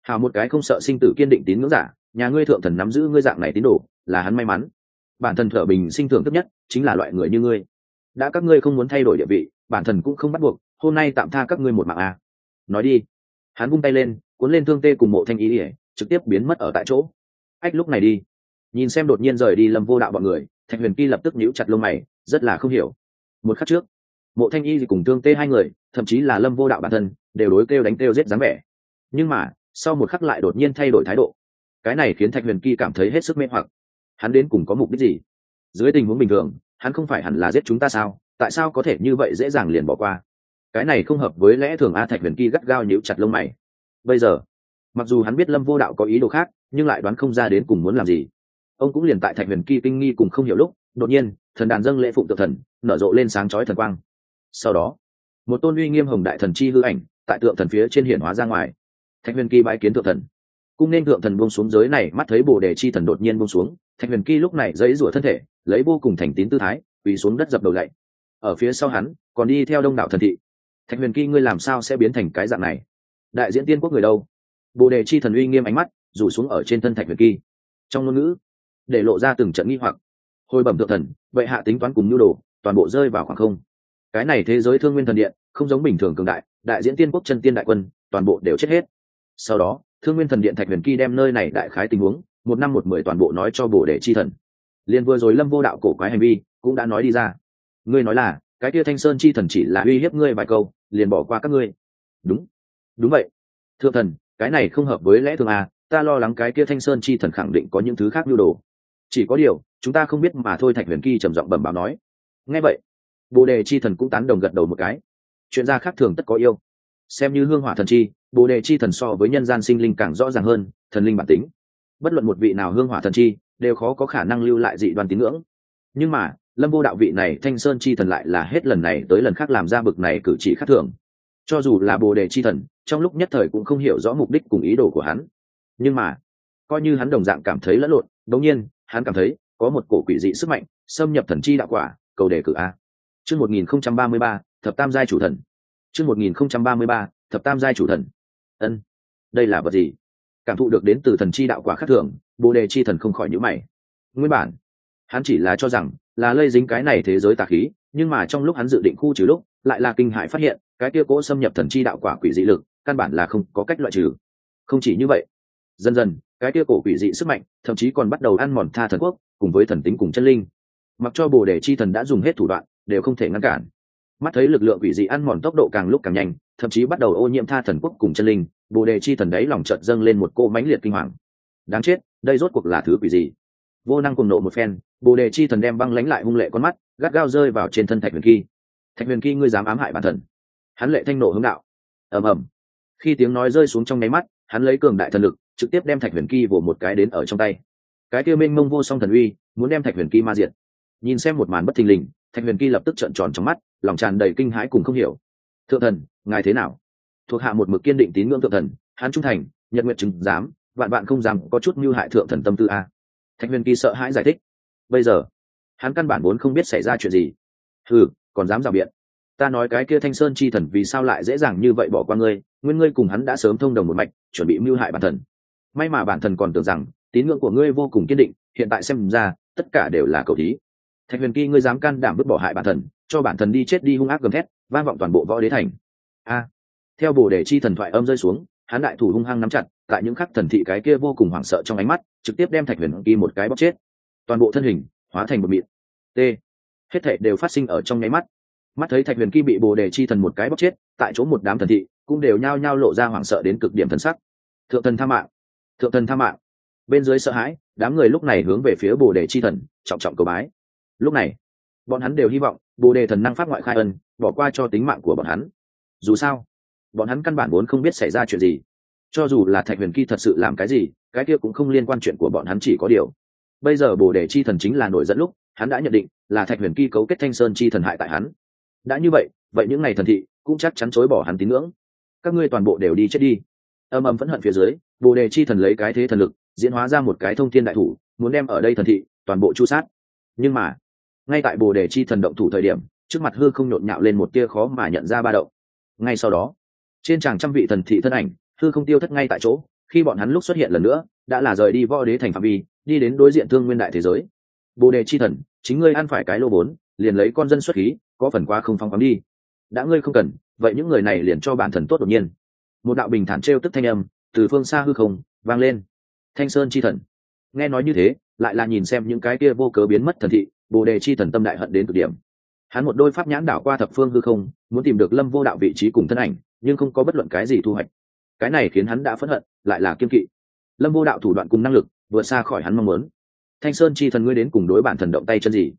[SPEAKER 1] hảo một cái không sợ sinh tử kiên định tín ngưỡng giả, nhà ngươi thượng thần nắm giữ ngươi dạng này tín đồ, là hắn may mắn. Bản thân thở bình sinh thường thấp nhất, chính là loại người như ngươi đã các ngươi không muốn thay đổi địa vị, bản thân cũng không bắt buộc, hôm nay tạm tha các ngươi một mạng a nói đi. Hắn vung tay lên, cuốn lên thương tê cùng mộ thanh ý ỉa, trực tiếp biến mất ở tại chỗ. Ách, lúc này đi. Nhìn xem đột nhiên rời đi lâm vô đạo bọn người, thạch huyền kỳ lập tức nhíu chặt lông mày, rất là không hiểu. Một khắc trước, mộ thanh y cùng thương tê hai người, thậm chí là lâm vô đạo bản thân, đều đối kêu đánh kêu giết dáng vẻ. Nhưng mà, sau một khắc lại đột nhiên thay đổi thái độ. Cái này khiến thạch huyền kỳ cảm thấy hết sức mê hoặc. Hắn đến cùng có mục đích gì? Dưới tình huống bình thường hắn không phải hẳn là giết chúng ta sao? Tại sao có thể như vậy dễ dàng liền bỏ qua? Cái này không hợp với lẽ thường a thạch huyền kỳ gắt gao nhíu chặt lông mày. Bây giờ, mặc dù hắn biết lâm vô đạo có ý đồ khác, nhưng lại đoán không ra đến cùng muốn làm gì. Ông cũng liền tại thạch huyền kỳ kinh nghi cùng không hiểu lúc, đột nhiên, thần đàn dâng lễ phụng tự thần, nở rộ lên sáng chói thần quang. Sau đó, một tôn uy nghiêm hồng đại thần chi hư ảnh, tại tượng thần phía trên hiển hóa ra ngoài. Thạch huyền kỳ bãi kiến tượng thần. Cung nên tượng thần buông xuống, giới này mắt thấy bồ đề chi thần đột nhiên buông xuống thạch huyền kỳ lúc này dãy rủa thân thể, lấy vô cùng thành tín tư thái, quỳ xuống đất dập đầu lạy ở phía sau hắn, còn đi theo đông đảo thần thị. Thạch huyền kỳ, ngươi làm sao sẽ biến thành cái dạng này? Đại diễn tiên quốc người đâu? Bồ đề chi thần uy nghiêm ánh mắt, rủ xuống ở trên thân thạch huyền kỳ. Trong ngôn ngữ, để lộ ra từng trận nghi hoặc. Hồi bẩm thượng thần, vậy hạ tính toán cùng nhu đồ, toàn bộ rơi vào khoảng không. Cái này thế giới thương nguyên thần điện, không giống bình thường cường đại đại diễn tiên quốc chân tiên đại quân, toàn bộ đều chết hết. Sau đó, thương nguyên thần điện thạch huyền kỳ đem nơi này đại khái tình huống một năm một mười toàn bộ nói cho bồ đề chi thần. Liền vừa rồi lâm vô đạo cổ quái hành vi cũng đã nói đi ra. Ngươi nói là, cái kia thanh sơn chi thần chỉ là uy hiếp ngươi vài câu, liền bỏ qua các ngươi. Đúng. Đúng vậy. Thượng thần, cái này không hợp với lẽ thường à ta lo lắng cái kia thanh sơn chi thần khẳng định có những thứ khác nhu đồ. Chỉ có điều, chúng ta không biết mà thôi thạch huyền kỳ trầm giọng bẩm báo nói. Nghe vậy, bồ đề chi thần cũng tán đồng gật đầu một cái. Chuyện gia khác thường tất có yêu. Xem như hương hỏa thần chi, bồ đề chi thần so với nhân gian sinh linh càng rõ ràng hơn, thần linh bản tính bất luận một vị nào hương hỏa thần chi, đều khó có khả năng lưu lại dị đoan tín ngưỡng. Nhưng mà, lâm vô đạo vị này thanh sơn chi thần lại là hết lần này tới lần khác làm ra bực này cử chỉ khác thường. Cho dù là bồ đề chi thần, trong lúc nhất thời cũng không hiểu rõ mục đích cùng ý đồ của hắn. Nhưng mà, coi như hắn đồng dạng cảm thấy lẫn lộn, đống nhiên, hắn cảm thấy có một cổ quỷ dị sức mạnh xâm nhập thần chi đạo quả, cầu đề cử a. Chương một nghìn không trăm ba mươi ba, thập tam giai chủ thần. Chương một nghìn không trăm ba mươi ba, thập tam giai chủ thần. Ân, đây là vật gì? Cảm thụ được đến từ thần chi đạo quả khác thường, bồ đề chi thần không khỏi nhữ mày. Nguyên bản, hắn chỉ là cho rằng là lây dính cái này thế giới tà khí, nhưng mà trong lúc hắn dự định khu trừ lúc, lại là kinh hại phát hiện, cái kia cố xâm nhập thần chi đạo quả quỷ dị lực, căn bản là không có cách loại trừ. Không chỉ như vậy, dần dần, cái kia cổ quỷ dị sức mạnh, thậm chí còn bắt đầu ăn mòn tha thần quốc, cùng với thần tính cùng chân linh. Mặc cho bồ đề chi thần đã dùng hết thủ đoạn, đều không thể ngăn cản. Mắt thấy lực lượng quỷ dị ăn mòn tốc độ càng lúc càng nhanh, thậm chí bắt đầu ô nhiễm tha thần quốc cùng chân linh bồ đề chi thần đấy lòng chợt dâng lên một cô mãnh liệt kinh hoàng. Đáng chết, đây rốt cuộc là thứ quỷ gì? Vô năng cùng nộ một phen, bồ đề chi thần đem băng lánh lại hung lệ con mắt, gắt gao rơi vào trên thân thạch huyền kỳ. Thạch huyền kỳ, ngươi dám ám hại bản thần hắn lệ thanh nộ hướng đạo. Ầm ầm. Khi tiếng nói rơi xuống trong nháy mắt, hắn lấy cường đại thần lực, trực tiếp đem thạch huyền kỳ vỗ một cái đến ở trong tay. Cái kia mênh mông vô song thần uy, muốn đem thạch huyền kỳ ma diệt. Nhìn xem một màn bất thình lình, thạch huyền kỳ lập tức trợn tròn trong mắt, lòng tràn đầy kinh hãi cùng không hiểu. Thượng thần, ngài thế nào? Thuộc hạ một mực kiên định tín ngưỡng thượng thần, hắn trung thành, nhật nguyện chứng dám vạn bạn không dám có chút mưu hại thượng thần tâm tư a. Thạch huyền kỳ sợ hãi giải thích. Bây giờ, hắn căn bản vốn không biết xảy ra chuyện gì. Ừ còn dám rào biện. Ta nói cái kia thanh sơn chi thần vì sao lại dễ dàng như vậy bỏ qua ngươi, nguyên ngươi cùng hắn đã sớm thông đồng một mạch, chuẩn bị mưu hại bản thần. May mà bản thần còn tưởng rằng, tín ngưỡng của ngươi vô cùng kiên định, hiện tại xem ra, tất cả đều là cầu thí. Thạch huyền kỳ, ngươi dám can đảm vứt bỏ hại bản thần, cho bản thần đi chết đi hung ác gầm thét, vang vọng toàn bộ võ đế thành. A theo bồ đề chi thần thoại âm rơi xuống, hắn đại thủ hung hăng nắm chặt, tại những khắc thần thị cái kia vô cùng hoảng sợ trong ánh mắt, trực tiếp đem thạch huyền kỳ một cái bóc chết. Toàn bộ thân hình hóa thành một mịn. T. Hết thệ đều phát sinh ở trong nháy mắt. Mắt thấy thạch huyền kỳ bị bồ đề chi thần một cái bóc chết, tại chỗ một đám thần thị cũng đều nhao nhao lộ ra hoảng sợ đến cực điểm thần sắc. Thượng thần tha mạng, thượng thần tha mạng. Bên dưới sợ hãi, đám người lúc này hướng về phía bồ đề chi thần, trọng trọng cầu bái. Lúc này, bọn hắn đều hy vọng bồ đề thần năng phát ngoại khai ân, bỏ qua cho tính mạng của bọn hắn. Dù sao bọn hắn căn bản vốn không biết xảy ra chuyện gì. Cho dù là thạch huyền kỳ thật sự làm cái gì, cái kia cũng không liên quan chuyện của bọn hắn chỉ có điều. Bây giờ bồ đề chi thần chính là nổi dẫn lúc, hắn đã nhận định là thạch huyền kỳ cấu kết thanh sơn chi thần hại tại hắn. Đã như vậy vậy những ngày thần thị cũng chắc chắn chối bỏ hắn tín ngưỡng. Các ngươi toàn bộ đều đi chết đi. Âm âm vẫn hận phía dưới, bồ đề chi thần lấy cái thế thần lực, diễn hóa ra một cái thông thiên đại thủ, muốn đem ở đây thần thị toàn bộ chu sát. Nhưng mà, ngay tại bồ đề chi thần động thủ thời điểm, trước mặt hư không nhộn nhạo lên một tia khó mà nhận ra ba động. Ngay sau đó trên tràng trăm vị thần thị thân ảnh thư không tiêu thất ngay tại chỗ, khi bọn hắn lúc xuất hiện lần nữa, đã là rời đi võ đế thành phạm vi, đi đến đối diện thương nguyên đại thế giới. Bồ đề chi thần, chính ngươi ăn phải cái lô vốn liền lấy con dân xuất khí, có phần qua không phong khoáng đi. Đã ngươi không cần, vậy những người này liền cho bản thần tốt đột nhiên. Một đạo bình thản t tức thanh âm, từ phương xa hư không, vang lên. Thanh sơn chi thần. Nghe nói như thế, lại là nhìn xem những cái kia vô cớ biến mất thần thị, bồ đề chi thần tâm đại hận đến cực điểm. Hắn một đôi pháp nhãn đảo qua thập phương hư không, muốn tìm được lâm vô đạo vị trí cùng thân ảnh nhưng không có bất luận cái gì thu hoạch. Cái này khiến hắn đã phẫn hận, lại là kiên kỵ. Lâm vô đạo thủ đoạn cùng năng lực vượt xa khỏi hắn mong muốn. Thanh sơn chi thần ngươi đến cùng đối bản thần động tay chân gì?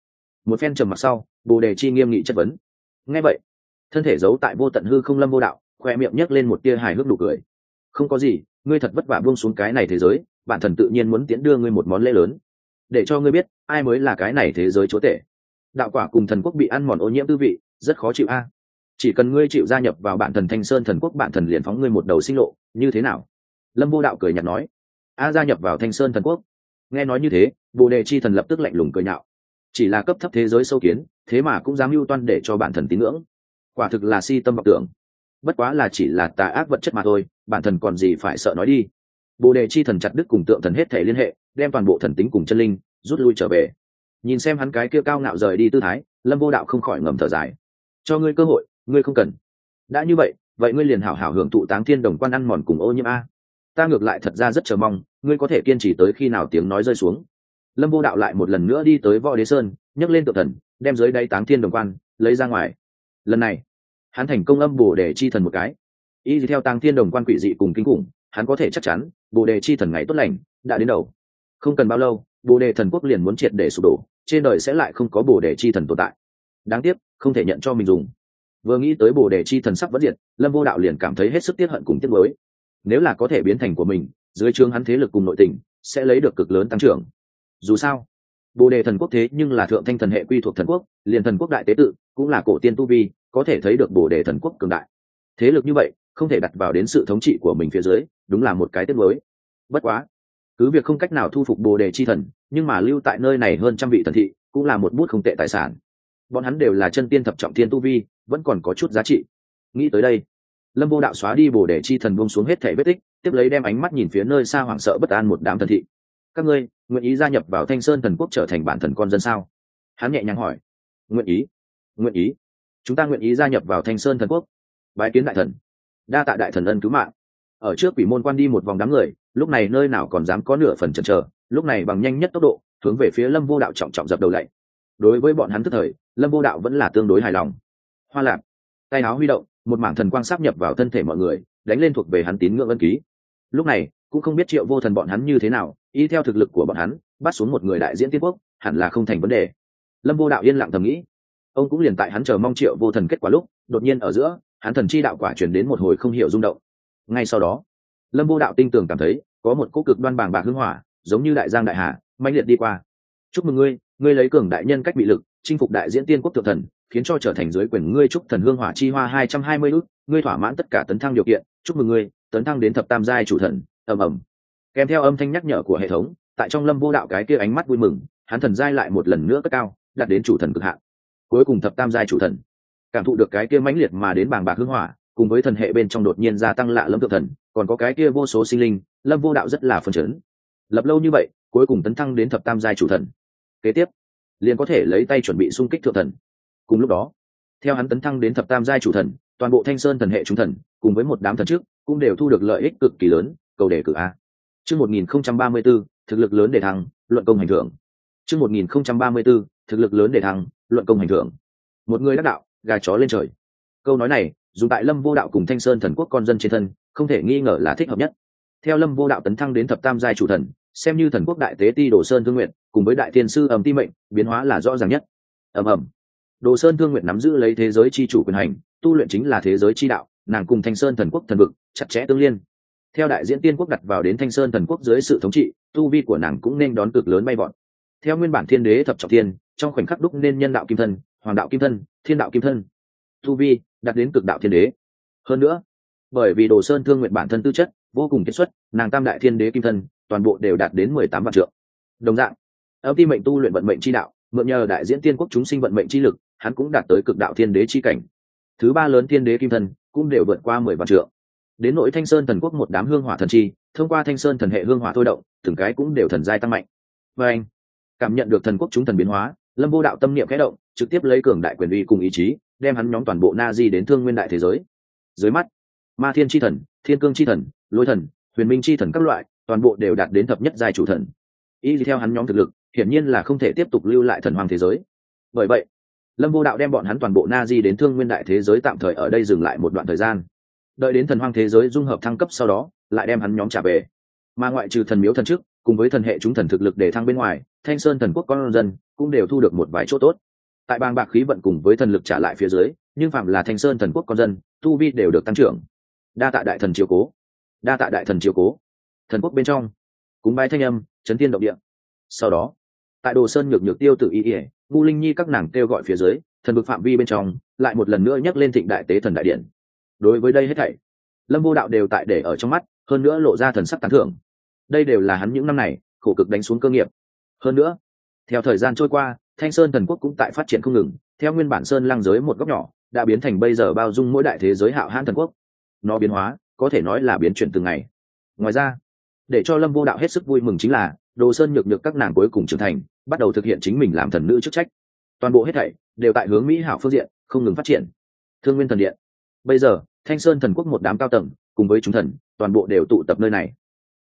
[SPEAKER 1] Một phen trầm mặc sau, bồ đề chi nghiêm nghị chất vấn. Nghe vậy, thân thể giấu tại vô tận hư không lâm vô đạo khoe miệng nhấc lên một tia hài hước đủ cười. Không có gì, ngươi thật vất vả buông xuống cái này thế giới, bản thần tự nhiên muốn tiễn đưa ngươi một món lễ lớn. Để cho ngươi biết, ai mới là cái này thế giới chúa tể. Đạo quả cùng thần quốc bị ăn mòn ô nhiễm tư vị, rất khó chịu a chỉ cần ngươi chịu gia nhập vào bản thần thanh sơn thần quốc, bản thần liền phóng ngươi một đầu sinh lộ. Như thế nào? Lâm vô đạo cười nhạt nói. A, gia nhập vào thanh sơn thần quốc. Nghe nói như thế, bồ đề chi thần lập tức lạnh lùng cười nhạo. Chỉ là cấp thấp thế giới sâu kiến, thế mà cũng dám mưu toan để cho bản thần tín ngưỡng. Quả thực là si tâm vọng tưởng. Bất quá là chỉ là tà ác vật chất mà thôi, bản thần còn gì phải sợ nói đi. Bồ đề chi thần chặt đức cùng tượng thần hết thể liên hệ, đem toàn bộ thần tính cùng chân linh, rút lui trở về. Nhìn xem hắn cái kia cao ngạo rời đi tư thái, lâm vô đạo không khỏi ngầm thở dài. Cho ngươi cơ hội ngươi không cần. Đã như vậy vậy ngươi liền hảo hảo hưởng thụ táng thiên đồng quan ăn mòn cùng ô nhiễm a. Ta ngược lại thật ra rất chờ mong, ngươi có thể kiên trì tới khi nào tiếng nói rơi xuống. Lâm vô đạo lại một lần nữa đi tới võ đế sơn, nhấc lên tự thần, đem dưới đáy táng thiên đồng quan lấy ra ngoài. Lần này, hắn thành công âm bồ đề chi thần một cái. Y theo táng thiên đồng quan quỷ dị cùng kinh khủng, hắn có thể chắc chắn, bồ đề chi thần ngày tốt lành, đã đến đầu. Không cần bao lâu, bồ đề thần quốc liền muốn triệt để sụp đổ, trên đời sẽ lại không có bồ đề chi thần tồn tại. Đáng tiếc, không thể nhận cho mình dùng vừa nghĩ tới bồ đề chi thần sắp vẫn diệt, lâm vô đạo liền cảm thấy hết sức tiết hận cùng tiết mới nếu là có thể biến thành của mình, dưới chương hắn thế lực cùng nội tình, sẽ lấy được cực lớn tăng trưởng. Dù sao, bồ đề thần quốc thế nhưng là thượng thanh thần hệ quy thuộc thần quốc, liền thần quốc đại tế tự cũng là cổ tiên tu vi, có thể thấy được bồ đề thần quốc cường đại. Thế lực như vậy, không thể đặt vào đến sự thống trị của mình phía dưới, đúng là một cái tiết mới bất quá, cứ việc không cách nào thu phục bồ đề chi thần, nhưng mà lưu tại nơi này hơn trăm vị thần thị cũng là một bút không tệ tài sản. Bọn hắn đều là chân tiên thập trọng thiên tu vi vẫn còn có chút giá trị. Nghĩ tới đây, lâm vô đạo xóa đi bồ để chi thần buông xuống hết thể vết tích, tiếp lấy đem ánh mắt nhìn phía nơi xa hoảng sợ bất an một đám thần thị. Các ngươi, nguyện ý gia nhập vào thanh sơn thần quốc trở thành bản thần con dân sao? Hắn nhẹ nhàng hỏi. Nguyện ý nguyện ý. Chúng ta nguyện ý gia nhập vào thanh sơn thần quốc. Bái kiến đại thần. Đa tạ đại thần ân cứu mạng. Ở trước quỷ môn quan đi một vòng đám người, lúc này nơi nào còn dám có nửa phần chần chờ, lúc này bằng nhanh nhất tốc độ, hướng về phía lâm vô đạo trọng trọng dập đầu lạy đối với bọn hắn tức thời, lâm vô đạo vẫn là tương đối hài lòng hoa lạp tay áo huy động, một mảng thần quang sắp nhập vào thân thể mọi người, đánh lên thuộc về hắn tín ngưỡng ân ký. Lúc này, cũng không biết triệu vô thần bọn hắn như thế nào, y theo thực lực của bọn hắn, bắt xuống một người đại diễn tiên quốc, hẳn là không thành vấn đề. Lâm vô đạo yên lặng thầm nghĩ. Ông cũng liền tại hắn chờ mong triệu vô thần kết quả lúc, đột nhiên ở giữa, hắn thần chi đạo quả chuyển đến một hồi không hiểu rung động. Ngay sau đó, lâm vô đạo tinh tường cảm thấy, có một cỗ cực đoan bàng bạc hưng hỏa, giống như đại giang đại hà mạnh liệt đi qua. Chúc mừng ngươi ngươi lấy cường đại nhân cách bị lực, chinh phục đại diễn tiên quốc thượng thần khiến cho trở thành dưới quyền ngươi chúc thần hương hỏa chi hoa hai trăm hai mươi ước, ngươi thỏa mãn tất cả tấn thăng điều kiện, chúc mừng ngươi, tấn thăng đến thập tam giai chủ thần, ầm ầm. Kèm theo âm thanh nhắc nhở của hệ thống, tại trong lâm vô đạo cái kia ánh mắt vui mừng, hắn thần giai lại một lần nữa cất cao, đạt đến chủ thần cực hạn. Cuối cùng thập tam giai chủ thần. Cảm thụ được cái kia mãnh liệt mà đến bàng bạc hưng hỏa, cùng với thần hệ bên trong đột nhiên gia tăng lạ lâm thượng thần, còn có cái kia vô số sinh linh, lâm vô đạo rất là phấn chấn. Lập lâu như vậy, cuối cùng tấn thăng đến thập tam giai chủ thần. Kế tiếp, liền có thể lấy tay chuẩn bị xung kích thượng thần cùng lúc đó, theo hắn tấn thăng đến thập tam giai chủ thần, toàn bộ thanh sơn thần hệ trung thần, cùng với một đám thần trước, cũng đều thu được lợi ích cực kỳ lớn, cầu đề cử a. Chương một nghìn không trăm ba mươi b ố thực lực lớn để thăng, luận công hành thưởng. Chương một nghìn không trăm ba mươi b ố thực lực lớn để thăng, luận công hành thưởng. Một người đắc đạo, gà chó lên trời. Câu nói này, dùng tại lâm vô đạo cùng thanh sơn thần quốc con dân trên thân, không thể nghi ngờ là thích hợp nhất. Theo lâm vô đạo tấn thăng đến thập tam giai chủ thần, xem như thần quốc đại tế ti đồ sơn thương nguyện, cùng với đại thiên sư ẩm ti mệnh, biến hóa là rõ ràng nhất. Ầm ầm đồ sơn thương nguyện nắm giữ lấy thế giới chi chủ quyền hành, tu luyện chính là thế giới chi đạo, nàng cùng thanh sơn thần quốc thần vực chặt chẽ tương liên. Theo đại diễn tiên quốc đặt vào đến thanh sơn thần quốc dưới sự thống trị, tu vi của nàng cũng nên đón cực lớn bay bọn theo nguyên bản thiên đế thập trọng thiên, trong khoảnh khắc đúc nên nhân đạo kim thân, hoàng đạo kim thân, thiên đạo kim thân. Tu vi đạt đến cực đạo thiên đế. Hơn nữa, bởi vì đồ sơn thương nguyện bản thân tư chất vô cùng kết xuất, nàng tam đại thiên đế kim thân toàn bộ đều đạt đến mười tám vạn trượng. Đồng dạng, âm ti mệnh tu luyện vận mệnh chi đạo, mượn nhờ đại diễn tiên quốc chúng sinh vận mệnh chi lực hắn cũng đạt tới cực đạo thiên đế chi cảnh. Thứ ba lớn thiên đế kim thân cũng đều vượt qua mười vạn trượng. Đến nội thanh sơn thần quốc một đám hương hỏa thần chi, thông qua thanh sơn thần hệ hương hỏa thôi động, từng cái cũng đều thần giai tăng mạnh. Và anh, cảm nhận được thần quốc chúng thần biến hóa, lâm vô đạo tâm niệm khẽ động, trực tiếp lấy cường đại quyền uy cùng ý chí, đem hắn nhóm toàn bộ na di đến thương nguyên đại thế giới. Dưới mắt, ma thiên tri thần, thiên cương tri thần, lôi thần, huyền minh tri thần các loại, toàn bộ đều đạt đến thập nhất giai chủ thần. Y theo hắn nhóm thực lực, hiển nhiên là không thể tiếp tục lưu lại thần hoàng thế giới. Bởi vậy lâm vô đạo đem bọn hắn toàn bộ na di đến thương nguyên đại thế giới tạm thời ở đây dừng lại một đoạn thời gian. Đợi đến thần hoang thế giới dung hợp thăng cấp sau đó, lại đem hắn nhóm trả về. Mà ngoại trừ thần miếu thần chức cùng với thần hệ chúng thần thực lực để thăng bên ngoài, thanh sơn thần quốc con dân cũng đều thu được một vài chỗ tốt. Tại bang bạc khí vận cùng với thần lực trả lại phía dưới, nhưng phạm là thanh sơn thần quốc con dân, tu vi đều được tăng trưởng. Đa tạ đại thần chiều cố. Đa tạ đại thần chiều cố. Thần quốc bên trong, cúng bái thanh âm, chấn tiên động địa. Sau đó tại đồ sơn nhược nhược tiêu tự ý ỉa ngu linh nhi các nàng kêu gọi phía dưới, thần vực phạm vi bên trong, lại một lần nữa nhắc lên thịnh đại tế thần đại điện. Đối với đây hết thảy, lâm vô đạo đều tại để ở trong mắt, hơn nữa lộ ra thần sắc tán thưởng. Đây đều là hắn những năm này, khổ cực đánh xuống cơ nghiệp. Hơn nữa, theo thời gian trôi qua, thanh sơn thần quốc cũng tại phát triển không ngừng, theo nguyên bản sơn lang giới một góc nhỏ, đã biến thành bây giờ bao dung mỗi đại thế giới hạo hãn thần quốc. Nó biến hóa, có thể nói là biến chuyển từng ngày. Ngoài ra, để cho lâm vô đạo hết sức vui mừng chính là đồ sơn nhược nhược các nàng cuối cùng trưởng thành, bắt đầu thực hiện chính mình làm thần nữ chức trách. Toàn bộ hết thảy đều tại hướng mỹ hảo phương diện không ngừng phát triển. Thương nguyên thần điện. Bây giờ, thanh sơn thần quốc một đám cao tầng, cùng với chúng thần, toàn bộ đều tụ tập nơi này.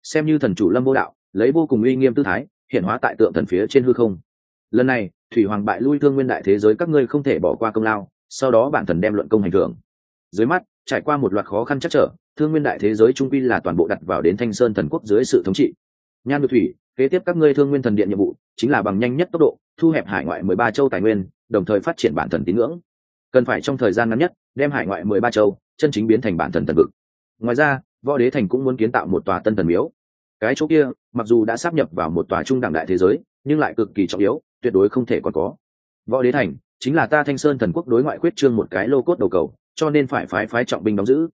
[SPEAKER 1] Xem như thần chủ lâm vô đạo, lấy vô cùng uy nghiêm tư thái, hiện hóa tại tượng thần phía trên hư không. Lần này, thủy hoàng bại lui thương nguyên đại thế giới các ngươi không thể bỏ qua công lao, sau đó bản thần đem luận công hành thưởng. Dưới mắt, trải qua một loạt khó khăn chắc trở, thương nguyên đại thế giới trung quy là toàn bộ đặt vào đến thanh sơn thần quốc dưới sự thống trị. Nhan ngự thủy kế tiếp các ngươi thương nguyên thần điện nhiệm vụ chính là bằng nhanh nhất tốc độ, thu hẹp hải ngoại mười ba châu tài nguyên, đồng thời phát triển bản thần tín ngưỡng. Cần phải trong thời gian ngắn nhất, đem hải ngoại mười ba châu chân chính biến thành bản thần thần vực. Ngoài ra, võ đế thành cũng muốn kiến tạo một tòa tân thần miếu. Cái chỗ kia, mặc dù đã sắp nhập vào một tòa trung đẳng đại thế giới, nhưng lại cực kỳ trọng yếu, tuyệt đối không thể còn có. Võ đế thành chính là ta thanh sơn thần quốc đối ngoại quyết trương một cái lô cốt đầu cầu, cho nên phải phái phái trọng binh đóng giữ.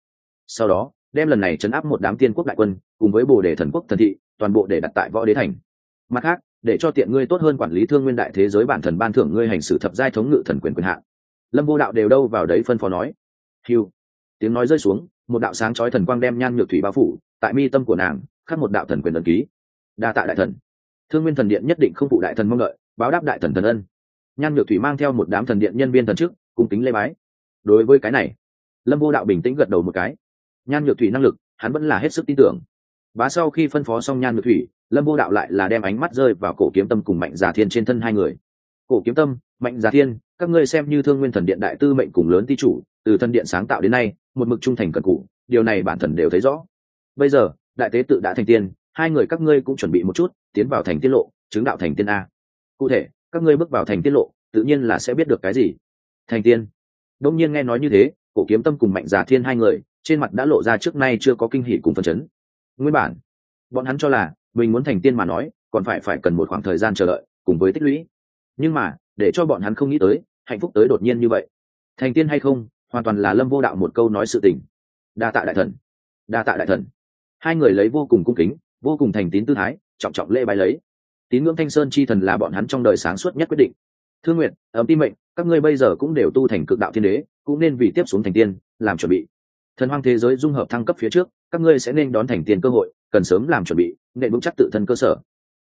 [SPEAKER 1] Sau đó đem lần này chấn áp một đám tiên quốc đại quân, cùng với bồ đề thần quốc thần thị, toàn bộ để đặt tại võ đế thành. Mặt khác, để cho tiện ngươi tốt hơn quản lý thương nguyên đại thế giới bản thần ban thưởng ngươi hành xử thập giai thống ngự thần quyền quyền hạn. Lâm vô đạo đều đâu vào đấy phân phó nói. Hiu tiếng nói rơi xuống, một đạo sáng chói thần quang đem nhan nhược thủy bao phủ, tại mi tâm của nàng, khắc một đạo thần quyền ấn ký. Đa tạ đại thần. Thương nguyên thần điện nhất định không phụ đại thần mong đợi, báo đáp đại thần thần ân. Nhan nhược thủy mang theo một đám thần điện nhân viên thần chức, cung kính lê bái. Đối với cái này, lâm vô đạo bình tĩnh gật đầu một cái nhan nhược thủy năng lực, hắn vẫn là hết sức tin tưởng. Bá sau khi phân phó xong nhan nhược thủy, lâm vô đạo lại là đem ánh mắt rơi vào cổ kiếm tâm cùng mạnh giả thiên trên thân hai người. Cổ kiếm tâm, mạnh giả thiên, các ngươi xem như thương nguyên thần điện đại tư mệnh cùng lớn ti chủ, từ thân điện sáng tạo đến nay, một mực trung thành cần cụ điều này bản thần đều thấy rõ. Bây giờ, đại tế tự đã thành tiên, hai người các ngươi cũng chuẩn bị một chút, tiến vào thành tiết lộ, chứng đạo thành tiên a. Cụ thể, các ngươi bước vào thành tiết lộ, tự nhiên là sẽ biết được cái gì. Thành tiên? Đông nhiên nghe nói như thế, cổ kiếm tâm cùng mạnh giả thiên hai người trên mặt đã lộ ra trước nay chưa có kinh hỉ cùng phấn chấn. Nguyên bản, bọn hắn cho là mình muốn thành tiên mà nói, còn phải phải cần một khoảng thời gian chờ đợi, cùng với tích lũy. Nhưng mà, để cho bọn hắn không nghĩ tới, hạnh phúc tới đột nhiên như vậy. Thành tiên hay không, hoàn toàn là lâm vô đạo một câu nói sự tình. Đa tạ đại thần. Đa tạ đại thần. Hai người lấy vô cùng cung kính, vô cùng thành tín tư thái, trọng trọng lễ bài lấy. Tín ngưỡng thanh sơn chi thần là bọn hắn trong đời sáng suốt nhất quyết định. Thương nguyện ấm tim mệnh, các ngươi bây giờ cũng đều tu thành cực đạo thiên đế, cũng nên vì tiếp xuống thành tiên, làm chuẩn bị thần hoang thế giới dung hợp thăng cấp phía trước, các ngươi sẽ nên đón thành tiền cơ hội, cần sớm làm chuẩn bị nệ vững chắc tự thân cơ sở.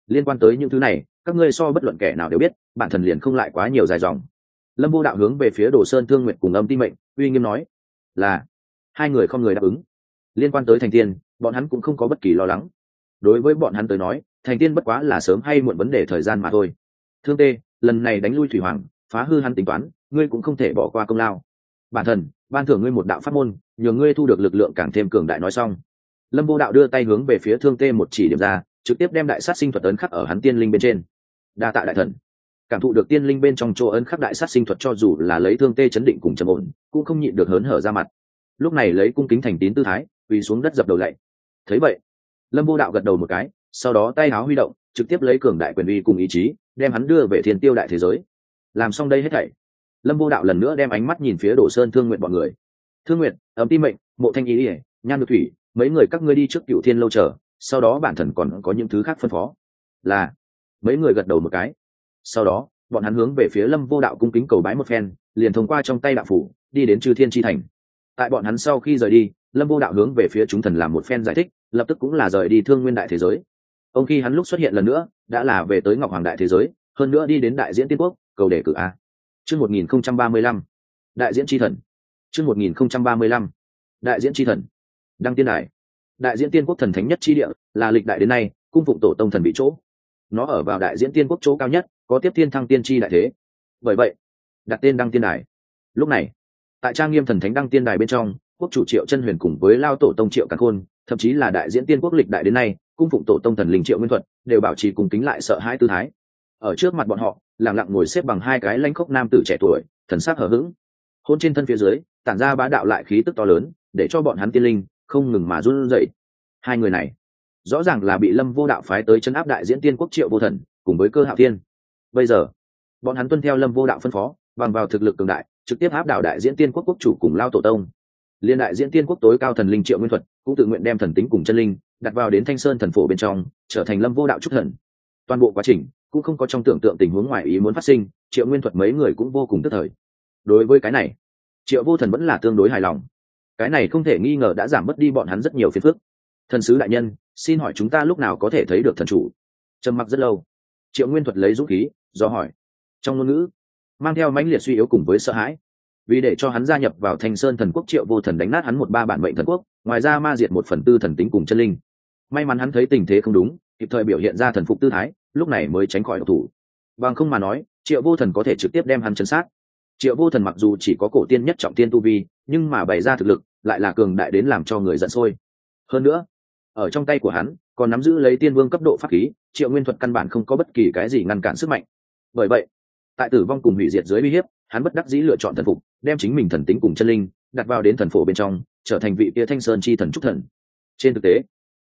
[SPEAKER 1] Liên quan tới những thứ này, các ngươi so bất luận kẻ nào đều biết, bản thần liền không lại quá nhiều dài dòng. Lâm vô đạo hướng về phía đồ sơn thương nguyện cùng âm ti mệnh, uy nghiêm nói, là, hai người không người đáp ứng. Liên quan tới thành tiên bọn hắn cũng không có bất kỳ lo lắng. Đối với bọn hắn tới nói, thành tiên bất quá là sớm hay muộn vấn đề thời gian mà thôi. Thương tê, lần này đánh lui thủy hoàng, phá hư hắn tính toán, ngươi cũng không thể bỏ qua công lao. Bản thần ban thưởng ngươi một đạo pháp môn, nhờ ngươi thu được lực lượng càng thêm cường đại nói xong. Lâm vô đạo đưa tay hướng về phía thương tê một chỉ điểm ra, trực tiếp đem đại sát sinh thuật ấn khắc ở hắn tiên linh bên trên. Đa tạ đại thần. Cảm thụ được tiên linh bên trong chỗ ấn khắc đại sát sinh thuật cho dù là lấy thương tê chấn định cùng trầm ổn, cũng không nhịn được hớn hở ra mặt. Lúc này lấy cung kính thành tín tư thái, quỳ xuống đất dập đầu lạy. Thấy vậy, lâm vô đạo gật đầu một cái, sau đó tay áo huy động, trực tiếp lấy cường đại quyền uy cùng ý chí, đem hắn đưa về thiên tiêu đại thế giới. Làm xong đây hết thảy lâm vô đạo lần nữa đem ánh mắt nhìn phía đổ sơn thương nguyện bọn người. Thương nguyện ấm tim mệnh, mộ thanh ý ỉa nhan được thủy, mấy người các ngươi đi trước cựu thiên lâu chờ, sau đó bản thần còn có những thứ khác phân phó. Là, mấy người gật đầu một cái. Sau đó, bọn hắn hướng về phía lâm vô đạo cung kính cầu bái một phen, liền thông qua trong tay đạo phủ, đi đến chư thiên tri thành. Tại bọn hắn sau khi rời đi, lâm vô đạo hướng về phía chúng thần làm một phen giải thích, lập tức cũng là rời đi thương nguyên đại thế giới. Ông khi hắn lúc xuất hiện lần nữa, đã là về tới ngọc hoàng đại thế giới, hơn nữa đi đến đại diễn tiên quốc, cầu đề cử a chương một nghìn không trăm ba mươi lăm. Đại diễn tri thần. Chương một nghìn không trăm ba mươi lăm. Đại diễn tri thần. Đăng tiên đài. Đại diễn tiên quốc thần thánh nhất tri địa, là lịch đại đến nay, cung phụng tổ tông thần bị chỗ. Nó ở vào đại diễn tiên quốc chỗ cao nhất, có tiếp thiên thăng tiên tri đại thế. Bởi vậy, đặt tên đăng tiên đài. Lúc này, tại trang nghiêm thần thánh đăng tiên đài bên trong, quốc chủ triệu chân huyền cùng với lao tổ tông triệu càn khôn, thậm chí là đại diễn tiên quốc lịch đại đến nay, cung phụng tổ tông thần linh triệu nguyên thuật, đều bảo trì cùng kính lại sợ hãi tư thái ở trước mặt bọn họ lẳng lặng ngồi xếp bằng hai cái lanh khốc nam tử trẻ tuổi, thần sắc hở h ữ g hôn trên thân phía dưới, tản ra bá đạo lại khí tức to lớn, để cho bọn hắn tiên linh không ngừng mà run rẩy. Hai người này, rõ ràng là bị lâm vô đạo phái tới chân áp đại diễn tiên quốc triệu vô thần, cùng với cơ hạo thiên. Bây giờ, bọn hắn tuân theo lâm vô đạo phân phó, bằng vào thực lực cường đại, trực tiếp áp đảo đại diễn tiên quốc quốc chủ cùng lao tổ tông. Liên đại diễn tiên quốc tối cao thần linh triệu nguyên thuật, cũng tự nguyện đem thần tính cùng chân linh đặt vào đến thanh sơn thần phổ bên trong, trở thành lâm vô đạo trúc thần. Toàn bộ quá trình cũng không có trong tưởng tượng tình huống ngoài ý muốn phát sinh, triệu nguyên thuật mấy người cũng vô cùng tức thời. Đối với cái này, triệu vô thần vẫn là tương đối hài lòng. Cái này không thể nghi ngờ đã giảm mất đi bọn hắn rất nhiều phiền phức. Thần sứ đại nhân, xin hỏi chúng ta lúc nào có thể thấy được thần chủ? Trầm mặc rất lâu. Triệu nguyên thuật lấy dũng khí, do hỏi. Trong ngôn ngữ, mang theo mãnh liệt suy yếu cùng với sợ hãi. Vì để cho hắn gia nhập vào thanh sơn thần quốc, triệu vô thần đánh nát hắn một ba bản mệnh thần quốc, ngoài ra ma diệt một phần tư thần tính cùng chân linh. May mắn hắn thấy tình thế không đúng, kịp thời biểu hiện ra thần phục tư thái lúc này mới tránh khỏi độc thủ. Bằng không mà nói, triệu vô thần có thể trực tiếp đem hắn chấn sát. Triệu vô thần mặc dù chỉ có cổ tiên nhất trọng tiên tu vi, nhưng mà bày ra thực lực, lại là cường đại đến làm cho người giận sôi. Hơn nữa, ở trong tay của hắn, còn nắm giữ lấy tiên vương cấp độ pháp khí, triệu nguyên thuật căn bản không có bất kỳ cái gì ngăn cản sức mạnh. Bởi vậy, tại tử vong cùng hủy diệt dưới uy hiếp, hắn bất đắc dĩ lựa chọn thần phục, đem chính mình thần tính cùng chân linh đặt vào đến thần phổ bên trong, trở thành vị kia thanh sơn chi thần trúc thần. Trên thực tế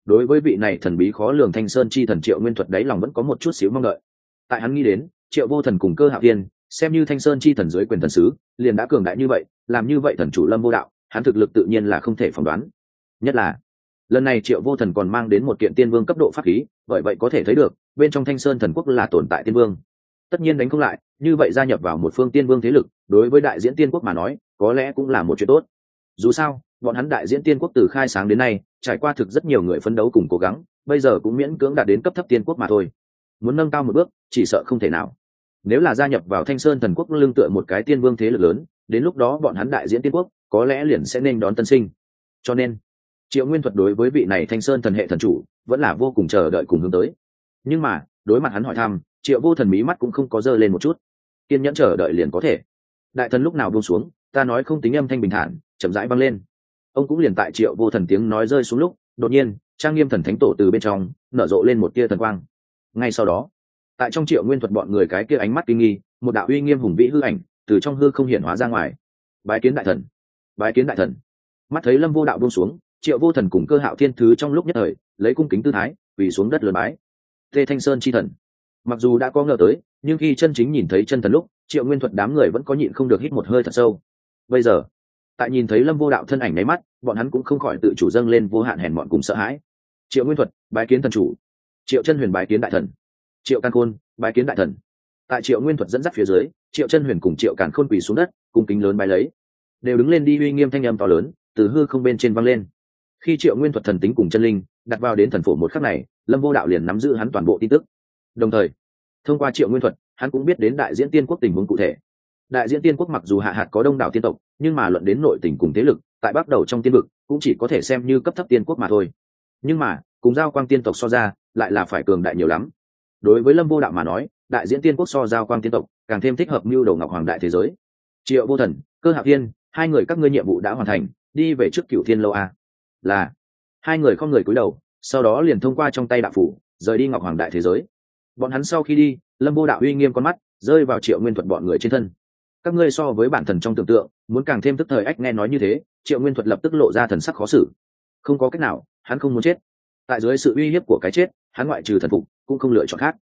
[SPEAKER 1] đối với vị này thần bí khó lường thanh sơn chi thần triệu nguyên thuật đáy lòng vẫn có một chút xíu mong đợi. Tại hắn nghĩ đến, triệu vô thần cùng cơ hạ tiên, xem như thanh sơn chi thần dưới quyền thần sứ, liền đã cường đại như vậy, làm như vậy thần chủ lâm vô đạo, hắn thực lực tự nhiên là không thể phỏng đoán. Nhất là, lần này triệu vô thần còn mang đến một kiện tiên vương cấp độ pháp khí, bởi vậy có thể thấy được, bên trong thanh sơn thần quốc là tồn tại tiên vương. Tất nhiên đánh không lại, như vậy gia nhập vào một phương tiên vương thế lực, đối với đại diễn tiên quốc mà nói, có lẽ cũng là một chuyện tốt. Dù sao, bọn hắn đại diễn tiên quốc từ khai sáng đến nay trải qua thực rất nhiều người phấn đấu cùng cố gắng, bây giờ cũng miễn cưỡng đạt đến cấp thấp tiên quốc mà thôi. Muốn nâng cao một bước, chỉ sợ không thể nào. Nếu là gia nhập vào thanh sơn thần quốc lương tựa một cái tiên vương thế lực lớn, đến lúc đó bọn hắn đại diễn tiên quốc, có lẽ liền sẽ nên đón tân sinh. Cho nên, triệu nguyên thuật đối với vị này thanh sơn thần hệ thần chủ, vẫn là vô cùng chờ đợi cùng hướng tới. Nhưng mà, đối mặt hắn hỏi thăm, triệu vô thần mí mắt cũng không có dơ lên một chút. Kiên nhẫn chờ đợi liền có thể. Đại thần lúc nào buông xuống, ta nói không tính âm thanh bình thản, chậm rãi băng lên ông cũng liền tại triệu vô thần tiếng nói rơi xuống lúc, đột nhiên, trang nghiêm thần thánh tổ từ bên trong, nở rộ lên một tia thần quang. Ngay sau đó, tại trong triệu nguyên thuật bọn người cái kia ánh mắt kinh nghi, một đạo uy nghiêm hùng vĩ hư ảnh từ trong hư không hiển hóa ra ngoài. Bái kiến đại thần, bái kiến đại thần. Mắt thấy lâm vô đạo buông xuống, triệu vô thần cùng cơ hạo thiên thứ trong lúc nhất thời, lấy cung kính tư thái vì xuống đất lượt bái. Tê thanh sơn chi thần. Mặc dù đã có ngờ tới, nhưng khi chân chính nhìn thấy chân thần lúc, triệu nguyên thuật đám người vẫn có nhịn không được hít một hơi thật sâu. Bây giờ tại nhìn thấy lâm vô đạo thân ảnh nháy mắt, bọn hắn cũng không khỏi tự chủ dâng lên vô hạn hèn mọn cùng sợ hãi. Triệu nguyên thuật, bái kiến thần chủ. Triệu chân huyền bái kiến đại thần. Triệu can khôn, bái kiến đại thần. Tại triệu nguyên thuật dẫn dắt phía dưới, triệu chân huyền cùng triệu càn khôn quỳ xuống đất cùng kính lớn bái lấy. Đều đứng lên đi uy nghiêm thanh âm to lớn, từ hư không bên trên văng lên. Khi triệu nguyên thuật thần tính cùng chân linh, đặt vào đến thần phổ một khắc này, lâm vô đạo liền nắm giữ hắn toàn bộ tin tức. Đồng thời, thông qua triệu nguyên thuật, hắn cũng biết đến đại diễn tiên quốc tình huống cụ thể. Đại diễn tiên quốc mặc dù hạ hạt có đông đảo tiên tộc nhưng mà luận đến nội tình cùng thế lực, tại bắt đầu trong tiên vực, cũng chỉ có thể xem như cấp thấp tiên quốc mà thôi. Nhưng mà, cùng giao quang tiên tộc so ra, lại là phải cường đại nhiều lắm. Đối với lâm vô đạo mà nói, đại diễn tiên quốc so giao quang tiên tộc, càng thêm thích hợp mưu đầu ngọc hoàng đại thế giới. Triệu vô thần, cơ hạ thiên, hai người các ngươi nhiệm vụ đã hoàn thành, đi về trước cựu thiên lâu a. Là, hai người không người cúi đầu, sau đó liền thông qua trong tay đạo phủ, rời đi ngọc hoàng đại thế giới. Bọn hắn sau khi đi, lâm vô đạo uy nghiêm con mắt, rơi vào triệu nguyên thuật bọn người trên thân các ngươi so với bản thần trong tưởng tượng muốn càng thêm tức thời ách nghe nói như thế triệu nguyên thuật lập tức lộ ra thần sắc khó xử. Không có cách nào hắn không muốn chết. Tại dưới sự uy hiếp của cái chết hắn ngoại trừ thần phục cũng không lựa chọn khác.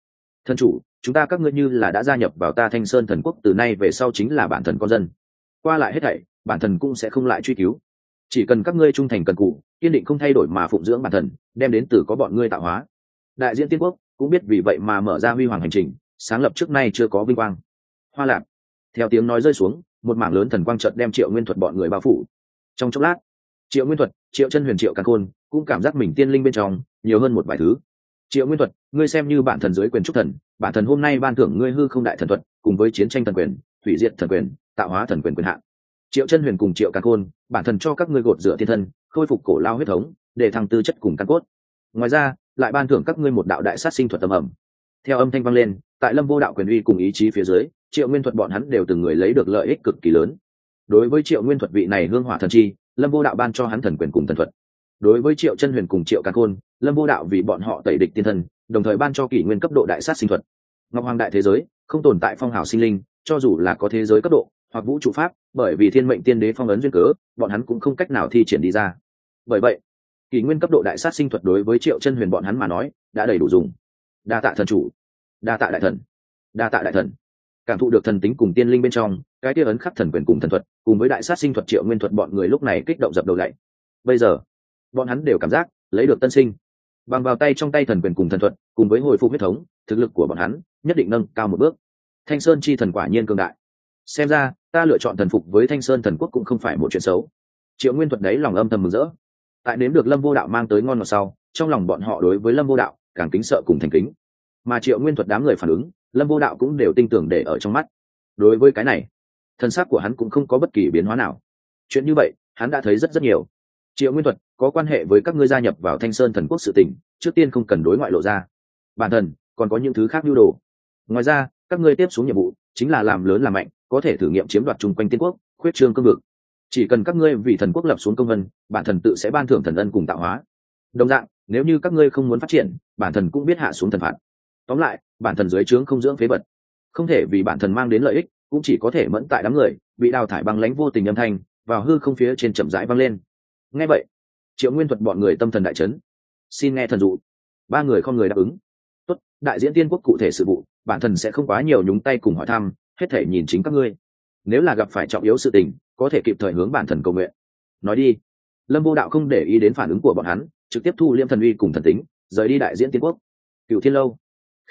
[SPEAKER 1] Thần chủ chúng ta các ngươi như là đã gia nhập vào ta thanh sơn thần quốc từ nay về sau chính là bản thần con dân. Qua lại hết thảy bản thần cũng sẽ không lại truy cứu. Chỉ cần các ngươi trung thành cần cụ kiên định không thay đổi mà phụng dưỡng bản thần, đem đến từ có bọn ngươi tạo hóa. Đại diện tiên quốc cũng biết vì vậy mà mở ra huy hoàng hành trình sáng lập trước nay chưa có vinh quang. Hoa lạc theo tiếng nói rơi xuống, một mảng lớn thần quang trợt đem triệu nguyên thuật bọn người bao phủ. Trong chốc lát, triệu nguyên thuật, triệu chân huyền, triệu càng khôn cũng cảm giác mình tiên linh bên trong nhiều hơn một vài thứ. Triệu nguyên thuật, ngươi xem như bản thần dưới quyền trúc thần, bản thần hôm nay ban thưởng ngươi hư không đại thần thuật, cùng với chiến tranh thần quyền, thủy diện thần quyền, tạo hóa thần quyền quyền hạn. Triệu chân huyền cùng triệu càng khôn, bản thần cho các ngươi gột rửa thiên thân, khôi phục cổ lao huyết thống, để thăng tư chất cùng căn cốt. Ngoài ra, lại ban thưởng các ngươi một đạo đại sát sinh thuật âm ẩm theo âm thanh vang lên, tại lâm vô đạo quyền uy cùng ý chí phía dưới triệu nguyên thuật bọn hắn đều từng người lấy được lợi ích cực kỳ lớn. Đối với triệu nguyên thuật vị này hương hỏa thần chi, lâm vô đạo ban cho hắn thần quyền cùng thần thuật. Đối với triệu chân huyền cùng triệu càn khôn, lâm vô đạo vì bọn họ tẩy địch tiên thân đồng thời ban cho kỷ nguyên cấp độ đại sát sinh thuật. Ngọc hoàng đại thế giới, không tồn tại phong hào sinh linh, cho dù là có thế giới cấp độ, hoặc vũ trụ pháp, bởi vì thiên mệnh tiên đế phong ấn duyên cớ, bọn hắn cũng không cách nào thi triển đi ra. Bởi vậy, kỷ nguyên cấp độ đại sát sinh thuật đối với triệu chân huyền bọn hắn mà nói, đã đầy đủ dùng. Đa tạ thần chủ. Đa tạ đại thần. Đa tạ đại thần cảm thụ được thần tính cùng tiên linh bên trong, cái tia ấn khắc thần quyền cùng thần thuật, cùng với đại sát sinh thuật triệu nguyên thuật bọn người lúc này kích động dập đầu lạy bây giờ, bọn hắn đều cảm giác lấy được tân sinh. Bằng vào tay trong tay thần quyền cùng thần thuật, cùng với hồi phục huyết thống, thực lực của bọn hắn nhất định nâng cao một bước. Thanh sơn chi thần quả nhiên cương đại. Xem ra, ta lựa chọn thần phục với thanh sơn thần quốc cũng không phải một chuyện xấu. Triệu nguyên thuật đấy lòng âm thầm mừng rỡ. Tại nếm được lâm vô đạo mang tới ngon ngọt sau, trong lòng bọn họ đối với lâm vô đạo càng kính sợ cùng thành kính. Mà triệu nguyên thuật đám người phản ứng lâm vô đạo cũng đều tin tưởng để ở trong mắt. Đối với cái này, thân xác của hắn cũng không có bất kỳ biến hóa nào. Chuyện như vậy, hắn đã thấy rất rất nhiều. Triệu nguyên thuật, có quan hệ với các ngươi gia nhập vào thanh sơn thần quốc sự tỉnh trước tiên không cần đối ngoại lộ ra. Bản thân, còn có những thứ khác nhu đồ. Ngoài ra, các ngươi tiếp xuống nhiệm vụ, chính là làm lớn làm mạnh, có thể thử nghiệm chiếm đoạt chung quanh tiên quốc, khuyết trương cương vực. Chỉ cần các ngươi vì thần quốc lập xuống công vân, bản thần tự sẽ ban thưởng thần ân cùng tạo hóa. Đồng dạng, nếu như các ngươi không muốn phát triển, bản thần cũng biết hạ xuống thần phạt tóm lại, bản thần dưới trướng không dưỡng phế vật. Không thể vì bản thần mang đến lợi ích, cũng chỉ có thể mẫn tại đám người, bị đào thải băng lánh vô tình âm thanh, vào hư không phía trên chậm rãi văng lên. Nghe vậy, triệu nguyên thuật bọn người tâm thần đại trấn xin nghe thần dụ. Ba người không người đáp ứng. Tốt, đại diễn tiên quốc cụ thể sự vụ, bản thần sẽ không quá nhiều nhúng tay cùng hỏi thăm, hết thể nhìn chính các ngươi. Nếu là gặp phải trọng yếu sự tình, có thể kịp thời hướng bản thần cầu nguyện. Nói đi. Lâm vô đạo không để ý đến phản ứng của bọn hắn, trực tiếp thu liêm thần uy cùng thần tính, rời đi đại diễn tiên quốc. Cựu thiên lâu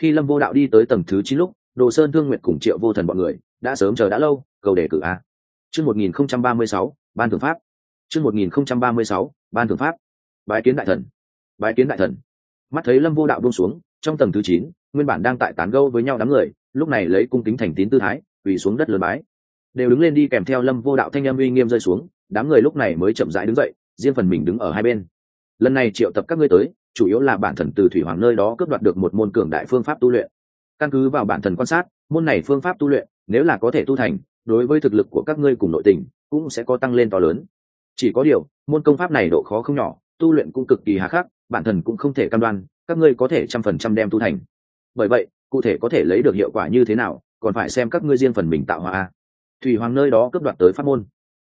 [SPEAKER 1] khi lâm vô đạo đi tới tầng thứ chín lúc, đồ sơn thương nguyện cùng triệu vô thần bọn người đã sớm chờ đã lâu, cầu đề cử a. Chương một nghìn không trăm ba mươi sáu, ban thượng pháp. Chương một nghìn không trăm ba mươi sáu, ban thượng pháp. Bái kiến đại thần. Bái kiến đại thần. Mắt thấy lâm vô đạo buông xuống, trong tầng thứ chín, nguyên bản đang tại tán gâu với nhau đám người, lúc này lấy cung kính thành tín tư thái vì xuống đất lớn bái. Đều đứng lên đi kèm theo lâm vô đạo thanh âm uy nghiêm rơi xuống, đám người lúc này mới chậm rãi đứng dậy, riêng phần mình đứng ở hai bên. Lần này triệu tập các ngươi tới chủ yếu là bản thần từ thủy hoàng nơi đó cướp đoạt được một môn cường đại phương pháp tu luyện. Căn cứ vào bản thần quan sát, môn này phương pháp tu luyện, nếu là có thể tu thành, đối với thực lực của các ngươi cùng nội tình, cũng sẽ có tăng lên to lớn. Chỉ có điều, môn công pháp này độ khó không nhỏ, tu luyện cũng cực kỳ hà khắc, bản thần cũng không thể cam đoan, các ngươi có thể trăm phần trăm đem tu thành. Bởi vậy, cụ thể có thể lấy được hiệu quả như thế nào, còn phải xem các ngươi riêng phần mình tạo hóa thủy hoàng nơi đó cướp đoạt tới pháp môn.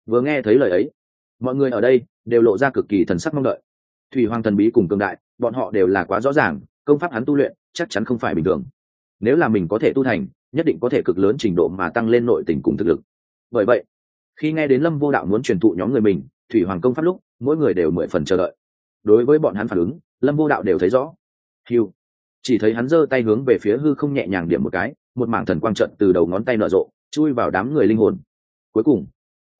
[SPEAKER 1] Vừa nghe thấy lời ấy, mọi người ở đây đều lộ ra cực kỳ thần sắc mong đợi thủy hoàng thần bí cùng cường đại, bọn họ đều là quá rõ ràng, công pháp hắn tu luyện chắc chắn không phải bình thường. Nếu là mình có thể tu thành, nhất định có thể cực lớn trình độ mà tăng lên nội tình cùng thực lực. Bởi vậy, khi nghe đến lâm vô đạo muốn truyền thụ nhóm người mình, thủy hoàng công pháp lúc, mỗi người đều mười phần chờ đợi. Đối với bọn hắn phản ứng, lâm vô đạo đều thấy rõ. Hiu chỉ thấy hắn giơ tay hướng về phía hư không nhẹ nhàng điểm một cái, một mảng thần quang trận từ đầu ngón tay nở rộ, chui vào đám người linh hồn. Cuối cùng,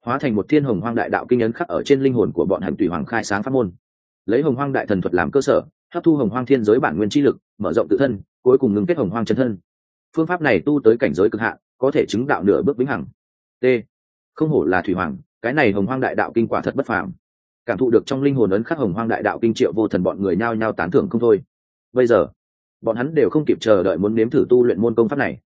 [SPEAKER 1] hóa thành một thiên hồng hoang đại đạo kinh ấn khắc ở trên linh hồn của bọn hành tùy hoàng khai sáng pháp môn lấy hồng hoang đại thần thuật làm cơ sở, hấp thu hồng hoang thiên giới bản nguyên chi lực, mở rộng tự thân, cuối cùng ngừng kết hồng hoang chân thân. Phương pháp này tu tới cảnh giới cực hạn, có thể chứng đạo nửa bước vĩnh hằng. T. Không hổ là thủy hoàng, cái này hồng hoang đại đạo kinh quả thật bất phàm. Cảm thụ được trong linh hồn ấn khắc hồng hoang đại đạo kinh triệu vô thần bọn người nhao nhao tán thưởng không thôi. Bây giờ, bọn hắn đều không kịp chờ đợi muốn nếm thử tu luyện môn công pháp này.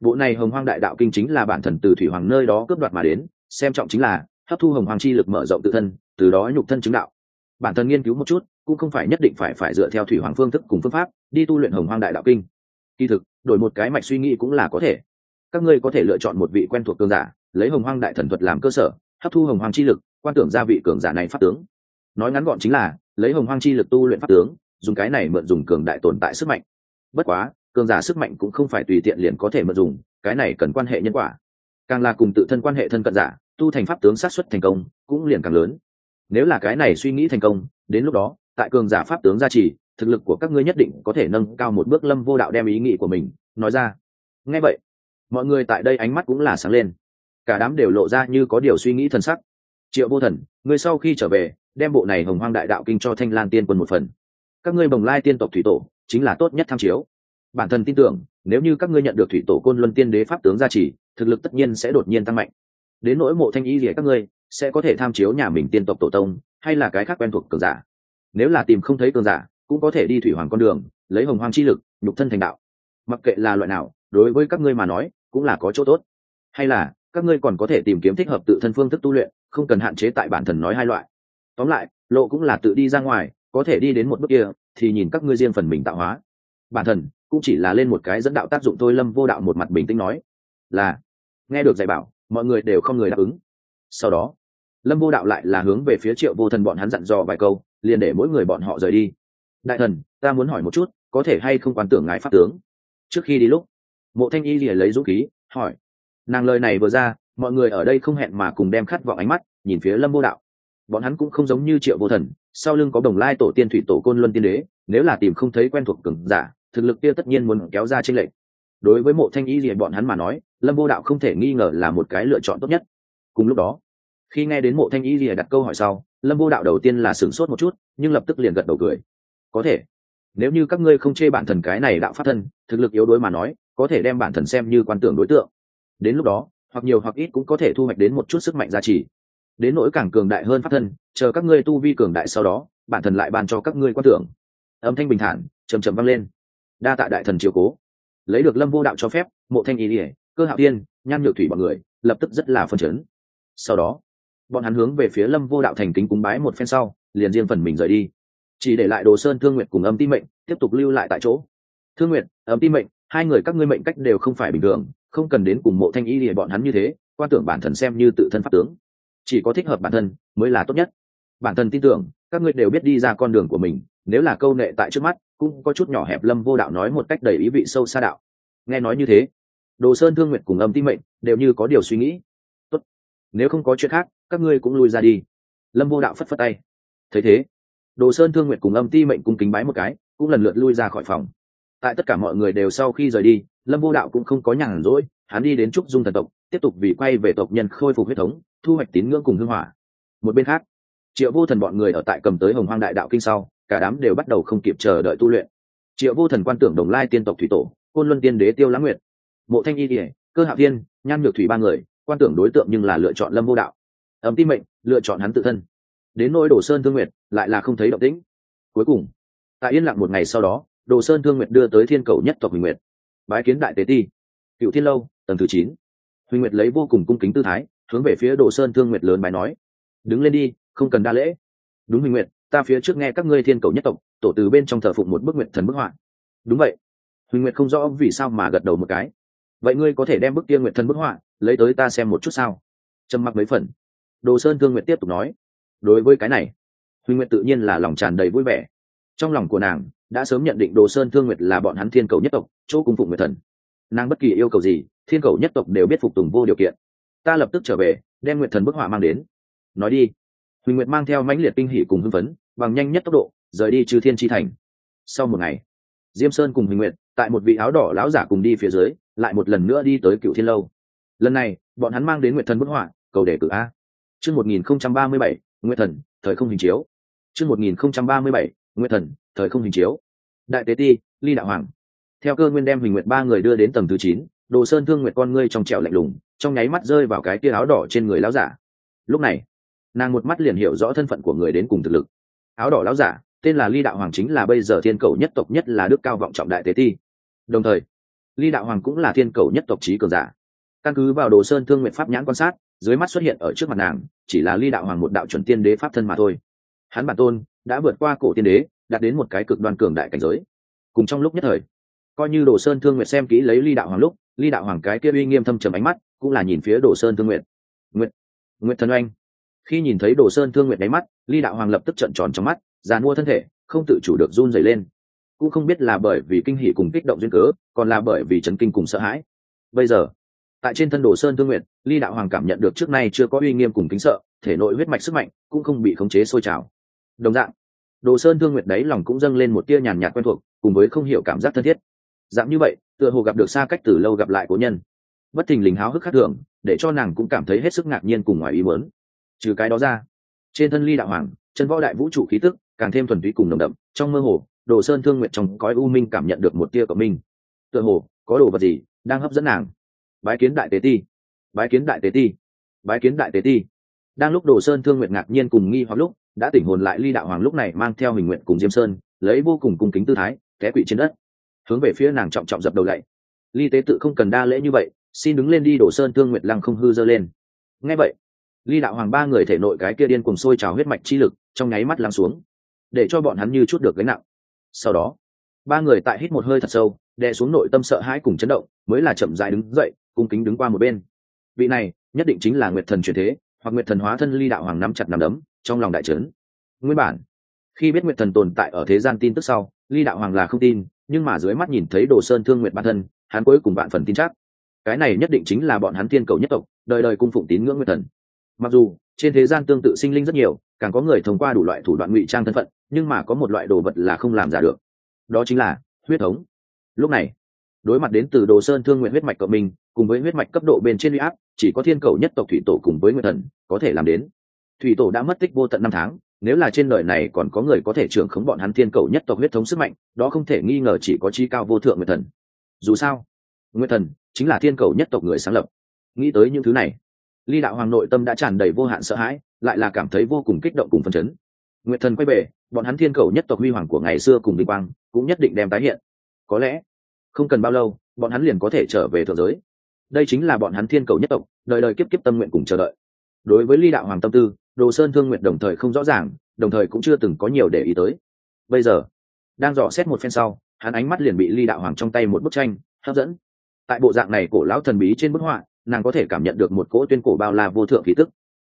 [SPEAKER 1] Bộ này hồng hoang đại đạo kinh chính là bản thần từ thủy hoàng nơi đó cướp đoạt mà đến, xem trọng chính là hấp thu hồng hoàng chi lực mở rộng tự thân, từ đó nhục thân chứng đạo bản thân nghiên cứu một chút, cũng không phải nhất định phải phải dựa theo thủy hoàng phương thức cùng phương pháp, đi tu luyện hồng hoang đại đạo kinh. Kỳ thực, đổi một cái mạch suy nghĩ cũng là có thể. Các ngươi có thể lựa chọn một vị quen thuộc cường giả, lấy hồng hoang đại thần thuật làm cơ sở, hấp thu hồng hoang chi lực, quan tưởng ra vị cường giả này pháp tướng. Nói ngắn gọn chính là, lấy hồng hoang chi lực tu luyện pháp tướng, dùng cái này mượn dùng cường đại tồn tại sức mạnh. Bất quá, cường giả sức mạnh cũng không phải tùy tiện liền có thể mượn dùng, cái này cần quan hệ nhân quả. Càng là cùng tự thân quan hệ thân cận giả, tu thành pháp tướng sát xuất thành công cũng liền càng lớn nếu là cái này suy nghĩ thành công, đến lúc đó, tại cường giả pháp tướng gia trì, thực lực của các ngươi nhất định có thể nâng cao một bước lâm vô đạo đem ý nghĩ của mình nói ra. Ngay vậy, mọi người tại đây ánh mắt cũng là sáng lên. Cả đám đều lộ ra như có điều suy nghĩ t sắc. Triệu vô thần, ngươi sau khi trở về, đem bộ này hồng hoang đại đạo kinh cho thanh lan tiên quân một phần. Các ngươi bồng lai tiên tộc thủy tổ, chính là tốt nhất tham chiếu. Bản thân tin tưởng, nếu như các ngươi nhận được thủy tổ côn luân tiên đế pháp tướng gia trì, thực lực tất nhiên sẽ đột nhiên tăng mạnh. Đến nỗi mộ thanh y rỉa các ngươi sẽ có thể tham chiếu nhà mình tiên tộc tổ tông, hay là cái khác quen thuộc cường giả. Nếu là tìm không thấy cường giả, cũng có thể đi thủy hoàng con đường, lấy hồng hoang chi lực, nhục thân thành đạo. Mặc kệ là loại nào, đối với các ngươi mà nói, cũng là có chỗ tốt. Hay là, các ngươi còn có thể tìm kiếm thích hợp tự thân phương thức tu luyện, không cần hạn chế tại bản thân nói hai loại. Tóm lại, lộ cũng là tự đi ra ngoài, có thể đi đến một bước kia, thì nhìn các ngươi riêng phần mình tạo hóa. Bản thân, cũng chỉ là lên một cái dẫn đạo tác dụng thôi, lâm vô đạo một mặt bình tĩnh nói, là, nghe được dạy bảo, mọi người đều không người đáp ứng sau đó, lâm vô đạo lại là hướng về phía triệu vô thần bọn hắn dặn dò vài câu, liền để mỗi người bọn họ rời đi. Đại thần, ta muốn hỏi một chút, có thể hay không quan tưởng ngài pháp tướng? Trước khi đi lúc, mộ thanh y lìa lấy dũng khí, hỏi. Nàng lời này vừa ra, mọi người ở đây không hẹn mà cùng đem khát vọng ánh mắt nhìn phía lâm vô đạo. Bọn hắn cũng không giống như triệu vô thần, sau lưng có đồng lai tổ tiên thủy tổ côn luân tiên đế, nếu là tìm không thấy quen thuộc cường giả, thực lực kia tất nhiên muốn kéo ra trên lệnh đối với mộ thanh y lìa bọn hắn mà nói, lâm vô đạo không thể nghi ngờ là một cái lựa chọn tốt nhất cùng lúc đó, khi nghe đến mộ thanh y lìa đặt câu hỏi sau, lâm vô đạo đầu tiên là sửng sốt một chút, nhưng lập tức liền gật đầu cười. Có thể, nếu như các ngươi không chê bản thần cái này đạo pháp thân, thực lực yếu đuối mà nói, có thể đem bản thần xem như quan tưởng đối tượng. Đến lúc đó, hoặc nhiều hoặc ít cũng có thể thu hoạch đến một chút sức mạnh giá trị đến nỗi càng cường đại hơn pháp thân, chờ các ngươi tu vi cường đại sau đó, bản thần lại bàn cho các ngươi quan tưởng. Âm thanh bình thản trầm trầm vang lên. Đa tạ đại thần chiều cố. Lấy được lâm vô đạo cho phép, mộ thanh y lìa, cơ hạo tiên nhan nhược thủy bọn người, lập tức rất là phân chấn sau đó, bọn hắn hướng về phía lâm vô đạo thành kính cúng bái một phen sau, liền riêng phần mình rời đi. Chỉ để lại đồ sơn thương nguyện cùng âm ti mệnh tiếp tục lưu lại tại chỗ. Thương nguyện âm ti mệnh, hai người các ngươi mệnh cách đều không phải bình thường, không cần đến cùng mộ thanh y để bọn hắn như thế, quan tưởng bản thân xem như tự thân pháp tướng. Chỉ có thích hợp bản thân mới là tốt nhất. Bản thân tin tưởng, các ngươi đều biết đi ra con đường của mình, nếu là câu nệ tại trước mắt, cũng có chút nhỏ hẹp lâm vô đạo nói một cách đầy ý vị sâu xa đạo. Nghe nói như thế, đồ sơn thương nguyện cùng âm ti mệnh đều như có điều suy nghĩ nếu không có chuyện khác các ngươi cũng lui ra đi. Lâm vô đạo phất phất tay. Thấy thế đồ sơn thương nguyện cùng âm ti mệnh cùng kính bái một cái cũng lần lượt lui ra khỏi phòng. Tại tất cả mọi người đều sau khi rời đi lâm vô đạo cũng không có nhàn rỗi hắn đi đến trúc dung thần tộc tiếp tục vì quay về tộc nhân khôi phục huyết thống thu hoạch tín ngưỡng cùng hưng hỏa. Một bên khác triệu vô thần bọn người ở tại cầm tới hồng hoang đại đạo kinh sau cả đám đều bắt đầu không kịp chờ đợi tu luyện. Triệu vô thần quan tưởng đồng lai tiên tộc thủy tổ côn luân tiên đế tiêu lãng nguyệt mộ thanh y kỉa cơ hạ Thiên, nhan nhược thủy ba người quan tưởng đối tượng nhưng là lựa chọn lâm vô đạo. Ấm tim mệnh, lựa chọn hắn tự thân. Đến nỗi đồ sơn thương nguyệt, lại là không thấy động tĩnh. Cuối cùng, tại yên lặng một ngày sau đó, đồ sơn thương nguyệt đưa tới thiên cầu nhất tộc huỳnh nguyệt. Bái kiến đại tế ti. Cựu thiên lâu, tầng thứ chín. Huỳnh nguyệt lấy vô cùng cung kính tư thái, hướng về phía đồ sơn thương nguyệt lớn bài nói, đứng lên đi, không cần đa lễ. Đúng huỳnh nguyệt, ta phía trước nghe các ngươi thiên cầu nhất tộc, tổ từ bên trong thờ phụng một bức nguyện thần bức họa. Đúng vậy. Huỳnh nguyệt không rõ vì sao mà gật đầu một cái. Vậy ngươi có thể đem bức kia nguyện thần bức họa lấy tới ta xem một chút sao? Trầm mặc mấy phần. Đồ sơn thương nguyệt tiếp tục nói, đối với cái này, huy nguyệt tự nhiên là lòng tràn đầy vui vẻ. Trong lòng của nàng, đã sớm nhận định đồ sơn thương nguyệt là bọn hắn thiên cầu nhất tộc, chỗ cung phụng nguyệt thần. Nàng bất kỳ yêu cầu gì, thiên cầu nhất tộc đều biết phục tùng vô điều kiện. Ta lập tức trở về, đem nguyệt thần bức họa mang đến. Nói đi. Huỳnh nguyệt mang theo mãnh liệt kinh hỷ cùng hưng phấn, bằng nhanh nhất tốc độ, rời đi trừ thiên tri thành. Sau một ngày, diêm sơn cùng huỳnh nguyệt, tại một vị áo đỏ lão giả cùng đi phía dưới, lại một lần nữa đi tới cựu thiên lâu lần này, bọn hắn mang đến nguyệt thần bức họa, cầu đề cử a. Chương một nghìn không trăm ba mươi bảy, nguyệt thần, thời không hình chiếu. Chương một nghìn không trăm ba mươi bảy, nguyệt thần, thời không hình chiếu. Đại tế ti, ly đạo hoàng. Theo cơ nguyên đem hình nguyện ba người đưa đến tầng thứ chín, đồ sơn thương nguyệt con ngươi trong trẻo lạnh lùng, trong nháy mắt rơi vào cái tia áo đỏ trên người lão giả. Lúc này, nàng một mắt liền hiểu rõ thân phận của người đến cùng thực lực. Áo đỏ lão giả, tên là ly đạo hoàng chính là bây giờ thiên cầu nhất tộc nhất là đức cao vọng trọng đại tế ti. Đồng thời, ly đạo hoàng cũng là thiên cầu nhất tộc trí cường giả căn cứ vào đồ sơn thương nguyện pháp nhãn quan sát, dưới mắt xuất hiện ở trước mặt nàng, chỉ là ly đạo hoàng một đạo chuẩn tiên đế pháp thân mà thôi. Hắn bản tôn đã vượt qua cổ tiên đế, đạt đến một cái cực đoan cường đại cảnh giới. Cùng trong lúc nhất thời, coi như đồ sơn thương nguyện xem kỹ lấy ly đạo hoàng lúc, ly đạo hoàng cái kia uy nghiêm thâm trầm ánh mắt, cũng là nhìn phía đồ sơn thương nguyện. Nguyện nguyện thần oanh. Khi nhìn thấy đồ sơn thương nguyện đáy mắt, ly đạo hoàng lập tức trận tròn trong mắt giàn mua thân thể, không tự chủ được run dày lên. Cũng không biết là bởi vì kinh hỷ cùng kích động duyên cớ, còn là bởi vì chấn kinh cùng sợ hãi. Bây giờ tại trên thân đồ sơn thương nguyện ly đạo hoàng cảm nhận được trước nay chưa có uy nghiêm cùng kính sợ, thể nội huyết mạch sức mạnh cũng không bị khống chế sôi trào. Đồng dạng, đồ sơn thương nguyệt đấy lòng cũng dâng lên một tia nhàn nhạt quen thuộc, cùng với không hiểu cảm giác thân thiết. Dạng như vậy, tựa hồ gặp được xa cách từ lâu gặp lại cố nhân. Bất thình lình háo hức khắc thường, để cho nàng cũng cảm thấy hết sức ngạc nhiên cùng ngoài ý muốn. Trừ cái đó ra, trên thân ly đạo hoàng, chân võ đại vũ trụ khí tức càng thêm thuần túy cùng nồng đậm, trong mơ hồ, đồ sơn thương nguyện trong cõi u minh cảm nhận được một tia của minh. Tựa hồ, có đồ vật gì đang hấp dẫn nàng? Bái kiến đại tế ti. Bái kiến đại tế ti. Bái kiến đại tế ti. Đang lúc đồ sơn thương nguyện ngạc nhiên cùng nghi hoặc lúc, đã tỉnh hồn lại ly đạo hoàng lúc này mang theo hình nguyện cùng diêm sơn, lấy vô cùng cung kính tư thái, té quỵ trên đất. Hướng về phía nàng trọng trọng dập đầu lạy ly tế tự không cần đa lễ như vậy, xin đứng lên đi đổ sơn thương nguyện lăng không hư dơ lên. Ngay vậy, ly đạo hoàng ba người thể nội cái kia điên cùng sôi trào huyết mạch chi lực, trong nháy mắt lăng xuống, để cho bọn hắn như chút được gánh nặng. Sau đó, ba người tại hít một hơi thật sâu, đè xuống nội tâm sợ hãi cùng chấn động, mới là chậm dài đứng dậy cung kính đứng qua một bên. Vị này, nhất định chính là nguyệt thần truyền thế, hoặc nguyệt thần hóa thân ly đạo hoàng nắm chặt nắm đấm, trong lòng đại trấn. Nguyên bản, khi biết nguyệt thần tồn tại ở thế gian tin tức sau, ly đạo hoàng là không tin, nhưng mà dưới mắt nhìn thấy đồ sơn thương nguyệt bản thân, hắn cuối cùng bạn phần tin chắc. Cái này nhất định chính là bọn hắn tiên cầu nhất tộc, đời đời cung phụng tín ngưỡng nguyệt thần. Mặc dù, trên thế gian tương tự sinh linh rất nhiều, càng có người thông qua đủ loại thủ đoạn ngụy trang thân phận, nhưng mà có một loại đồ vật là không làm giả được. Đó chính là huyết thống. Lúc này, đối mặt đến từ đồ sơn thương nguyện huyết mạch cộng mình cùng với huyết mạch cấp độ bên trên huy áp, chỉ có thiên cầu nhất tộc thủy tổ cùng với nguyệt thần có thể làm đến. Thủy tổ đã mất tích vô tận năm tháng, nếu là trên đời này còn có người có thể trưởng khống bọn hắn thiên cầu nhất tộc huyết thống sức mạnh, đó không thể nghi ngờ chỉ có chi cao vô thượng nguyệt thần. Dù sao, nguyệt thần chính là thiên cầu nhất tộc người sáng lập. Nghĩ tới những thứ này, ly đạo hoàng nội tâm đã tràn đầy vô hạn sợ hãi, lại là cảm thấy vô cùng kích động cùng phấn chấn. Nguyệt thần quay về, bọn hắn thiên cầu nhất tộc huy hoàng của ngày xưa cùng vinh quang cũng nhất định đem tái hiện. Có lẽ, không cần bao lâu, bọn hắn liền có thể trở về thượng giới đây chính là bọn hắn thiên cầu nhất tộc, đời đời kiếp kiếp tâm nguyện cùng chờ đợi. Đối với ly đạo hoàng tâm tư, đồ sơn thương nguyện đồng thời không rõ ràng, đồng thời cũng chưa từng có nhiều để ý tới. Bây giờ, đang dò xét một phen sau, hắn ánh mắt liền bị ly đạo hoàng trong tay một bức tranh hấp dẫn. Tại bộ dạng này cổ lão thần bí trên bức họa, nàng có thể cảm nhận được một cỗ tuyên cổ bao la vô thượng khí tức.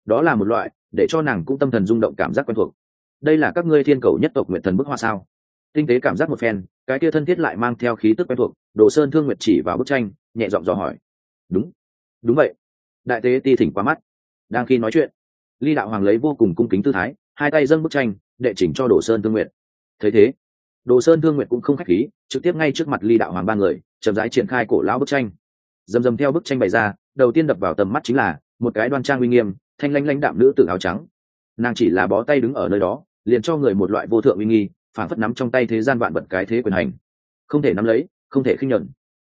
[SPEAKER 1] Đó là một loại để cho nàng cũng tâm thần rung động cảm giác quen thuộc. Đây là các ngươi thiên cầu nhất tộc nguyện thần bức họa sao? Tinh tế cảm giác một phen, cái kia thân thiết lại mang theo khí tức quen thuộc, đồ sơn thương nguyệt chỉ vào bức tranh, nhẹ giọng dò hỏi đúng. Đúng vậy. Đại tế ti thỉnh qua mắt. Đang khi nói chuyện, ly đạo hoàng lấy vô cùng cung kính tư thái, hai tay dâng bức tranh, đệ chỉnh cho đồ sơn thương nguyện. thấy thế, đồ sơn thương nguyện cũng không khách khí, trực tiếp ngay trước mặt ly đạo hoàng ba người, chậm rãi triển khai cổ lão bức tranh. Dầm dầm theo bức tranh bày ra, đầu tiên đập vào tầm mắt chính là một cái đoan trang uy nghiêm, thanh lanh lãnh đạm nữ tử áo trắng. Nàng chỉ là bó tay đứng ở nơi đó, liền cho người một loại vô thượng uy nghi phản phất nắm trong tay thế gian vạn vật cái thế quyền hành. Không thể nắm lấy, không thể khinh nhuận.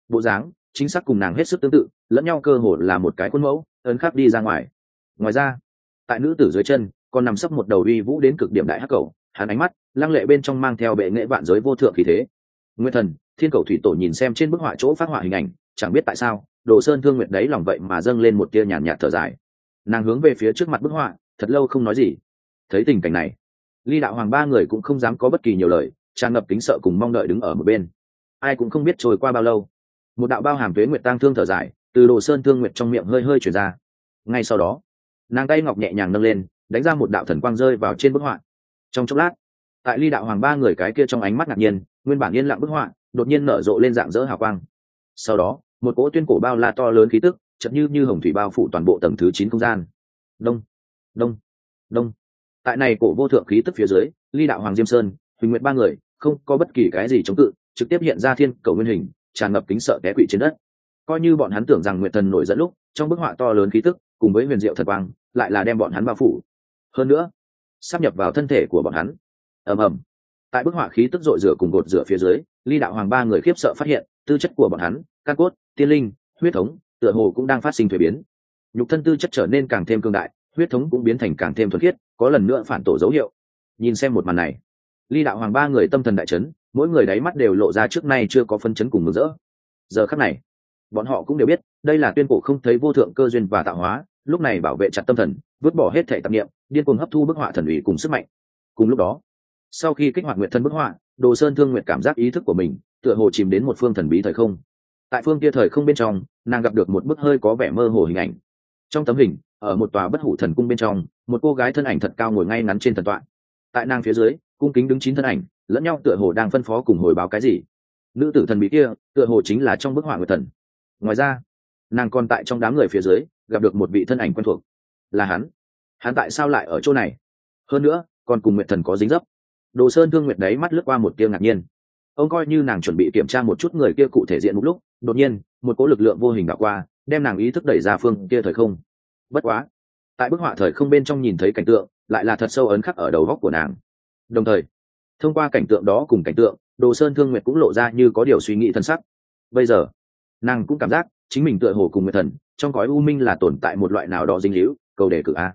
[SPEAKER 1] Bộ dáng, chính xác cùng nàng hết sức tương tự lẫn nhau cơ hồ là một cái khuôn mẫu, ấn khắc đi ra ngoài. Ngoài ra, tại nữ tử dưới chân, còn nằm sấp một đầu uy vũ đến cực điểm đại hắc cầu, hắn ánh mắt, lăng lệ bên trong mang theo bệ nghệ vạn giới vô thượng khí thế. Nguyên thần, thiên cầu thủy tổ nhìn xem trên bức họa chỗ phát họa hình ảnh, chẳng biết tại sao, đồ sơn thương nguyện đấy lòng vậy mà dâng lên một tia nhàn nhạt thở dài. Nàng hướng về phía trước mặt bức họa, thật lâu không nói gì. Thấy tình cảnh này, ly đạo hoàng ba người cũng không dám có bất kỳ nhiều lời, tràn ngập kính sợ cùng mong đợi đứng ở một bên. Ai cũng không biết trôi qua bao lâu. Một đạo bao hàm tuế nguyệt tang thương thở dài từ đồ sơn thương nguyệt trong miệng hơi hơi chuyển ra. Ngay sau đó, nàng tay ngọc nhẹ nhàng nâng lên, đánh ra một đạo thần quang rơi vào trên bức họa. Trong chốc lát, tại ly đạo hoàng ba người cái kia trong ánh mắt ngạc nhiên, nguyên bản yên lặng bức họa, đột nhiên nở rộ lên dạng dỡ hào quang. Sau đó, một cỗ tuyên cổ bao la to lớn khí tức chậm như như hồng thủy bao phủ toàn bộ tầng thứ chín không gian. Đông đông đông. Tại này cổ vô thượng khí tức phía dưới, ly đạo hoàng diêm sơn, huỳnh nguyện ba người, không có bất kỳ cái gì chống cự, trực tiếp hiện ra thiên cầu nguyên hình, tràn ngập kính sợ té quỵ trên đất coi như bọn hắn tưởng rằng nguyệt thần nổi dẫn lúc, trong bức họa to lớn khí tức, cùng với huyền diệu thật quang, lại là đem bọn hắn bao phủ. Hơn nữa, sắp nhập vào thân thể của bọn hắn. Ầm ầm. Tại bức họa khí tức dội rửa cùng gột rửa phía dưới, ly đạo hoàng ba người khiếp sợ phát hiện, tư chất của bọn hắn, căn cốt, tiên linh, huyết thống, tựa hồ cũng đang phát sinh thuế biến. Nhục thân tư chất trở nên càng thêm cương đại, huyết thống cũng biến thành càng thêm thuần khiết, có lần nữa phản tổ dấu hiệu. Nhìn xem một màn này, ly đạo hoàng ba người tâm thần đại chấn, mỗi người đáy mắt đều lộ ra trước nay chưa có phân chấn cùng mừng rỡ. Giờ khắc này bọn họ cũng đều biết, đây là tuyên cổ không thấy vô thượng cơ duyên và tạo hóa, lúc này bảo vệ chặt tâm thần, vứt bỏ hết thể tạp niệm, điên cuồng hấp thu bức họa thần ủy cùng sức mạnh. Cùng lúc đó, sau khi kích hoạt nguyện thân bức họa, đồ sơn thương nguyện cảm giác ý thức của mình tựa hồ chìm đến một phương thần bí thời không. Tại phương kia thời không bên trong, nàng gặp được một bức hơi có vẻ mơ hồ hình ảnh. Trong tấm hình, ở một tòa bất hủ thần cung bên trong, một cô gái thân ảnh thật cao ngồi ngay ngắn trên thần tọa. Tại nàng phía dưới, cung kính đứng chín thân ảnh, lẫn nhau tựa hồ đang phân phó cùng hồi báo cái gì. Nữ tử thần bí kia, tựa hồ chính là trong bức họa người thần ngoài ra, nàng còn tại trong đám người phía dưới gặp được một vị thân ảnh quen thuộc, là hắn. Hắn tại sao lại ở chỗ này? Hơn nữa, còn cùng nguyệt thần có dính dấp. Đồ sơn thương nguyệt đấy mắt lướt qua một tia ngạc nhiên. Ông coi như nàng chuẩn bị kiểm tra một chút người kia cụ thể diện một lúc, đột nhiên, một cỗ lực lượng vô hình đảo qua, đem nàng ý thức đẩy ra phương kia thời không. Bất quá, tại bức họa thời không bên trong nhìn thấy cảnh tượng, lại là thật sâu ấn khắc ở đầu góc của nàng. Đồng thời, thông qua cảnh tượng đó cùng cảnh tượng, đồ sơn thương nguyệt cũng lộ ra như có điều suy nghĩ thân sắc. Bây giờ nàng cũng cảm giác chính mình tựa hồ cùng người thần, trong cõi u minh là tồn tại một loại nào đó dinh hữu, cầu đề cử a.